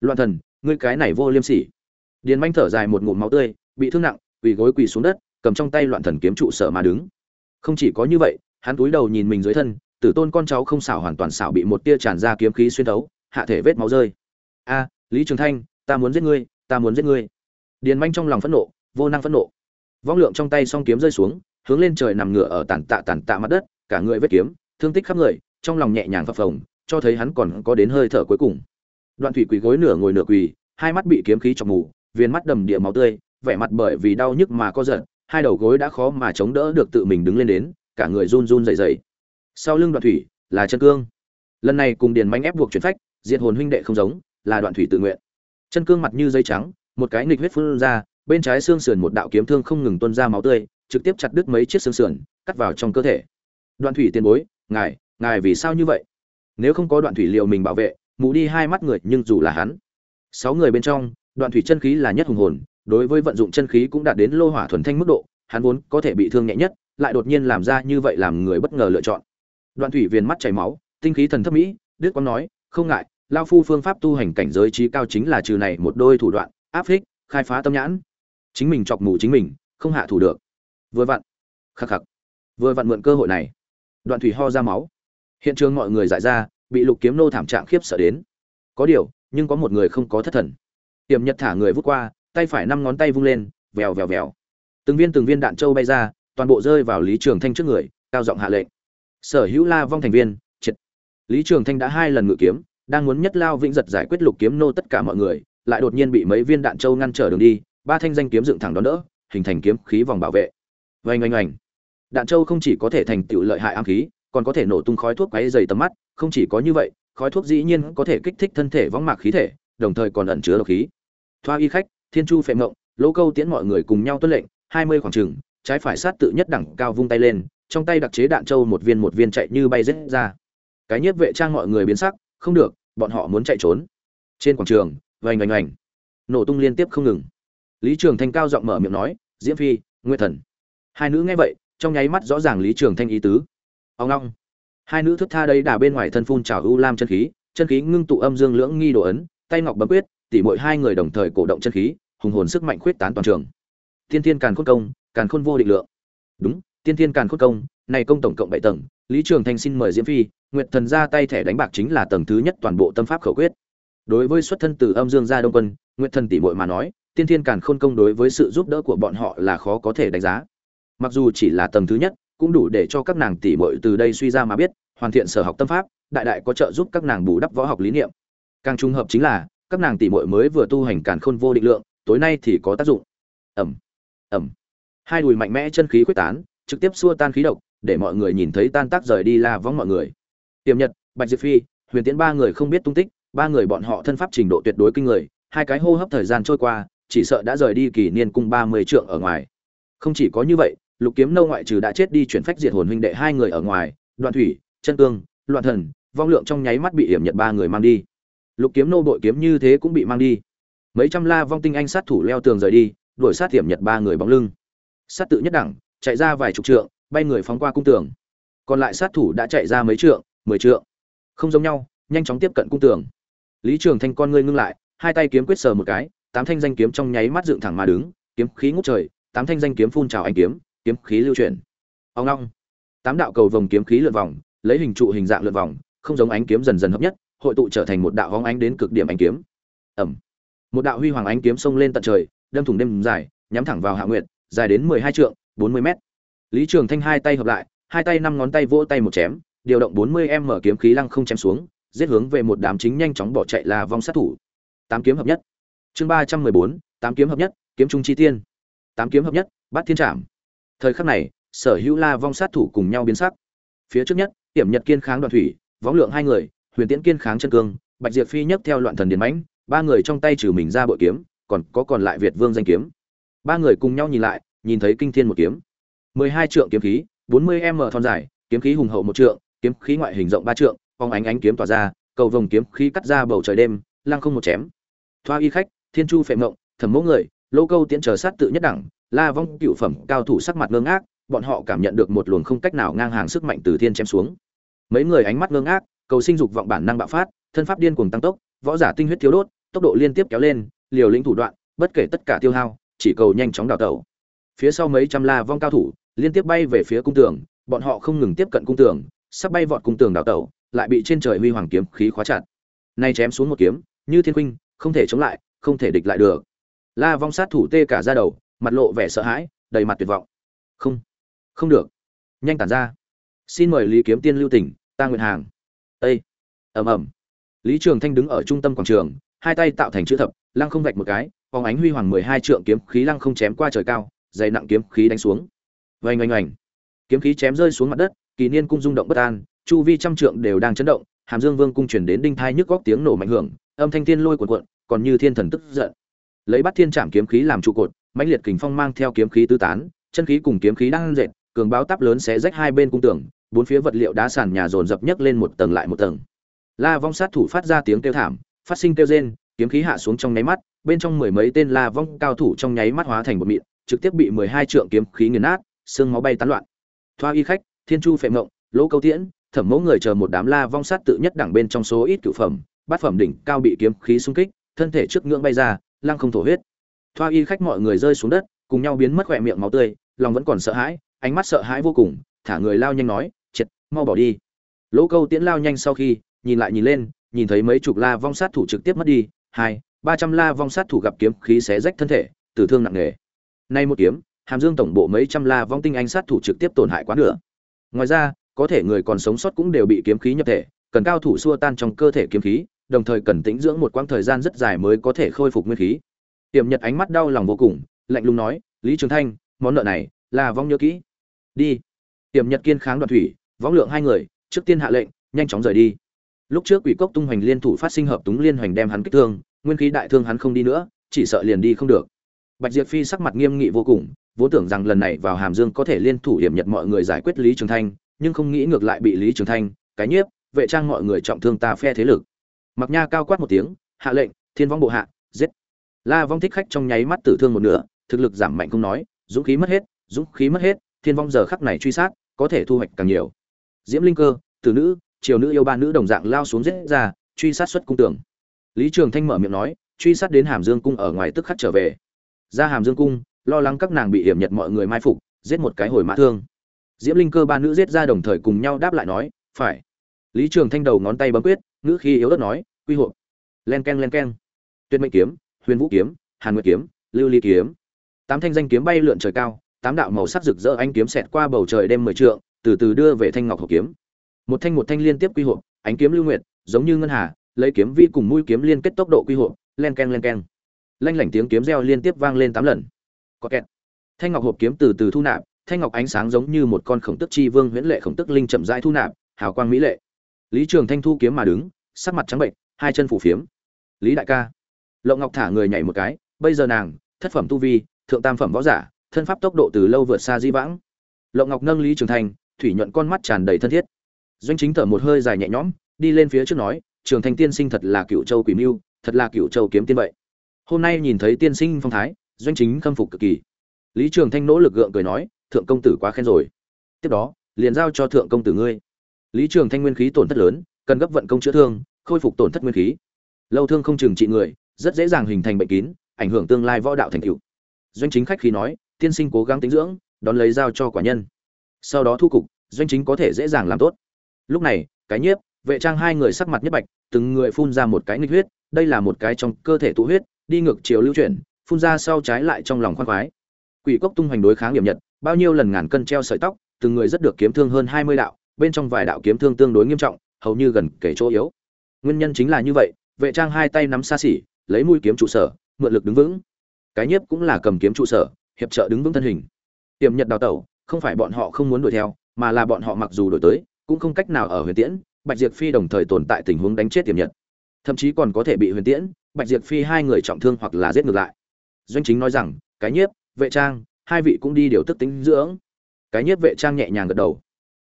loạn thần, ngươi cái này vô liêm sỉ. Điền manh thở dài một ngụm máu tươi, bị thương nặng, quỳ gối quỳ xuống đất, cầm trong tay loạn thần kiếm trụ sở mà đứng. Không chỉ có như vậy, hắn cúi đầu nhìn mình dưới thân, tử tôn con cháu không xảo hoàn toàn xảo bị một tia tràn ra kiếm khí xuyên thấu, hạ thể vết máu rơi. A, lý trường thanh, ta muốn giết ngươi, ta muốn giết ngươi. Điền manh trong lòng phẫn nộ, vô năng phẫn nộ. Vong lượng trong tay song kiếm rơi xuống hướng lên trời nằm ngửa ở tàn tạ tàn tạ mặt đất, cả người vết kiếm, thương tích khắp người, trong lòng nhẹ nhàng phập phồng, cho thấy hắn còn có đến hơi thở cuối cùng. Đoạn thủy quỳ gối nửa ngồi nửa quỳ, hai mắt bị kiếm khí chọc mù viên mắt đầm địa máu tươi, vẻ mặt bởi vì đau nhức mà co giật, hai đầu gối đã khó mà chống đỡ được tự mình đứng lên đến, cả người run run dày dày sau lưng đoạn thủy là chân cương. Lần này cùng điền manh ép buộc chuyển phách, diệt hồn huynh đệ không giống, là đoạn thủy tự nguyện. Chân cương mặt như dây trắng, một cái nghịch huyết phun ra, bên trái xương sườn một đạo kiếm thương không ngừng tuôn ra máu tươi trực tiếp chặt đứt mấy chiếc xương sườn cắt vào trong cơ thể. Đoạn thủy tiền bối ngài ngài vì sao như vậy? Nếu không có đoạn thủy liệu mình bảo vệ mù đi hai mắt người nhưng dù là hắn. Sáu người bên trong đoạn thủy chân khí là nhất hùng hồn đối với vận dụng chân khí cũng đạt đến lô hỏa thuần thanh mức độ hắn vốn có thể bị thương nhẹ nhất lại đột nhiên làm ra như vậy làm người bất ngờ lựa chọn. Đoạn thủy viền mắt chảy máu tinh khí thần thấp mỹ đức quang nói không ngại lao phu phương pháp tu hành cảnh giới trí cao chính là trừ này một đôi thủ đoạn áp thích, khai phá tâm nhãn. Chính mình chọc mù chính mình không hạ thủ được vừa vặn. Khắc khắc. Vừa vặn mượn cơ hội này. Đoạn thủy ho ra máu. Hiện trường mọi người giải ra, bị lục kiếm nô thảm trạng khiếp sợ đến. Có điều, nhưng có một người không có thất thần. Tiềm nhật thả người vút qua, tay phải năm ngón tay vung lên, vèo vèo vèo. Từng viên từng viên đạn trâu bay ra, toàn bộ rơi vào lý trường thanh trước người, cao giọng hạ lệnh. Sở hữu la vong thành viên, triệt. Lý trường thanh đã hai lần ngự kiếm, đang muốn nhất lao vĩnh giật giải quyết lục kiếm nô tất cả mọi người, lại đột nhiên bị mấy viên đạn trâu ngăn trở đường đi, ba thanh danh kiếm dựng thẳng đón đỡ, hình thành kiếm khí vòng bảo vệ oanh oanh oanh. Đạn châu không chỉ có thể thành tựu lợi hại ám khí, còn có thể nổ tung khói thuốc quấy dày tầm mắt, không chỉ có như vậy, khói thuốc dĩ nhiên có thể kích thích thân thể võng mạc khí thể, đồng thời còn ẩn chứa độc khí. Thoa y khách, thiên chu phệ ngộng lỗ câu tiễn mọi người cùng nhau tuân lệnh, hai mươi khoảng trừng trái phải sát tự nhất đẳng cao vung tay lên, trong tay đặc chế đạn châu một viên một viên chạy như bay rết ra. Cái nhiếp vệ trang mọi người biến sắc, không được, bọn họ muốn chạy trốn. Trên quảng trường vành oanh oanh. Nổ tung liên tiếp không ngừng. Lý trường thanh cao giọng mở miệng nói, diễm phi nguyên thần hai nữ nghe vậy, trong nháy mắt rõ ràng lý trường thanh ý tứ. Ông long hai nữ thức tha đấy đà bên ngoài thân phun trào u lam chân khí chân khí ngưng tụ âm dương lưỡng nghi đồ ấn, tay ngọc bấm quyết, tỉ mỗi hai người đồng thời cổ động chân khí, hùng hồn sức mạnh khuyết tán toàn trường. Tiên tiên càn khôn công, càn khôn vô định lượng. Đúng tiên tiên càn khôn công, này công tổng cộng bảy tầng, lý trường thanh xin mời diễm phi, nguyệt thần ra tay thẻ đánh bạc chính là tầng thứ nhất toàn bộ tâm pháp khẩu quyết. Đối với xuất thân từ âm dương gia đông quân, nguyệt thần tỷ muội mà nói tiên thiên càn khôn công đối với sự giúp đỡ của bọn họ là khó có thể đánh giá mặc dù chỉ là tầng thứ nhất, cũng đủ để cho các nàng tỷ muội từ đây suy ra mà biết, hoàn thiện sở học tâm pháp, đại đại có trợ giúp các nàng bù đắp võ học lý niệm. Càng trùng hợp chính là, các nàng tỷ muội mới vừa tu hành càn khôn vô định lượng, tối nay thì có tác dụng. Ẩm ẩm hai đùi mạnh mẽ chân khí quyết tán, trực tiếp xua tan khí độc, để mọi người nhìn thấy tan tác rời đi la vong mọi người. Tiềm nhật, bạch diệp phi, huyền tiễn ba người không biết tung tích, ba người bọn họ thân pháp trình độ tuyệt đối kinh người, hai cái hô hấp thời gian trôi qua, chỉ sợ đã rời đi kỷ niên cung ba mươi trượng ở ngoài. Không chỉ có như vậy lục kiếm nâu ngoại trừ đã chết đi chuyển phách diệt hồn huynh đệ hai người ở ngoài, đoạn thủy, chân cương, loạn thần, vong lượng trong nháy mắt bị hiểm nhật ba người mang đi. Lục kiếm nô bội kiếm như thế cũng bị mang đi. Mấy trăm la vong tinh anh sát thủ leo tường rời đi, đuổi sát hiểm nhật ba người bóng lưng. Sát tự nhất đẳng, chạy ra vài chục trượng, bay người phóng qua cung tường. Còn lại sát thủ đã chạy ra mấy trượng, mười trượng. Không giống nhau, nhanh chóng tiếp cận cung tường. Lý trường thanh con ngươi ngưng lại, hai tay kiếm quyết sờ một cái, tám thanh danh kiếm trong nháy mắt dựng thẳng mà đứng, kiếm khí ngút trời, tám thanh danh kiếm phun trào anh kiếm kiếm khí lưu chuyển. Ông long. Tám đạo cầu vòng kiếm khí lượn vòng, lấy hình trụ hình dạng lượn vòng, không giống ánh kiếm dần dần hợp nhất, hội tụ trở thành một đạo hóng ánh đến cực điểm ánh kiếm. Ẩm. Một đạo huy hoàng ánh kiếm xông lên tận trời, đâm thủng đêm dài, nhắm thẳng vào hạ nguyệt, dài đến mười hai trượng, bốn mươi mét. Lý trường thanh hai tay hợp lại, hai tay năm ngón tay vỗ tay một chém, điều động bốn mươi em mở kiếm khí lăng không chém xuống, giết hướng về một đám chính nhanh chóng bỏ chạy là vong sát thủ. Tám kiếm hợp nhất. Chương ba trăm mười bốn, tám kiếm hợp nhất, kiếm trung chi tiên. Tám kiếm hợp nhất, bát thiên trảm thời khắc này, sở hữu la vong sát thủ cùng nhau biến sắc. Phía trước nhất, tiểm nhật kiên kháng đoàn thủy, võng lượng hai người, huyền tiễn kiên kháng chân cương, bạch diệp phi nhấc theo loạn thần điền mãnh, ba người trong tay trừ mình ra bội kiếm, còn có còn lại việt vương danh kiếm. Ba người cùng nhau nhìn lại, nhìn thấy kinh thiên một kiếm. mười hai trượng kiếm khí, bốn mươi m thon dài, kiếm khí hùng hậu một trượng, kiếm khí ngoại hình rộng ba trượng, phong ánh ánh kiếm tỏa ra, cầu vồng kiếm khí cắt ra bầu trời đêm, lăng không một chém. Thoa y khách, thiên chu phệ mộng, thẩm mẫu người, lô câu tiễn chờ sát tự nhất đẳng la vong cựu phẩm cao thủ sắc mặt ngơ ngác, bọn họ cảm nhận được một luồng không cách nào ngang hàng sức mạnh từ thiên chém xuống. Mấy người ánh mắt ngơ ngác, cầu sinh dục vọng bản năng bạo phát, thân pháp điên cuồng tăng tốc, võ giả tinh huyết thiếu đốt, tốc độ liên tiếp kéo lên, liều lĩnh thủ đoạn, bất kể tất cả tiêu hao, chỉ cầu nhanh chóng đào tẩu. Phía sau mấy trăm la vong cao thủ, liên tiếp bay về phía cung tường, bọn họ không ngừng tiếp cận cung tường, sắp bay vọt cung tường đào tẩu, lại bị trên trời huy hoàng kiếm khí khóa chặt. Nay chém xuống một kiếm, như thiên huynh không thể chống lại, không thể địch lại được. La vong sát thủ tê cả ra đầu mặt lộ vẻ sợ hãi, đầy mặt tuyệt vọng. Không không được. Nhanh tản ra. Xin mời lý kiếm tiên lưu tỉnh ta nguyện hàng. Ây ầm ầm. Lý trường thanh đứng ở trung tâm quảng trường, hai tay tạo thành chữ thập, lăng không vạch một cái phóng ánh huy hoàng mười hai trượng kiếm khí lăng không chém qua trời cao, dày nặng kiếm khí đánh xuống. Vành oanh oanh. Kiếm khí chém rơi xuống mặt đất, kỳ niên cung rung động bất an, chu vi trăm trượng đều đang chấn động, hàm dương vương cung truyền đến đinh thai nhức góc tiếng nổ mạnh hưởng, âm thanh thiên lôi cuộn cuộn, còn như thiên thần tức giận. Lấy bắt thiên trảm kiếm khí làm trụ cột mãnh liệt kình phong mang theo kiếm khí tứ tán, chân khí cùng kiếm khí đang dệt cường báo táp lớn sẽ rách hai bên cung tường, bốn phía vật liệu đá sàn nhà dồn dập nhấc lên một tầng lại một tầng. La vong sát thủ phát ra tiếng kêu thảm, phát sinh kêu rên, kiếm khí hạ xuống trong nháy mắt, bên trong mười mấy tên la vong cao thủ trong nháy mắt hóa thành một mịn, trực tiếp bị mười hai trượng kiếm khí nghiền nát, xương máu bay tán loạn. Thoa y khách, thiên chu phệ mộng, lỗ câu tiễn, thẩm mẫu người chờ một đám la vong sát tự nhất đẳng bên trong số ít cửu phẩm, bát phẩm đỉnh cao bị kiếm khí xung kích, thân thể trước ngưỡng bay ra, lăng không thổ huyết thoa y khách mọi người rơi xuống đất, cùng nhau biến mất khỏe miệng máu tươi, lòng vẫn còn sợ hãi, ánh mắt sợ hãi vô cùng, thả người lao nhanh nói, triệt, mau bỏ đi. Lỗ câu tiễn lao nhanh sau khi, nhìn lại nhìn lên, nhìn thấy mấy chục la vong sát thủ trực tiếp mất đi, hai, ba trăm la vong sát thủ gặp kiếm khí xé rách thân thể, tử thương nặng nề. Nay một kiếm, hàm dương tổng bộ mấy trăm la vong tinh anh sát thủ trực tiếp tổn hại quá nửa. Ngoài ra, có thể người còn sống sót cũng đều bị kiếm khí nhập thể, cần cao thủ xua tan trong cơ thể kiếm khí, đồng thời cần tĩnh dưỡng một quãng thời gian rất dài mới có thể khôi phục nguyên khí tiềm nhật ánh mắt đau lòng vô cùng, lạnh lùng nói, lý trường thanh, món nợ này là vong nhớ kỹ. Đi. Tiềm nhật kiên kháng đoạn thủy võng lượng hai người, trước tiên hạ lệnh, nhanh chóng rời đi. Lúc trước quỷ cốc tung hoành liên thủ phát sinh hợp túng liên hoành đem hắn kích thương, nguyên khí đại thương hắn không đi nữa, chỉ sợ liền đi không được. Bạch diệp phi sắc mặt nghiêm nghị vô cùng, vốn tưởng rằng lần này vào hàm dương có thể liên thủ hiểm nhật mọi người giải quyết lý trường thanh, nhưng không nghĩ ngược lại bị lý trường thanh, cái nhiếp, vệ trang mọi người trọng thương ta phe thế lực. Mặc nha cao quát một tiếng, hạ lệnh, thiên vong bộ hạ, giết la vong thích khách trong nháy mắt tử thương một nửa, thực lực giảm mạnh không nói, dũng khí mất hết, dũng khí mất hết, thiên vong giờ khắc này truy sát, có thể thu hoạch càng nhiều. Diễm linh cơ, tử nữ, triều nữ yêu ba nữ đồng dạng lao xuống giết ra, truy sát xuất cung tường. Lý trường thanh mở miệng nói, truy sát đến hàm dương cung ở ngoài tức khắc trở về. Ra hàm dương cung, lo lắng các nàng bị hiểm nhật mọi người mai phục, giết một cái hồi mã thương. Diễm linh cơ ba nữ giết ra đồng thời cùng nhau đáp lại nói, phải. Lý trường thanh đầu ngón tay bấm quyết, ngữ khi yếu ớt nói, quy hộ. Len keng, len k tuyệt mệnh kiếm huyền vũ kiếm, hàn nguyệt kiếm, lưu ly kiếm. Tám thanh danh kiếm bay lượn trời cao, tám đạo màu sắc rực rỡ anh kiếm xẹt qua bầu trời đêm mười trượng, từ từ đưa về thanh ngọc hộp kiếm. Một thanh một thanh liên tiếp quy hộp, ánh kiếm lưu nguyệt, giống như ngân hà, lấy kiếm vi cùng mũi kiếm liên kết tốc độ quy hộp, len keng len keng. Lanh lảnh tiếng kiếm reo liên tiếp vang lên tám lần. Có kẹt. Thanh ngọc hộp kiếm từ từ thu nạp, thanh ngọc ánh sáng giống như một con khổng tức chi vương huyễn lệ khổng tức linh chậm rãi thu nạp, hào quang mỹ lệ. Lý trường thanh thu kiếm mà đứng, sắc mặt trắng bệnh hai chân phủ phiếm. Lý đại ca lộng ngọc thả người nhảy một cái, bây giờ nàng, thất phẩm tu vi, thượng tam phẩm võ giả, thân pháp tốc độ từ lâu vượt xa di vãng. Lộng ngọc nâng lý trường thanh thủy nhuận con mắt tràn đầy thân thiết. Doanh chính thở một hơi dài nhẹ nhõm, đi lên phía trước nói, trường thanh tiên sinh thật là cựu châu quỷ mưu, thật là cựu châu kiếm tiên vậy. Hôm nay nhìn thấy tiên sinh phong thái, doanh chính khâm phục cực kỳ. Lý trường thanh nỗ lực gượng cười nói, thượng công tử quá khen rồi. Tiếp đó, liền giao cho thượng công tử ngươi. Lý trường thanh nguyên khí tổn thất lớn, cần gấp vận công chữa thương, khôi phục tổn thất nguyên khí. Lâu thương không chừng trị người rất dễ dàng hình thành bệnh kín, ảnh hưởng tương lai võ đạo thành tựu. Doanh chính khách khí nói, tiên sinh cố gắng tính dưỡng, đón lấy giao cho quả nhân. Sau đó thu cục, doanh chính có thể dễ dàng làm tốt. Lúc này, cái nhiếp, vệ trang hai người sắc mặt nhất bạch, từng người phun ra một cái nghịch huyết, đây là một cái trong cơ thể tụ huyết, đi ngược chiều lưu chuyển, phun ra sau trái lại trong lòng khoan khoái. Quỷ cốc tung hoành đối kháng hiểm nhật, bao nhiêu lần ngàn cân treo sợi tóc, từng người rất được kiếm thương hơn hai mươi đạo, bên trong vài đạo kiếm thương tương đối nghiêm trọng, hầu như gần kể chỗ yếu. Nguyên nhân chính là như vậy, vệ trang hai tay nắm xa xỉ lấy mũi kiếm trụ sở, mượn lực đứng vững. Cái nhiếp cũng là cầm kiếm trụ sở, hiệp trợ đứng vững thân hình. Tiềm nhật đào tẩu, không phải bọn họ không muốn đuổi theo, mà là bọn họ mặc dù đuổi tới, cũng không cách nào ở huyền tiễn, bạch diệp phi đồng thời tồn tại tình huống đánh chết tiềm nhật. Thậm chí còn có thể bị huyền tiễn, bạch diệp phi hai người trọng thương hoặc là giết ngược lại. Doanh chính nói rằng, cái nhiếp, vệ trang, hai vị cũng đi điều tức tính dưỡng. Cái nhiếp vệ trang nhẹ nhàng gật đầu.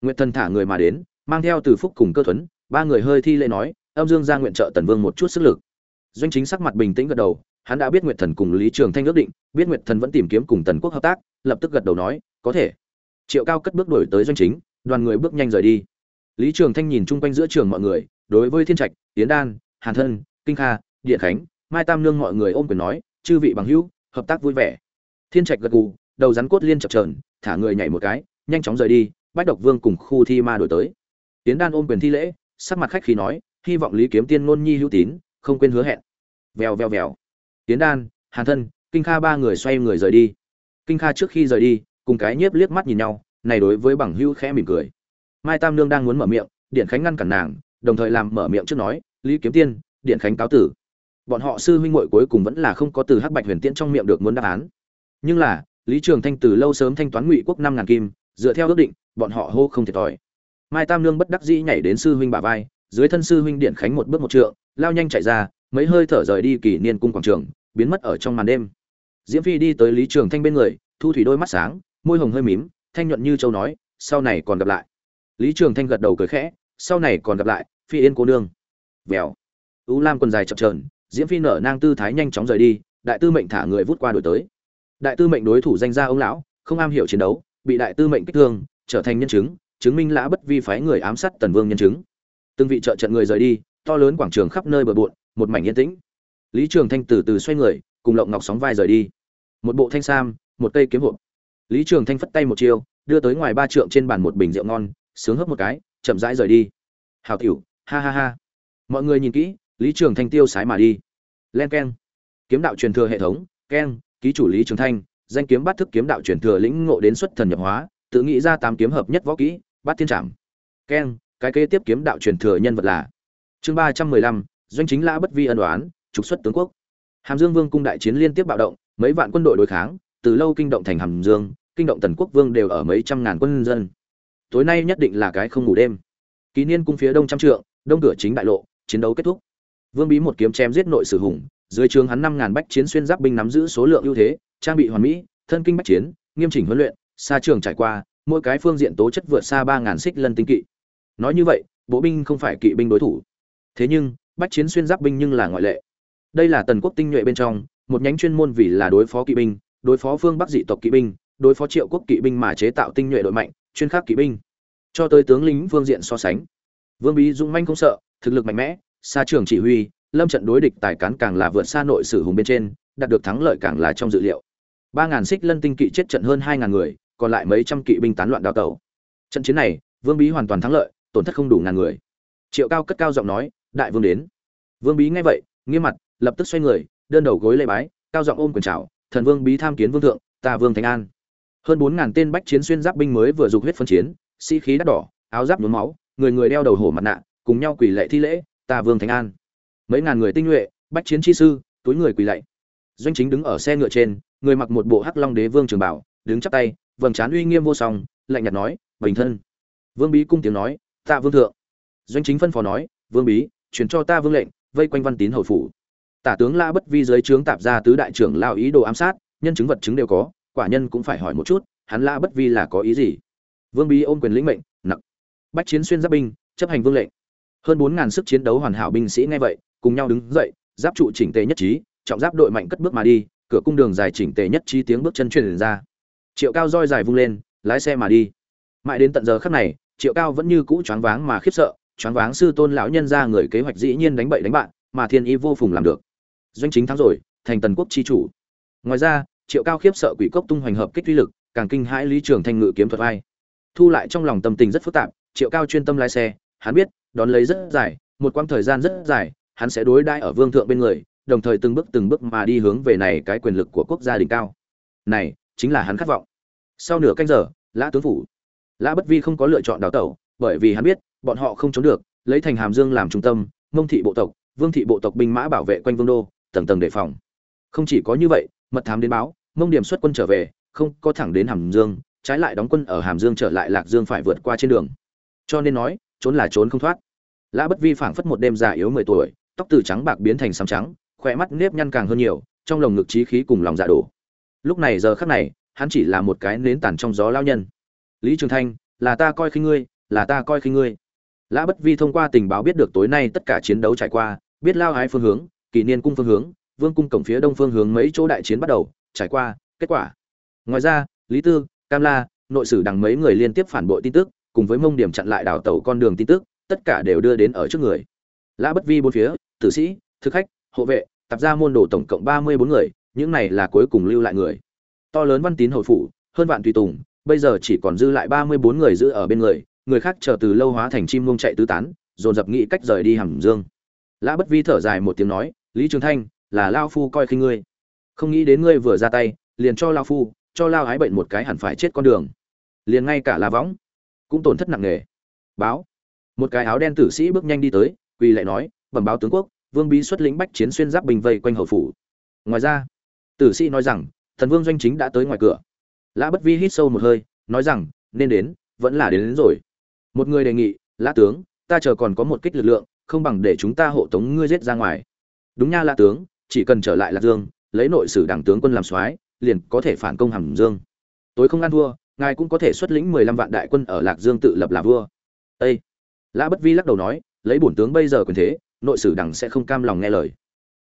Nguyện thần thả người mà đến, mang theo từ phúc cùng cơ thuấn, ba người hơi thi lễ nói, âm dương ra nguyện trợ tần vương một chút sức lực doanh chính sắc mặt bình tĩnh gật đầu, hắn đã biết nguyệt thần cùng lý trường thanh ước định, biết nguyệt thần vẫn tìm kiếm cùng tần quốc hợp tác, lập tức gật đầu nói, có thể. Triệu cao cất bước đổi tới doanh chính, đoàn người bước nhanh rời đi. Lý trường thanh nhìn chung quanh giữa trường mọi người, đối với thiên trạch tiến đan, hàn thân, kinh kha, điện khánh, mai tam nương mọi người ôm quyền nói, chư vị bằng hữu, hợp tác vui vẻ. Thiên trạch gật gù, đầu rắn cốt liên chập trờn thả người nhảy một cái, nhanh chóng rời đi, bách độc vương cùng khu thi ma đổi tới. Tiến đan ôm quyền thi lễ, sắc mặt khách khi nói, hy vọng lý kiếm tiên ngôn nhi hữu tín không quên hứa hẹn. Vèo vèo vèo. Tiến đan, hàn thân, kinh kha ba người xoay người rời đi. Kinh kha trước khi rời đi, cùng cái nhiếp liếc mắt nhìn nhau, này đối với bằng hữu khẽ mỉm cười. Mai tam nương đang muốn mở miệng, điện khánh ngăn cản nàng, đồng thời làm mở miệng trước nói, lý kiếm tiên, điện khánh cáo tử. Bọn họ sư huynh muội cuối cùng vẫn là không có từ hắc bạch huyền tiễn trong miệng được muốn đáp án. Nhưng là, lý trường thanh từ lâu sớm thanh toán ngụy quốc năm ngàn kim, dựa theo ước định, bọn họ hô không thiệt thòi. Mai tam nương bất đắc dĩ nhảy đến sư huynh bà vai dưới thân sư huynh điện khánh một bước một trượng, lao nhanh chạy ra, mấy hơi thở rời đi kỷ niên cung quảng trường, biến mất ở trong màn đêm. Diễm phi đi tới lý trường thanh bên người, thu thủy đôi mắt sáng, môi hồng hơi mím, thanh nhuận như châu nói, sau này còn gặp lại. Lý trường thanh gật đầu cười khẽ, sau này còn gặp lại, phi yên cô nương. Vèo. Ú lam quần dài chập trờn diễm phi nở nang tư thái nhanh chóng rời đi, đại tư mệnh thả người vút qua đổi tới. Đại tư mệnh đối thủ danh gia ông lão, không am hiểu chiến đấu, bị đại tư mệnh kích thương, trở thành nhân chứng chứng minh lã bất vi phái người ám sát tần vương nhân chứng từng vị trợ trận người rời đi, to lớn quảng trường khắp nơi bờ bộn, một mảnh yên tĩnh. Lý trường thanh từ từ xoay người, cùng lộng ngọc sóng vai rời đi. Một bộ thanh sam, một cây kiếm hộp. Lý trường thanh phất tay một chiêu, đưa tới ngoài ba trượng trên bàn một bình rượu ngon, sướng hớp một cái, chậm rãi rời đi. Hào tiểu, ha ha ha. Mọi người nhìn kỹ, lý trường thanh tiêu sái mà đi. Len keng. Kiếm đạo truyền thừa hệ thống, keng, ký chủ lý trường thanh, danh kiếm bát thức kiếm đạo truyền thừa lĩnh ngộ đến xuất thần nhập hóa, tự nghĩ ra tám kiếm hợp nhất võ kỹ, bát thiên trảm. Keng cái kế tiếp kiếm đạo truyền thừa nhân vật là chương ba trăm mười lăm, doanh chính lã bất vi ân đoán trục xuất tướng quốc. Hàm dương vương cung đại chiến liên tiếp bạo động, mấy vạn quân đội đối kháng, từ lâu kinh động thành hàm dương, kinh động tần quốc vương đều ở mấy trăm ngàn quân dân. Tối nay nhất định là cái không ngủ đêm. Ký niên cung phía đông trăm trượng, đông cửa chính đại lộ, chiến đấu kết thúc. Vương bí một kiếm chém giết nội sử hùng, dưới trường hắn năm ngàn bách chiến xuyên giáp binh nắm giữ số lượng ưu thế, trang bị hoàn mỹ, thân kinh bách chiến, nghiêm chỉnh huấn luyện, xa trường trải qua, mỗi cái phương diện tố chất vượt xa ba ngàn xích lân tinh kỵ nói như vậy, bộ binh không phải kỵ binh đối thủ. Thế nhưng, bách chiến xuyên giáp binh nhưng là ngoại lệ. Đây là tần quốc tinh nhuệ bên trong, một nhánh chuyên môn vì là đối phó kỵ binh, đối phó phương bắc dị tộc kỵ binh, đối phó triệu quốc kỵ binh mà chế tạo tinh nhuệ đội mạnh, chuyên khắc kỵ binh. Cho tới tướng lính phương diện so sánh. Vương bí dũng manh không sợ, thực lực mạnh mẽ, xa trường chỉ huy, lâm trận đối địch tài cán càng là vượt xa nội sử hùng bên trên, đạt được thắng lợi càng là trong dự liệu. Ba ngàn xích lân tinh kỵ chết trận hơn hai ngàn người, còn lại mấy trăm kỵ binh tán loạn đào tẩu. Trận chiến này, vương bí hoàn toàn thắng lợi tổn thất không đủ ngàn người. Triệu cao cất cao giọng nói, đại vương đến. Vương bí nghe vậy, nghiêm mặt, lập tức xoay người, đơn đầu gối lê bái, cao giọng ôm quyền chào, thần vương bí tham kiến vương thượng, ta vương thánh an. Hơn bốn ngàn tên bách chiến xuyên giáp binh mới vừa dục huyết phân chiến, sĩ khí đắt đỏ, áo giáp nhuốm máu, người người đeo đầu hổ mặt nạ, cùng nhau quỳ lệ thi lễ, ta vương thánh an. Mấy ngàn người tinh nhuệ, bách chiến chi sư, túi người quỳ lạy. Doanh chính đứng ở xe ngựa trên, người mặc một bộ hắc long đế vương trường bảo, đứng chắp tay, vầng trán uy nghiêm vô song, lạnh nhạt nói, bình thân. Vương bí cung tiếng nói tạ vương thượng. Doanh chính phân phó nói, vương bí, truyền cho ta vương lệnh, vây quanh văn tín hầu phủ. Tả tướng la bất vi dưới trướng tạp ra tứ đại trưởng lao ý đồ ám sát, nhân chứng vật chứng đều có, quả nhân cũng phải hỏi một chút, hắn la bất vi là có ý gì? Vương bí ôm quyền lĩnh mệnh nặng bách chiến xuyên giáp binh, chấp hành vương lệnh. Hơn bốn ngàn sức chiến đấu hoàn hảo binh sĩ nghe vậy, cùng nhau đứng dậy, giáp trụ chỉnh tề nhất trí, trọng giáp đội mạnh cất bước mà đi, cửa cung đường dài chỉnh tề nhất trí tiếng bước chân truyền ra. Triệu cao roi dài vung lên, lái xe mà đi. Mãi đến tận giờ khắc này triệu cao vẫn như cũ choáng váng mà khiếp sợ, choáng váng sư tôn lão nhân ra người kế hoạch dĩ nhiên đánh bậy đánh bạn, mà thiên y vô phùng làm được. Doanh chính thắng rồi, thành tần quốc chi chủ. Ngoài ra, triệu cao khiếp sợ quỷ cốc tung hoành hợp kích uy lực, càng kinh hãi lý trường thanh ngự kiếm thuật vai. Thu lại trong lòng tâm tình rất phức tạp, triệu cao chuyên tâm lái xe, hắn biết, đón lấy rất dài, một quãng thời gian rất dài, hắn sẽ đối đãi ở vương thượng bên người, đồng thời từng bước từng bước mà đi hướng về này cái quyền lực của quốc gia đỉnh cao. Này, chính là hắn khát vọng. Sau nửa canh giờ, lã tướng phủ lã bất vi không có lựa chọn đào tẩu, bởi vì hắn biết, bọn họ không trốn được, lấy thành hàm dương làm trung tâm, mông thị bộ tộc, vương thị bộ tộc binh mã bảo vệ quanh vương đô, tầng tầng đề phòng. Không chỉ có như vậy, mật thám đến báo, mông điểm xuất quân trở về, không có thẳng đến hàm dương, trái lại đóng quân ở hàm dương trở lại lạc dương phải vượt qua trên đường. Cho nên nói, trốn là trốn không thoát. Lã bất vi phảng phất một đêm già yếu mười tuổi, tóc từ trắng bạc biến thành xám trắng, khỏe mắt nếp nhăn càng hơn nhiều, trong lồng ngực trí khí cùng lòng dạ đổ. Lúc này giờ khắc này, hắn chỉ là một cái nến tàn trong gió lao nhân lý trường thanh, là ta coi khinh ngươi, là ta coi khinh ngươi. Lã bất vi thông qua tình báo biết được tối nay tất cả chiến đấu trải qua, biết lao hái phương hướng, kỷ niên cung phương hướng, vương cung cổng phía đông phương hướng mấy chỗ đại chiến bắt đầu, trải qua, kết quả. Ngoài ra, lý tư, cam la, nội sử đằng mấy người liên tiếp phản bội tin tức, cùng với mông điểm chặn lại đảo tàu con đường tin tức, tất cả đều đưa đến ở trước người. Lã bất vi bốn phía, tử sĩ, thực khách, hộ vệ, tập ra môn đồ tổng cộng ba mươi bốn người, những này là cuối cùng lưu lại người. To lớn văn tín hồi phủ, hơn vạn tùy tùng bây giờ chỉ còn dư lại ba mươi bốn người giữ ở bên người người khác chờ từ lâu hóa thành chim muông chạy tứ tán, dồn dập nghĩ cách rời đi hầm dương. Lã bất vi thở dài một tiếng nói, lý trường thanh, là Lão phu coi khinh ngươi. Không nghĩ đến ngươi vừa ra tay, liền cho Lão phu, cho Lão ái bệnh một cái hẳn phải chết con đường. Liền ngay cả la võng cũng tổn thất nặng nề. Báo. Một cái áo đen tử sĩ bước nhanh đi tới, quỳ lại nói, bẩm báo tướng quốc, vương bí xuất lĩnh bách chiến xuyên giáp bình vây quanh hầu phủ. Ngoài ra, tử sĩ nói rằng, thần vương doanh chính đã tới ngoài cửa lã bất vi hít sâu một hơi nói rằng nên đến vẫn là đến, đến rồi. Một người đề nghị lã tướng ta chờ còn có một kích lực lượng không bằng để chúng ta hộ tống ngươi giết ra ngoài. Đúng nha lã tướng chỉ cần trở lại lạc dương lấy nội sử đảng tướng quân làm soái liền có thể phản công hàm dương. Tối không ăn thua ngài cũng có thể xuất lĩnh mười lăm vạn đại quân ở lạc dương tự lập là vua. Ê! lã bất vi lắc đầu nói lấy bổn tướng bây giờ quyền thế nội sử đảng sẽ không cam lòng nghe lời.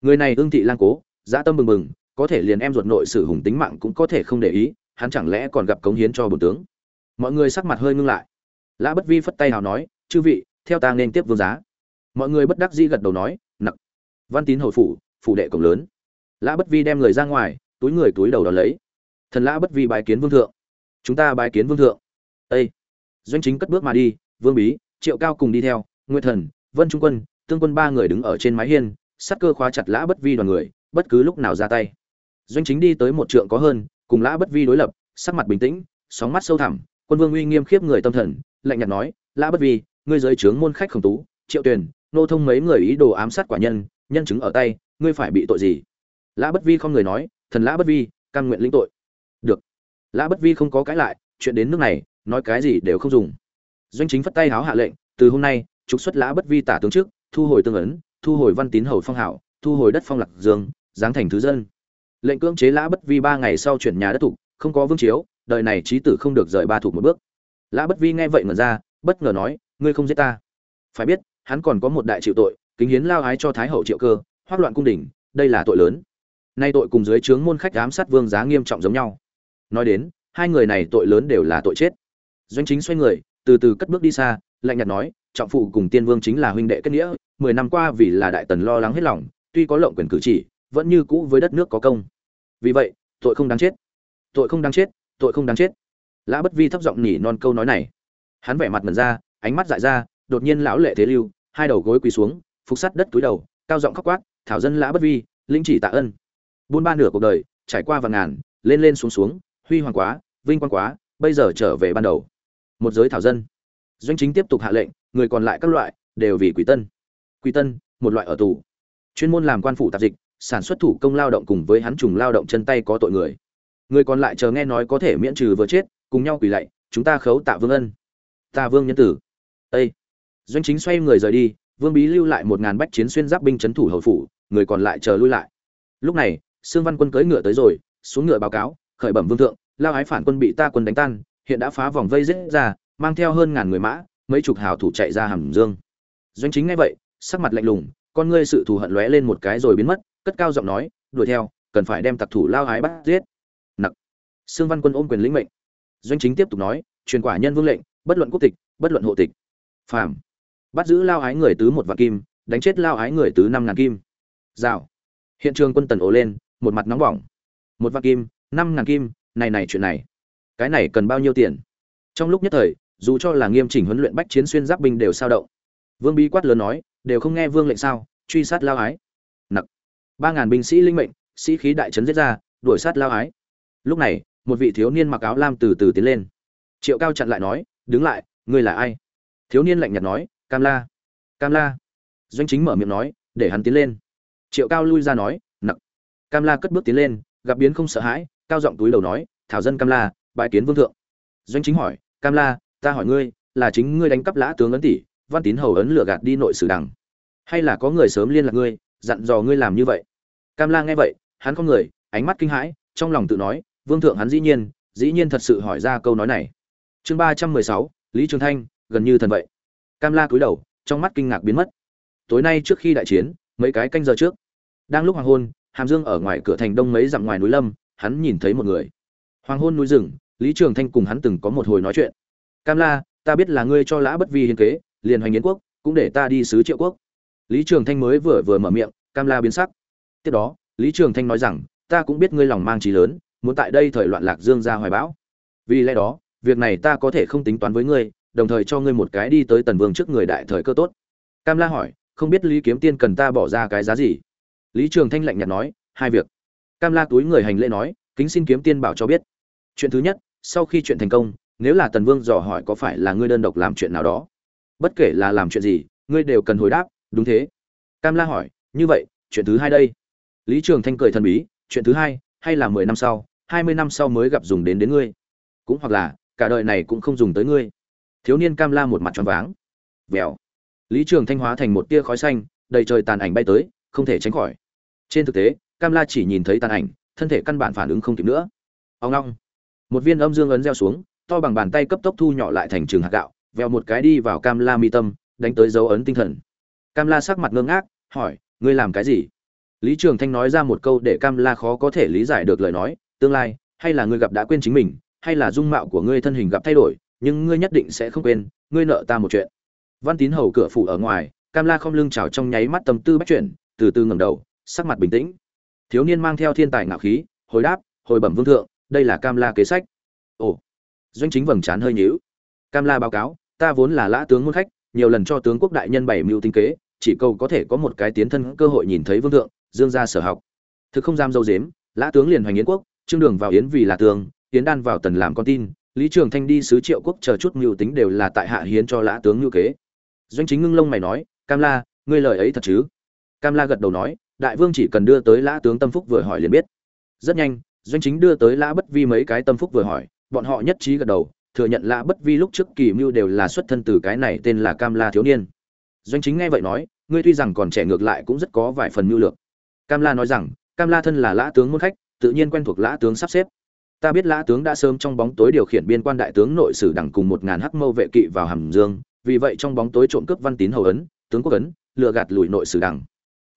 Người này ương thị lang cố dã tâm bừng bừng có thể liền em ruột nội sử hùng tính mạng cũng có thể không để ý hắn chẳng lẽ còn gặp cống hiến cho bổn tướng? Mọi người sắc mặt hơi ngưng lại. Lã bất vi phất tay hào nói, chư vị, theo ta nên tiếp vương giá. Mọi người bất đắc dĩ gật đầu nói, nặc. Văn tín hồi phủ phủ đệ cổng lớn. Lã bất vi đem người ra ngoài, túi người túi đầu đón lấy. Thần lã bất vi bài kiến vương thượng. Chúng ta bài kiến vương thượng. Ây doanh chính cất bước mà đi, vương bí, triệu cao cùng đi theo, nguyệt thần, vân trung quân, tương quân ba người đứng ở trên mái hiên sắt cơ khóa chặt lã bất vi đoàn người, bất cứ lúc nào ra tay. Doanh chính đi tới một trượng có hơn cùng lã bất vi đối lập, sắc mặt bình tĩnh, sóng mắt sâu thẳm, quân vương uy nghiêm khiếp người tâm thần, lạnh nhạt nói, lã bất vi, ngươi giới trướng môn khách khổng tú, triệu tuyền, nô thông mấy người ý đồ ám sát quả nhân nhân chứng ở tay, ngươi phải bị tội gì? Lã bất vi không người nói, thần lã bất vi căn nguyện lĩnh tội. Được. Lã bất vi không có cãi lại, chuyện đến nước này, nói cái gì đều không dùng. Doanh chính phất tay háo hạ lệnh, từ hôm nay, trục xuất lã bất vi tả tướng trước, thu hồi tương ấn, thu hồi văn tín hầu phong hảo, thu hồi đất phong lạc dương, giáng thành thứ dân lệnh cưỡng chế lã bất vi ba ngày sau chuyển nhà đất thục, không có vương chiếu, đời này trí tử không được rời ba thủ một bước. Lã bất vi nghe vậy ngẩn ra, bất ngờ nói, ngươi không giết ta? Phải biết, hắn còn có một đại chịu tội, kính hiến lao ái cho thái hậu triệu cơ, hoác loạn cung đình, đây là tội lớn. Nay tội cùng dưới trướng môn khách giám sát vương giá nghiêm trọng giống nhau. Nói đến, hai người này tội lớn đều là tội chết. Doanh chính xoay người, từ từ cất bước đi xa, lạnh nhạt nói, trọng phụ cùng tiên vương chính là huynh đệ kết nghĩa, mười năm qua vì là đại tần lo lắng hết lòng, tuy có lộng quyền cử chỉ vẫn như cũ với đất nước có công. Vì vậy, tội không đáng chết. Tội không đáng chết, tội không đáng chết. Lã bất vi thấp giọng nhỉ non câu nói này. Hắn vẻ mặt mần ra, ánh mắt dại ra, đột nhiên lão lệ thế lưu, hai đầu gối quỳ xuống, phục sắt đất túi đầu, cao giọng khóc quát, thảo dân lã bất vi, linh chỉ tạ ân. Buôn ba nửa cuộc đời, trải qua vàng ngàn, lên lên xuống xuống, huy hoàng quá, vinh quang quá, bây giờ trở về ban đầu. Một giới thảo dân. Doanh chính tiếp tục hạ lệnh, người còn lại các loại, đều vì quỷ tân. Quỷ tân, một loại ở tù. Chuyên môn làm quan phủ tạp dịch sản xuất thủ công lao động cùng với hắn trùng lao động chân tay có tội người. Người còn lại chờ nghe nói có thể miễn trừ vừa chết, cùng nhau quỳ lạy, chúng ta khấu tạ vương ân. Ta vương nhân tử. Ây doanh chính xoay người rời đi, vương bí lưu lại một ngàn bách chiến xuyên giáp binh c thủ hầu phủ, người còn lại chờ lui lại. Lúc này, sương văn quân cưỡi ngựa tới rồi, xuống ngựa báo cáo, khởi bẩm vương thượng, lao ái phản quân bị ta quân đánh tan, hiện đã phá vòng vây giết ra, mang theo hơn ngàn người mã, mấy chục hào thủ chạy ra hàm dương. Doanh chính ngay vậy, sắc mặt lạnh lùng, con ngươi sự thù hận lóe lên một cái rồi biến mất cất cao giọng nói, đuổi theo, cần phải đem tặc thủ lao hái bắt giết. Nặc. Sương văn quân ôm quyền lĩnh mệnh. Doanh chính tiếp tục nói, truyền quả nhân vương lệnh, bất luận quốc tịch, bất luận hộ tịch. Phàm. Bắt giữ lao hái người tứ một vạn kim, đánh chết lao hái người tứ năm ngàn kim. Rào. Hiện trường quân tần ồ lên, một mặt nóng bỏng. Một vạn kim, năm ngàn kim, này này chuyện này. Cái này cần bao nhiêu tiền? Trong lúc nhất thời, dù cho là nghiêm chỉnh huấn luyện bách chiến xuyên giáp binh đều sao động. Vương bí quát lớn nói, đều không nghe vương lệnh sao? Truy sát lao ái ba ngàn binh sĩ linh mệnh, sĩ khí đại trấn giết ra, đuổi sát lao ái. Lúc này, một vị thiếu niên mặc áo lam từ từ tiến lên. Triệu cao chặn lại nói, đứng lại, ngươi là ai? Thiếu niên lạnh nhạt nói, cam la cam la. Doanh chính mở miệng nói, để hắn tiến lên. Triệu cao lui ra nói, nặc. Cam la cất bước tiến lên, gặp biến không sợ hãi, cao giọng túi đầu nói, thảo dân cam la, bãi kiến vương thượng. Doanh chính hỏi, cam la, ta hỏi ngươi, là chính ngươi đánh cắp lã tướng ấn tỷ, văn tín hầu ấn lừa gạt đi nội sử đằng. Hay là có người sớm liên lạc ngươi, dặn dò ngươi làm như vậy? Cam la nghe vậy, hắn có người, ánh mắt kinh hãi, trong lòng tự nói, vương thượng hắn dĩ nhiên dĩ nhiên thật sự hỏi ra câu nói này. Chương ba trăm mười sáu, lý trường thanh, gần như thần vậy. Cam la cúi đầu, trong mắt kinh ngạc biến mất. Tối nay trước khi đại chiến, mấy cái canh giờ trước, đang lúc hoàng hôn, hàm dương ở ngoài cửa thành đông mấy dặm ngoài núi lâm, hắn nhìn thấy một người. Hoàng hôn núi rừng, lý trường thanh cùng hắn từng có một hồi nói chuyện. Cam la, ta biết là ngươi cho lã bất vi hiến kế, liền hoành yến quốc, cũng để ta đi sứ triệu quốc. Lý trường thanh mới vừa vừa mở miệng, cam la biến sắc tiếp đó, lý trường thanh nói rằng, ta cũng biết ngươi lòng mang trí lớn, muốn tại đây thời loạn lạc dương ra hoài bão. Vì lẽ đó, việc này ta có thể không tính toán với ngươi, đồng thời cho ngươi một cái đi tới tần vương trước người đại thời cơ tốt. Cam la hỏi, không biết lý kiếm tiên cần ta bỏ ra cái giá gì? Lý trường thanh lạnh nhạt nói, hai việc. Cam la túi người hành lễ nói, kính xin kiếm tiên bảo cho biết. Chuyện thứ nhất, sau khi chuyện thành công, nếu là tần vương dò hỏi có phải là ngươi đơn độc làm chuyện nào đó, bất kể là làm chuyện gì, ngươi đều cần hồi đáp, đúng thế. Cam la hỏi, như vậy, chuyện thứ hai đây? Lý trường thanh cười thần bí, chuyện thứ hai, hay là mười năm sau, hai mươi năm sau mới gặp dùng đến đến ngươi. Cũng hoặc là, cả đời này cũng không dùng tới ngươi. Thiếu niên cam la một mặt tròn váng. Vèo. Lý trường thanh hóa thành một tia khói xanh, đầy trời tàn ảnh bay tới, không thể tránh khỏi. Trên thực tế, cam la chỉ nhìn thấy tàn ảnh, thân thể căn bản phản ứng không kịp nữa. Ông long một viên âm dương ấn gieo xuống, to bằng bàn tay cấp tốc thu nhỏ lại thành trường hạt gạo, vèo một cái đi vào cam la mi tâm, đánh tới dấu ấn tinh thần. Cam la sắc mặt ngơ ngác, hỏi, ngươi làm cái gì? Lý trường thanh nói ra một câu để cam la khó có thể lý giải được lời nói, tương lai, hay là ngươi gặp đã quên chính mình, hay là dung mạo của ngươi thân hình gặp thay đổi, nhưng ngươi nhất định sẽ không quên, ngươi nợ ta một chuyện. Văn tín hầu cửa phủ ở ngoài, cam la không lưng chào trong nháy mắt tâm tư bắt chuyển, từ từ ngẩng đầu, sắc mặt bình tĩnh. Thiếu niên mang theo thiên tài ngạo khí, hồi đáp, hồi bẩm vương thượng, đây là cam la kế sách. Ồ, doanh chính vầng trán hơi nhíu. Cam la báo cáo, ta vốn là lã tướng môn khách, nhiều lần cho tướng quốc đại nhân bảy mưu tinh kế, chỉ cầu có thể có một cái tiến thân cơ hội nhìn thấy vương thượng dương gia sở học. Thực không dám dâu dếm lã tướng liền hoành yến quốc trương đường vào yến vì là tường, yến đan vào tần làm con tin lý trường thanh đi sứ triệu quốc chờ chút mưu tính đều là tại hạ hiến cho lã tướng ngưu kế. Doanh chính ngưng lông mày nói cam la ngươi lời ấy thật chứ? Cam la gật đầu nói đại vương chỉ cần đưa tới lã tướng tâm phúc vừa hỏi liền biết. Rất nhanh doanh chính đưa tới lã bất vi mấy cái tâm phúc vừa hỏi bọn họ nhất trí gật đầu thừa nhận lã bất vi lúc trước kỳ mưu đều là xuất thân từ cái này tên là cam la thiếu niên. Doanh chính nghe vậy nói ngươi tuy rằng còn trẻ ngược lại cũng rất có vài phần mưu lược cam la nói rằng, cam la thân là lã tướng môn khách, tự nhiên quen thuộc lã tướng sắp xếp. Ta biết lã tướng đã sớm trong bóng tối điều khiển biên quan đại tướng nội sử đẳng cùng một ngàn hắc mâu vệ kỵ vào hàm dương, vì vậy trong bóng tối trộm cướp văn tín hầu ấn, tướng quốc ấn, lừa gạt lùi nội sử đẳng.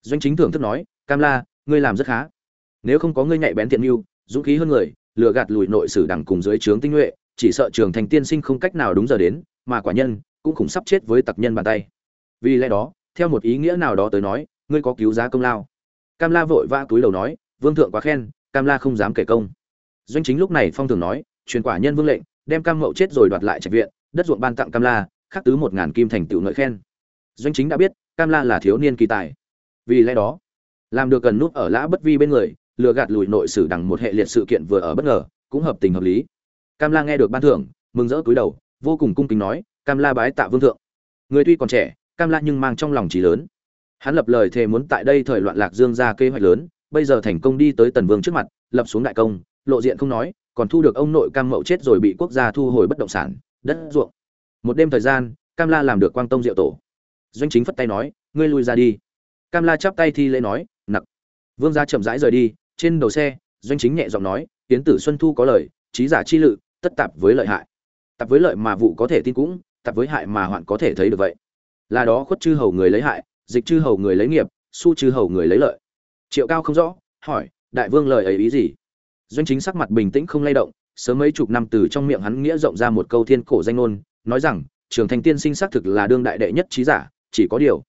Doanh chính thưởng thức nói, cam la, ngươi làm rất khá. Nếu không có ngươi nhạy bén thiện mưu, dũng khí hơn người, lừa gạt lùi nội sử đẳng cùng dưới trướng tinh nhuệ, chỉ sợ trường thành tiên sinh không cách nào đúng giờ đến, mà quả nhân cũng khủng sắp chết với tặc nhân bàn tay. Vì lẽ đó, theo một ý nghĩa nào đó tới nói, ngươi có cứu giá công lao cam la vội vã túi đầu nói, vương thượng quá khen, cam la không dám kể công. Doanh chính lúc này phong thường nói, truyền quả nhân vương lệnh, đem cam mậu chết rồi đoạt lại trạch viện, đất ruộng ban tặng cam la, khắc tứ một ngàn kim thành tựu ngợi khen. Doanh chính đã biết, cam la là thiếu niên kỳ tài. Vì lẽ đó, làm được gần nút ở lã bất vi bên người, lừa gạt lùi nội sử đằng một hệ liệt sự kiện vừa ở bất ngờ, cũng hợp tình hợp lý. Cam la nghe được ban thưởng, mừng rỡ cúi đầu, vô cùng cung kính nói, cam la bái tạ vương thượng. Người tuy còn trẻ, cam la nhưng mang trong lòng trí lớn hắn lập lời thề muốn tại đây thời loạn lạc dương ra kế hoạch lớn, bây giờ thành công đi tới tần vương trước mặt, lập xuống đại công, lộ diện không nói, còn thu được ông nội cam mậu chết rồi bị quốc gia thu hồi bất động sản, đất ruộng. Một đêm thời gian, cam la làm được quang tông diệu tổ. Doanh chính phất tay nói, ngươi lui ra đi. Cam la chắp tay thi lễ nói, nặc. Vương gia chậm rãi rời đi, trên đầu xe, doanh chính nhẹ giọng nói tiến tử xuân thu có lời, trí giả chi lự, tất tạp với lợi hại. Tạp với lợi mà vụ có thể tin cũng, tạp với hại mà hoạn có thể thấy được vậy. Là đó khuất chư hầu người lấy hại dịch chư hầu người lấy nghiệp, su chư hầu người lấy lợi. Triệu cao không rõ, hỏi, đại vương lời ấy ý gì? Doanh chính sắc mặt bình tĩnh không lay động, sớm mấy chục năm từ trong miệng hắn nghĩa rộng ra một câu thiên cổ danh ngôn, nói rằng, trường thành tiên sinh xác thực là đương đại đệ nhất trí giả, chỉ có điều,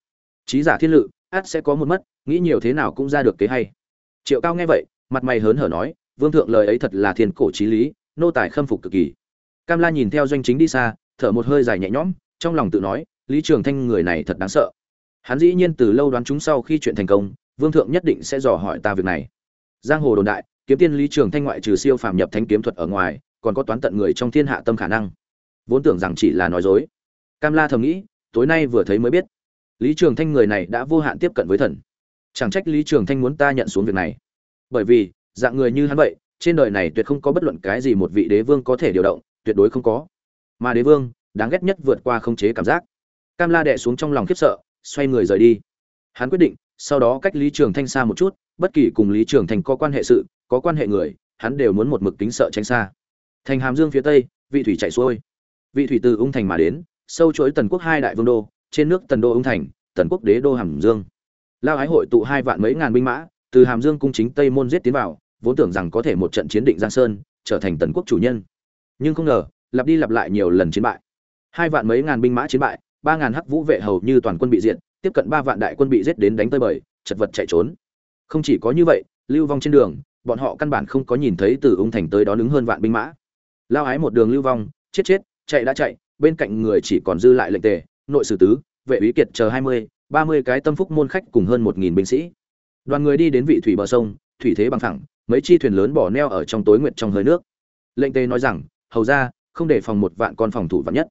trí giả thiên lự át sẽ có một mất, nghĩ nhiều thế nào cũng ra được kế hay. Triệu cao nghe vậy, mặt mày hớn hở nói, vương thượng lời ấy thật là thiên cổ trí lý, nô tài khâm phục cực kỳ. Cam la nhìn theo doanh chính đi xa, thở một hơi dài nhẹ nhõm, trong lòng tự nói, lý trường thanh người này thật đáng sợ hắn dĩ nhiên từ lâu đoán chúng sau khi chuyện thành công, vương thượng nhất định sẽ dò hỏi ta việc này. Giang hồ đồn đại, kiếm tiên lý trường thanh ngoại trừ siêu phàm nhập thanh kiếm thuật ở ngoài, còn có toán tận người trong thiên hạ tâm khả năng. Vốn tưởng rằng chỉ là nói dối. Cam la thầm nghĩ, tối nay vừa thấy mới biết. Lý trường thanh người này đã vô hạn tiếp cận với thần. Chẳng trách lý trường thanh muốn ta nhận xuống việc này. Bởi vì, dạng người như hắn vậy, trên đời này tuyệt không có bất luận cái gì một vị đế vương có thể điều động, tuyệt đối không có. Mà đế vương, đáng ghét nhất vượt qua không chế cảm giác. Cam la đẻ xuống trong lòng khiếp sợ xoay người rời đi. Hắn quyết định, sau đó cách lý trường thanh xa một chút, bất kỳ cùng lý trường thanh có quan hệ sự, có quan hệ người, hắn đều muốn một mực kính sợ tránh xa. Thành hàm dương phía tây, vị thủy chạy xuôi. Vị thủy từ ung thành mà đến, sâu chuỗi tần quốc hai đại vương đô, trên nước tần đô ung thành, tần quốc đế đô hàm dương. Lao ái hội tụ hai vạn mấy ngàn binh mã, từ hàm dương cung chính tây môn giết tiến vào, vốn tưởng rằng có thể một trận chiến định giang sơn, trở thành tần quốc chủ nhân. Nhưng không ngờ, lặp đi lặp lại nhiều lần chiến bại. Hai vạn mấy ngàn binh mã chiến bại ba ngàn hắc vũ vệ hầu như toàn quân bị diệt, tiếp cận ba vạn đại quân bị giết đến đánh tơi bời, chật vật chạy trốn. Không chỉ có như vậy, lưu vong trên đường, bọn họ căn bản không có nhìn thấy từ ung thành tới đó đứng hơn vạn binh mã. Lao ái một đường lưu vong, chết chết, chạy đã chạy, bên cạnh người chỉ còn dư lại lệnh tề, nội sử tứ, vệ úy kiệt chờ hai mươi, ba mươi cái tâm phúc môn khách cùng hơn một nghìn binh sĩ. Đoàn người đi đến vị thủy bờ sông, thủy thế bằng thẳng mấy chi thuyền lớn bỏ neo ở trong tối nguyện trong hơi nước. Lệnh tề nói rằng, hầu ra, không để phòng một vạn con phòng thủ vạn nhất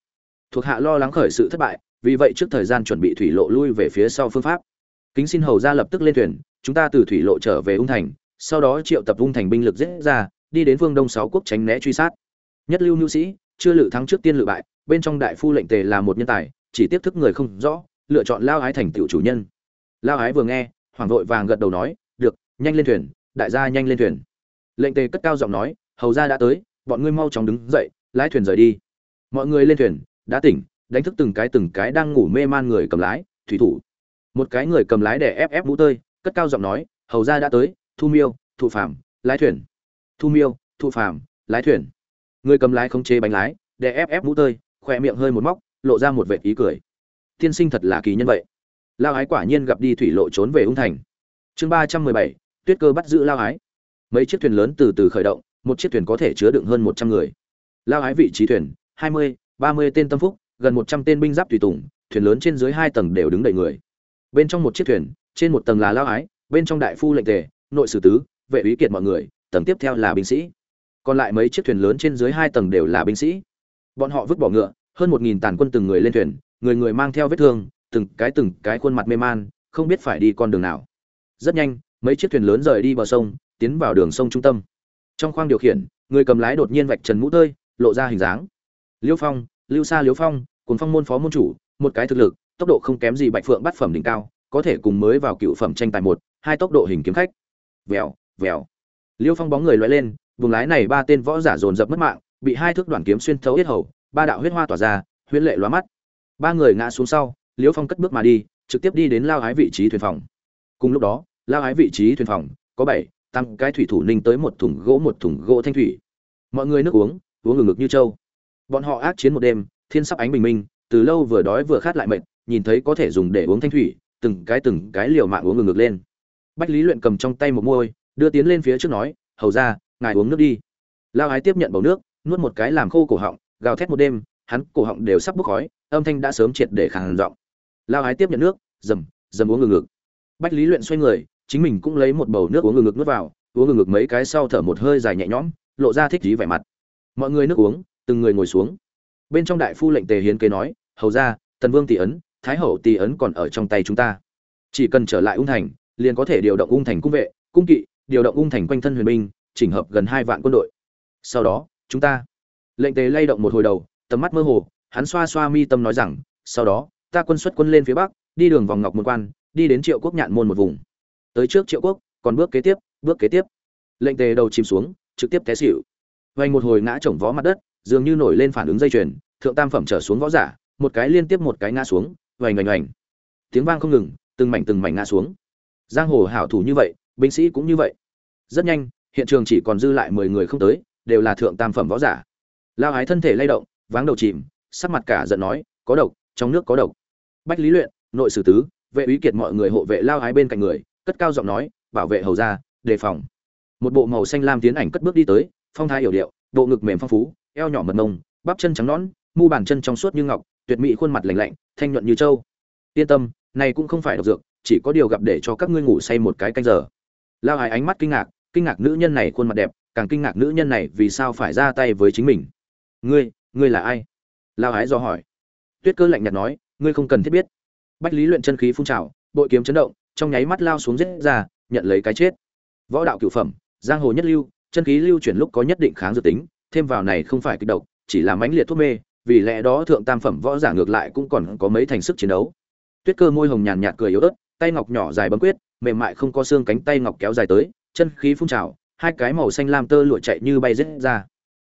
thuộc hạ lo lắng khởi sự thất bại, vì vậy trước thời gian chuẩn bị thủy lộ lui về phía sau phương pháp. Kính xin hầu ra lập tức lên thuyền, chúng ta từ thủy lộ trở về ung thành, sau đó triệu tập ung thành binh lực dễ ra, đi đến phương đông sáu quốc tránh né truy sát. Nhất lưu nhu sĩ, chưa lự thắng trước tiên lự bại, bên trong đại phu lệnh tề là một nhân tài, chỉ tiếp thức người không rõ, lựa chọn lao ái thành tựu chủ nhân. Lao ái vừa nghe hoàng vội vàng gật đầu nói, được, nhanh lên thuyền, đại gia nhanh lên thuyền. Lệnh tề cất cao giọng nói, hầu ra đã tới, bọn ngươi mau chóng đứng dậy, lái thuyền rời đi. Mọi người lên thuyền đã tỉnh, đánh thức từng cái từng cái đang ngủ mê man người cầm lái, thủy thủ. Một cái người cầm lái để ép ép mũ tơi, cất cao giọng nói, hầu ra đã tới, thu miêu, thụ phàm, lái thuyền. Thu miêu, thụ phàm, lái thuyền. Người cầm lái không chế bánh lái để ép ép mũ tơi, khỏe miệng hơi một móc, lộ ra một vệt ý cười. Tiên sinh thật là kỳ nhân vậy. Lao ái quả nhiên gặp đi thủy lộ trốn về ung thành. Chương ba trăm mười bảy, tuyết cơ bắt giữ lao ái. Mấy chiếc thuyền lớn từ từ khởi động, một chiếc thuyền có thể chứa đựng hơn một trăm người. Lao ái vị trí thuyền, hai mươi ba mươi tên tâm phúc, gần một trăm tên binh giáp tùy tùng, thuyền lớn trên dưới hai tầng đều đứng đầy người. Bên trong một chiếc thuyền, trên một tầng là lao ái, bên trong đại phu lệnh tề, nội sử tứ, vệ úy kiệt mọi người, tầng tiếp theo là binh sĩ. Còn lại mấy chiếc thuyền lớn trên dưới hai tầng đều là binh sĩ. Bọn họ vứt bỏ ngựa, hơn một nghìn tàn quân từng người lên thuyền, người người mang theo vết thương, từng cái từng cái khuôn mặt mê man, không biết phải đi con đường nào. Rất nhanh, mấy chiếc thuyền lớn rời đi bờ sông, tiến vào đường sông trung tâm. Trong khoang điều khiển, người cầm lái đột nhiên vạch trần mũ tơi, lộ ra hình dáng. Liêu phong lưu sa liếu phong, cùng phong môn phó môn chủ, một cái thực lực, tốc độ không kém gì bạch phượng Bát phẩm đỉnh cao, có thể cùng mới vào cựu phẩm tranh tài một, hai tốc độ hình kiếm khách. Vèo vèo. Liêu phong bóng người loay lên, vùng lái này ba tên võ giả dồn dập mất mạng, bị hai thước đoạn kiếm xuyên thấu hết hầu, ba đạo huyết hoa tỏa ra huyết lệ lóa mắt. Ba người ngã xuống sau, liêu phong cất bước mà đi, trực tiếp đi đến lao hái vị trí thuyền phòng. Cùng lúc đó, lao hái vị trí thuyền phòng, có bảy tăng cái thủy thủ ninh tới một thùng gỗ một thùng gỗ thanh thủy. Mọi người nước uống uống ngừng ngực như trâu bọn họ ác chiến một đêm, thiên sắp ánh bình minh, từ lâu vừa đói vừa khát lại mệt, nhìn thấy có thể dùng để uống thanh thủy, từng cái từng cái liều mạng uống ngừng ngược lên. Bách lý luyện cầm trong tay một môi, đưa tiến lên phía trước nói, hầu ra, ngài uống nước đi. Lao ái tiếp nhận bầu nước, nuốt một cái làm khô cổ họng, gào thét một đêm, hắn cổ họng đều sắp bốc khói, âm thanh đã sớm triệt để khàn giọng. Lao ái tiếp nhận nước, dầm dầm uống ngừng ngực bách lý luyện xoay người, chính mình cũng lấy một bầu nước uống ngừng ngực nuốt vào, uống ngừng ngực mấy cái sau thở một hơi dài nhẹ nhõm, lộ ra thích trí vẻ mặt. Mọi người nước uống từng người ngồi xuống. Bên trong đại phu lệnh tề hiến kế nói, hầu ra tần vương tỷ ấn, thái hậu tỷ ấn còn ở trong tay chúng ta. Chỉ cần trở lại ung thành, liền có thể điều động ung thành cung vệ, cung kỵ, điều động ung thành quanh thân huyền binh, chỉnh hợp gần hai vạn quân đội. Sau đó, chúng ta. Lệnh tề lay động một hồi đầu, tầm mắt mơ hồ, hắn xoa xoa mi tâm nói rằng, sau đó, ta quân xuất quân lên phía bắc, đi đường vòng ngọc một quan, đi đến triệu quốc nhạn môn một vùng. Tới trước triệu quốc, còn bước kế tiếp, bước kế tiếp. Lệnh tề đầu chìm xuống, trực tiếp té xỉu. Vành một hồi ngã chồng vó mặt đất dường như nổi lên phản ứng dây chuyền, thượng tam phẩm trở xuống võ giả, một cái liên tiếp một cái ngã xuống vành vành vành tiếng vang không ngừng, từng mảnh từng mảnh ngã xuống. Giang hồ hảo thủ như vậy, binh sĩ cũng như vậy. Rất nhanh, hiện trường chỉ còn dư lại mười người không tới, đều là thượng tam phẩm võ giả. Lao ái thân thể lay động, váng đầu chìm, sắc mặt cả giận nói, có độc, trong nước có độc. Bách lý luyện, nội sử tứ, vệ úy kiệt mọi người hộ vệ lao ái bên cạnh người, cất cao giọng nói, bảo vệ hầu ra đề phòng. Một bộ màu xanh lam tiến ảnh cất bước đi tới, phong thái hiểu điệu, bộ ngực mềm phong phú eo nhỏ mật mông, bắp chân trắng nõn, mu bàn chân trong suốt như ngọc, tuyệt mỹ khuôn mặt lành lạnh, thanh nhuận như trâu. yên tâm, này cũng không phải độc dược, chỉ có điều gặp để cho các ngươi ngủ say một cái canh giờ. Lao hài ánh mắt kinh ngạc kinh ngạc nữ nhân này khuôn mặt đẹp, càng kinh ngạc nữ nhân này vì sao phải ra tay với chính mình. Ngươi ngươi là ai? Lao hái do hỏi. Tuyết cơ lạnh nhạt nói, ngươi không cần thiết biết. Bách lý luyện chân khí phun trào, bội kiếm chấn động, trong nháy mắt lao xuống giết ra, nhận lấy cái chết. Võ đạo cửu phẩm, giang hồ nhất lưu, chân khí lưu chuyển lúc có nhất định kháng dược tính thêm vào này không phải kịch độc, chỉ là mãnh liệt thuốc mê, vì lẽ đó thượng tam phẩm võ giả ngược lại cũng còn có mấy thành sức chiến đấu. Tuyết cơ môi hồng nhàn nhạt cười yếu ớt, tay ngọc nhỏ dài bấm quyết, mềm mại không có xương cánh tay ngọc kéo dài tới, chân khí phun trào, hai cái màu xanh lam tơ lụa chạy như bay rết ra.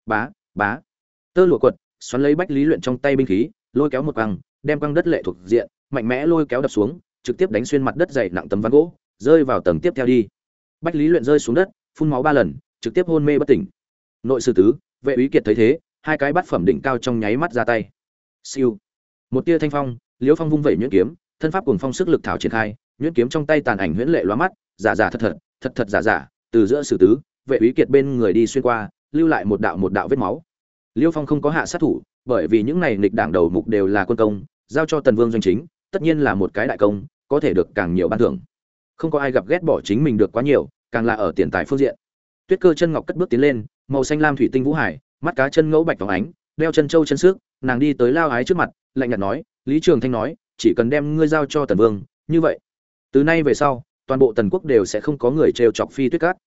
Bá bá. Tơ lụa quật, xoắn lấy bách lý luyện trong tay binh khí, lôi kéo một quăng, đem quăng đất lệ thuộc diện, mạnh mẽ lôi kéo đập xuống, trực tiếp đánh xuyên mặt đất dày nặng tấm ván gỗ, rơi vào tầng tiếp theo đi. Bách lý luyện rơi xuống đất, phun máu ba lần, trực tiếp hôn mê bất tỉnh. Nội sư tứ vệ úy kiệt thấy thế, hai cái bát phẩm đỉnh cao trong nháy mắt ra tay. Siêu. Một tia thanh phong, liễu phong vung vẩy nhuyễn kiếm, thân pháp cùng phong sức lực thảo triển khai, nhuyễn kiếm trong tay tàn ảnh huyễn lệ lóa mắt, giả giả thật thật thật thật giả giả, từ giữa sử tứ, vệ úy kiệt bên người đi xuyên qua, lưu lại một đạo một đạo vết máu. Liêu phong không có hạ sát thủ, bởi vì những này nghịch đảng đầu mục đều là quân công, giao cho tần vương doanh chính, tất nhiên là một cái đại công, có thể được càng nhiều ban thưởng. Không có ai gặp ghét bỏ chính mình được quá nhiều, càng là ở tiền tài phương diện. Tuyết cơ chân ngọc cất bước tiến lên màu xanh lam thủy tinh vũ hải, mắt cá chân ngẫu bạch vòng ánh, đeo chân trâu chân xước, nàng đi tới lao ái trước mặt, lạnh nhạt nói, lý trường thanh nói, chỉ cần đem ngươi giao cho tần vương, như vậy, từ nay về sau, toàn bộ tần quốc đều sẽ không có người trêu chọc phi tuyết cát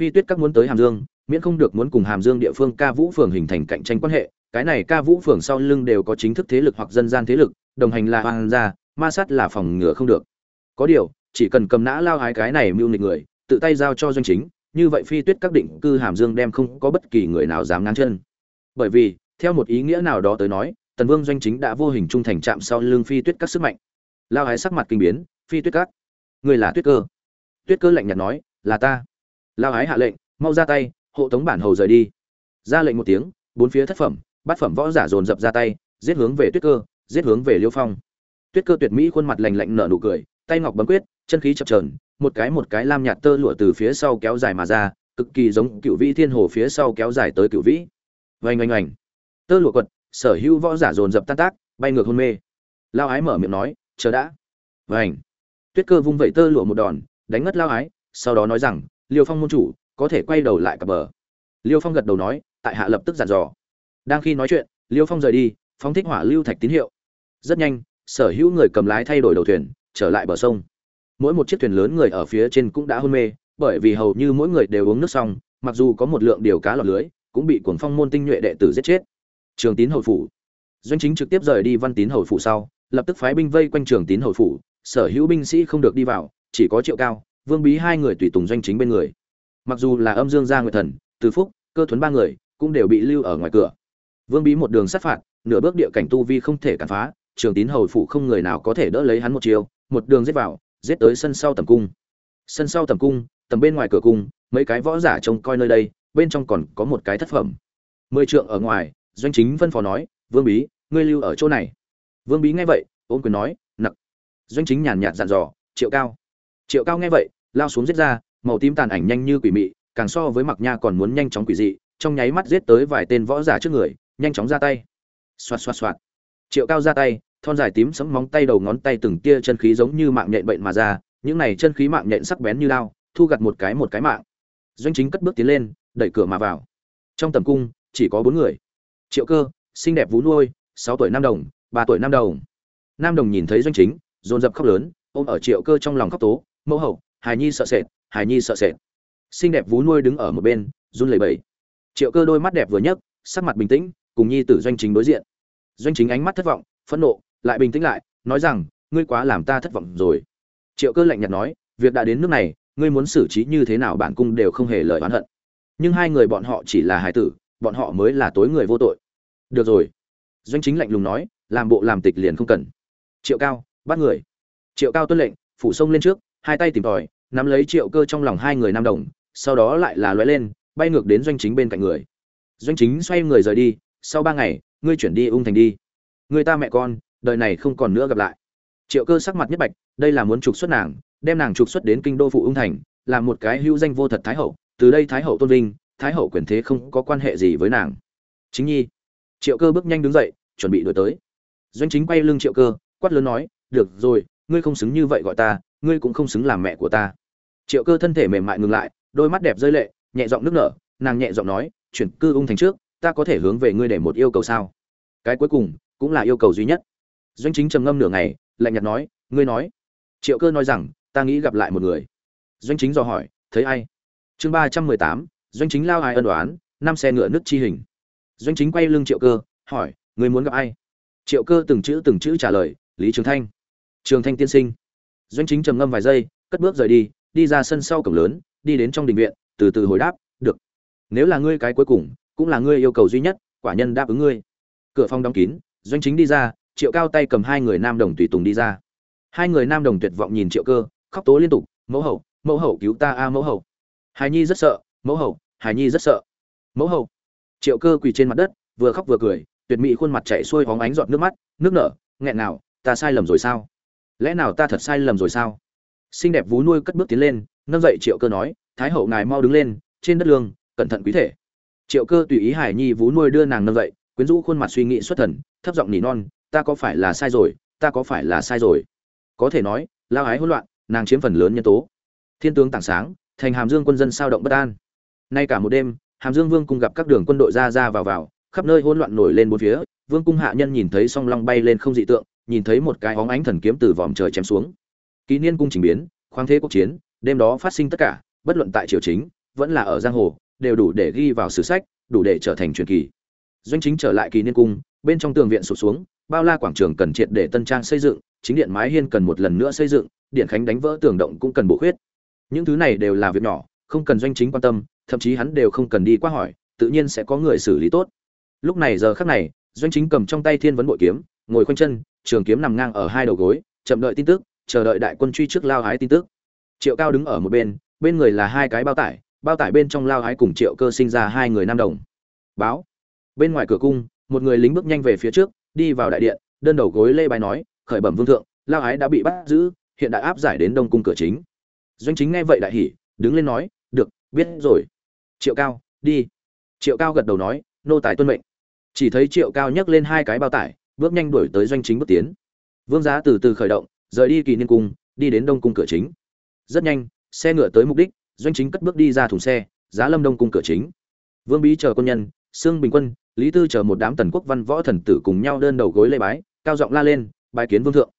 phi tuyết cát muốn tới hàm dương, miễn không được muốn cùng hàm dương địa phương ca vũ phường hình thành cạnh tranh quan hệ, cái này ca vũ phường sau lưng đều có chính thức thế lực hoặc dân gian thế lực, đồng hành là hoàng gia, ma sát là phòng ngừa không được. Có điều, chỉ cần cầm nã lao ái cái này mưu nghịch người, tự tay giao cho doanh chính như vậy phi tuyết các định cư hàm dương đem không có bất kỳ người nào dám ngáng chân. Bởi vì, theo một ý nghĩa nào đó tới nói, tần vương doanh chính đã vô hình trung thành chạm sau lưng phi tuyết các sức mạnh. Lao hái sắc mặt kinh biến, phi tuyết các, người là tuyết cơ? Tuyết cơ lạnh nhạt nói, là ta. Lao hái hạ lệnh, mau ra tay, hộ tống bản hầu rời đi. Ra lệnh một tiếng, bốn phía thất phẩm, bát phẩm võ giả dồn dập ra tay, giết hướng về tuyết cơ, giết hướng về liêu phong. Tuyết cơ tuyệt mỹ khuôn mặt lành lạnh nở nụ cười, tay ngọc bấm quyết, chân khí chập trờn một cái một cái lam nhạt tơ lụa từ phía sau kéo dài mà ra, cực kỳ giống cựu vĩ thiên hồ phía sau kéo dài tới cựu vĩ. Vành oanh oanh. Tơ lụa quật, sở hữu võ giả dồn dập tan tác, bay ngược hôn mê. Lao ái mở miệng nói, chờ đã. Vành tuyết cơ vung vẩy tơ lụa một đòn, đánh ngất lao ái, sau đó nói rằng, liêu phong môn chủ, có thể quay đầu lại cặp bờ. Liêu phong gật đầu nói, tại hạ lập tức dặn dò. Đang khi nói chuyện, liêu phong rời đi, phóng thích hỏa lưu thạch tín hiệu. Rất nhanh, sở hữu người cầm lái thay đổi đầu thuyền, trở lại bờ sông mỗi một chiếc thuyền lớn người ở phía trên cũng đã hôn mê, bởi vì hầu như mỗi người đều uống nước xong, mặc dù có một lượng điều cá lọt lưới, cũng bị cuồng phong môn tinh nhuệ đệ tử giết chết. Trường tín hầu phủ. Doanh chính trực tiếp rời đi văn tín hầu phủ sau, lập tức phái binh vây quanh trường tín hầu phủ, sở hữu binh sĩ không được đi vào, chỉ có triệu cao, vương bí hai người tùy tùng doanh chính bên người. Mặc dù là âm dương gia nguyệt thần, từ phúc, cơ thuấn ba người cũng đều bị lưu ở ngoài cửa. Vương bí một đường sát phạt, nửa bước địa cảnh tu vi không thể cản phá, trường tín hầu phủ không người nào có thể đỡ lấy hắn một chiều một đường giết vào giết tới sân sau tầm cung. Sân sau tầm cung, tầm bên ngoài cửa cung, mấy cái võ giả trông coi nơi đây, bên trong còn có một cái thất phẩm. Mười trượng ở ngoài, doanh chính phân phó nói, vương bí, ngươi lưu ở chỗ này. Vương bí nghe vậy ôm quyền nói, nặc. Doanh chính nhàn nhạt dặn dò, triệu cao. Triệu cao nghe vậy, lao xuống giết ra, màu tím tàn ảnh nhanh như quỷ mị, càng so với mặc nha còn muốn nhanh chóng quỷ dị, trong nháy mắt giết tới vài tên võ giả trước người, nhanh chóng ra tay. Xoạt xoạt xoạt. Triệu cao ra tay thon dài tím sẫm móng tay đầu ngón tay từng tia chân khí giống như mạng nhện bệnh mà ra, những này chân khí mạng nhện sắc bén như lao thu gặt một cái một cái mạng. Doanh chính cất bước tiến lên, đẩy cửa mà vào. Trong tầm cung, chỉ có bốn người. Triệu cơ, xinh đẹp vú nuôi, sáu tuổi nam đồng, ba tuổi nam đồng. Nam đồng nhìn thấy doanh chính, dồn dập khóc lớn, ôm ở triệu cơ trong lòng khóc tố, mẫu hậu, hài nhi sợ sệt, hài nhi sợ sệt. Xinh đẹp vú nuôi đứng ở một bên, run lẩy bẩy. Triệu cơ đôi mắt đẹp vừa nhấc, sắc mặt bình tĩnh, cùng nhi tử doanh chính đối diện. Doanh chính ánh mắt thất vọng, phẫn nộ lại bình tĩnh lại, nói rằng, ngươi quá làm ta thất vọng rồi. Triệu cơ lạnh nhạt nói, việc đã đến nước này, ngươi muốn xử trí như thế nào bản cung đều không hề lời oán hận. Nhưng hai người bọn họ chỉ là hài tử, bọn họ mới là tối người vô tội. Được rồi. Doanh chính lạnh lùng nói, làm bộ làm tịch liền không cần. Triệu cao, bắt người. Triệu cao tuân lệnh, phủ sông lên trước, hai tay tìm tòi, nắm lấy triệu cơ trong lòng hai người nam đồng, sau đó lại là lóe lên, bay ngược đến doanh chính bên cạnh người. Doanh chính xoay người rời đi, sau ba ngày, ngươi chuyển đi ung thành đi. Người ta mẹ con đời này không còn nữa gặp lại. Triệu cơ sắc mặt nhất bạch, đây là muốn trục xuất nàng, đem nàng trục xuất đến kinh đô phụ ung thành làm một cái hữu danh vô thật thái hậu, từ đây thái hậu tôn vinh, thái hậu quyền thế không có quan hệ gì với nàng. Chính nhi. Triệu cơ bước nhanh đứng dậy, chuẩn bị đuổi tới. Doanh chính quay lưng triệu cơ, quát lớn nói, được rồi, ngươi không xứng như vậy gọi ta, ngươi cũng không xứng làm mẹ của ta. Triệu cơ thân thể mềm mại ngừng lại, đôi mắt đẹp rơi lệ, nhẹ giọng nước nở, nàng nhẹ giọng nói, chuyển cư ung thành trước, ta có thể hướng về ngươi để một yêu cầu sao? Cái cuối cùng, cũng là yêu cầu duy nhất doanh chính trầm ngâm nửa ngày, lạnh nhạt nói, ngươi nói. Triệu cơ nói rằng, ta nghĩ gặp lại một người. Doanh chính dò hỏi, thấy ai? Chương ba trăm mười tám, doanh chính lao ai ân đoán năm xe ngựa nước chi hình. Doanh chính quay lưng triệu cơ, hỏi, ngươi muốn gặp ai? Triệu cơ từng chữ từng chữ trả lời, lý trường thanh. Trường thanh tiên sinh. Doanh chính trầm ngâm vài giây, cất bước rời đi đi ra sân sau cổng lớn, đi đến trong đình viện, từ từ hồi đáp, được. Nếu là ngươi cái cuối cùng, cũng là ngươi yêu cầu duy nhất, quả nhân đáp ứng ngươi. Cửa phòng đóng kín, doanh chính đi ra triệu cao tay cầm hai người nam đồng tùy tùng đi ra. Hai người nam đồng tuyệt vọng nhìn triệu cơ, khóc tố liên tục, mẫu hậu mẫu hậu cứu ta a, mẫu hậu. Hài nhi rất sợ, mẫu hậu hài nhi rất sợ. Mẫu hậu. Triệu cơ quỳ trên mặt đất, vừa khóc vừa cười, tuyệt mỹ khuôn mặt chạy xuôi hóng ánh giọt nước mắt, nước nở, nghẹn nào, ta sai lầm rồi sao? Lẽ nào ta thật sai lầm rồi sao? Xinh đẹp vú nuôi cất bước tiến lên, nâng dậy triệu cơ nói, thái hậu ngài mau đứng lên, trên đất lương, cẩn thận quý thể. Triệu cơ tùy ý hải nhi vú nuôi đưa nàng nâng dậy, quyến rũ khuôn mặt suy nghĩ xuất thần, thấp giọng nỉ non ta có phải là sai rồi, ta có phải là sai rồi? Có thể nói, lao ái hỗn loạn, nàng chiếm phần lớn nhân tố. Thiên tướng tảng sáng, thành hàm dương quân dân sao động bất an. Nay cả một đêm, hàm dương vương cung gặp các đường quân đội ra ra vào vào, khắp nơi hỗn loạn nổi lên bốn phía, vương cung hạ nhân nhìn thấy song long bay lên không dị tượng, nhìn thấy một cái óng ánh thần kiếm từ vòm trời chém xuống. Kỷ niên cung trình biến, khoáng thế quốc chiến, đêm đó phát sinh tất cả, bất luận tại triều chính, vẫn là ở giang hồ, đều đủ để ghi vào sử sách, đủ để trở thành truyền kỳ doanh chính trở lại kỳ niên cung, bên trong tường viện sụp xuống, bao la quảng trường cần triệt để tân trang xây dựng, chính điện mái hiên cần một lần nữa xây dựng, điện khánh đánh vỡ tường động cũng cần bổ khuyết. Những thứ này đều là việc nhỏ, không cần doanh chính quan tâm, thậm chí hắn đều không cần đi qua hỏi, tự nhiên sẽ có người xử lý tốt. Lúc này giờ khắc này, doanh chính cầm trong tay thiên vấn bội kiếm, ngồi khoanh chân, trường kiếm nằm ngang ở hai đầu gối, chậm đợi tin tức, chờ đợi đại quân truy trước lao hái tin tức. Triệu cao đứng ở một bên bên người là hai cái bao tải bao tải bên trong lao hái cùng triệu cơ sinh ra hai người nam đồng. Báo bên ngoài cửa cung, một người lính bước nhanh về phía trước, đi vào đại điện, đơn đầu gối lê bài nói, khởi bẩm vương thượng, lao ái đã bị bắt giữ, hiện đã áp giải đến đông cung cửa chính. Doanh chính nghe vậy đại hỉ, đứng lên nói, được, biết rồi. Triệu cao, đi. Triệu cao gật đầu nói, nô tài tuân mệnh. Chỉ thấy triệu cao nhấc lên hai cái bao tải, bước nhanh đuổi tới doanh chính bước tiến. Vương giá từ từ khởi động, rời đi kỳ niên cung, đi đến đông cung cửa chính. Rất nhanh, xe ngựa tới mục đích, doanh chính cất bước đi ra thùng xe, giá lâm đông cung cửa chính. Vương bí chờ quân nhân, sương bình quân lý tư chờ một đám tần quốc văn võ thần tử cùng nhau đơn đầu gối lê bái, cao giọng la lên bài kiến vương thượng.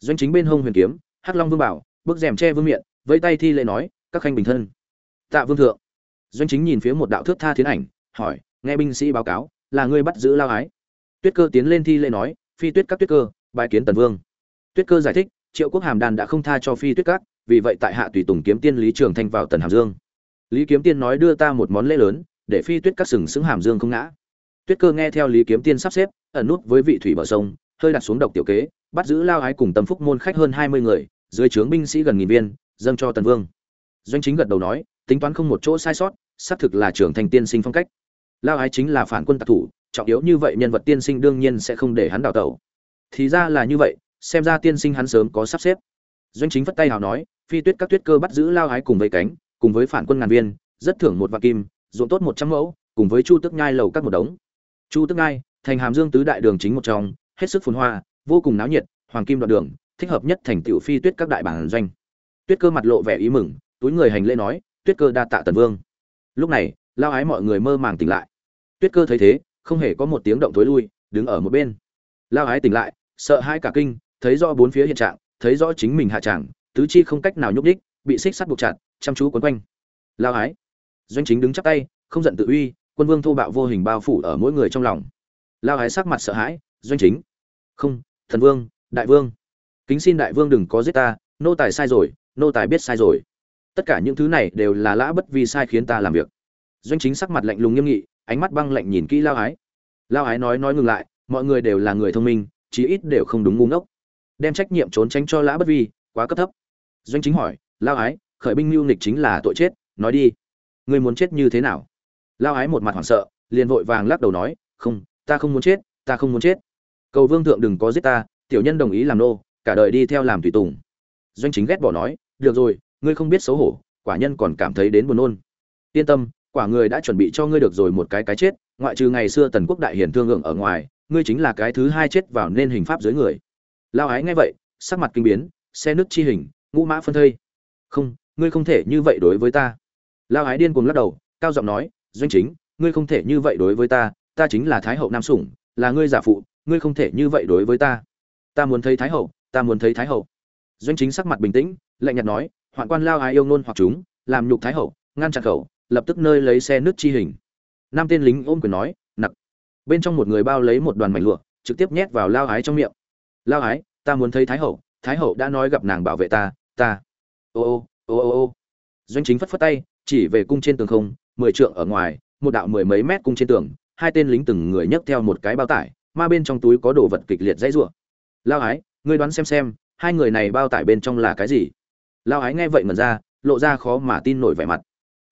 Doanh chính bên hông huyền kiếm, hắc long vương bảo, bước rèm che vương miện, vẫy tay thi lễ nói, các khanh bình thân. Tạ vương thượng. Doanh chính nhìn phía một đạo thước tha thiến ảnh, hỏi, nghe binh sĩ báo cáo, là ngươi bắt giữ lao ái? Tuyết cơ tiến lên thi lễ nói, phi tuyết các tuyết cơ bài kiến tần vương. Tuyết cơ giải thích, triệu quốc hàm đàn đã không tha cho phi tuyết các, vì vậy tại hạ tùy tùng kiếm tiên lý trường thanh vào tần hàm dương. Lý kiếm tiên nói đưa ta một món lễ lớn, để phi tuyết các sừng sững hàm dương không ngã tuyết cơ nghe theo lý kiếm tiên sắp xếp, ẩn nút với vị thủy bờ sông, hơi đặt xuống độc tiểu kế, bắt giữ lao ái cùng tâm phúc môn khách hơn hai mươi người, dưới trướng binh sĩ gần nghìn viên, dâng cho tần vương. Doanh chính gật đầu nói, tính toán không một chỗ sai sót, xác thực là trưởng thành tiên sinh phong cách. Lao ái chính là phản quân tặc thủ, trọng yếu như vậy nhân vật tiên sinh đương nhiên sẽ không để hắn đào tẩu. Thì ra là như vậy, xem ra tiên sinh hắn sớm có sắp xếp. Doanh chính vất tay hào nói, phi tuyết các tuyết cơ bắt giữ lao ái cùng với cánh, cùng với phản quân ngàn viên, rất thưởng một vạn kim, ruộng tốt một trăm mẫu, cùng với chu tức nhai lầu các một đống chu tức Ngai, thành hàm dương tứ đại đường chính một trong hết sức phồn hoa vô cùng náo nhiệt hoàng kim đoạn đường thích hợp nhất thành tiểu phi tuyết các đại bản doanh. Tuyết cơ mặt lộ vẻ ý mừng túi người hành lễ nói tuyết cơ đa tạ tần vương. Lúc này lao ái mọi người mơ màng tỉnh lại. Tuyết cơ thấy thế không hề có một tiếng động thối lui đứng ở một bên. Lao ái tỉnh lại sợ hai cả kinh thấy rõ bốn phía hiện trạng thấy rõ chính mình hạ tràng tứ chi không cách nào nhúc đích bị xích sắt buộc chặt chăm chú quấn quanh. Lao ái doanh chính đứng chắp tay không giận tự uy quân vương thô bạo vô hình bao phủ ở mỗi người trong lòng. Lao ái sắc mặt sợ hãi, doanh chính. Không, thần vương, đại vương. Kính xin đại vương đừng có giết ta, nô tài sai rồi, nô tài biết sai rồi. Tất cả những thứ này đều là lã bất vi sai khiến ta làm việc. Doanh chính sắc mặt lạnh lùng nghiêm nghị, ánh mắt băng lạnh nhìn kỹ lao ái lao ái nói nói ngừng lại, mọi người đều là người thông minh, chí ít đều không đúng ngu ngốc. Đem trách nhiệm trốn tránh cho lã bất vi, quá cấp thấp. Doanh chính hỏi, lao ái khởi binh mưu nịch chính là tội chết, nói đi. Ngươi muốn chết như thế nào? Lao ái một mặt hoảng sợ, liền vội vàng lắc đầu nói, không, ta không muốn chết, ta không muốn chết. Cầu vương thượng đừng có giết ta, tiểu nhân đồng ý làm nô, cả đời đi theo làm tùy tùng. Doanh chính ghét bỏ nói, được rồi, ngươi không biết xấu hổ, quả nhân còn cảm thấy đến buồn nôn. Yên tâm, quả người đã chuẩn bị cho ngươi được rồi một cái cái chết, ngoại trừ ngày xưa tần quốc đại hiển thương ngưỡng ở ngoài, ngươi chính là cái thứ hai chết vào nên hình pháp dưới người. Lao ái nghe vậy, sắc mặt kinh biến, xe nước chi hình, ngũ mã phân thây. Không, ngươi không thể như vậy đối với ta. Lao ái điên cuồng lắc đầu, cao giọng nói doanh chính, ngươi không thể như vậy đối với ta ta chính là thái hậu nam sủng, là ngươi giả phụ, ngươi không thể như vậy đối với ta. Ta muốn thấy thái hậu, ta muốn thấy thái hậu. Doanh chính sắc mặt bình tĩnh, lạnh nhạt nói, hoạn quan lao ai yêu nôn hoặc chúng, làm nhục thái hậu, ngăn chặn khẩu, lập tức nơi lấy xe nước chi hình. Năm tên lính ôm quyền nói, nặc. Bên trong một người bao lấy một đoàn mảnh lụa, trực tiếp nhét vào lao ái trong miệng. Lao ái, ta muốn thấy thái hậu thái hậu đã nói gặp nàng bảo vệ ta ta. Ô ô ô ô ô. Doanh chính phất phất tay, chỉ về cung trên tường không mười trượng ở ngoài, một đạo mười mấy mét cung trên tường, hai tên lính từng người nhấc theo một cái bao tải ma bên trong túi có đồ vật kịch liệt dãy rủa. Lao ái, ngươi đoán xem xem, hai người này bao tải bên trong là cái gì? Lao ái nghe vậy mật ra, lộ ra khó mà tin nổi vẻ mặt.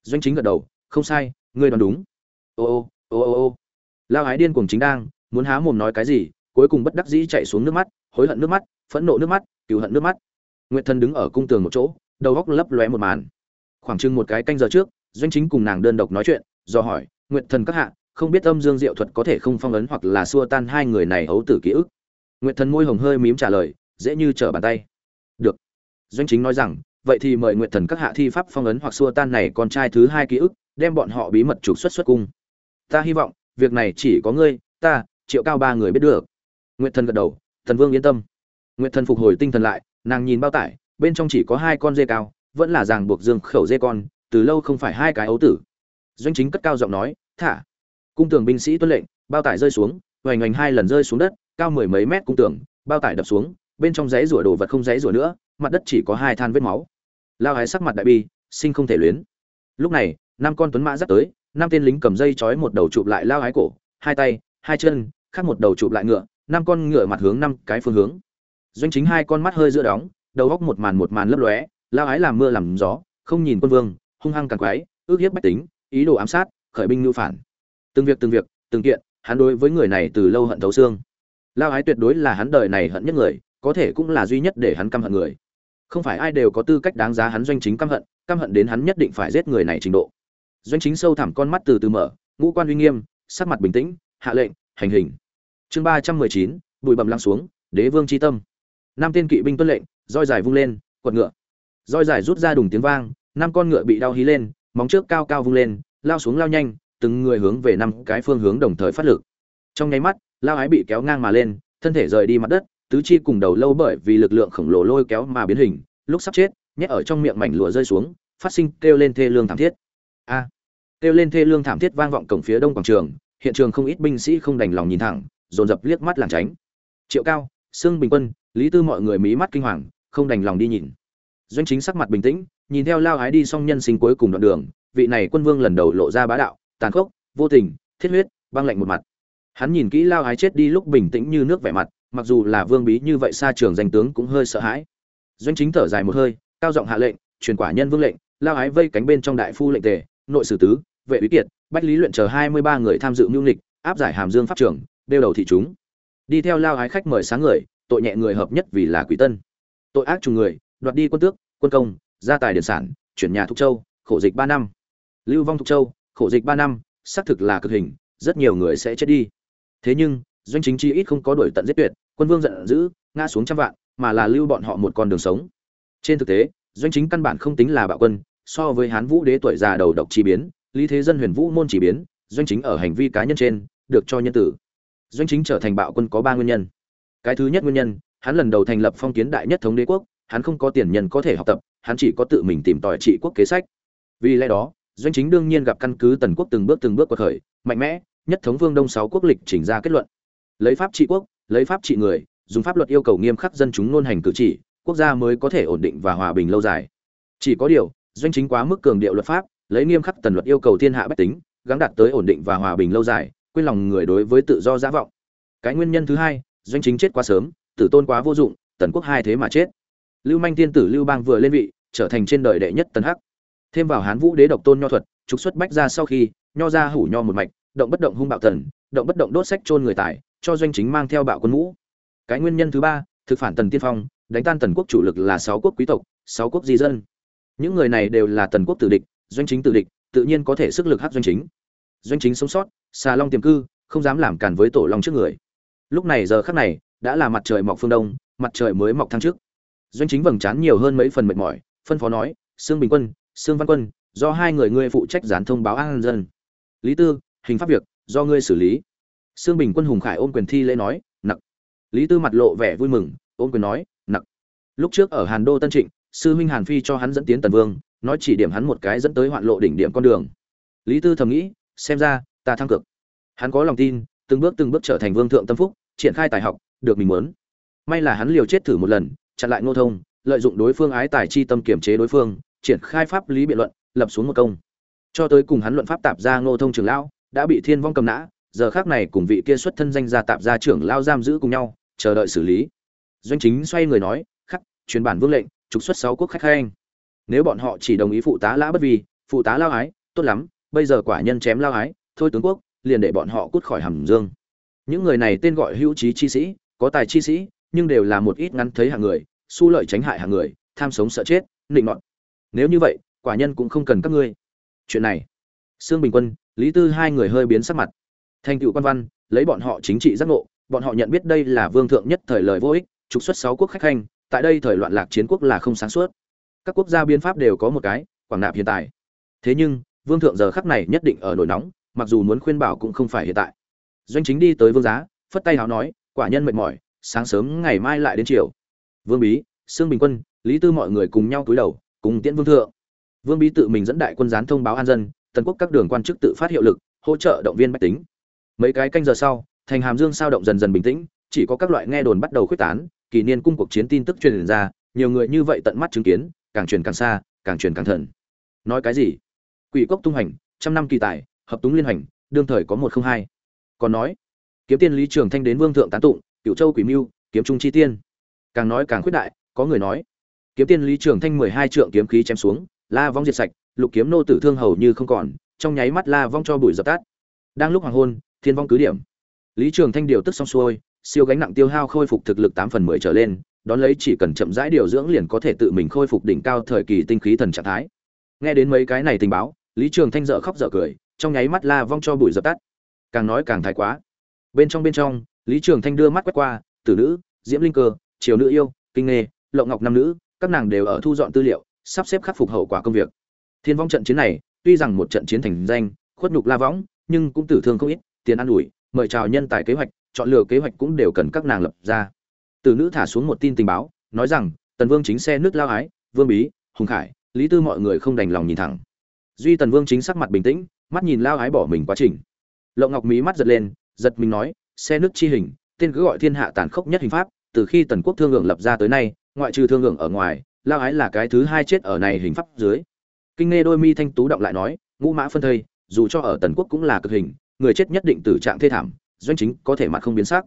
Doanh chính gật đầu, không sai, ngươi đoán đúng. Ô ô ô ô ô. Lao ái điên cuồng chính đang, muốn há mồm nói cái gì, cuối cùng bất đắc dĩ chạy xuống nước mắt, hối hận nước mắt, phẫn nộ nước mắt cựu hận nước mắt. Nguyệt thần đứng ở cung tường một chỗ, đầu góc lấp lóe một màn. Khoảng chừng một cái canh giờ trước doanh chính cùng nàng đơn độc nói chuyện, do hỏi, nguyệt thần các hạ, không biết âm dương diệu thuật có thể không phong ấn hoặc là xua tan hai người này ấu tử ký ức? Nguyệt thần môi hồng hơi mím trả lời, dễ như trở bàn tay. Được. Doanh chính nói rằng, vậy thì mời nguyệt thần các hạ thi pháp phong ấn hoặc xua tan này con trai thứ hai ký ức, đem bọn họ bí mật trục xuất xuất cung. Ta hy vọng, việc này chỉ có ngươi, ta, triệu cao ba người biết được. Nguyệt thần gật đầu, thần vương yên tâm. Nguyệt thần phục hồi tinh thần lại, nàng nhìn bao tải, bên trong chỉ có hai con dê cao, vẫn là ràng buộc dương khẩu dê con từ lâu không phải hai cái ấu tử. Doanh chính cất cao giọng nói, thả. Cung tường binh sĩ tuân lệnh, bao tải rơi xuống, hoành hoành hai lần rơi xuống đất, cao mười mấy mét cung tường, bao tải đập xuống, bên trong giấy rủa đồ vật không giấy rủa nữa, mặt đất chỉ có hai than vết máu. Lao hái sắc mặt đại bi, sinh không thể luyến. Lúc này, năm con tuấn mã dắt tới, năm tên lính cầm dây trói một đầu chụp lại lao hái cổ, hai tay, hai chân, khác một đầu chụp lại ngựa, năm con ngựa mặt hướng năm cái phương hướng. Doanh chính hai con mắt hơi giữa đóng, đầu góc một màn một màn lấp lóe, lao hái làm mưa làm gió, không nhìn quân vương hung hăng càng quái, ước hiếp bách tính, ý đồ ám sát, khởi binh ngưu phản. Từng việc từng việc, từng kiện, hắn đối với người này từ lâu hận thấu xương. Lao ái tuyệt đối là hắn đời này hận nhất người, có thể cũng là duy nhất để hắn căm hận người. Không phải ai đều có tư cách đáng giá hắn doanh chính căm hận căm hận đến hắn nhất định phải giết người này trình độ. Doanh chính sâu thẳm con mắt từ từ mở, ngũ quan uy nghiêm, sắc mặt bình tĩnh, hạ lệnh, hành hình. Chương ba trăm mười chín, bụi bầm lăng xuống, đế vương c tâm. Năm tên kỵ binh tuân lệnh, roi dài vung lên, quật ngựa. Roi dài rút ra đùng tiếng vang năm con ngựa bị đau hí lên, móng trước cao cao vung lên, lao xuống lao nhanh, từng người hướng về năm cái phương hướng đồng thời phát lực. Trong nháy mắt, lao ái bị kéo ngang mà lên, thân thể rời đi mặt đất, tứ chi cùng đầu lâu bởi vì lực lượng khổng lồ lôi kéo mà biến hình, lúc sắp chết, nhét ở trong miệng mảnh lụa rơi xuống, phát sinh kêu lên thê lương thảm thiết. A! Kêu lên thê lương thảm thiết vang vọng cổng phía đông quảng trường, hiện trường không ít binh sĩ không đành lòng nhìn thẳng, dồn dập liếc mắt lảng tránh. Triệu cao, sương bình quân, lý tư mọi người mí mắt kinh hoàng, không đành lòng đi nhìn. Doanh chính sắc mặt bình tĩnh nhìn theo lao ái đi xong nhân sinh cuối cùng đoạn đường, vị này quân vương lần đầu lộ ra bá đạo, tàn khốc, vô tình, thiết huyết, băng lạnh một mặt. Hắn nhìn kỹ lao ái chết đi lúc bình tĩnh như nước vẻ mặt, mặc dù là vương bí như vậy xa trường danh tướng cũng hơi sợ hãi. Doanh chính thở dài một hơi, cao giọng hạ lệnh, truyền quả nhân vương lệnh, lao ái vây cánh bên trong đại phu lệnh tề, nội sử tứ, vệ úy kiệt, bách lý luyện chờ hai mươi ba người tham dự mưu lịch áp giải hàm dương pháp trưởng đeo đầu thị chúng. Đi theo lao ái khách mời sáng người, tội nhẹ người hợp nhất vì là quỷ tân. Tội ác trùng người, đoạt đi quân tước, quân công gia tài điển sản, chuyển nhà thục châu, khổ dịch ba năm. Lưu vong thục châu, khổ dịch ba năm, xác thực là cực hình, rất nhiều người sẽ chết đi. Thế nhưng, doanh chính chi ít không có đổi tận giết tuyệt, quân vương giận dữ, ngã xuống trăm vạn, mà là lưu bọn họ một con đường sống. Trên thực tế, doanh chính căn bản không tính là bạo quân, so với hán vũ đế tuổi già đầu độc chi biến, lý thế dân huyền vũ môn chỉ biến, doanh chính ở hành vi cá nhân trên, được cho nhân tử. Doanh chính trở thành bạo quân có ba nguyên nhân. Cái thứ nhất nguyên nhân, hắn lần đầu thành lập phong kiến đại nhất thống đế quốc hắn không có tiền nhân có thể học tập, hắn chỉ có tự mình tìm tòi trị quốc kế sách. Vì lẽ đó, doanh chính đương nhiên gặp căn cứ tần quốc từng bước từng bước quật khởi, mạnh mẽ, nhất thống vương đông sáu quốc lịch chỉnh ra kết luận. Lấy pháp trị quốc, lấy pháp trị người, dùng pháp luật yêu cầu nghiêm khắc dân chúng nôn hành cử chỉ, quốc gia mới có thể ổn định và hòa bình lâu dài. Chỉ có điều, doanh chính quá mức cường điệu luật pháp, lấy nghiêm khắc tần luật yêu cầu thiên hạ bách tính, gắng đạt tới ổn định và hòa bình lâu dài, quên lòng người đối với tự do giả vọng. Cái nguyên nhân thứ hai, doanh chính chết quá sớm, tử tôn quá vô dụng, tần quốc hai thế mà chết lưu manh tiên tử lưu bang vừa lên vị, trở thành trên đời đệ nhất tần hắc. Thêm vào hán vũ đế độc tôn nho thuật, trục xuất bách ra sau khi, nho ra hủ nho một mạch, động bất động hung bạo tần, động bất động đốt sách chôn người tài, cho doanh chính mang theo bạo quân ngũ. Cái nguyên nhân thứ ba, thực phản tần tiên phong, đánh tan tần quốc chủ lực là sáu quốc quý tộc, sáu quốc di dân. Những người này đều là tần quốc tử địch, doanh chính tử địch, tự nhiên có thể sức lực hát doanh chính. Doanh chính sống sót, xà long tiềm cư, không dám làm cản với tổ long trước người. Lúc này giờ khắc này, đã là mặt trời mọc phương đông, mặt trời mới mọc tháng trước doanh chính vầng trán nhiều hơn mấy phần mệt mỏi, phân phó nói, sương bình quân, sương văn quân, do hai người ngươi phụ trách dán thông báo an dân. Lý tư, hình pháp việc, do ngươi xử lý. Sương bình quân hùng khải ôm quyền thi lễ nói, nặc. Lý tư mặt lộ vẻ vui mừng, ôm quyền nói, nặc. Lúc trước ở hàn đô tân trịnh, sư huynh hàn phi cho hắn dẫn tiến tần vương, nói chỉ điểm hắn một cái dẫn tới hoạn lộ đỉnh điểm con đường. Lý tư thầm nghĩ, xem ra, ta thăng cực hắn có lòng tin, từng bước từng bước trở thành vương thượng tâm phúc, triển khai tài học, được mình muốn. May là hắn liều chết thử một lần chặn lại ngô thông, lợi dụng đối phương ái tài chi tâm kiểm chế đối phương, triển khai pháp lý biện luận, lập xuống một công. Cho tới cùng hắn luận pháp tạp ra ngô thông trưởng lão, đã bị thiên vong cầm nã, giờ khác này cùng vị kia xuất thân danh gia tạp gia trưởng lao giam giữ cùng nhau, chờ đợi xử lý. Doanh chính xoay người nói, khắc, truyền bản vương lệnh, trục xuất sáu quốc khách hành nếu bọn họ chỉ đồng ý phụ tá lã bất vì, phụ tá lao ái, tốt lắm, bây giờ quả nhân chém lao ái, thôi tướng quốc, liền để bọn họ cút khỏi hầm dương. Những người này tên gọi hữu trí chi sĩ, có tài chi sĩ nhưng đều là một ít ngắn thấy hàng người, su lợi tránh hại hàng người, tham sống sợ chết, nịnh nọt. Nếu như vậy, quả nhân cũng không cần các ngươi. Chuyện này, sương bình quân, lý tư hai người hơi biến sắc mặt. Thành tựu quan văn, lấy bọn họ chính trị giác ngộ, bọn họ nhận biết đây là vương thượng nhất thời lời vô ích, trục xuất sáu quốc khách khanh, tại đây thời loạn lạc chiến quốc là không sáng suốt. Các quốc gia biên pháp đều có một cái, quảng nạp hiện tại. Thế nhưng, vương thượng giờ khắc này nhất định ở nổi nóng, mặc dù muốn khuyên bảo cũng không phải hiện tại. Doanh chính đi tới vương giá, phất tay hào nói, quả nhân mệt mỏi sáng sớm ngày mai lại đến chiều vương bí, sương bình quân, lý tư mọi người cùng nhau cúi đầu, cùng tiễn vương thượng. Vương bí tự mình dẫn đại quân gián thông báo an dân, tần quốc các đường quan chức tự phát hiệu lực, hỗ trợ động viên bách tính. Mấy cái canh giờ sau, thành hàm dương sao động dần dần bình tĩnh, chỉ có các loại nghe đồn bắt đầu khuếch tán, kỷ niên cung cuộc chiến tin tức truyền ra, nhiều người như vậy tận mắt chứng kiến, càng truyền càng xa, càng truyền càng thần. Nói cái gì? Quỷ cốc tung hành, trăm năm kỳ tài, hợp túng liên hành, đương thời có một không hai. Còn nói, kiếm tiên lý trường thanh đến vương thượng tán tụng cựu châu quỷ mưu, kiếm trung chi tiên. Càng nói càng khuyết đại, có người nói, kiếm tiên lý trường thanh mười hai trượng kiếm khí chém xuống, la vong diệt sạch, lục kiếm nô tử thương hầu như không còn, trong nháy mắt la vong cho bụi dập tắt. Đang lúc hoàng hôn, thiên vong cứ điểm. Lý trường thanh điều tức xong xuôi, siêu gánh nặng tiêu hao khôi phục thực lực tám phần mười trở lên, đón lấy chỉ cần chậm rãi điều dưỡng liền có thể tự mình khôi phục đỉnh cao thời kỳ tinh khí thần trạng thái. Nghe đến mấy cái này tình báo, lý trường thanh dở khóc dở cười, trong nháy mắt la vong cho bụi dập tắt. Càng nói càng thái quá. Bên trong bên trong lý trường thanh đưa mắt quét qua, tử nữ, diễm linh cơ, triều nữ yêu, kinh nghề lộng ngọc nam nữ, các nàng đều ở thu dọn tư liệu, sắp xếp khắc phục hậu quả công việc. Thiên vong trận chiến này, tuy rằng một trận chiến thành danh, khuất nhục la võng, nhưng cũng tử thương không ít, tiền an ủi, mời chào nhân tài kế hoạch, chọn lựa kế hoạch cũng đều cần các nàng lập ra. Tử nữ thả xuống một tin tình báo, nói rằng, tần vương chính xe nước lao ái, vương bí, hùng khải, lý tư mọi người không đành lòng nhìn thẳng. Duy tần vương chính sắc mặt bình tĩnh, mắt nhìn lao ái bỏ mình quá trình. Lộng ngọc mí mắt giật lên, giật mình nói xe nước chi hình, tên cứ gọi thiên hạ tàn khốc nhất hình pháp, từ khi tần quốc thương lượng lập ra tới nay, ngoại trừ thương lượng ở ngoài, lao ái là cái thứ hai chết ở này hình pháp dưới. Kinh nghe đôi mi thanh tú động lại nói, ngũ mã phân thây, dù cho ở tần quốc cũng là cực hình, người chết nhất định tử trạng thê thảm, doanh chính có thể mặt không biến sắc.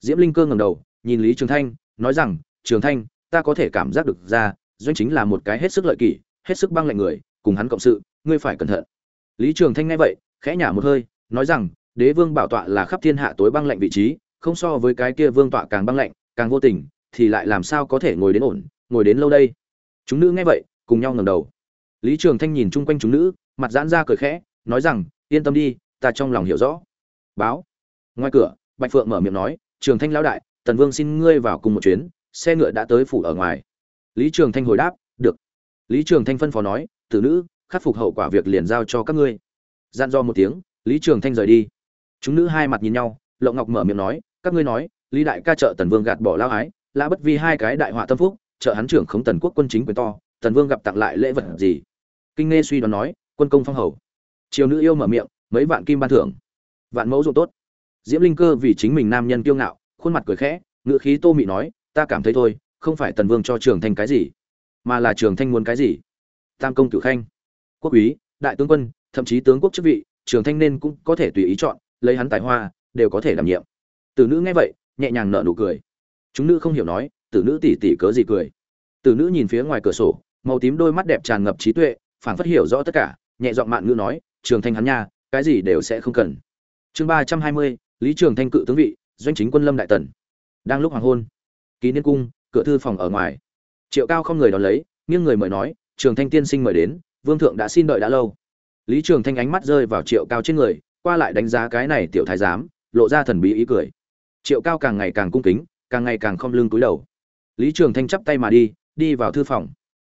Diễm linh cơ ngẩng đầu, nhìn lý trường thanh, nói rằng, trường thanh, ta có thể cảm giác được ra, doanh chính là một cái hết sức lợi kỷ, hết sức băng lạnh người, cùng hắn cộng sự, ngươi phải cẩn thận. Lý trường thanh nghe vậy, khẽ nhả một hơi, nói rằng đế vương bảo tọa là khắp thiên hạ tối băng lạnh vị trí, không so với cái kia vương tọa càng băng lạnh, càng vô tình, thì lại làm sao có thể ngồi đến ổn, ngồi đến lâu đây? Chúng nữ nghe vậy, cùng nhau ngẩng đầu. Lý trường thanh nhìn chung quanh chúng nữ, mặt giãn ra cười khẽ, nói rằng, yên tâm đi, ta trong lòng hiểu rõ. Báo. Ngoài cửa, bạch phượng mở miệng nói, trường thanh lão đại, tần vương xin ngươi vào cùng một chuyến, xe ngựa đã tới phủ ở ngoài. Lý trường thanh hồi đáp, được. Lý trường thanh phân phó nói, tử nữ, khắc phục hậu quả việc liền giao cho các ngươi. Gian do một tiếng, lý trường thanh rời đi chúng nữ hai mặt nhìn nhau, lộng ngọc mở miệng nói, các ngươi nói, lý đại ca trợ tần vương gạt bỏ lao ái, lã bất vi hai cái đại họa tâm phúc, trợ hắn trưởng khống tần quốc quân chính quyền to, tần vương gặp tặng lại lễ vật gì? Kinh nghe suy đoán nói, quân công phong hầu. Triều nữ yêu mở miệng, mấy vạn kim ban thưởng. Vạn mẫu dụng tốt. Diễm linh cơ vì chính mình nam nhân kiêu ngạo, khuôn mặt cười khẽ, ngữ khí tô mị nói, ta cảm thấy thôi, không phải tần vương cho trường thanh cái gì, mà là trường thanh muốn cái gì. Tam công cửu khanh, quốc úy, đại tướng quân, thậm chí tướng quốc chức vị trường thanh nên cũng có thể tùy ý chọn lấy hắn tài hoa, đều có thể đảm nhiệm. Tử nữ nghe vậy, nhẹ nhàng nở nụ cười. Chúng nữ không hiểu nói, tử nữ tỉ tỉ cớ gì cười. Tử nữ nhìn phía ngoài cửa sổ, màu tím đôi mắt đẹp tràn ngập trí tuệ phản phất hiểu rõ tất cả, nhẹ giọng mạn ngữ nói, trường thanh hắn nha, cái gì đều sẽ không cần. Chương ba trăm hai mươi, lý trường thanh cự tướng vị, doanh chính quân lâm đại tần. Đang lúc hoàng hôn ký niên cung, cửa thư phòng ở ngoài. Triệu cao không người đón lấy, nghiêng người mời nói, trường thanh tiên sinh mời đến, vương thượng đã xin đợi đã lâu. Lý trường thanh ánh mắt rơi vào triệu cao trên người qua lại đánh giá cái này tiểu thái giám, lộ ra thần bí ý cười. Triệu cao càng ngày càng cung kính, càng ngày càng không lưng cúi đầu. Lý trường thanh chắp tay mà đi đi vào thư phòng.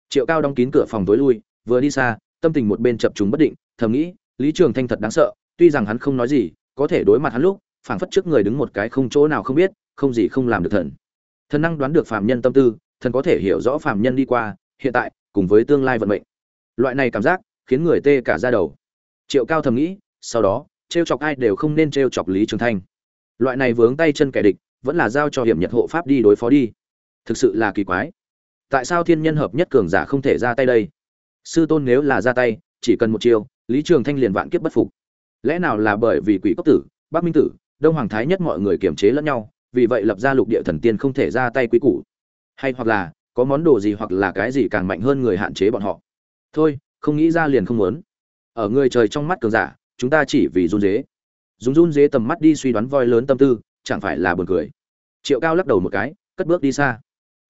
Triệu cao đóng kín cửa phòng tối lui, vừa đi xa, tâm tình một bên chập chúng bất định, thầm nghĩ, lý trường thanh thật đáng sợ, tuy rằng hắn không nói gì, có thể đối mặt hắn lúc, phảng phất trước người đứng một cái không chỗ nào không biết, không gì không làm được thần. Thần năng đoán được phàm nhân tâm tư, thần có thể hiểu rõ phàm nhân đi qua, hiện tại, cùng với tương lai vận mệnh. Loại này cảm giác, khiến người tê cả ra đầu. Triệu cao thầm nghĩ, sau đó trêu chọc ai đều không nên trêu chọc lý trường thanh. Loại này vướng tay chân kẻ địch, vẫn là giao cho hiểm nhật hộ pháp đi đối phó đi. Thực sự là kỳ quái. Tại sao thiên nhân hợp nhất cường giả không thể ra tay đây? Sư tôn nếu là ra tay, chỉ cần một chiêu, lý trường thanh liền vạn kiếp bất phục. Lẽ nào là bởi vì quỷ cốc tử, bắc minh tử, đông hoàng thái nhất mọi người kiềm chế lẫn nhau, vì vậy lập ra lục địa thần tiên không thể ra tay quý củ? Hay hoặc là, có món đồ gì hoặc là cái gì càng mạnh hơn người hạn chế bọn họ? Thôi, không nghĩ ra liền không muốn. Ở người trời trong mắt cường giả chúng ta chỉ vì run dế. Dùng run dế tầm mắt đi suy đoán voi lớn tâm tư, chẳng phải là buồn cười. Triệu cao lắc đầu một cái, cất bước đi xa.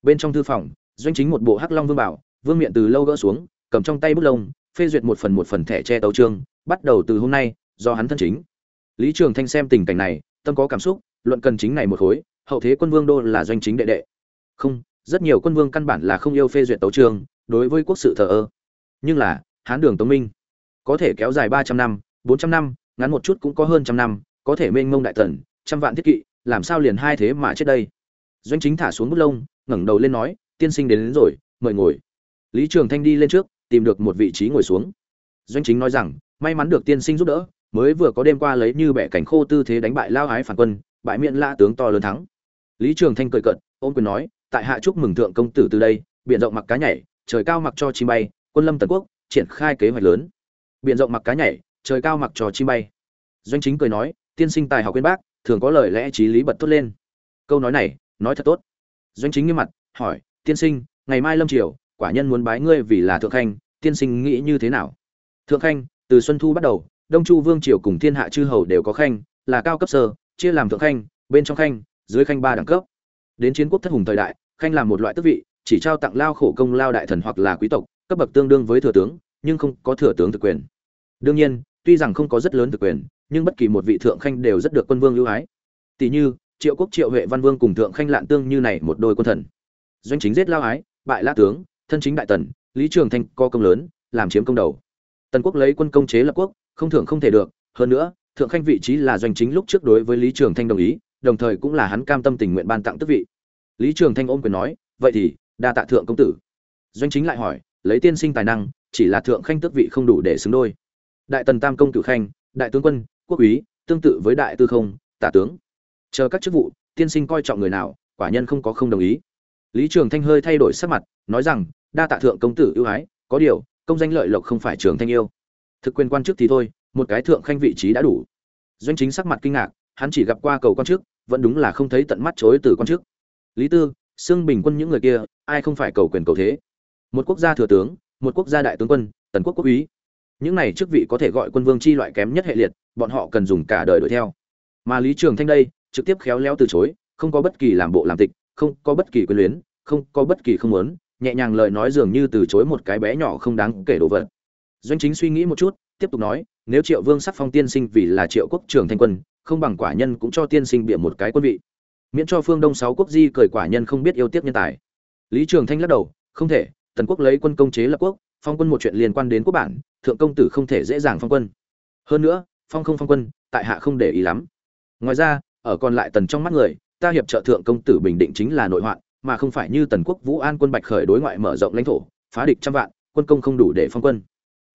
Bên trong thư phòng, doanh chính một bộ hắc long vương bảo, vương miện từ lâu gỡ xuống, cầm trong tay bút lông, phê duyệt một phần một phần thẻ che tấu trương bắt đầu từ hôm nay, do hắn thân chính. Lý trường thanh xem tình cảnh này, tâm có cảm xúc, luận cần chính này một khối, hậu thế quân vương đô là doanh chính đệ đệ. Không, rất nhiều quân vương căn bản là không yêu phê duyệt tấu trương đối với quốc sự thờ ơ. Nhưng là, hán đường tống minh, có thể kéo dài ba trăm năm bốn trăm năm ngắn một chút cũng có hơn trăm năm có thể mênh mông đại tần trăm vạn thiết kỵ làm sao liền hai thế mà chết đây? Doanh chính thả xuống bút lông ngẩng đầu lên nói tiên sinh đến, đến rồi mời ngồi. Lý trường thanh đi lên trước tìm được một vị trí ngồi xuống. Doanh chính nói rằng may mắn được tiên sinh giúp đỡ mới vừa có đêm qua lấy như bẻ cảnh khô tư thế đánh bại lao ái phản quân bại miệng la tướng to lớn thắng. Lý trường thanh cười cận ôm quyền nói tại hạ chúc mừng thượng công tử từ đây biển rộng mặc cá nhảy trời cao mặc cho chim bay quân lâm tần quốc triển khai kế hoạch lớn. Biển rộng mặc cá nhảy trời cao mặc trò chim bay. Doanh chính cười nói, tiên sinh tài học quên bác, thường có lời lẽ trí lý bật tốt lên. Câu nói này, nói thật tốt. Doanh chính nghiêm mặt, hỏi, tiên sinh, ngày mai lâm triều, quả nhân muốn bái ngươi vì là thượng khanh, tiên sinh nghĩ như thế nào? Thượng khanh, từ xuân thu bắt đầu, đông chu vương triều cùng thiên hạ chư hầu đều có khanh, là cao cấp sơ, chia làm thượng khanh, bên trong khanh, dưới khanh ba đẳng cấp. Đến chiến quốc thất hùng thời đại, khanh là một loại tước vị, chỉ trao tặng lao khổ công, lao đại thần hoặc là quý tộc, cấp bậc tương đương với thừa tướng, nhưng không có thừa tướng thực quyền. Đương nhiên tuy rằng không có rất lớn thực quyền, nhưng bất kỳ một vị thượng khanh đều rất được quân vương ưu ái. Tỷ như, triệu quốc triệu huệ văn vương cùng thượng khanh lạn tương như này một đôi quân thần. Doanh chính giết lao ái, bại la tướng, thân chính đại tần, lý trường thanh có công lớn, làm chiếm công đầu. Tần quốc lấy quân công chế lập quốc, không thưởng không thể được, hơn nữa, thượng khanh vị trí là doanh chính lúc trước đối với lý trường thanh đồng ý, đồng thời cũng là hắn cam tâm tình nguyện ban tặng tước vị. Lý trường thanh ôm quyền nói, vậy thì, đa tạ thượng công tử. Doanh chính lại hỏi, lấy tiên sinh tài năng, chỉ là thượng khanh tước vị không đủ để xứng đôi đại tần tam công cử khanh, đại tướng quân, quốc úy, tương tự với đại tư không, tả tướng. Chờ các chức vụ, tiên sinh coi trọng người nào, quả nhân không có không đồng ý. Lý trường thanh hơi thay đổi sắc mặt, nói rằng, đa tạ thượng công tử ưu ái, có điều, công danh lợi lộc không phải trường thanh yêu. Thực quyền quan chức thì thôi, một cái thượng khanh vị trí đã đủ. Doanh chính sắc mặt kinh ngạc, hắn chỉ gặp qua cầu quan chức, vẫn đúng là không thấy tận mắt chối từ quan chức. Lý tư xương bình quân những người kia, ai không phải cầu quyền cầu thế? Một quốc gia thừa tướng, một quốc gia đại tướng quân, tần quốc quốc úy những này chức vị có thể gọi quân vương chi loại kém nhất hệ liệt, bọn họ cần dùng cả đời đuổi theo. Mà lý trường thanh đây, trực tiếp khéo léo từ chối, không có bất kỳ làm bộ làm tịch, không có bất kỳ quyền luyến, không có bất kỳ không muốn, nhẹ nhàng lời nói dường như từ chối một cái bé nhỏ không đáng kể đồ vật. Doanh chính suy nghĩ một chút, tiếp tục nói, nếu triệu vương sắc phong tiên sinh vì là triệu quốc trường thanh quân, không bằng quả nhân cũng cho tiên sinh bịa một cái quân vị. Miễn cho phương đông sáu quốc di cởi quả nhân không biết yêu tiếc nhân tài. Lý trường thanh lắc đầu, không thể, tần quốc lấy quân công chế lập quốc phong quân một chuyện liên quan đến quốc bản, thượng công tử không thể dễ dàng phong quân. Hơn nữa, phong không phong quân, tại hạ không để ý lắm. Ngoài ra, ở còn lại tần trong mắt người, ta hiệp trợ thượng công tử bình định chính là nội hoạn, mà không phải như tần quốc vũ an quân bạch khởi đối ngoại mở rộng lãnh thổ, phá địch trăm vạn, quân công không đủ để phong quân.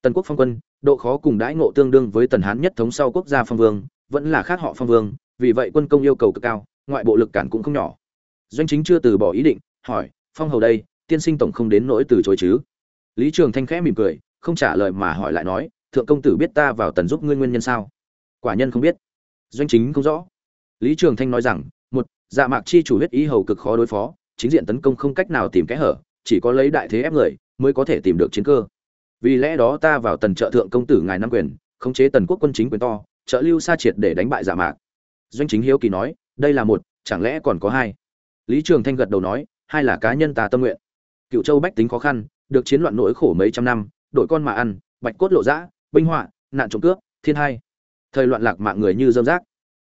Tần quốc phong quân, độ khó cùng đãi ngộ tương đương với tần hán nhất thống sau quốc gia phong vương, vẫn là khác họ phong vương, vì vậy quân công yêu cầu cực cao, ngoại bộ lực cản cũng không nhỏ. Doanh chính chưa từ bỏ ý định, hỏi, phong hầu đây, tiên sinh tổng không đến nỗi từ chối chứ? Lý trường thanh khẽ mỉm cười, không trả lời mà hỏi lại nói, thượng công tử biết ta vào tần giúp ngươi nguyên nhân sao? Quả nhân không biết. Doanh chính không rõ. Lý trường thanh nói rằng, một dạ mạc chi chủ huyết ý hầu cực khó đối phó, chính diện tấn công không cách nào tìm kẽ hở, chỉ có lấy đại thế ép người mới có thể tìm được chiến cơ. Vì lẽ đó ta vào tần trợ thượng công tử ngài nam quyền, khống chế tần quốc quân chính quyền to, trợ lưu sa triệt để đánh bại dạ mạc. Doanh chính hiếu kỳ nói, đây là một, chẳng lẽ còn có hai? Lý trường thanh gật đầu nói, hai là cá nhân ta tâm nguyện. Cựu châu bách tính khó khăn được chiến loạn nỗi khổ mấy trăm năm đội con mà ăn, bạch cốt lộ dã binh họa, nạn trộm cướp, thiên hai. Thời loạn lạc mạng người như dâm rác.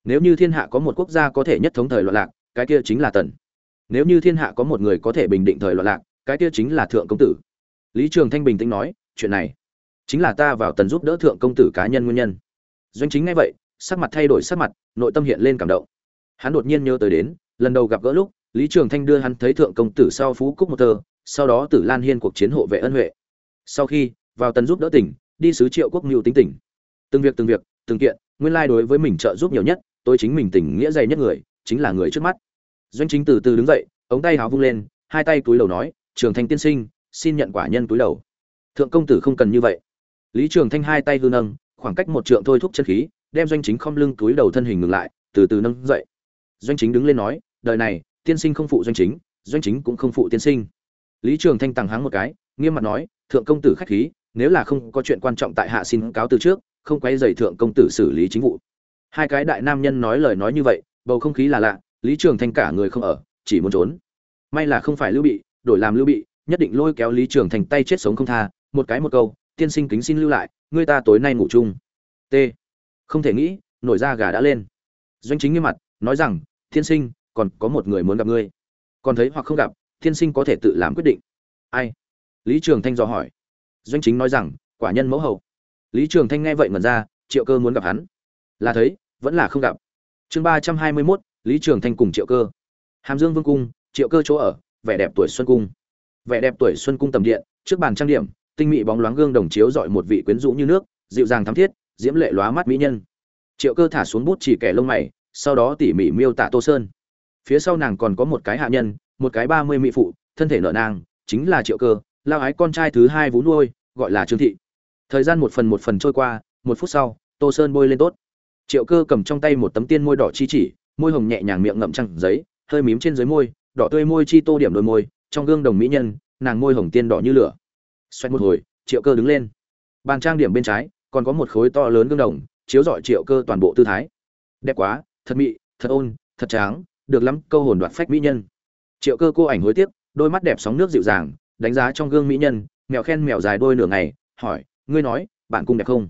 Nếu như thiên hạ có một quốc gia có thể nhất thống thời loạn lạc, cái kia chính là tần. Nếu như thiên hạ có một người có thể bình định thời loạn lạc, cái kia chính là thượng công tử. Lý trường thanh bình tĩnh nói, chuyện này chính là ta vào tần giúp đỡ thượng công tử cá nhân nguyên nhân. Doanh chính ngay vậy, sắc mặt thay đổi sắc mặt, nội tâm hiện lên cảm động. Hắn đột nhiên nhớ tới đến, lần đầu gặp gỡ lúc, lý trường thanh đưa hắn thấy thượng công tử sau phú cúc một tơ sau đó tử lan hiên cuộc chiến hộ vệ ân huệ. Sau khi vào tần giúp đỡ tỉnh, đi sứ triệu quốc mưu tính tỉnh. Từng việc từng việc, từng kiện, nguyên lai đối với mình trợ giúp nhiều nhất, tôi chính mình tình nghĩa dày nhất người, chính là người trước mắt. Doanh chính từ từ đứng dậy, ống tay háo vung lên, hai tay túi đầu nói, trường thanh tiên sinh, xin nhận quả nhân túi đầu thượng công tử không cần như vậy. Lý trường thanh hai tay hư nâng, khoảng cách một trượng thôi thúc chân khí, đem doanh chính không lưng túi đầu thân hình ngừng lại, từ từ nâng dậy. Doanh chính đứng lên nói, đời này, tiên sinh không phụ doanh chính doanh chính cũng không phụ tiên sinh lý trường thanh tằng háng một cái, nghiêm mặt nói, thượng công tử khách khí, nếu là không có chuyện quan trọng tại hạ xin cáo từ trước, không quay dày thượng công tử xử lý chính vụ. Hai cái đại nam nhân nói lời nói như vậy, bầu không khí là lạ, lý trường thanh cả người không ở, chỉ muốn trốn. May là không phải lưu bị, đổi làm lưu bị, nhất định lôi kéo lý trường thành tay chết sống không tha, một cái một câu, tiên sinh kính xin lưu lại người ta tối nay ngủ chung. T. Không thể nghĩ, nổi da gà đã lên. Doanh chính nghiêm mặt, nói rằng, tiên sinh, còn có một người muốn gặp ngươi. Còn thấy hoặc không gặp Thiên sinh có thể tự làm quyết định. Ai? Lý trường thanh dò hỏi. Doanh chính nói rằng, quả nhân mẫu hậu. Lý trường thanh nghe vậy ngẩn ra, triệu cơ muốn gặp hắn. Là thấy, vẫn là không gặp. Chương ba trăm hai mươi mốt, lý trường thanh cùng triệu cơ. Hàm dương vương cung, triệu cơ chỗ ở, vẻ đẹp tuổi xuân cung. Vẻ đẹp tuổi xuân cung tầm điện, trước bàn trang điểm, tinh mị bóng loáng gương đồng chiếu dọi một vị quyến rũ như nước, dịu dàng thắm thiết, diễm lệ lóa mắt mỹ nhân. Triệu cơ thả xuống bút chỉ kẻ lông mày, sau đó tỉ mỉ miêu tả tô sơn. Phía sau nàng còn có một cái hạ nhân một cái ba mươi mỹ phụ, thân thể nợ nàng chính là triệu cơ, lao ái con trai thứ hai vú nuôi, gọi là trương thị. Thời gian một phần một phần trôi qua, một phút sau, tô sơn bôi lên tốt. Triệu cơ cầm trong tay một tấm tiên môi đỏ chi chỉ, môi hồng nhẹ nhàng miệng ngậm trăng giấy, hơi mím trên dưới môi, đỏ tươi môi chi tô điểm đôi môi, trong gương đồng mỹ nhân, nàng môi hồng tiên đỏ như lửa. Xoay một hồi, triệu cơ đứng lên. Bàn trang điểm bên trái, còn có một khối to lớn gương đồng, chiếu rọi triệu cơ toàn bộ tư thái. Đẹp quá, thật mị, thật ôn, thật tráng, được lắm, câu hồn đoạt phách mỹ nhân triệu cơ cô ảnh hối tiếc, đôi mắt đẹp sóng nước dịu dàng, đánh giá trong gương mỹ nhân, mèo khen mèo dài đôi nửa ngày, hỏi, ngươi nói, bạn cung đẹp không?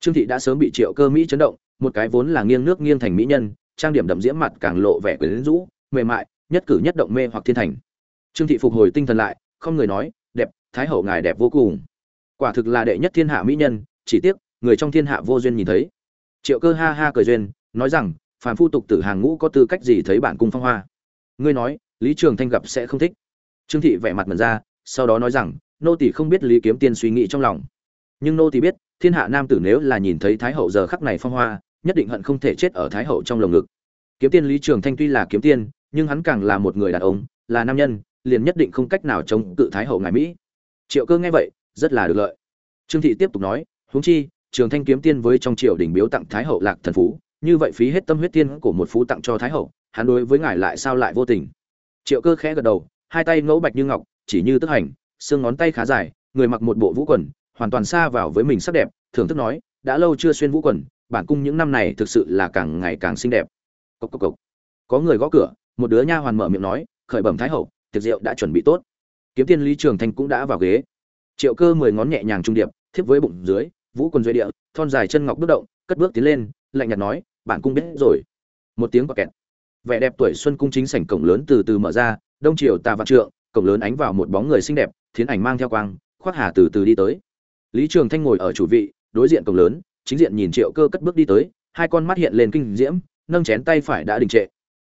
Trương thị đã sớm bị triệu cơ mỹ chấn động, một cái vốn là nghiêng nước nghiêng thành mỹ nhân, trang điểm đậm diễm mặt càng lộ vẻ quyến rũ, mềm mại, nhất cử nhất động mê hoặc thiên thành. Trương thị phục hồi tinh thần lại, không người nói, đẹp, thái hậu ngài đẹp vô cùng. Quả thực là đệ nhất thiên hạ mỹ nhân, chỉ tiếc, người trong thiên hạ vô duyên nhìn thấy. Triệu cơ ha ha cười duyên, nói rằng, phàm phu tục tử hàng ngũ có tư cách gì thấy bản cung phong hoa? Ngươi nói lý trường thanh gặp sẽ không thích. Trương thị vẻ mặt mật ra, sau đó nói rằng, nô tỷ không biết lý kiếm tiên suy nghĩ trong lòng. Nhưng nô tỷ biết, thiên hạ nam tử nếu là nhìn thấy thái hậu giờ khắc này phong hoa, nhất định hận không thể chết ở thái hậu trong lồng ngực. Kiếm tiên lý trường thanh tuy là kiếm tiên, nhưng hắn càng là một người đàn ông, là nam nhân, liền nhất định không cách nào chống cự thái hậu ngài mỹ. Triệu cơ nghe vậy, rất là được lợi. Trương thị tiếp tục nói, huống chi, trường thanh kiếm tiên với trong triều đình biếu tặng thái hậu lạc thần phú, như vậy phí hết tâm huyết tiên của một phú tặng cho thái hậu, hắn đối với ngài lại sao lại vô tình? Triệu cơ khẽ gật đầu, hai tay ngẫu bạch như ngọc, chỉ như tức hành, xương ngón tay khá dài, người mặc một bộ vũ quần, hoàn toàn xa vào với mình sắc đẹp, thưởng thức nói, đã lâu chưa xuyên vũ quần, bản cung những năm này thực sự là càng ngày càng xinh đẹp. Cốc cốc cốc. có người gõ cửa, một đứa nha hoàn mở miệng nói, khởi bẩm thái hậu, tiệc rượu đã chuẩn bị tốt. Kiếm tiên lý trường thanh cũng đã vào ghế. Triệu cơ mười ngón nhẹ nhàng trung điệp, thiếp với bụng dưới, vũ quần dưới địa, thon dài chân ngọc bước động, cất bước tiến lên, lạnh nhạt nói, bản cung biết rồi. Một tiếng bọc kẹt vẻ đẹp tuổi xuân cung chính sảnh cổng lớn từ từ mở ra, đông triều tà vạn trượng, cổng lớn ánh vào một bóng người xinh đẹp, thiến ảnh mang theo quang, khoác hà từ từ đi tới. Lý trường thanh ngồi ở chủ vị, đối diện cổng lớn, chính diện nhìn triệu cơ cất bước đi tới, hai con mắt hiện lên kinh diễm, nâng chén tay phải đã đình trệ.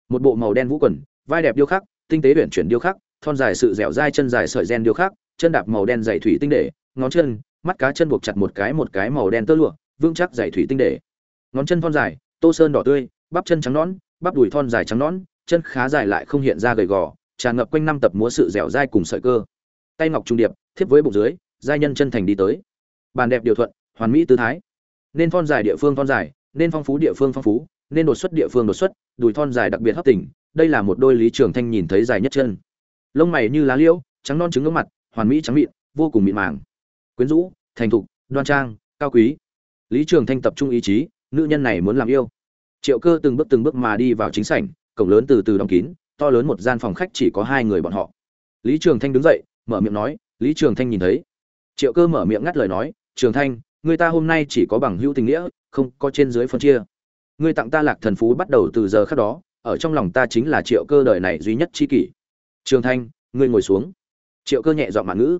Một bộ màu đen vũ quần, vai đẹp điêu khắc, tinh tế uyển chuyển điêu khắc, thon dài sự dẻo dai chân dài sợi gen điêu khắc, chân đạp màu đen dày thủy tinh để, ngón chân, mắt cá chân buộc chặt một cái một cái màu đen tơ lụa, vững chắc dày thủy tinh để. Ngón chân thon dài, tô sơn đỏ tươi, bắp chân trắng nõn bắp đùi thon dài trắng nõn, chân khá dài lại không hiện ra gầy gò, tràn ngập quanh năm tập múa sự dẻo dai cùng sợi cơ. Tay ngọc trung điệp, thiếp với bụng dưới, giai nhân chân thành đi tới. Bàn đẹp điều thuận, hoàn mỹ tư thái. Nên thon dài địa phương thon dài, nên phong phú địa phương phong phú, nên đột xuất địa phương đột xuất, đùi thon dài đặc biệt hấp tình đây là một đôi lý trường thanh nhìn thấy dài nhất chân. Lông mày như lá liễu, trắng non trứng ngưỡng mặt, hoàn mỹ trắng mịn, vô cùng mịn màng. Quyến rũ, thành thục, đoan trang, cao quý. Lý trường thanh tập trung ý chí, nữ nhân này muốn làm yêu triệu cơ từng bước từng bước mà đi vào chính sảnh, cổng lớn từ từ đóng kín, to lớn một gian phòng khách chỉ có hai người bọn họ. Lý trường thanh đứng dậy, mở miệng nói, lý trường thanh nhìn thấy. Triệu cơ mở miệng ngắt lời nói, trường thanh, người ta hôm nay chỉ có bằng hữu tình nghĩa, không có trên dưới phân chia. Ngươi tặng ta lạc thần phú bắt đầu từ giờ khác đó, ở trong lòng ta chính là triệu cơ đời này duy nhất chi kỷ. Trường thanh, ngươi ngồi xuống. Triệu cơ nhẹ dọn mạng ngữ.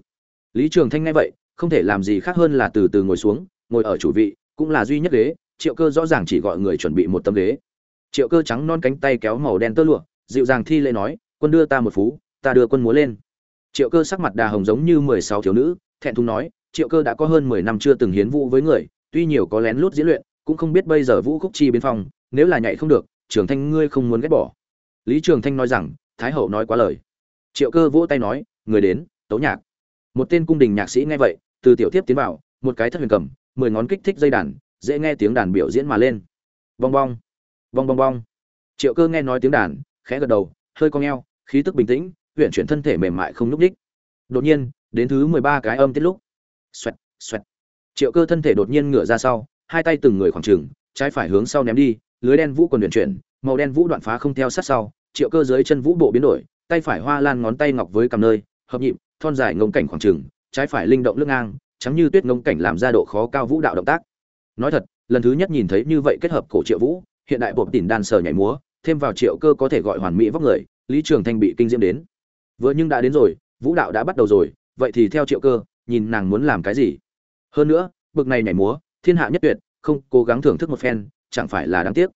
Lý trường thanh nghe vậy, không thể làm gì khác hơn là từ từ ngồi xuống, ngồi ở chủ vị, cũng là duy nhất ghế triệu cơ rõ ràng chỉ gọi người chuẩn bị một tấm ghế. Triệu cơ trắng non cánh tay kéo màu đen tơ lụa, dịu dàng thi lễ nói, quân đưa ta một phú, ta đưa quân múa lên. Triệu cơ sắc mặt đà hồng giống như mười sáu thiếu nữ, thẹn thùng nói, triệu cơ đã có hơn mười năm chưa từng hiến vũ với người, tuy nhiều có lén lút diễn luyện, cũng không biết bây giờ vũ khúc chi biến phong, nếu là nhảy không được, trường thanh ngươi không muốn ghét bỏ. Lý trường thanh nói rằng, thái hậu nói quá lời. Triệu cơ vỗ tay nói, người đến, tấu nhạc. Một tên cung đình nhạc sĩ nghe vậy, từ tiểu tiếp tiến vào, một cái thất huyền cầm, mười ngón kích thích dây đàn dễ nghe tiếng đàn biểu diễn mà lên. Bong bong bong bong bong. Triệu cơ nghe nói tiếng đàn, khẽ gật đầu, hơi cong eo, khí tức bình tĩnh huyện chuyển thân thể mềm mại không nhúc đích. đột nhiên, đến thứ mười ba cái âm tiết lúc, xoẹt xoẹt. Triệu cơ thân thể đột nhiên ngửa ra sau, hai tay từng người khoảng trừng, trái phải hướng sau ném đi, lưới đen vũ còn huyền chuyển, màu đen vũ đoạn phá không theo sát sau. Triệu cơ dưới chân vũ bộ biến đổi, tay phải hoa lan ngón tay ngọc với cầm nơi, hợp nhịp, thon dài ngông cảnh khoảng trừng, trái phải linh động lưng ngang, trắng như tuyết ngông cảnh làm ra độ khó cao vũ đạo động tác nói thật, lần thứ nhất nhìn thấy như vậy kết hợp cổ triệu vũ, hiện đại bột tỉn đan sờ nhảy múa, thêm vào triệu cơ có thể gọi hoàn mỹ vóc người, lý trường thanh bị kinh diễm đến. Vừa nhưng đã đến rồi, vũ đạo đã bắt đầu rồi, vậy thì theo triệu cơ, nhìn nàng muốn làm cái gì? Hơn nữa, bực này nhảy múa, thiên hạ nhất tuyệt, không cố gắng thưởng thức một phen, chẳng phải là đáng tiếc.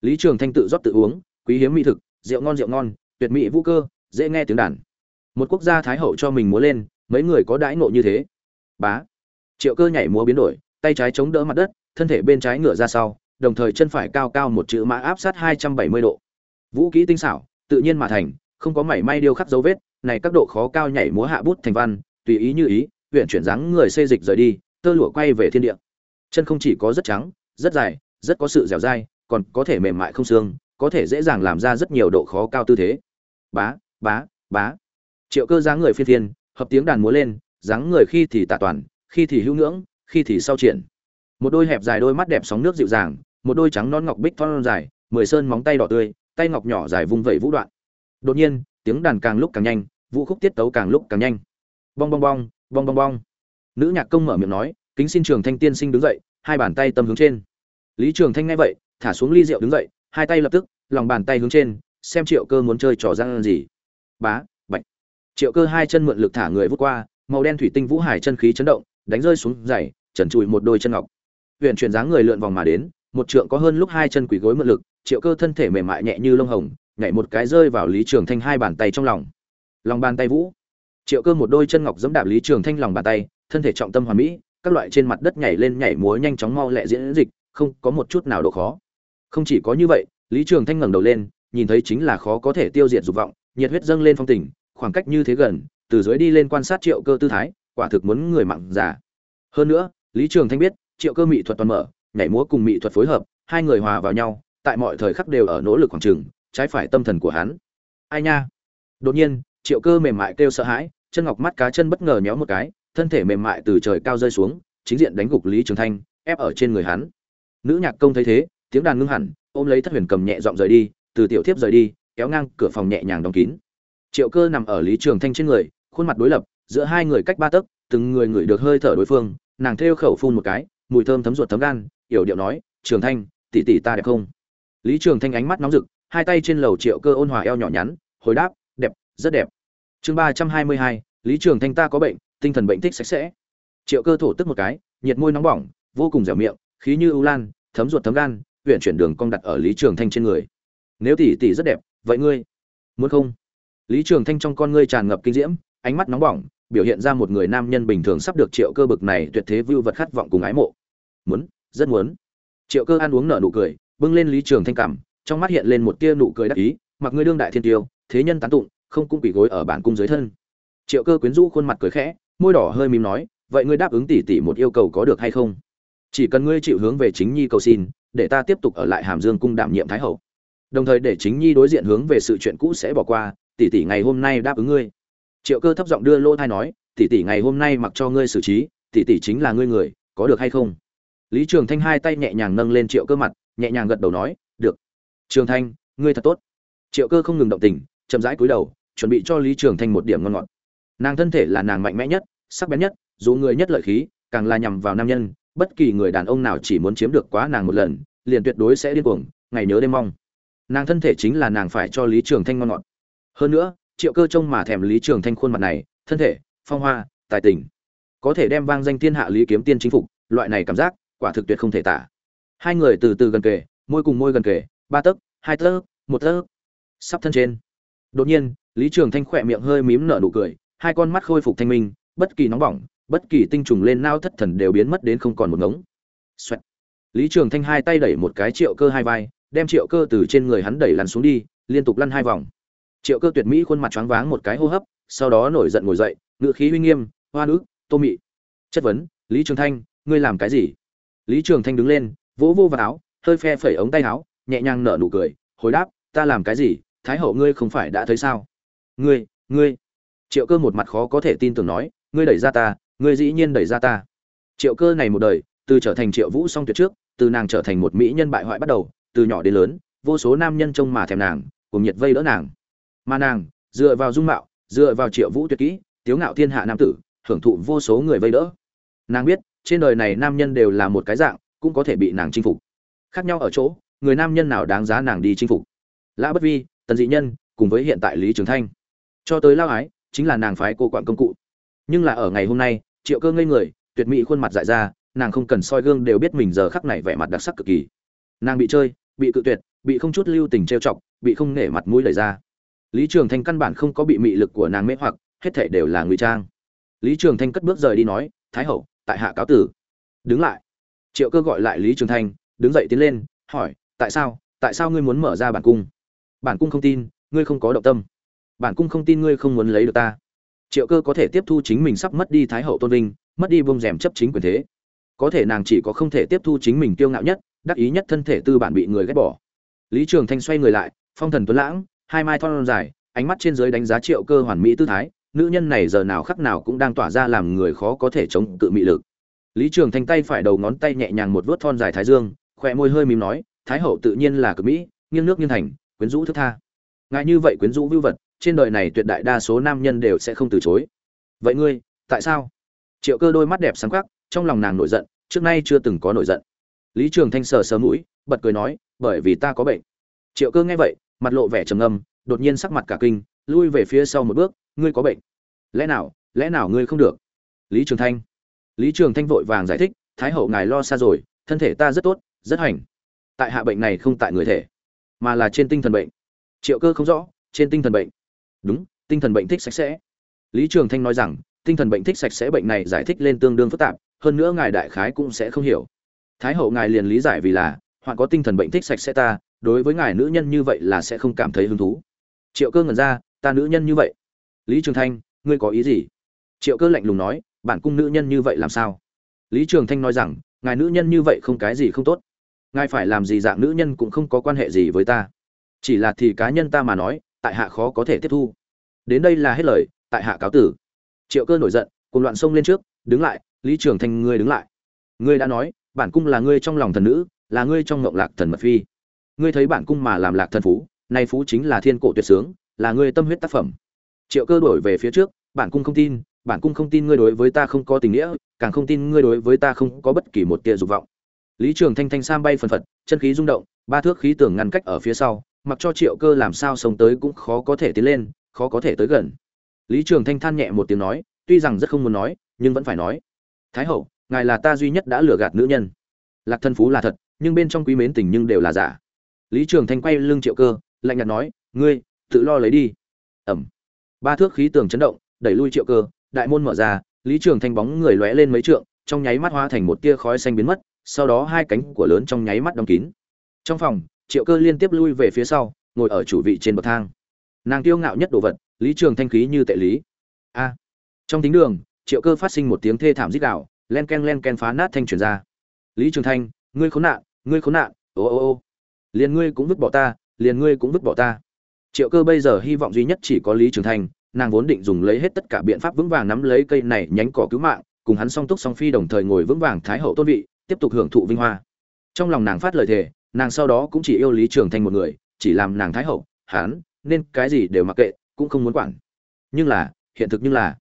Lý trường thanh tự rót tự uống, quý hiếm mỹ thực, rượu ngon rượu ngon, tuyệt mỹ vũ cơ, dễ nghe tiếng đàn. Một quốc gia thái hậu cho mình múa lên, mấy người có đãi ngộ như thế. Bá. Triệu cơ nhảy múa biến đổi, tay trái chống đỡ mặt đất thân thể bên trái ngửa ra sau, đồng thời chân phải cao cao một chữ mã áp sát 270 độ. Vũ kỹ tinh xảo, tự nhiên mà thành, không có mảy may điêu khắc dấu vết, này các độ khó cao nhảy múa hạ bút thành văn, tùy ý như ý, huyện chuyển dáng người xê dịch rời đi, tơ lụa quay về thiên địa. Chân không chỉ có rất trắng, rất dài, rất có sự dẻo dai, còn có thể mềm mại không xương, có thể dễ dàng làm ra rất nhiều độ khó cao tư thế. Bá bá bá. Triệu cơ dáng người phi thiên, hợp tiếng đàn múa lên, dáng người khi thì tả toàn, khi thì hữu ngưỡng, khi thì sau triển một đôi hẹp dài đôi mắt đẹp sóng nước dịu dàng, một đôi trắng non ngọc bích thon dài, mười sơn móng tay đỏ tươi, tay ngọc nhỏ dài vung vẩy vũ đoạn. Đột nhiên, tiếng đàn càng lúc càng nhanh, vũ khúc tiết tấu càng lúc càng nhanh. Bong bong bong bong bong bong. Nữ nhạc công mở miệng nói, kính xin trường thanh tiên sinh đứng dậy, hai bàn tay tâm hướng trên. Lý trường thanh nghe vậy, thả xuống ly rượu đứng dậy, hai tay lập tức, lòng bàn tay hướng trên, xem triệu cơ muốn chơi trò răng gì. Bá, bạch. Triệu cơ hai chân mượn lực thả người vút qua, màu đen thủy tinh vũ hải chân khí chấn động, đánh rơi xuống dày trần trụi một đôi chân ngọc huyện chuyển dáng người lượn vòng mà đến, một trượng có hơn lúc hai chân quỳ gối mượn lực, triệu cơ thân thể mềm mại nhẹ như lông hồng, nhảy một cái rơi vào lý trường thanh hai bàn tay trong lòng. Lòng bàn tay vũ. Triệu cơ một đôi chân ngọc dẫm đạp lý trường thanh lòng bàn tay, thân thể trọng tâm hoàn mỹ, các loại trên mặt đất nhảy lên nhảy múa nhanh chóng mau lẹ diễn dịch, không có một chút nào độ khó. Không chỉ có như vậy, lý trường thanh ngẩng đầu lên, nhìn thấy chính là khó có thể tiêu diệt dục vọng, nhiệt huyết dâng lên phong tình, khoảng cách như thế gần, từ dưới đi lên quan sát triệu cơ tư thái, quả thực muốn người mặn giả hơn nữa, lý trường thanh biết triệu cơ mỹ thuật toàn mở, nhảy múa cùng mỹ thuật phối hợp, hai người hòa vào nhau, tại mọi thời khắc đều ở nỗ lực khoảng trừng trái phải tâm thần của hắn. Ai nha? Đột nhiên, triệu cơ mềm mại kêu sợ hãi, chân ngọc mắt cá chân bất ngờ nhéo một cái, thân thể mềm mại từ trời cao rơi xuống, chính diện đánh gục lý trường thanh, ép ở trên người hắn. Nữ nhạc công thấy thế, tiếng đàn ngưng hẳn, ôm lấy thất huyền cầm nhẹ dọn rời đi, từ tiểu thiếp rời đi, kéo ngang cửa phòng nhẹ nhàng đóng kín. Triệu cơ nằm ở lý trường thanh trên người, khuôn mặt đối lập, giữa hai người cách ba tấc, từng người ngửi được hơi thở đối phương, nàng thêu khẩu phun một cái mùi thơm thấm ruột thấm gan, yểu điệu nói, trường thanh, tỷ tỷ ta đẹp không? Lý trường thanh ánh mắt nóng rực, hai tay trên lầu triệu cơ ôn hòa eo nhỏ nhắn, hồi đáp, đẹp, rất đẹp. Chương ba trăm hai mươi hai, lý trường thanh ta có bệnh, tinh thần bệnh thích sạch sẽ. Triệu cơ thổ tức một cái, nhiệt môi nóng bỏng, vô cùng dẻo miệng, khí như ưu lan, thấm ruột thấm gan huyện chuyển đường cong đặt ở lý trường thanh trên người. Nếu tỷ tỷ rất đẹp, vậy ngươi muốn không? Lý trường thanh trong con ngươi tràn ngập kinh diễm, ánh mắt nóng bỏng, biểu hiện ra một người nam nhân bình thường sắp được triệu cơ bực này tuyệt thế vưu vật khát vọng cùng ái mộ muốn, rất muốn. Triệu cơ ăn uống nở nụ cười, bưng lên lý trường thanh cảm, trong mắt hiện lên một tia nụ cười đắc ý, mặc ngươi đương đại thiên tiêu, thế nhân tán tụng, không cũng bị gối ở bản cung dưới thân. Triệu cơ quyến rũ khuôn mặt cười khẽ, môi đỏ hơi mím nói, vậy ngươi đáp ứng tỉ tỉ một yêu cầu có được hay không? Chỉ cần ngươi chịu hướng về chính nhi cầu xin, để ta tiếp tục ở lại hàm dương cung đảm nhiệm thái hậu. Đồng thời để chính nhi đối diện hướng về sự chuyện cũ sẽ bỏ qua, tỷ tỷ ngày hôm nay đáp ứng ngươi. Triệu cơ thấp giọng đưa lô thai nói, tỷ tỷ ngày hôm nay mặc cho ngươi xử trí, tỷ tỷ chính là ngươi người, có được hay không? Lý trường thanh hai tay nhẹ nhàng nâng lên triệu cơ mặt, nhẹ nhàng gật đầu nói, được. Trường thanh, ngươi thật tốt. Triệu cơ không ngừng động tình, chậm rãi cúi đầu, chuẩn bị cho lý trường thanh một điểm ngon ngọt. Nàng thân thể là nàng mạnh mẽ nhất, sắc bén nhất, dù người nhất lợi khí, càng là nhằm vào nam nhân, bất kỳ người đàn ông nào chỉ muốn chiếm được quá nàng một lần, liền tuyệt đối sẽ điên cuồng, ngày nhớ đêm mong. Nàng thân thể chính là nàng phải cho lý trường thanh ngon ngọt. Hơn nữa, triệu cơ trông mà thèm lý trường thanh khuôn mặt này, thân thể, phong hoa, tài tình. Có thể đem vang danh thiên hạ lý kiếm tiên chính phục, loại này cảm giác quả thực tuyệt không thể tả. Hai người từ từ gần kề, môi cùng môi gần kề, ba tấc, hai tấc, một tấc, sắp thân trên. Đột nhiên, lý trường thanh khỏe miệng hơi mím nở nụ cười, hai con mắt khôi phục thanh minh, bất kỳ nóng bỏng, bất kỳ tinh trùng lên nao thất thần đều biến mất đến không còn một ngống. Xoẹt. lý trường thanh hai tay đẩy một cái triệu cơ hai vai, đem triệu cơ từ trên người hắn đẩy lăn xuống đi, liên tục lăn hai vòng. Triệu cơ tuyệt mỹ khuôn mặt choáng váng một cái hô hấp, sau đó nổi giận ngồi dậy ngự khí uy nghiêm hoa nữ tô mị. Chất vấn, lý trường thanh, ngươi làm cái gì? Lý trường thanh đứng lên, vỗ vô vào áo, hơi phe phẩy ống tay áo, nhẹ nhàng nở nụ cười, hồi đáp, ta làm cái gì? Thái hậu ngươi không phải đã thấy sao? Ngươi ngươi. Triệu cơ một mặt khó có thể tin tưởng nói, ngươi đẩy ra ta, ngươi dĩ nhiên đẩy ra ta. Triệu cơ này một đời, từ trở thành triệu vũ song tuyệt trước, từ nàng trở thành một mỹ nhân bại hoại bắt đầu, từ nhỏ đến lớn, vô số nam nhân trông mà thèm nàng cùng nhiệt vây đỡ nàng. Mà nàng, dựa vào dung mạo, dựa vào triệu vũ tuyệt kỹ, tiếu ngạo thiên hạ nam tử, hưởng thụ vô số người vây đỡ. Nàng biết trên đời này nam nhân đều là một cái dạng, cũng có thể bị nàng chinh phục. Khác nhau ở chỗ, người nam nhân nào đáng giá nàng đi chinh phục? Lã bất vi, tần dị nhân, cùng với hiện tại lý trường thanh. Cho tới lao ái, chính là nàng phái cô quản công cụ. Nhưng là ở ngày hôm nay, triệu cơ ngây người, tuyệt mỹ khuôn mặt dại ra, nàng không cần soi gương đều biết mình giờ khắc này vẻ mặt đặc sắc cực kỳ. Nàng bị chơi, bị cự tuyệt, bị không chút lưu tình trêu chọc, bị không nể mặt mũi lời ra. Lý trường thanh căn bản không có bị mị lực của nàng mê hoặc, hết thể đều là ngụy trang. Lý trường thanh cất bước rời đi nói, thái hậu tại hạ cáo tử. Đứng lại. Triệu cơ gọi lại lý trường thanh, đứng dậy tiến lên, hỏi, tại sao tại sao ngươi muốn mở ra bản cung? Bản cung không tin, ngươi không có động tâm. Bản cung không tin, ngươi không muốn lấy được ta. Triệu cơ có thể tiếp thu chính mình sắp mất đi thái hậu tôn vinh, mất đi bông rèm chấp chính quyền thế. Có thể nàng chỉ có không thể tiếp thu chính mình kiêu ngạo nhất, đắc ý nhất thân thể tư bản bị người ghét bỏ. Lý trường thanh xoay người lại, phong thần tuấn lãng, hai mai thon dài, ánh mắt trên dưới đánh giá triệu cơ hoàn mỹ tư thái nữ nhân này giờ nào khắc nào cũng đang tỏa ra làm người khó có thể chống cự mị lực. Lý trường thanh tay phải đầu ngón tay nhẹ nhàng một vớt thon dài thái dương, khỏe môi hơi mím nói, thái hậu tự nhiên là cực mỹ, nghiêng nước nghiêng thành, quyến rũ thức tha. Ngại như vậy quyến rũ vưu vật, trên đời này tuyệt đại đa số nam nhân đều sẽ không từ chối. Vậy ngươi, tại sao? Triệu cơ đôi mắt đẹp sáng khắc trong lòng nàng nổi giận, trước nay chưa từng có nổi giận. Lý trường thanh sờ sờ mũi, bật cười nói, bởi vì ta có bệnh. Triệu cơ nghe vậy, mặt lộ vẻ trầm ngâm, đột nhiên sắc mặt cả kinh, lui về phía sau một bước ngươi có bệnh. Lẽ nào lẽ nào ngươi không được? Lý trường thanh. Lý trường thanh vội vàng giải thích, thái hậu ngài lo xa rồi, thân thể ta rất tốt, rất hành tại hạ bệnh này không tại người thể, mà là trên tinh thần bệnh. Triệu cơ không rõ, trên tinh thần bệnh. Đúng, tinh thần bệnh thích sạch sẽ. Lý trường thanh nói rằng, tinh thần bệnh thích sạch sẽ bệnh này giải thích lên tương đương phức tạp, hơn nữa ngài đại khái cũng sẽ không hiểu. Thái hậu ngài liền lý giải vì là hoặc có tinh thần bệnh thích sạch sẽ ta, đối với ngài nữ nhân như vậy là sẽ không cảm thấy hứng thú. Triệu cơ ngẩn ra, ta nữ nhân như vậy lý trường thanh, ngươi có ý gì? Triệu cơ lạnh lùng nói, bản cung nữ nhân như vậy làm sao? Lý trường thanh nói rằng, ngài nữ nhân như vậy không cái gì không tốt. Ngài phải làm gì dạng nữ nhân cũng không có quan hệ gì với ta. Chỉ là thì cá nhân ta mà nói, tại hạ khó có thể tiếp thu. Đến đây là hết lời, tại hạ cáo tử. Triệu cơ nổi giận cùng loạn xông lên trước, đứng lại, lý trường thanh ngươi đứng lại. Ngươi đã nói, bản cung là ngươi trong lòng thần nữ, là ngươi trong ngộng lạc thần mật phi. Ngươi thấy bản cung mà làm lạc thần phú, nay phú chính là thiên cổ tuyệt sướng, là ngươi tâm huyết tác phẩm triệu cơ đổi về phía trước, bản cung không tin, bản cung không tin ngươi đối với ta không có tình nghĩa, càng không tin ngươi đối với ta không có bất kỳ một tia dục vọng. Lý trường thanh thanh sam bay phần phật, chân khí rung động, ba thước khí tường ngăn cách ở phía sau, mặc cho triệu cơ làm sao sống tới cũng khó có thể tiến lên, khó có thể tới gần. Lý trường thanh than nhẹ một tiếng nói, tuy rằng rất không muốn nói, nhưng vẫn phải nói, thái hậu, ngài là ta duy nhất đã lừa gạt nữ nhân. Lạc thân phú là thật, nhưng bên trong quý mến tình nhưng đều là giả. Lý trường thanh quay lưng triệu cơ, lạnh nhạt nói, ngươi, tự lo lấy đi. Ẩm ba thước khí tường chấn động, đẩy lui triệu cơ, đại môn mở ra, lý trường thanh bóng người lóe lên mấy trượng, trong nháy mắt hóa thành một tia khói xanh biến mất, sau đó hai cánh của lớn trong nháy mắt đóng kín. Trong phòng, triệu cơ liên tiếp lui về phía sau, ngồi ở chủ vị trên bậc thang. Nàng tiêu ngạo nhất đồ vật, lý trường thanh khí như tệ lý. A! Trong tính đường, triệu cơ phát sinh một tiếng thê thảm rít đạo len ken len ken phá nát thanh truyền ra. Lý trường thanh, ngươi khốn nạn, ngươi khốn nạn, ô ô ô. Liền ngươi cũng vứt bỏ ta, liền ngươi cũng vứt bỏ ta triệu cơ bây giờ hy vọng duy nhất chỉ có lý trường thanh nàng vốn định dùng lấy hết tất cả biện pháp vững vàng nắm lấy cây này nhánh cỏ cứu mạng, cùng hắn song túc song phi đồng thời ngồi vững vàng thái hậu tôn vị, tiếp tục hưởng thụ vinh hoa. Trong lòng nàng phát lời thề, nàng sau đó cũng chỉ yêu lý trường thanh một người, chỉ làm nàng thái hậu, hắn, nên cái gì đều mặc kệ, cũng không muốn quản. Nhưng là, hiện thực như là,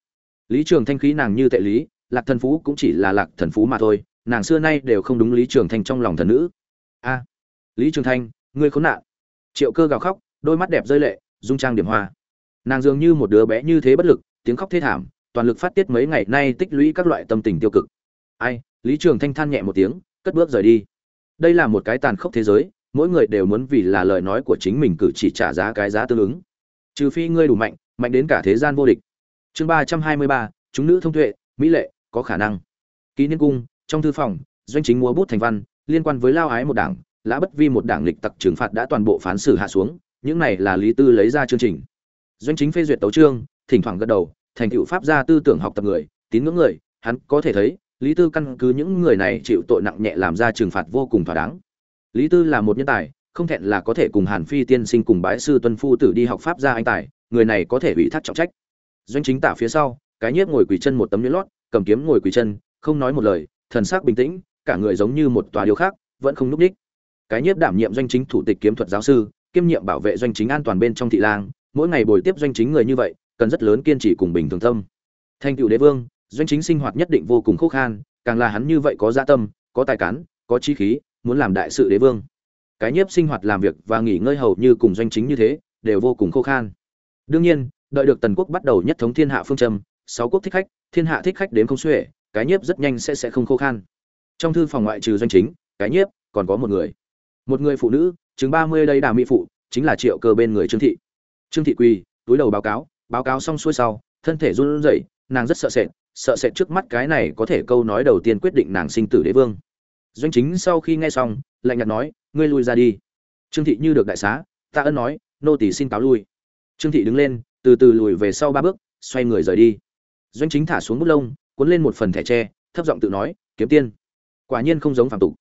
lý trường thanh khí nàng như tệ lý, lạc thần phú cũng chỉ là lạc thần phú mà thôi, nàng xưa nay đều không đúng lý trường thanh trong lòng thần nữ. A, lý trường thanh, ngươi khốn nạn. Triệu cơ gào khóc đôi mắt đẹp rơi lệ, dung trang điểm hoa. Nàng dường như một đứa bé như thế bất lực, tiếng khóc thê thảm, toàn lực phát tiết mấy ngày nay tích lũy các loại tâm tình tiêu cực. Ai, lý trường thanh than nhẹ một tiếng, cất bước rời đi. Đây là một cái tàn khốc thế giới, mỗi người đều muốn vì là lời nói của chính mình cử chỉ trả giá cái giá tương ứng. Trừ phi ngươi đủ mạnh mạnh đến cả thế gian vô địch. Chương ba trăm hai mươi ba, chúng nữ thông tuệ, mỹ lệ, có khả năng. Ký niên cung, trong thư phòng, doanh chính múa bút thành văn, liên quan với lao ái một đảng, lã bất vi một đảng lịch tặc trừng phạt đã toàn bộ phán xử hạ xuống những này là lý tư lấy ra chương trình. Doanh chính phê duyệt tấu trương thỉnh thoảng gật đầu, thành tựu pháp gia tư tưởng học tập người, tín ngưỡng người, hắn có thể thấy, lý tư căn cứ những người này chịu tội nặng nhẹ làm ra trừng phạt vô cùng thỏa đáng. Lý tư là một nhân tài, không thẹn là có thể cùng hàn phi tiên sinh cùng bái sư tuân phu tử đi học pháp gia anh tài, người này có thể ủy thác trọng trách. Doanh chính tả phía sau, cái nhiếp ngồi quỳ chân một tấm nhuyễn lót, cầm kiếm ngồi quỳ chân, không nói một lời, thần sắc bình tĩnh, cả người giống như một tòa điêu khác vẫn không núp đích cái nhiếp đảm nhiệm doanh chính thủ tịch kiếm thuật giáo sư kiêm nhiệm bảo vệ doanh chính an toàn bên trong thị lang, mỗi ngày bồi tiếp doanh chính người như vậy, cần rất lớn kiên trì cùng bình thường tâm. Thành cựu đế vương, doanh chính sinh hoạt nhất định vô cùng khô khan, càng là hắn như vậy có gia dạ tâm, có tài cán, có trí khí, muốn làm đại sự đế vương. Cái nhiếp sinh hoạt làm việc và nghỉ ngơi hầu như cùng doanh chính như thế, đều vô cùng khô khan. Đương nhiên, đợi được tần quốc bắt đầu nhất thống thiên hạ phương châm, sáu quốc thích khách, thiên hạ thích khách đến không xuể, cái nhiếp rất nhanh sẽ sẽ không khô khan. Trong thư phòng ngoại trừ doanh chính, cái nhiếp còn có một người. Một người phụ nữ chừng ba mươi đây đà mỹ phụ, chính là triệu cơ bên người trương thị. Trương thị quỳ, túi đầu báo cáo báo cáo xong xuôi sau, thân thể run rẩy, nàng rất sợ sệt sợ sệt trước mắt cái này có thể câu nói đầu tiên quyết định nàng sinh tử đế vương. Doanh chính sau khi nghe xong, lạnh nhạt nói, ngươi lui ra đi. Trương thị như được đại xá, ta ân nói, nô tỳ xin cáo lui. Trương thị đứng lên, từ từ lùi về sau ba bước, xoay người rời đi. Doanh chính thả xuống bút lông, cuốn lên một phần thẻ tre, thấp giọng tự nói, kiếm tiên. Quả nhiên không giống phàm tục.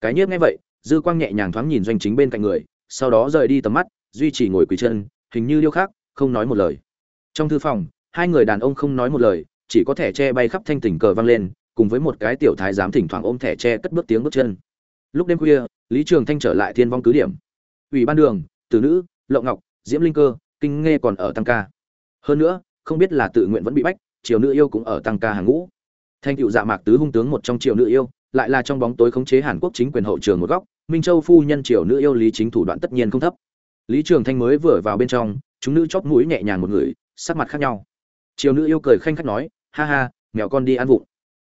Cái nhiếp nghe vậy dư quang nhẹ nhàng thoáng nhìn doanh chính bên cạnh người, sau đó rời đi tầm mắt, duy trì ngồi quỳ chân, hình như điêu khắc, không nói một lời. Trong thư phòng, hai người đàn ông không nói một lời, chỉ có thẻ tre bay khắp thanh tỉnh cờ vang lên, cùng với một cái tiểu thái giám thỉnh thoảng ôm thẻ tre cất bước tiếng bước chân. Lúc đêm khuya, lý trường thanh trở lại thiên vong cứ điểm. Ủy ban đường, tử nữ, lậu ngọc, diễm linh cơ, kinh nghe còn ở tăng ca. Hơn nữa, không biết là tự nguyện vẫn bị bách, triều nữ yêu cũng ở tăng ca hàng ngũ. Thanh cựu dạ mạc tứ hung tướng một trong triều nữ yêu, lại là trong bóng tối khống chế hàn quốc chính quyền hậu trường một góc minh châu phu nhân triều nữ yêu lý chính thủ đoạn tất nhiên không thấp. Lý trường thanh mới vừa vào bên trong, chúng nữ chóp mũi nhẹ nhàng một người, sắc mặt khác nhau. Triều nữ yêu cười khanh khách nói, ha ha, mèo con đi ăn vụng.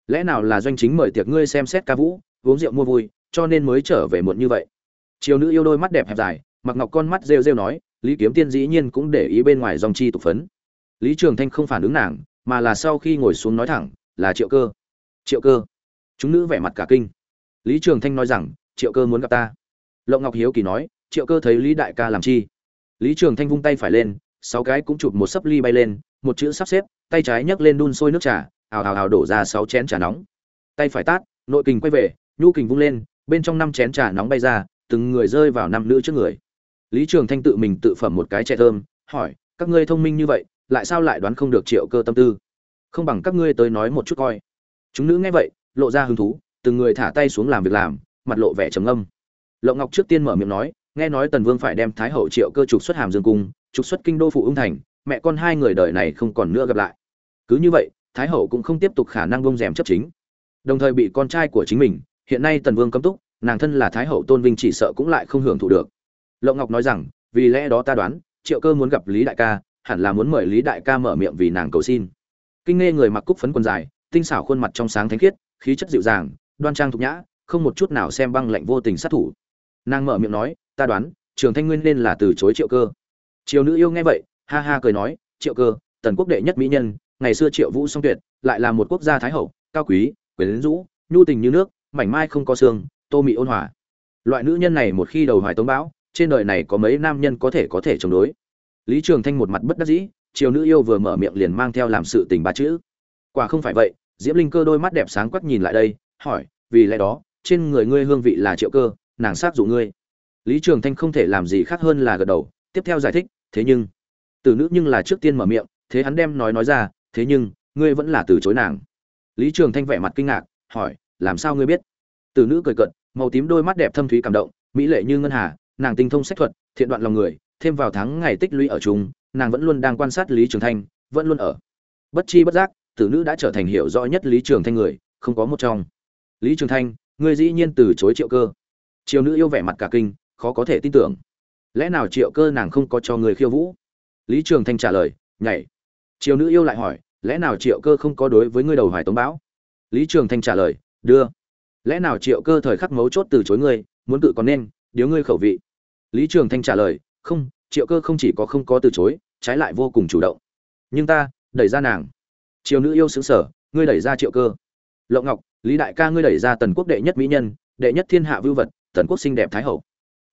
Lẽ nào là doanh chính mời tiệc ngươi xem xét ca vũ, uống rượu mua vui, cho nên mới trở về muộn như vậy? Triều nữ yêu đôi mắt đẹp hẹp dài, mặc ngọc con mắt rêu rêu nói, lý kiếm tiên dĩ nhiên cũng để ý bên ngoài dòng chi tục phấn. Lý trường thanh không phản ứng nàng, mà là sau khi ngồi xuống nói thẳng, là triệu cơ. Triệu cơ? Chúng nữ vẻ mặt cả kinh. Lý trường thanh nói rằng triệu cơ muốn gặp ta. Lộng ngọc hiếu kỳ nói, triệu cơ thấy lý đại ca làm chi? Lý trường thanh vung tay phải lên, sáu cái cũng chụp một sấp ly bay lên, một chữ sắp xếp, tay trái nhấc lên đun sôi nước trà, ào ào ào đổ ra sáu chén trà nóng. Tay phải tát, nội kình quay về, nhu kình vung lên, bên trong năm chén trà nóng bay ra, từng người rơi vào năm nữ trước người. Lý trường thanh tự mình tự phẩm một cái chè thơm, hỏi, các ngươi thông minh như vậy, lại sao lại đoán không được triệu cơ tâm tư? Không bằng các ngươi tới nói một chút coi. Chúng nữ nghe vậy, lộ ra hứng thú, từng người thả tay xuống làm việc làm mặt lộ vẻ trầm âm lộng ngọc trước tiên mở miệng nói, nghe nói tần vương phải đem thái hậu triệu cơ trục xuất hàm dương cung, trục xuất kinh đô phụ ung thành, mẹ con hai người đời này không còn nữa gặp lại. Cứ như vậy, thái hậu cũng không tiếp tục khả năng bông rèm chấp chính. Đồng thời bị con trai của chính mình, hiện nay tần vương cấm túc, nàng thân là thái hậu tôn vinh chỉ sợ cũng lại không hưởng thụ được. Lộng ngọc nói rằng, vì lẽ đó ta đoán, triệu cơ muốn gặp lý đại ca, hẳn là muốn mời lý đại ca mở miệng vì nàng cầu xin. Kinh nghe người mặc cúc phấn quần dài, tinh xảo khuôn mặt trong sáng thánh khiết, khí chất dịu dàng, đoan trang thục nhã không một chút nào xem băng lạnh vô tình sát thủ. Nàng mở miệng nói, ta đoán, trường thanh nguyên nên là từ chối triệu cơ. Triều nữ yêu nghe vậy, ha ha cười nói, triệu cơ, tần quốc đệ nhất mỹ nhân, ngày xưa triệu vũ song tuyệt, lại là một quốc gia thái hậu, cao quý quyến rũ nhu tình như nước, mảnh mai không có xương, tô mị ôn hòa. Loại nữ nhân này một khi đầu hoài tống bão, trên đời này có mấy nam nhân có thể có thể chống đối. Lý trường thanh một mặt bất đắc dĩ, triều nữ yêu vừa mở miệng liền mang theo làm sự tình ba chữ. Quả không phải vậy, diễm linh cơ đôi mắt đẹp sáng quắc nhìn lại đây, hỏi, vì lẽ đó trên người ngươi hương vị là triệu cơ, nàng sát dụ ngươi. Lý trường thanh không thể làm gì khác hơn là gật đầu, tiếp theo giải thích, thế nhưng, từ nữ nhưng là trước tiên mở miệng, thế hắn đem nói nói ra, thế nhưng, ngươi vẫn là từ chối nàng. Lý trường thanh vẻ mặt kinh ngạc, hỏi, làm sao ngươi biết? Từ nữ cười cận màu tím đôi mắt đẹp thâm thúy cảm động, mỹ lệ như ngân hà, nàng tinh thông sách thuật, thiện đoạn lòng người, thêm vào tháng ngày tích lũy ở chúng nàng vẫn luôn đang quan sát lý trường thanh, vẫn luôn ở. Bất chi bất giác tử nữ đã trở thành hiểu rõ nhất lý trường thanh người, không có một trong. Lý trường thanh ngươi dĩ nhiên từ chối triệu cơ. Triều nữ yêu vẻ mặt cả kinh, khó có thể tin tưởng. Lẽ nào triệu cơ nàng không có cho người khiêu vũ? Lý trường thanh trả lời, nhảy. Triều nữ yêu lại hỏi, lẽ nào triệu cơ không có đối với ngươi đầu hoài tống bão? Lý trường thanh trả lời, đưa. Lẽ nào triệu cơ thời khắc mấu chốt từ chối ngươi, muốn tự còn nên, điếu ngươi khẩu vị? Lý trường thanh trả lời, không, triệu cơ không chỉ có không có từ chối, trái lại vô cùng chủ động. Nhưng ta, đẩy ra nàng. Triều nữ yêu xứng sở ngươi đẩy ra triệu cơ. Lộng ngọc lý đại ca ngươi đẩy ra tần quốc đệ nhất mỹ nhân, đệ nhất thiên hạ vưu vật, tần quốc xinh đẹp thái hậu.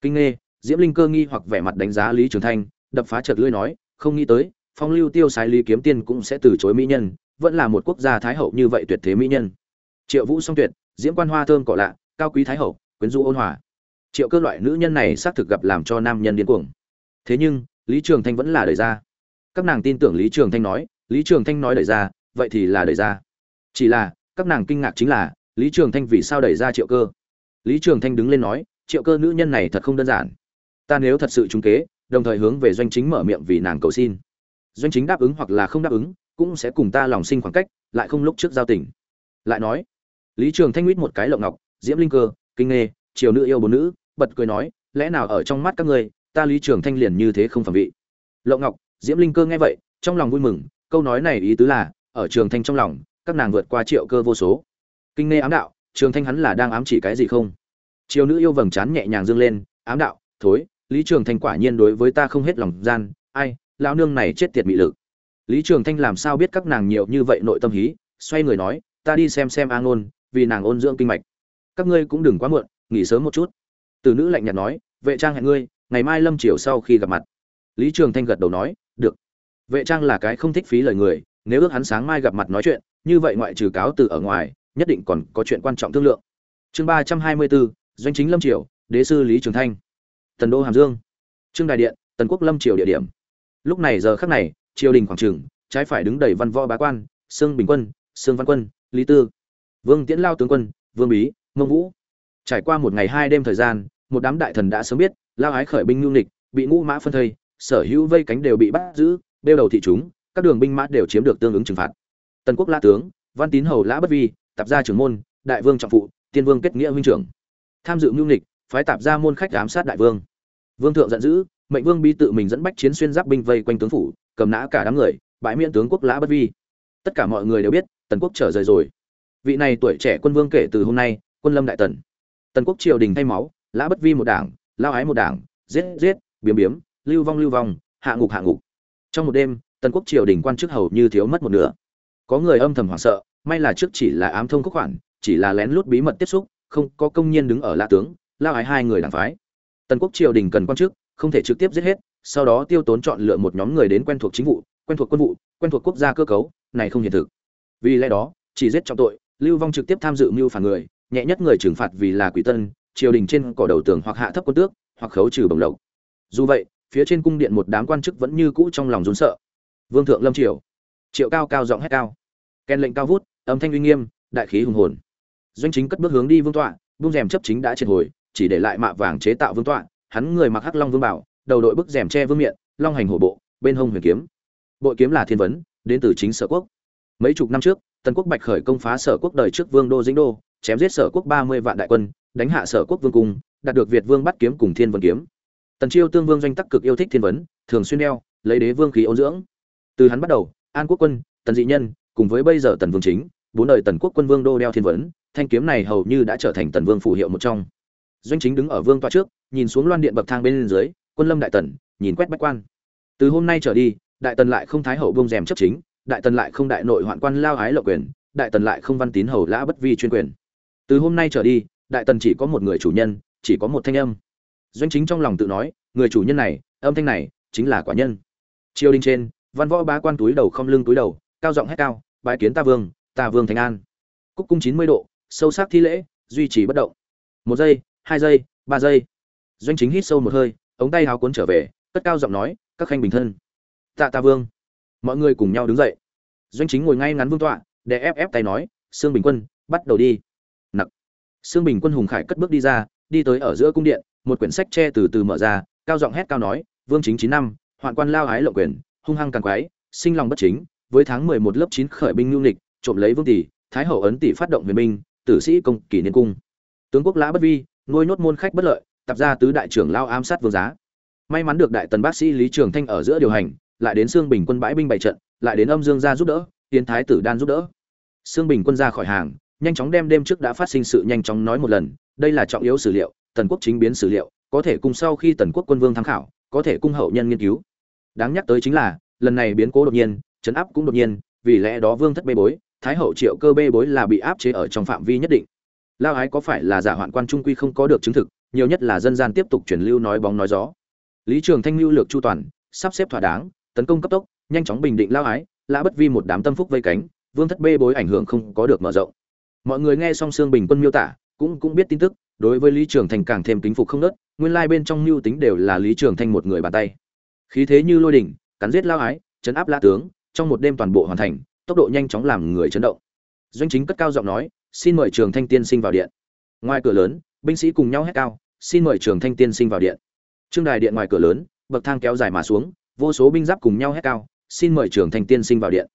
Kinh nghe, diễm linh cơ nghi hoặc vẻ mặt đánh giá lý trường thanh, đập phá chợt lưỡi nói, không nghĩ tới, phong lưu tiêu sái lý kiếm tiên cũng sẽ từ chối mỹ nhân, vẫn là một quốc gia thái hậu như vậy tuyệt thế mỹ nhân. Triệu vũ song tuyệt, diễm quan hoa thơm cỏ lạ, cao quý thái hậu, quyến rũ ôn hòa. Triệu cơ loại nữ nhân này xác thực gặp làm cho nam nhân điên cuồng. Thế nhưng, lý trường thanh vẫn là đẩy ra. Các nàng tin tưởng lý trường thanh nói, lý trường thanh nói đẩy ra, vậy thì là đẩy ra. Chỉ là các nàng kinh ngạc chính là, lý trường thanh vì sao đẩy ra triệu cơ? Lý trường thanh đứng lên nói, triệu cơ nữ nhân này thật không đơn giản. Ta nếu thật sự trúng kế, đồng thời hướng về doanh chính mở miệng vì nàng cầu xin. Doanh chính đáp ứng hoặc là không đáp ứng, cũng sẽ cùng ta lòng sinh khoảng cách, lại không lúc trước giao tình. Lại nói, lý trường thanh huýt một cái lộng ngọc, diễm linh cơ, kinh nghê, triều nữ yêu bốn nữ, bật cười nói, lẽ nào ở trong mắt các ngươi, ta lý trường thanh liền như thế không phẩm vị? Lộng ngọc, diễm linh cơ nghe vậy, trong lòng vui mừng, câu nói này ý tứ là, ở trường thanh trong lòng các nàng vượt qua triệu cơ vô số. Kinh nghe ám đạo, trường thanh hắn là đang ám chỉ cái gì không? Triều nữ yêu vầng trán nhẹ nhàng dương lên, ám đạo, thối, lý trường thanh quả nhiên đối với ta không hết lòng gian, ai, lão nương này chết tiệt mị lực. Lý trường thanh làm sao biết các nàng nhiều như vậy nội tâm hí, xoay người nói, ta đi xem xem a ngôn, vì nàng ôn dưỡng kinh mạch. Các ngươi cũng đừng quá muộn, nghỉ sớm một chút. Từ nữ lạnh nhạt nói, vệ trang hẹn ngươi, ngày mai lâm chiều sau khi gặp mặt. Lý trường thanh gật đầu nói, được. Vệ trang là cái không thích phí lời người, nếu ước hắn sáng mai gặp mặt nói chuyện như vậy ngoại trừ cáo từ ở ngoài nhất định còn có chuyện quan trọng thương lượng. Chương ba trăm hai mươi bốn doanh chính lâm triều đế sư lý trường thanh. Tần đô hàm dương. Trương đại điện tần quốc lâm triều địa điểm. Lúc này giờ khắc này triều đình quảng trường trái phải đứng đầy văn võ bá quan sương bình quân sương văn quân lý tư vương tiễn lao tướng quân vương bí mông vũ. Trải qua một ngày hai đêm thời gian một đám đại thần đã sớm biết lao ái khởi binh nhu nghịch, bị ngũ mã phân thây sở hữu vây cánh đều bị bắt giữ đeo đầu thị chúng các đường binh mã đều chiếm được tương ứng trừng phạt tần quốc la tướng, văn tín hầu lã bất vi, tạp gia trưởng môn, đại vương trọng phụ, tiên vương kết nghĩa huynh trưởng. Tham dự mưu nghịch, phái tạp gia môn khách ám sát đại vương. Vương thượng giận dữ, mệnh vương bi tự mình dẫn bách chiến xuyên giáp binh vây quanh tướng phủ, cầm nã cả đám người, bãi miễn tướng quốc lã bất vi. Tất cả mọi người đều biết, tần quốc trở rời rồi. Vị này tuổi trẻ quân vương kể từ hôm nay, quân lâm đại tần. Tần quốc triều đình thay máu, lã bất vi một đảng, lao ái một đảng, giết giết, biếm biếm, lưu vong lưu vong, hạ ngục hạ ngục. Trong một đêm, tần quốc triều đình quan chức hầu như thiếu mất một nửa có người âm thầm hoảng sợ, may là trước chỉ là ám thông quốc khoản, chỉ là lén lút bí mật tiếp xúc, không có công nhân đứng ở lạ tướng, lao ái hai người đảng phái. Tần quốc triều đình cần quan chức, không thể trực tiếp giết hết, sau đó tiêu tốn chọn lựa một nhóm người đến quen thuộc chính vụ, quen thuộc quân vụ, quen thuộc quốc gia cơ cấu, này không hiện thực. Vì lẽ đó, chỉ giết trọng tội, lưu vong trực tiếp tham dự mưu phản người, nhẹ nhất người trừng phạt vì là quỷ tân, triều đình trên cỏ đầu tường hoặc hạ thấp quân tước, hoặc khấu trừ bồng lộc. Dù vậy, phía trên cung điện một đám quan chức vẫn như cũ trong lòng rốn sợ. Vương thượng lâm triều triệu cao cao giọng hét cao. Ken lệnh cao vút, âm thanh uy nghiêm, đại khí hùng hồn. Doanh chính cất bước hướng đi vương tọa bung rèm chấp chính đã triệt hồi, chỉ để lại mạ vàng chế tạo vương tọa, hắn người mặc hắc long vương bảo, đầu đội bức rèm che vương miện, long hành hổ bộ, bên hông huyền kiếm. Bội kiếm là thiên vấn, đến từ chính sở quốc. Mấy chục năm trước, tần quốc bạch khởi công phá sở quốc đời trước vương đô dĩnh đô, chém giết sở quốc ba mươi vạn đại quân, đánh hạ sở quốc vương cung, đạt được việt vương bắt kiếm cùng thiên vân kiếm. Tần chiêu tương vương doanh tắc cực yêu thích thiên vấn, thường xuyên đeo, lấy đế vương khí ôn dưỡng. Từ hắn bắt đầu an quốc quân, tần dị nhân, cùng với bây giờ tần vương chính, bốn đời tần quốc quân vương đô đeo thiên vấn, thanh kiếm này hầu như đã trở thành tần vương phù hiệu một trong. Doanh chính đứng ở vương toa trước, nhìn xuống loan điện bậc thang bên dưới, quân lâm đại tần, nhìn quét bách quan. Từ hôm nay trở đi, đại tần lại không thái hậu bông rèm chấp chính, đại tần lại không đại nội hoạn quan lao ái lộc quyền, đại tần lại không văn tín hầu lã bất vi chuyên quyền. Từ hôm nay trở đi, đại tần chỉ có một người chủ nhân, chỉ có một thanh âm. Doanh chính trong lòng tự nói, người chủ nhân này, âm thanh này chính là quả nhân. Triều đình trên văn võ bá quan túi đầu không lưng túi đầu, cao giọng hét cao, bái kiến ta vương ta vương thành an. Cúc cung chín mươi độ, sâu sắc thi lễ, duy trì bất động. Một giây, hai giây, ba giây. Doanh chính hít sâu một hơi, ống tay háo cuốn trở về, cất cao giọng nói, các khanh bình thân. Tạ ta vương. Mọi người cùng nhau đứng dậy. Doanh chính ngồi ngay ngắn vương tọa để ép ép tay nói, sương bình quân, bắt đầu đi. Nặc. Sương bình quân hùng khải cất bước đi ra, đi tới ở giữa cung điện, một quyển sách tre từ từ mở ra, cao giọng hét cao nói, vương chính chín năm, hoạn quan lao ái lộng quyền hung hăng càng quái, sinh lòng bất chính, với tháng mười một lớp chín khởi binh lưu lịch, trộm lấy vương tỷ, thái hậu ấn tỷ phát động huyền binh, tử sĩ công kỷ niên cung. Tướng quốc lã bất vi, nuôi nốt môn khách bất lợi, tập ra tứ đại trưởng lao ám sát vương giá. May mắn được đại tần bác sĩ lý trường thanh ở giữa điều hành, lại đến xương bình quân bãi binh bày trận, lại đến âm dương gia giúp đỡ, tiến thái tử đan giúp đỡ. Xương bình quân ra khỏi hàng, nhanh chóng đem đêm trước đã phát sinh sự nhanh chóng nói một lần, đây là trọng yếu sử liệu, tần quốc chính biến sử liệu, có thể cùng sau khi tần quốc quân vương tham khảo, có thể cung hậu nhân nghiên cứu đáng nhắc tới chính là, lần này biến cố đột nhiên, chấn áp cũng đột nhiên, vì lẽ đó vương thất bê bối, thái hậu triệu cơ bê bối là bị áp chế ở trong phạm vi nhất định. Lao ái có phải là giả hoạn quan trung quy không có được chứng thực, nhiều nhất là dân gian tiếp tục truyền lưu nói bóng nói gió. Lý trường thanh lưu lược chu toàn, sắp xếp thỏa đáng, tấn công cấp tốc, nhanh chóng bình định lao ái, lã bất vi một đám tâm phúc vây cánh, vương thất bê bối ảnh hưởng không có được mở rộng. Mọi người nghe xong xương bình quân miêu tả, cũng cũng biết tin tức, đối với lý trường thành càng thêm kính phục không nớt, nguyên lai bên trong mưu tính đều là lý trường thanh một người bàn tay khí thế như lôi đỉnh, cắn giết lao ái, chấn áp la tướng, trong một đêm toàn bộ hoàn thành, tốc độ nhanh chóng làm người chấn động. Doanh chính cất cao giọng nói, xin mời trường thanh tiên sinh vào điện. Ngoài cửa lớn, binh sĩ cùng nhau hét cao, xin mời trường thanh tiên sinh vào điện. Trương đài điện ngoài cửa lớn, bậc thang kéo dài mà xuống, vô số binh giáp cùng nhau hét cao, xin mời trường thanh tiên sinh vào điện.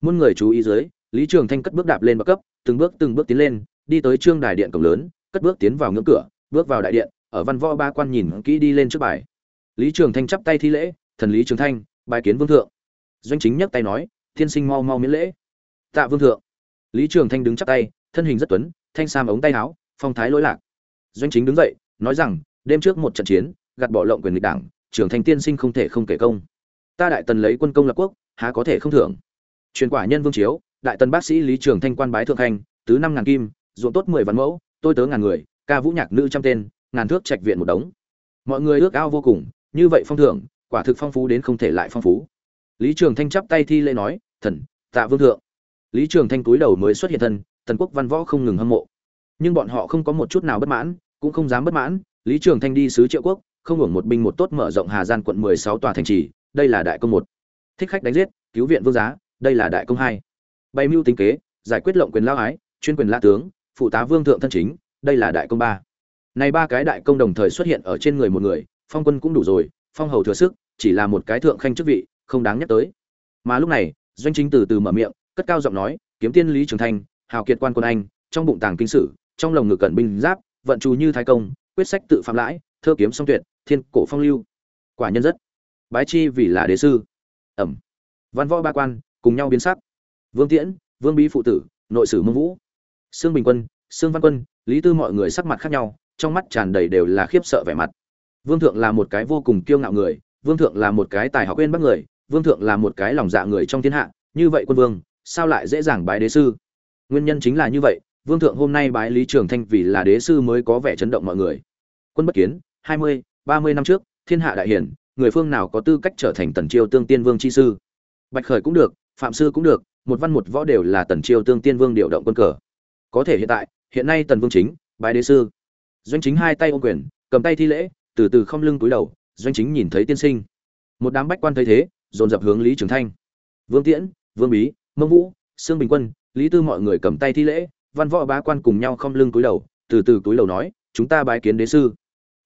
Muôn người chú ý dưới, lý trường thanh cất bước đạp lên bậc cấp, từng bước từng bước tiến lên, đi tới trương đài điện cổng lớn, cất bước tiến vào ngưỡng cửa, bước vào đại điện, ở văn võ ba quan nhìn kỹ đi lên trước bài. Lý trường thanh chắp tay thi lễ thần lý trường thanh bài kiến vương thượng. Doanh chính nhấc tay nói, thiên sinh mau mau miễn lễ. Tạ vương thượng. Lý trường thanh đứng chắp tay, thân hình rất tuấn, thanh sam ống tay áo, phong thái lỗi lạc. Doanh chính đứng dậy, nói rằng, đêm trước một trận chiến, gạt bỏ lộng quyền lịch đảng, trường thanh tiên sinh không thể không kể công. Ta đại tần lấy quân công lập quốc, há có thể không thưởng? Truyền quả nhân vương chiếu, đại tần bác sĩ lý trường thanh quan bái thượng khanh, tứ năm ngàn kim, ruộng tốt mười vạn mẫu, tôi tớ ngàn người, ca vũ nhạc nữ trăm tên, ngàn thước trạch viện một đống. Mọi người ước ao vô cùng, như vậy phong thưởng quả thực phong phú đến không thể lại phong phú. Lý trường thanh chắp tay thi lễ nói, thần, tạ vương thượng. Lý trường thanh cúi đầu mới xuất hiện thân, tần quốc văn võ không ngừng hâm mộ. Nhưng bọn họ không có một chút nào bất mãn, cũng không dám bất mãn, lý trường thanh đi sứ triệu quốc, không hưởng một binh một tốt mở rộng hà gian quận mười sáu tòa thành trì, đây là đại công một. Thích khách đánh giết, cứu viện vương giá, đây là đại công hai. Bày mưu tính kế, giải quyết lộng quyền lao ái, chuyên quyền la tướng, phụ tá vương thượng thân chính, đây là đại công ba. Này ba cái đại công đồng thời xuất hiện ở trên người một người, phong quân cũng đủ rồi, phong hầu thừa sức chỉ là một cái thượng khanh chức vị, không đáng nhắc tới. Mà lúc này, doanh chính từ từ mở miệng, cất cao giọng nói, kiếm tiên lý trường thanh, hào kiệt quan quân anh, trong bụng tàng kinh sử, trong lồng ngực cẩn binh giáp, vận trù như thái công, quyết sách tự phạm lãi, thơ kiếm song tuyệt, thiên cổ phong lưu. Quả nhân rất bái chi vì là đế sư. Ẩm. Văn võ ba quan, cùng nhau biến sắc. Vương tiễn, vương bí phụ tử, nội sử mông vũ. Sương bình quân, sương văn quân, lý tư mọi người sắc mặt khác nhau, trong mắt tràn đầy đều là khiếp sợ vẻ mặt. Vương thượng là một cái vô cùng kiêu ngạo người vương thượng là một cái tài học quên bắc người, vương thượng là một cái lòng dạ người trong thiên hạ, như vậy quân vương, sao lại dễ dàng bái đế sư? Nguyên nhân chính là như vậy, vương thượng hôm nay bái lý trường thanh vì là đế sư mới có vẻ chấn động mọi người. Quân bất kiến, hai mươi, ba mươi năm trước, thiên hạ đại hiển, người phương nào có tư cách trở thành tần chiêu tương tiên vương chi sư? Bạch khởi cũng được, phạm sư cũng được, một văn một võ đều là tần chiêu tương tiên vương điều động quân cờ. Có thể hiện tại, hiện nay tần vương chính, bái đế sư. Doanh chính hai tay ô quyền, cầm tay thi lễ, từ từ không lưng túi đầu doanh chính nhìn thấy tiên sinh. Một đám bách quan thấy thế, dồn dập hướng lý trường thanh. Vương tiễn, vương bí, mông vũ, sương bình quân, lý tư mọi người cầm tay thi lễ, văn võ bá quan cùng nhau không lưng cúi đầu, từ từ cúi đầu nói, chúng ta bái kiến đế sư.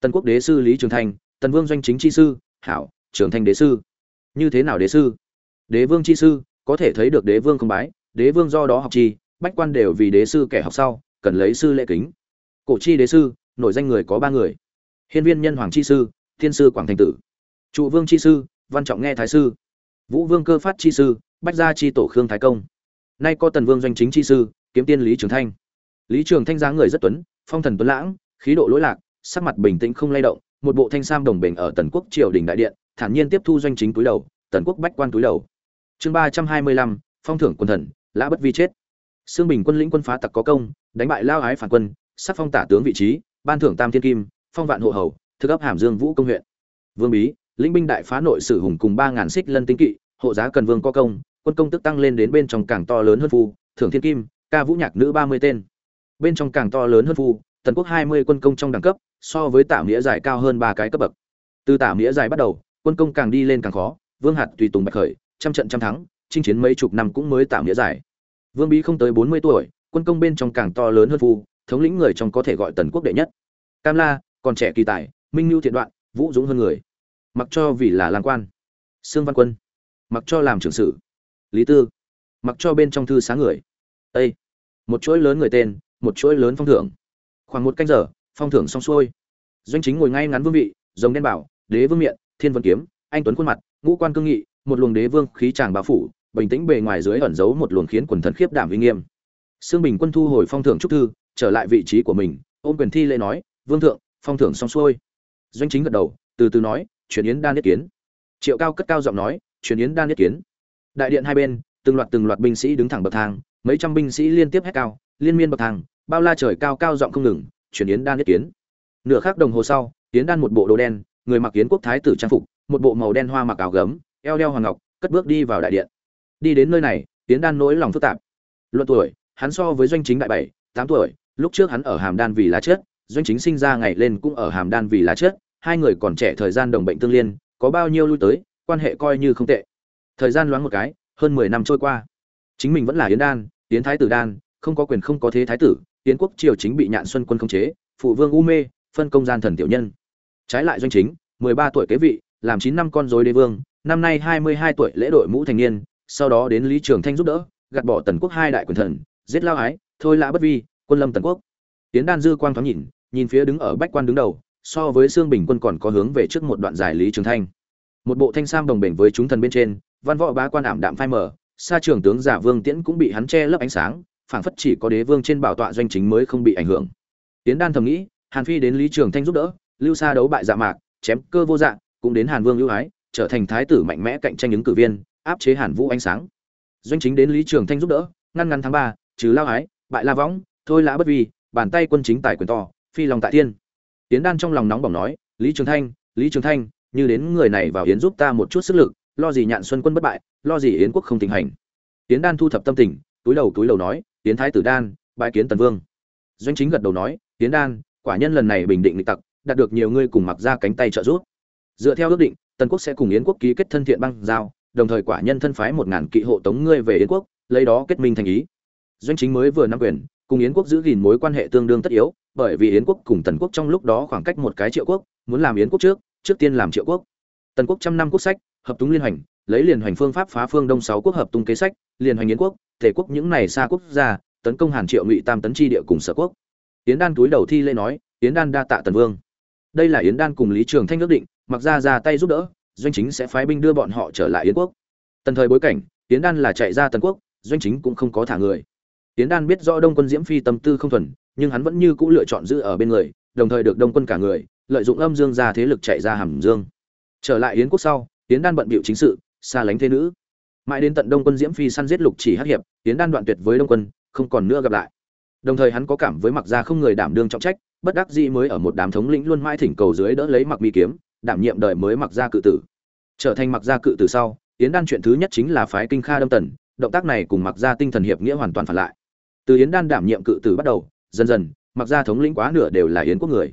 Tần quốc đế sư lý trường thanh tần vương doanh chính chi sư, hảo, trường thanh đế sư. Như thế nào đế sư? Đế vương chi sư, có thể thấy được đế vương không bái, đế vương do đó học chi bách quan đều vì đế sư kẻ học sau, cần lấy sư lễ kính. Cổ chi đế sư nổi danh người có ba người. Hiên viên nhân hoàng chi sư thiên sư quảng thành tử. Trụ vương chi sư, văn trọng nghe thái sư. Vũ vương cơ phát chi sư, bách gia chi tổ khương thái công. Nay có tần vương doanh chính chi sư, kiếm tiên lý trường thanh. Lý trường thanh giá người rất tuấn, phong thần tuấn lãng, khí độ lỗi lạc, sắc mặt bình tĩnh không lay động, một bộ thanh sam đồng bình ở tần quốc triều đình đại điện, thản nhiên tiếp thu doanh chính túi đầu, tần quốc bách quan túi đầu. Chương ba trăm hai mươi lăm, phong thưởng quân thần, lã bất vi chết. Xương bình quân lĩnh quân phá tặc có công, đánh bại lao ái phản quân sắc phong tả tướng vị trí, ban thưởng tam thiên kim, phong vạn hộ hầu thực ấp hàm dương vũ công huyện. Vương bí, lĩnh binh đại phá nội sử hùng cùng ba ngàn xích lân tinh kỵ, hộ giá cần vương có công, quân công tức tăng lên đến bên trong càng to lớn hơn phu, thưởng thiên kim, ca vũ nhạc nữ ba mươi tên. Bên trong càng to lớn hơn phu, tần quốc hai mươi quân công trong đẳng cấp, so với tả nghĩa giải cao hơn ba cái cấp bậc. Từ tả nghĩa giải bắt đầu, quân công càng đi lên càng khó, vương hạt tùy tùng bạch khởi, trăm trận trăm thắng, chinh chiến mấy chục năm cũng mới tả nghĩa giải. Vương bí không tới bốn mươi tuổi, quân công bên trong càng to lớn hơn phu, thống lĩnh người trong có thể gọi tần quốc đệ nhất. Cam la, còn trẻ kỳ tài minh mưu thiện đoạn vũ dũng hơn người. Mặc cho vì là lang quan. Sương văn quân. Mặc cho làm trưởng sử. Lý tư. Mặc cho bên trong thư sáng người. Â một chuỗi lớn người tên một chuỗi lớn phong thưởng. Khoảng một canh giờ phong thưởng xong xuôi. Doanh chính ngồi ngay ngắn vương vị rồng đen bảo đế vương miện thiên vân kiếm anh tuấn khuôn mặt ngũ quan cương nghị một luồng đế vương khí tràng bao phủ bình tĩnh bề ngoài dưới ẩn giấu một luồng khiến quần thần khiếp đảm uy nghiêm. Sương Bình Quân thu hồi phong thưởng trúc thư, trở lại vị trí của mình, ôm quyền thi lễ nói, "Vương thượng, phong thưởng xong xuôi." Doanh Chính gật đầu, từ từ nói, "Truyền yến đan nhất kiến." Triệu Cao cất cao giọng nói, "Truyền yến đan nhất kiến." Đại điện hai bên, từng loạt từng loạt binh sĩ đứng thẳng bậc thang, mấy trăm binh sĩ liên tiếp hét cao, liên miên bậc thang, bao la trời cao cao giọng không ngừng, "Truyền yến đan nhất kiến." Nửa khắc đồng hồ sau, yến đan một bộ đồ đen, người mặc yến quốc thái tử trang phục, một bộ màu đen hoa mặc áo gấm, eo đeo hoàng ngọc, cất bước đi vào đại điện. Đi đến nơi này, yến đan nỗi lòng phức tạp. Luận tuổi, hắn so với doanh chính đại bảy tám tuổi lúc trước hắn ở hàm đan vì lá chết doanh chính sinh ra ngày lên cũng ở hàm đan vì lá chết hai người còn trẻ thời gian đồng bệnh tương liên, có bao nhiêu lui tới, quan hệ coi như không tệ. Thời gian loáng một cái, hơn mười năm trôi qua. Chính mình vẫn là yến đan, yến thái tử đan, không có quyền không có thế thái tử, yến quốc triều chính bị nhạn xuân quân khống chế, phụ vương u mê, phân công gian thần tiểu nhân. Trái lại doanh chính, mười ba tuổi kế vị, làm chín năm con rối đế vương, năm nay hai mươi hai tuổi lễ đội mũ thành niên, sau đó đến lý trường thanh giúp đỡ, gạt bỏ tần quốc hai đại quyền thần, giết lao ái, thôi lã bất vi, quân lâm tần quốc. Tiến đan dư quang thoáng nhìn nhìn phía đứng ở bách quan đứng đầu so với xương bình quân còn có hướng về trước một đoạn giải lý trường thanh. Một bộ thanh sam đồng bền với chúng thần bên trên, văn võ bá quan ảm đạm phai mờ xa trường tướng giả vương tiễn cũng bị hắn che lấp ánh sáng, phảng phất chỉ có đế vương trên bảo tọa doanh chính mới không bị ảnh hưởng. Tiến đan thầm nghĩ, hàn phi đến lý trường thanh giúp đỡ, lưu xa đấu bại dạ mạc, chém cơ vô dạng cũng đến hàn vương ưu ái, trở thành thái tử mạnh mẽ cạnh tranh ứng cử viên, áp chế hàn vũ ánh sáng. Doanh chính đến lý trường thanh giúp đỡ, ngăn ngăn tháng ba, trừ lao ái, bại la võng, thôi lã bất vi, bàn tay quân chính tài quyền to, phi lòng tại thiên tiến đan trong lòng nóng bỏng nói, lý trường thanh, lý trường thanh, như đến người này vào yến giúp ta một chút sức lực, lo gì nhạn xuân quân bất bại, lo gì yến quốc không tình hành. Tiến đan thu thập tâm tình, túi đầu túi đầu nói tiến thái tử đan bại kiến tần vương. Doanh chính gật đầu nói tiến đan, quả nhân lần này bình định lịch tặc, đạt được nhiều người cùng mặc ra cánh tay trợ giúp. Dựa theo ước định, tần quốc sẽ cùng yến quốc ký kết thân thiện băng giao, đồng thời quả nhân thân phái một ngàn kỵ hộ tống ngươi về yến quốc, lấy đó kết minh thành ý. Doanh chính mới vừa nắm quyền cùng yến quốc giữ gìn mối quan hệ tương đương tất yếu bởi vì yến quốc cùng tần quốc trong lúc đó khoảng cách một cái triệu quốc muốn làm yến quốc trước trước tiên làm triệu quốc. Tần quốc trăm năm quốc sách hợp túng liên hoành, lấy liền hoành phương pháp phá phương đông sáu quốc hợp tung kế sách liền hoành yến quốc thể quốc những này xa quốc gia tấn công hàn triệu ngụy tam tấn chi địa cùng sở quốc. Yến đan túi đầu thi lễ nói yến đan đa tạ tần vương. Đây là yến đan cùng lý trường thanh ước định mặc ra ra tay giúp đỡ doanh chính sẽ phái binh đưa bọn họ trở lại yến quốc. Tần thời bối cảnh yến đan là chạy ra tần quốc doanh chính cũng không có thả người. Tiến Đan biết rõ Đông Quân Diễm Phi tâm tư không thuần, nhưng hắn vẫn như cũ lựa chọn giữ ở bên người, đồng thời được Đông Quân cả người, lợi dụng âm dương gia thế lực chạy ra hàm dương. Trở lại Yến quốc sau, Tiến Đan bận bịu chính sự, xa lánh thế nữ. Mãi đến tận Đông Quân Diễm Phi săn giết Lục Chỉ Hắc hiệp, Tiến Đan đoạn tuyệt với Đông Quân, không còn nữa gặp lại. Đồng thời hắn có cảm với Mặc gia không người đảm đương trọng trách, bất đắc dĩ mới ở một đám thống lĩnh luôn mãi thỉnh cầu dưới đỡ lấy Mặc Mi kiếm, đảm nhiệm đời mới Mặc gia cự tử. Trở thành Mặc gia cự tử sau, Yến Đan chuyện thứ nhất chính là phái Kinh Kha đâm tần, động tác này cùng Mặc gia tinh thần hiệp nghĩa hoàn toàn phản lại từ yến đan đảm nhiệm cự tử bắt đầu, dần dần, mặc ra thống lĩnh quá nửa đều là yến quốc người.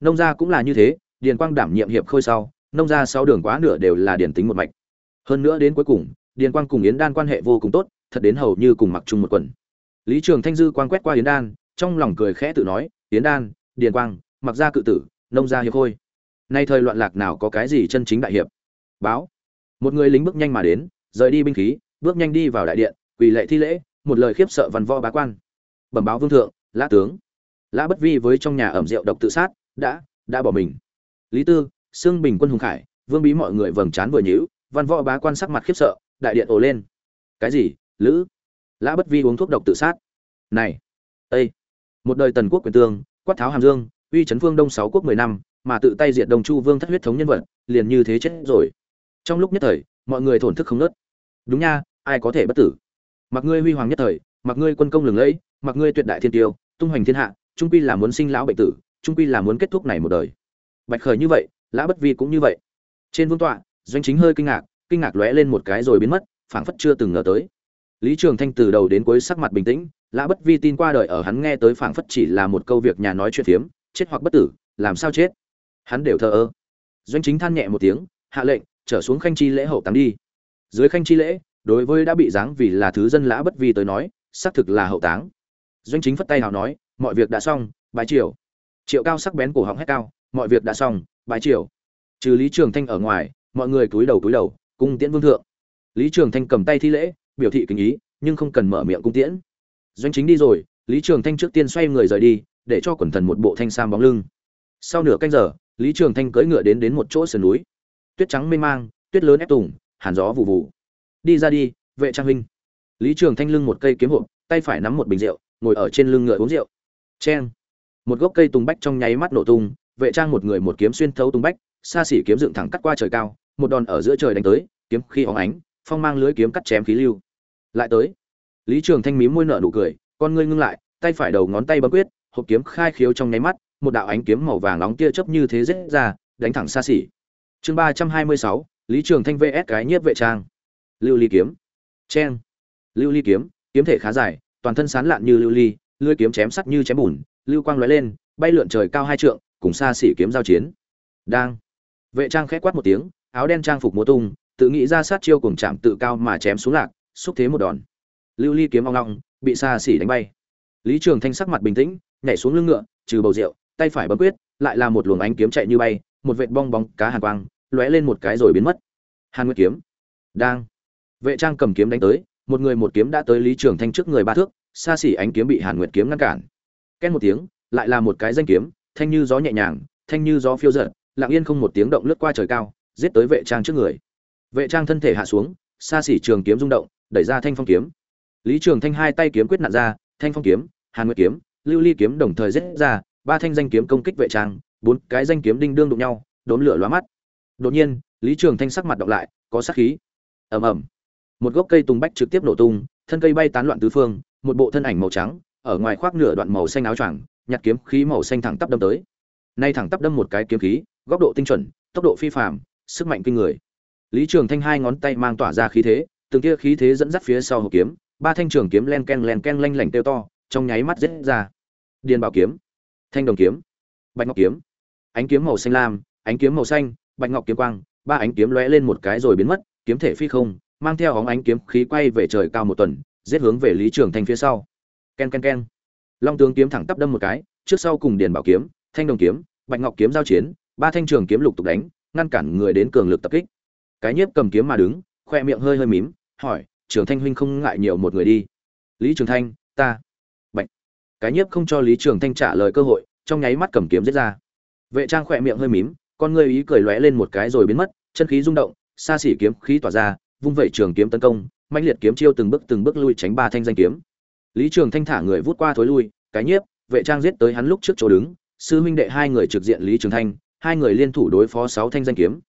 Nông gia cũng là như thế, điền quang đảm nhiệm hiệp khôi sau, nông gia sau đường quá nửa đều là điển tính một mạch. Hơn nữa đến cuối cùng, điền quang cùng yến đan quan hệ vô cùng tốt, thật đến hầu như cùng mặc chung một quần. Lý trường thanh dư quang quét qua yến đan, trong lòng cười khẽ tự nói, yến đan, điền quang, mặc gia cự tử, nông gia hiệp khôi. Nay thời loạn lạc nào có cái gì chân chính đại hiệp? Báo. Một người lính bước nhanh mà đến, rời đi binh khí, bước nhanh đi vào đại điện, quỳ lệ thi lễ một lời khiếp sợ văn võ bá quan. Bẩm báo vương thượng, lã tướng. Lã bất vi với trong nhà ẩm rượu độc tự sát, đã đã bỏ mình. Lý tư xương bình quân hùng khải, vương bí mọi người vầng trán vừa nhíu, văn võ bá quan sắc mặt khiếp sợ, đại điện ồ lên. Cái gì, lữ? Lã bất vi uống thuốc độc tự sát. Này ây một đời tần quốc quyền tương, quát tháo hàm dương, uy chấn phương đông sáu quốc mười năm, mà tự tay diệt đồng chu vương thất huyết thống nhân vật, liền như thế chết rồi. Trong lúc nhất thời, mọi người thổn thức không nớt. Đúng nha, ai có thể bất tử? Mặc ngươi huy hoàng nhất thời, mặc ngươi quân công lừng lẫy, mặc ngươi tuyệt đại thiên tiêu, tung hoành thiên hạ, trung quy là muốn sinh lão bệnh tử, trung quy là muốn kết thúc này một đời. Bạch khởi như vậy, lã bất vi cũng như vậy. Trên vương tọa, doanh chính hơi kinh ngạc kinh ngạc lóe lên một cái rồi biến mất, phảng phất chưa từng ngờ tới. Lý trường thanh từ đầu đến cuối sắc mặt bình tĩnh, lã bất vi tin qua đời ở hắn nghe tới phảng phất chỉ là một câu việc nhà nói chuyện phiếm, chết hoặc bất tử, làm sao chết? Hắn đều thờ ơ. Doanh chính than nhẹ một tiếng, hạ lệnh, trở xuống khanh chi lễ hậu táng đi. Dưới khanh chi lễ đối với đã bị giáng vì là thứ dân lã bất vi tới nói, xác thực là hậu táng. Doanh chính phất tay hào nói, mọi việc đã xong, bái triều. Triệu cao sắc bén cổ họng hét cao, mọi việc đã xong, bái triều. Trừ lý trường thanh ở ngoài, mọi người cúi đầu cúi đầu, cung tiễn vương thượng. Lý trường thanh cầm tay thi lễ, biểu thị kính ý, nhưng không cần mở miệng cung tiễn. Doanh chính đi rồi, lý trường thanh trước tiên xoay người rời đi, để cho quần thần một bộ thanh sam bóng lưng. Sau nửa canh giờ, lý trường thanh cưỡi ngựa đến đến một chỗ sườn núi. Tuyết trắng mê mang, tuyết lớn ép tùng, hàn gió vụ vụ đi ra đi, vệ trang huynh. Lý trường thanh lưng một cây kiếm hộp, tay phải nắm một bình rượu, ngồi ở trên lưng ngựa uống rượu. Cheng. Một gốc cây tùng bách trong nháy mắt nổ tung, vệ trang một người một kiếm xuyên thấu tùng bách, xa xỉ kiếm dựng thẳng cắt qua trời cao, một đòn ở giữa trời đánh tới, kiếm khi óng ánh, phong mang lưới kiếm cắt chém khí lưu. Lại tới. Lý trường thanh mím môi nở nụ cười, con ngươi ngưng lại, tay phải đầu ngón tay bấm quyết, hộp kiếm khai khiếu trong nháy mắt, một đạo ánh kiếm màu vàng nóng tia chớp như thế rết ra, đánh thẳng xa xỉ. Chương ba trăm hai mươi sáu, lý trường thanh vs cái nhiếp vệ trang lưu ly kiếm. Cheng. Lưu ly kiếm kiếm thể khá dài, toàn thân sán lạn như lưu ly, lưỡi kiếm chém sắt như chém bùn, lưu quang lóe lên, bay lượn trời cao hai trượng, cùng xa xỉ kiếm giao chiến. Đang. Vệ trang khẽ quát một tiếng, áo đen trang phục múa tung, tự nghĩ ra sát chiêu cùng chạm tự cao mà chém xuống lạc, xúc thế một đòn. Lưu ly kiếm ong ong, bị xa xỉ đánh bay. Lý trường thanh sắc mặt bình tĩnh, nhảy xuống lưng ngựa, trừ bầu rượu, tay phải bấm quyết, lại là một luồng ánh kiếm chạy như bay, một vệt bong bóng cá hàn quang, lóe lên một cái rồi biến mất. Hàn nguyệt kiếm. Đang vệ trang cầm kiếm đánh tới một người một kiếm đã tới lý trường thanh trước người ba thước xa xỉ ánh kiếm bị hàn nguyệt kiếm ngăn cản. Ken một tiếng lại là một cái danh kiếm thanh như gió nhẹ nhàng thanh như gió phiêu dật, lặng yên không một tiếng động lướt qua trời cao giết tới vệ trang trước người. Vệ trang thân thể hạ xuống xa xỉ trường kiếm rung động đẩy ra thanh phong kiếm. Lý trường thanh hai tay kiếm quyết nặn ra thanh phong kiếm hàn nguyệt kiếm lưu ly kiếm đồng thời giết ra ba thanh danh kiếm công kích vệ trang bốn cái danh kiếm đinh đương đụng nhau đốn lửa lóa mắt. Đột nhiên lý trường thanh sắc mặt đọc lại có sát khí. Ầm ầm một gốc cây tùng bách trực tiếp nổ tung, thân cây bay tán loạn tứ phương, một bộ thân ảnh màu trắng, ở ngoài khoác nửa đoạn màu xanh áo choàng, nhặt kiếm khí màu xanh thẳng tắp đâm tới. Nay thẳng tắp đâm một cái kiếm khí, góc độ tinh chuẩn, tốc độ phi phàm, sức mạnh kinh người. Lý trường thanh hai ngón tay mang tỏa ra khí thế, từng kia khí thế dẫn dắt phía sau hộp kiếm, ba thanh trường kiếm len ken len ken lanh lảnh tiêu to, trong nháy mắt rết ra. Điền bảo kiếm, thanh đồng kiếm, bạch ngọc kiếm, ánh kiếm màu xanh lam, ánh kiếm màu xanh, bạch ngọc kiếm quang, ba ánh kiếm lóe lên một cái rồi biến mất, kiếm thể phi không mang theo hóng ánh kiếm khí quay về trời cao một tuần, giết hướng về lý trường thanh phía sau. Ken ken ken. Long tướng kiếm thẳng tắp đâm một cái, trước sau cùng điền bảo kiếm, thanh đồng kiếm, bạch ngọc kiếm giao chiến, ba thanh trường kiếm lục tục đánh, ngăn cản người đến cường lực tập kích. Cái nhiếp cầm kiếm mà đứng, khoe miệng hơi hơi mím, hỏi, trường thanh huynh không ngại nhiều một người đi? Lý trường thanh, ta. Bạch. Cái nhiếp không cho lý trường thanh trả lời cơ hội, trong nháy mắt cầm kiếm giết ra. Vệ trang khoe miệng hơi mím, con ngươi ý cười lóe lên một cái rồi biến mất, chân khí rung động, xa xỉ kiếm khí tỏa ra vung vẩy trường kiếm tấn công mạnh liệt kiếm chiêu từng bước từng bước lui tránh ba thanh danh kiếm. Lý trường thanh thả người vút qua thối lui, cái nhiếp, vệ trang giết tới hắn lúc trước chỗ đứng, sư huynh đệ hai người trực diện lý trường thanh, hai người liên thủ đối phó sáu thanh danh kiếm.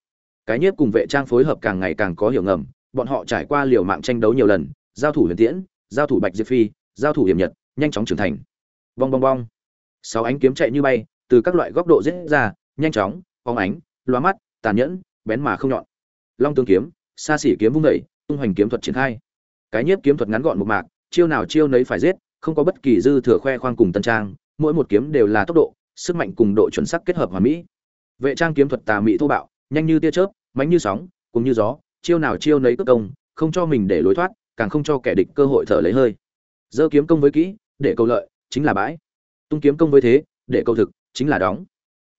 Cái nhiếp cùng vệ trang phối hợp càng ngày càng có hiểu ngầm, bọn họ trải qua liều mạng tranh đấu nhiều lần, giao thủ huyền tiễn, giao thủ bạch diệp phi, giao thủ hiểm nhật, nhanh chóng trưởng thành. Bong bong bong. Sáu ánh kiếm chạy như bay, từ các loại góc độ giết ra, nhanh chóng phóng ánh loa mắt, tàn nhẫn, bén mà không nhọn. Long tương kiếm xa xỉ kiếm vung đẩy tung hoành kiếm thuật triển khai. Cái nhiếp kiếm thuật ngắn gọn một mạc, chiêu nào chiêu nấy phải giết, không có bất kỳ dư thừa khoe khoang cùng tân trang, mỗi một kiếm đều là tốc độ, sức mạnh cùng độ chuẩn xác kết hợp hòa mỹ. Vệ trang kiếm thuật tà mỹ thô bạo, nhanh như tia chớp mánh như sóng, cùng như gió, chiêu nào chiêu nấy cất công, không cho mình để lối thoát, càng không cho kẻ địch cơ hội thở lấy hơi. Dơ kiếm công với kỹ, để cầu lợi, chính là bãi. Tung kiếm công với thế, để cầu thực, chính là đóng.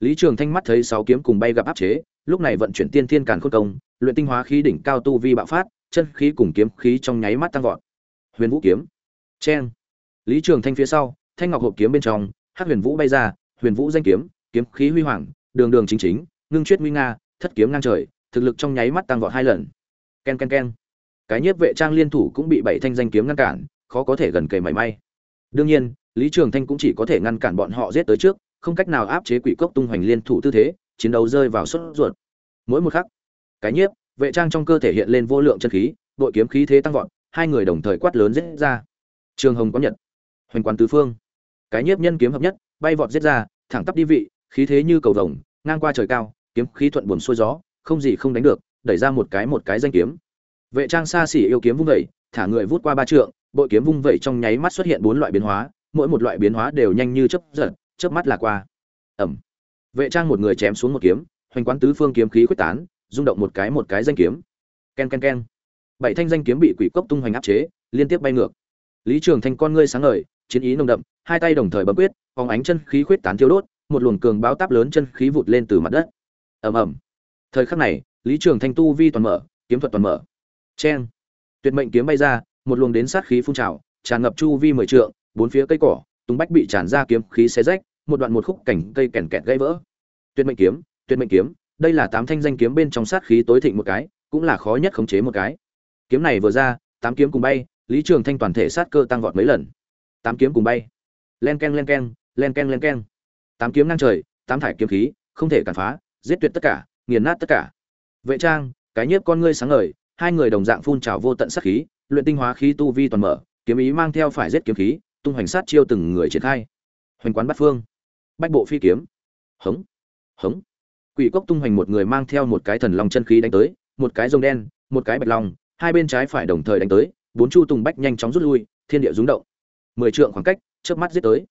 Lý trường thanh mắt thấy sáu kiếm cùng bay gặp áp chế, lúc này vận chuyển tiên thiên càn khôn công luyện tinh hóa khí đỉnh cao tu vi bạo phát, chân khí cùng kiếm khí trong nháy mắt tăng vọt. Huyền vũ kiếm. Chen lý trường thanh phía sau, thanh ngọc hộp kiếm bên trong, hắc huyền vũ bay ra, huyền vũ danh kiếm kiếm khí huy hoàng, đường đường chính chính, ngưng chuyết nguy nga, thất kiếm ngang trời, thực lực trong nháy mắt tăng vọt hai lần. Ken ken ken. Cái nhiếp vệ trang liên thủ cũng bị bảy thanh danh kiếm ngăn cản, khó có thể gần kề mảy may. Đương nhiên, lý trường thanh cũng chỉ có thể ngăn cản bọn họ giết tới trước, không cách nào áp chế quỷ cốc tung hoành liên thủ tư thế, chiến đấu rơi vào sốt ruột. Mỗi một khắc cái nhiếp, vệ trang trong cơ thể hiện lên vô lượng chân khí, đội kiếm khí thế tăng vọt, hai người đồng thời quát lớn giết ra. Trường hồng có nhật, hoành quan tứ phương. Cái nhiếp nhân kiếm hợp nhất, bay vọt giết ra, thẳng tắp đi vị, khí thế như cầu vồng, ngang qua trời cao, kiếm khí thuận buồn xuôi gió, không gì không đánh được, đẩy ra một cái một cái danh kiếm. Vệ trang xa xỉ yêu kiếm vung vẩy, thả người vút qua ba trượng, bội kiếm vung vẩy trong nháy mắt xuất hiện bốn loại biến hóa, mỗi một loại biến hóa đều nhanh như chớp giật, chớp mắt là qua. Ẩm. Vệ trang một người chém xuống một kiếm, hoành quán tứ phương kiếm khí quyết tán rung động một cái một cái danh kiếm. Ken ken ken. Bảy thanh danh kiếm bị quỷ cốc tung hoành áp chế, liên tiếp bay ngược. Lý trường thanh con ngươi sáng ngời, chiến ý nồng đậm, hai tay đồng thời bấm quyết, phóng ánh chân khí khuyết tán thiêu đốt, một luồng cường báo táp lớn chân khí vụt lên từ mặt đất. Ầm ầm. Thời khắc này, lý trường thanh tu vi toàn mở, kiếm thuật toàn mở. Chen tuyệt mệnh kiếm bay ra, một luồng đến sát khí phun trào, tràn ngập chu vi mười trượng, bốn phía cây cỏ, tung bách bị tràn ra kiếm khí xé rách, một đoạn một khúc cảnh cây kèn kẹt gãy vỡ. Tuyệt mệnh kiếm, tuyệt mệnh kiếm đây là tám thanh danh kiếm bên trong sát khí tối thịnh một cái, cũng là khó nhất khống chế một cái. Kiếm này vừa ra, tám kiếm cùng bay, lý trường thanh toàn thể sát cơ tăng vọt mấy lần. Tám kiếm cùng bay. Len k e n len k e n len k e n len k e n tám kiếm ngang trời, tám thải kiếm khí, không thể cản phá, giết tuyệt tất cả, nghiền nát tất cả. Vệ trang, cái nhiếp con ngươi sáng ngời, hai người đồng dạng phun trào vô tận sát khí, luyện tinh hóa khí tu vi toàn mở, kiếm ý mang theo phải giết kiếm khí, tung hoành sát chiêu từng người triển khai. Hoành quán bắt phương. Bách bộ phi kiếm. Hống. Hống quỷ cốc tung hoành một người mang theo một cái thần long chân khí đánh tới, một cái rồng đen, một cái bạch long, hai bên trái phải đồng thời đánh tới, bốn chu tùng bách nhanh chóng rút lui, thiên địa rúng động. Mười trượng khoảng cách, chớp mắt giết tới.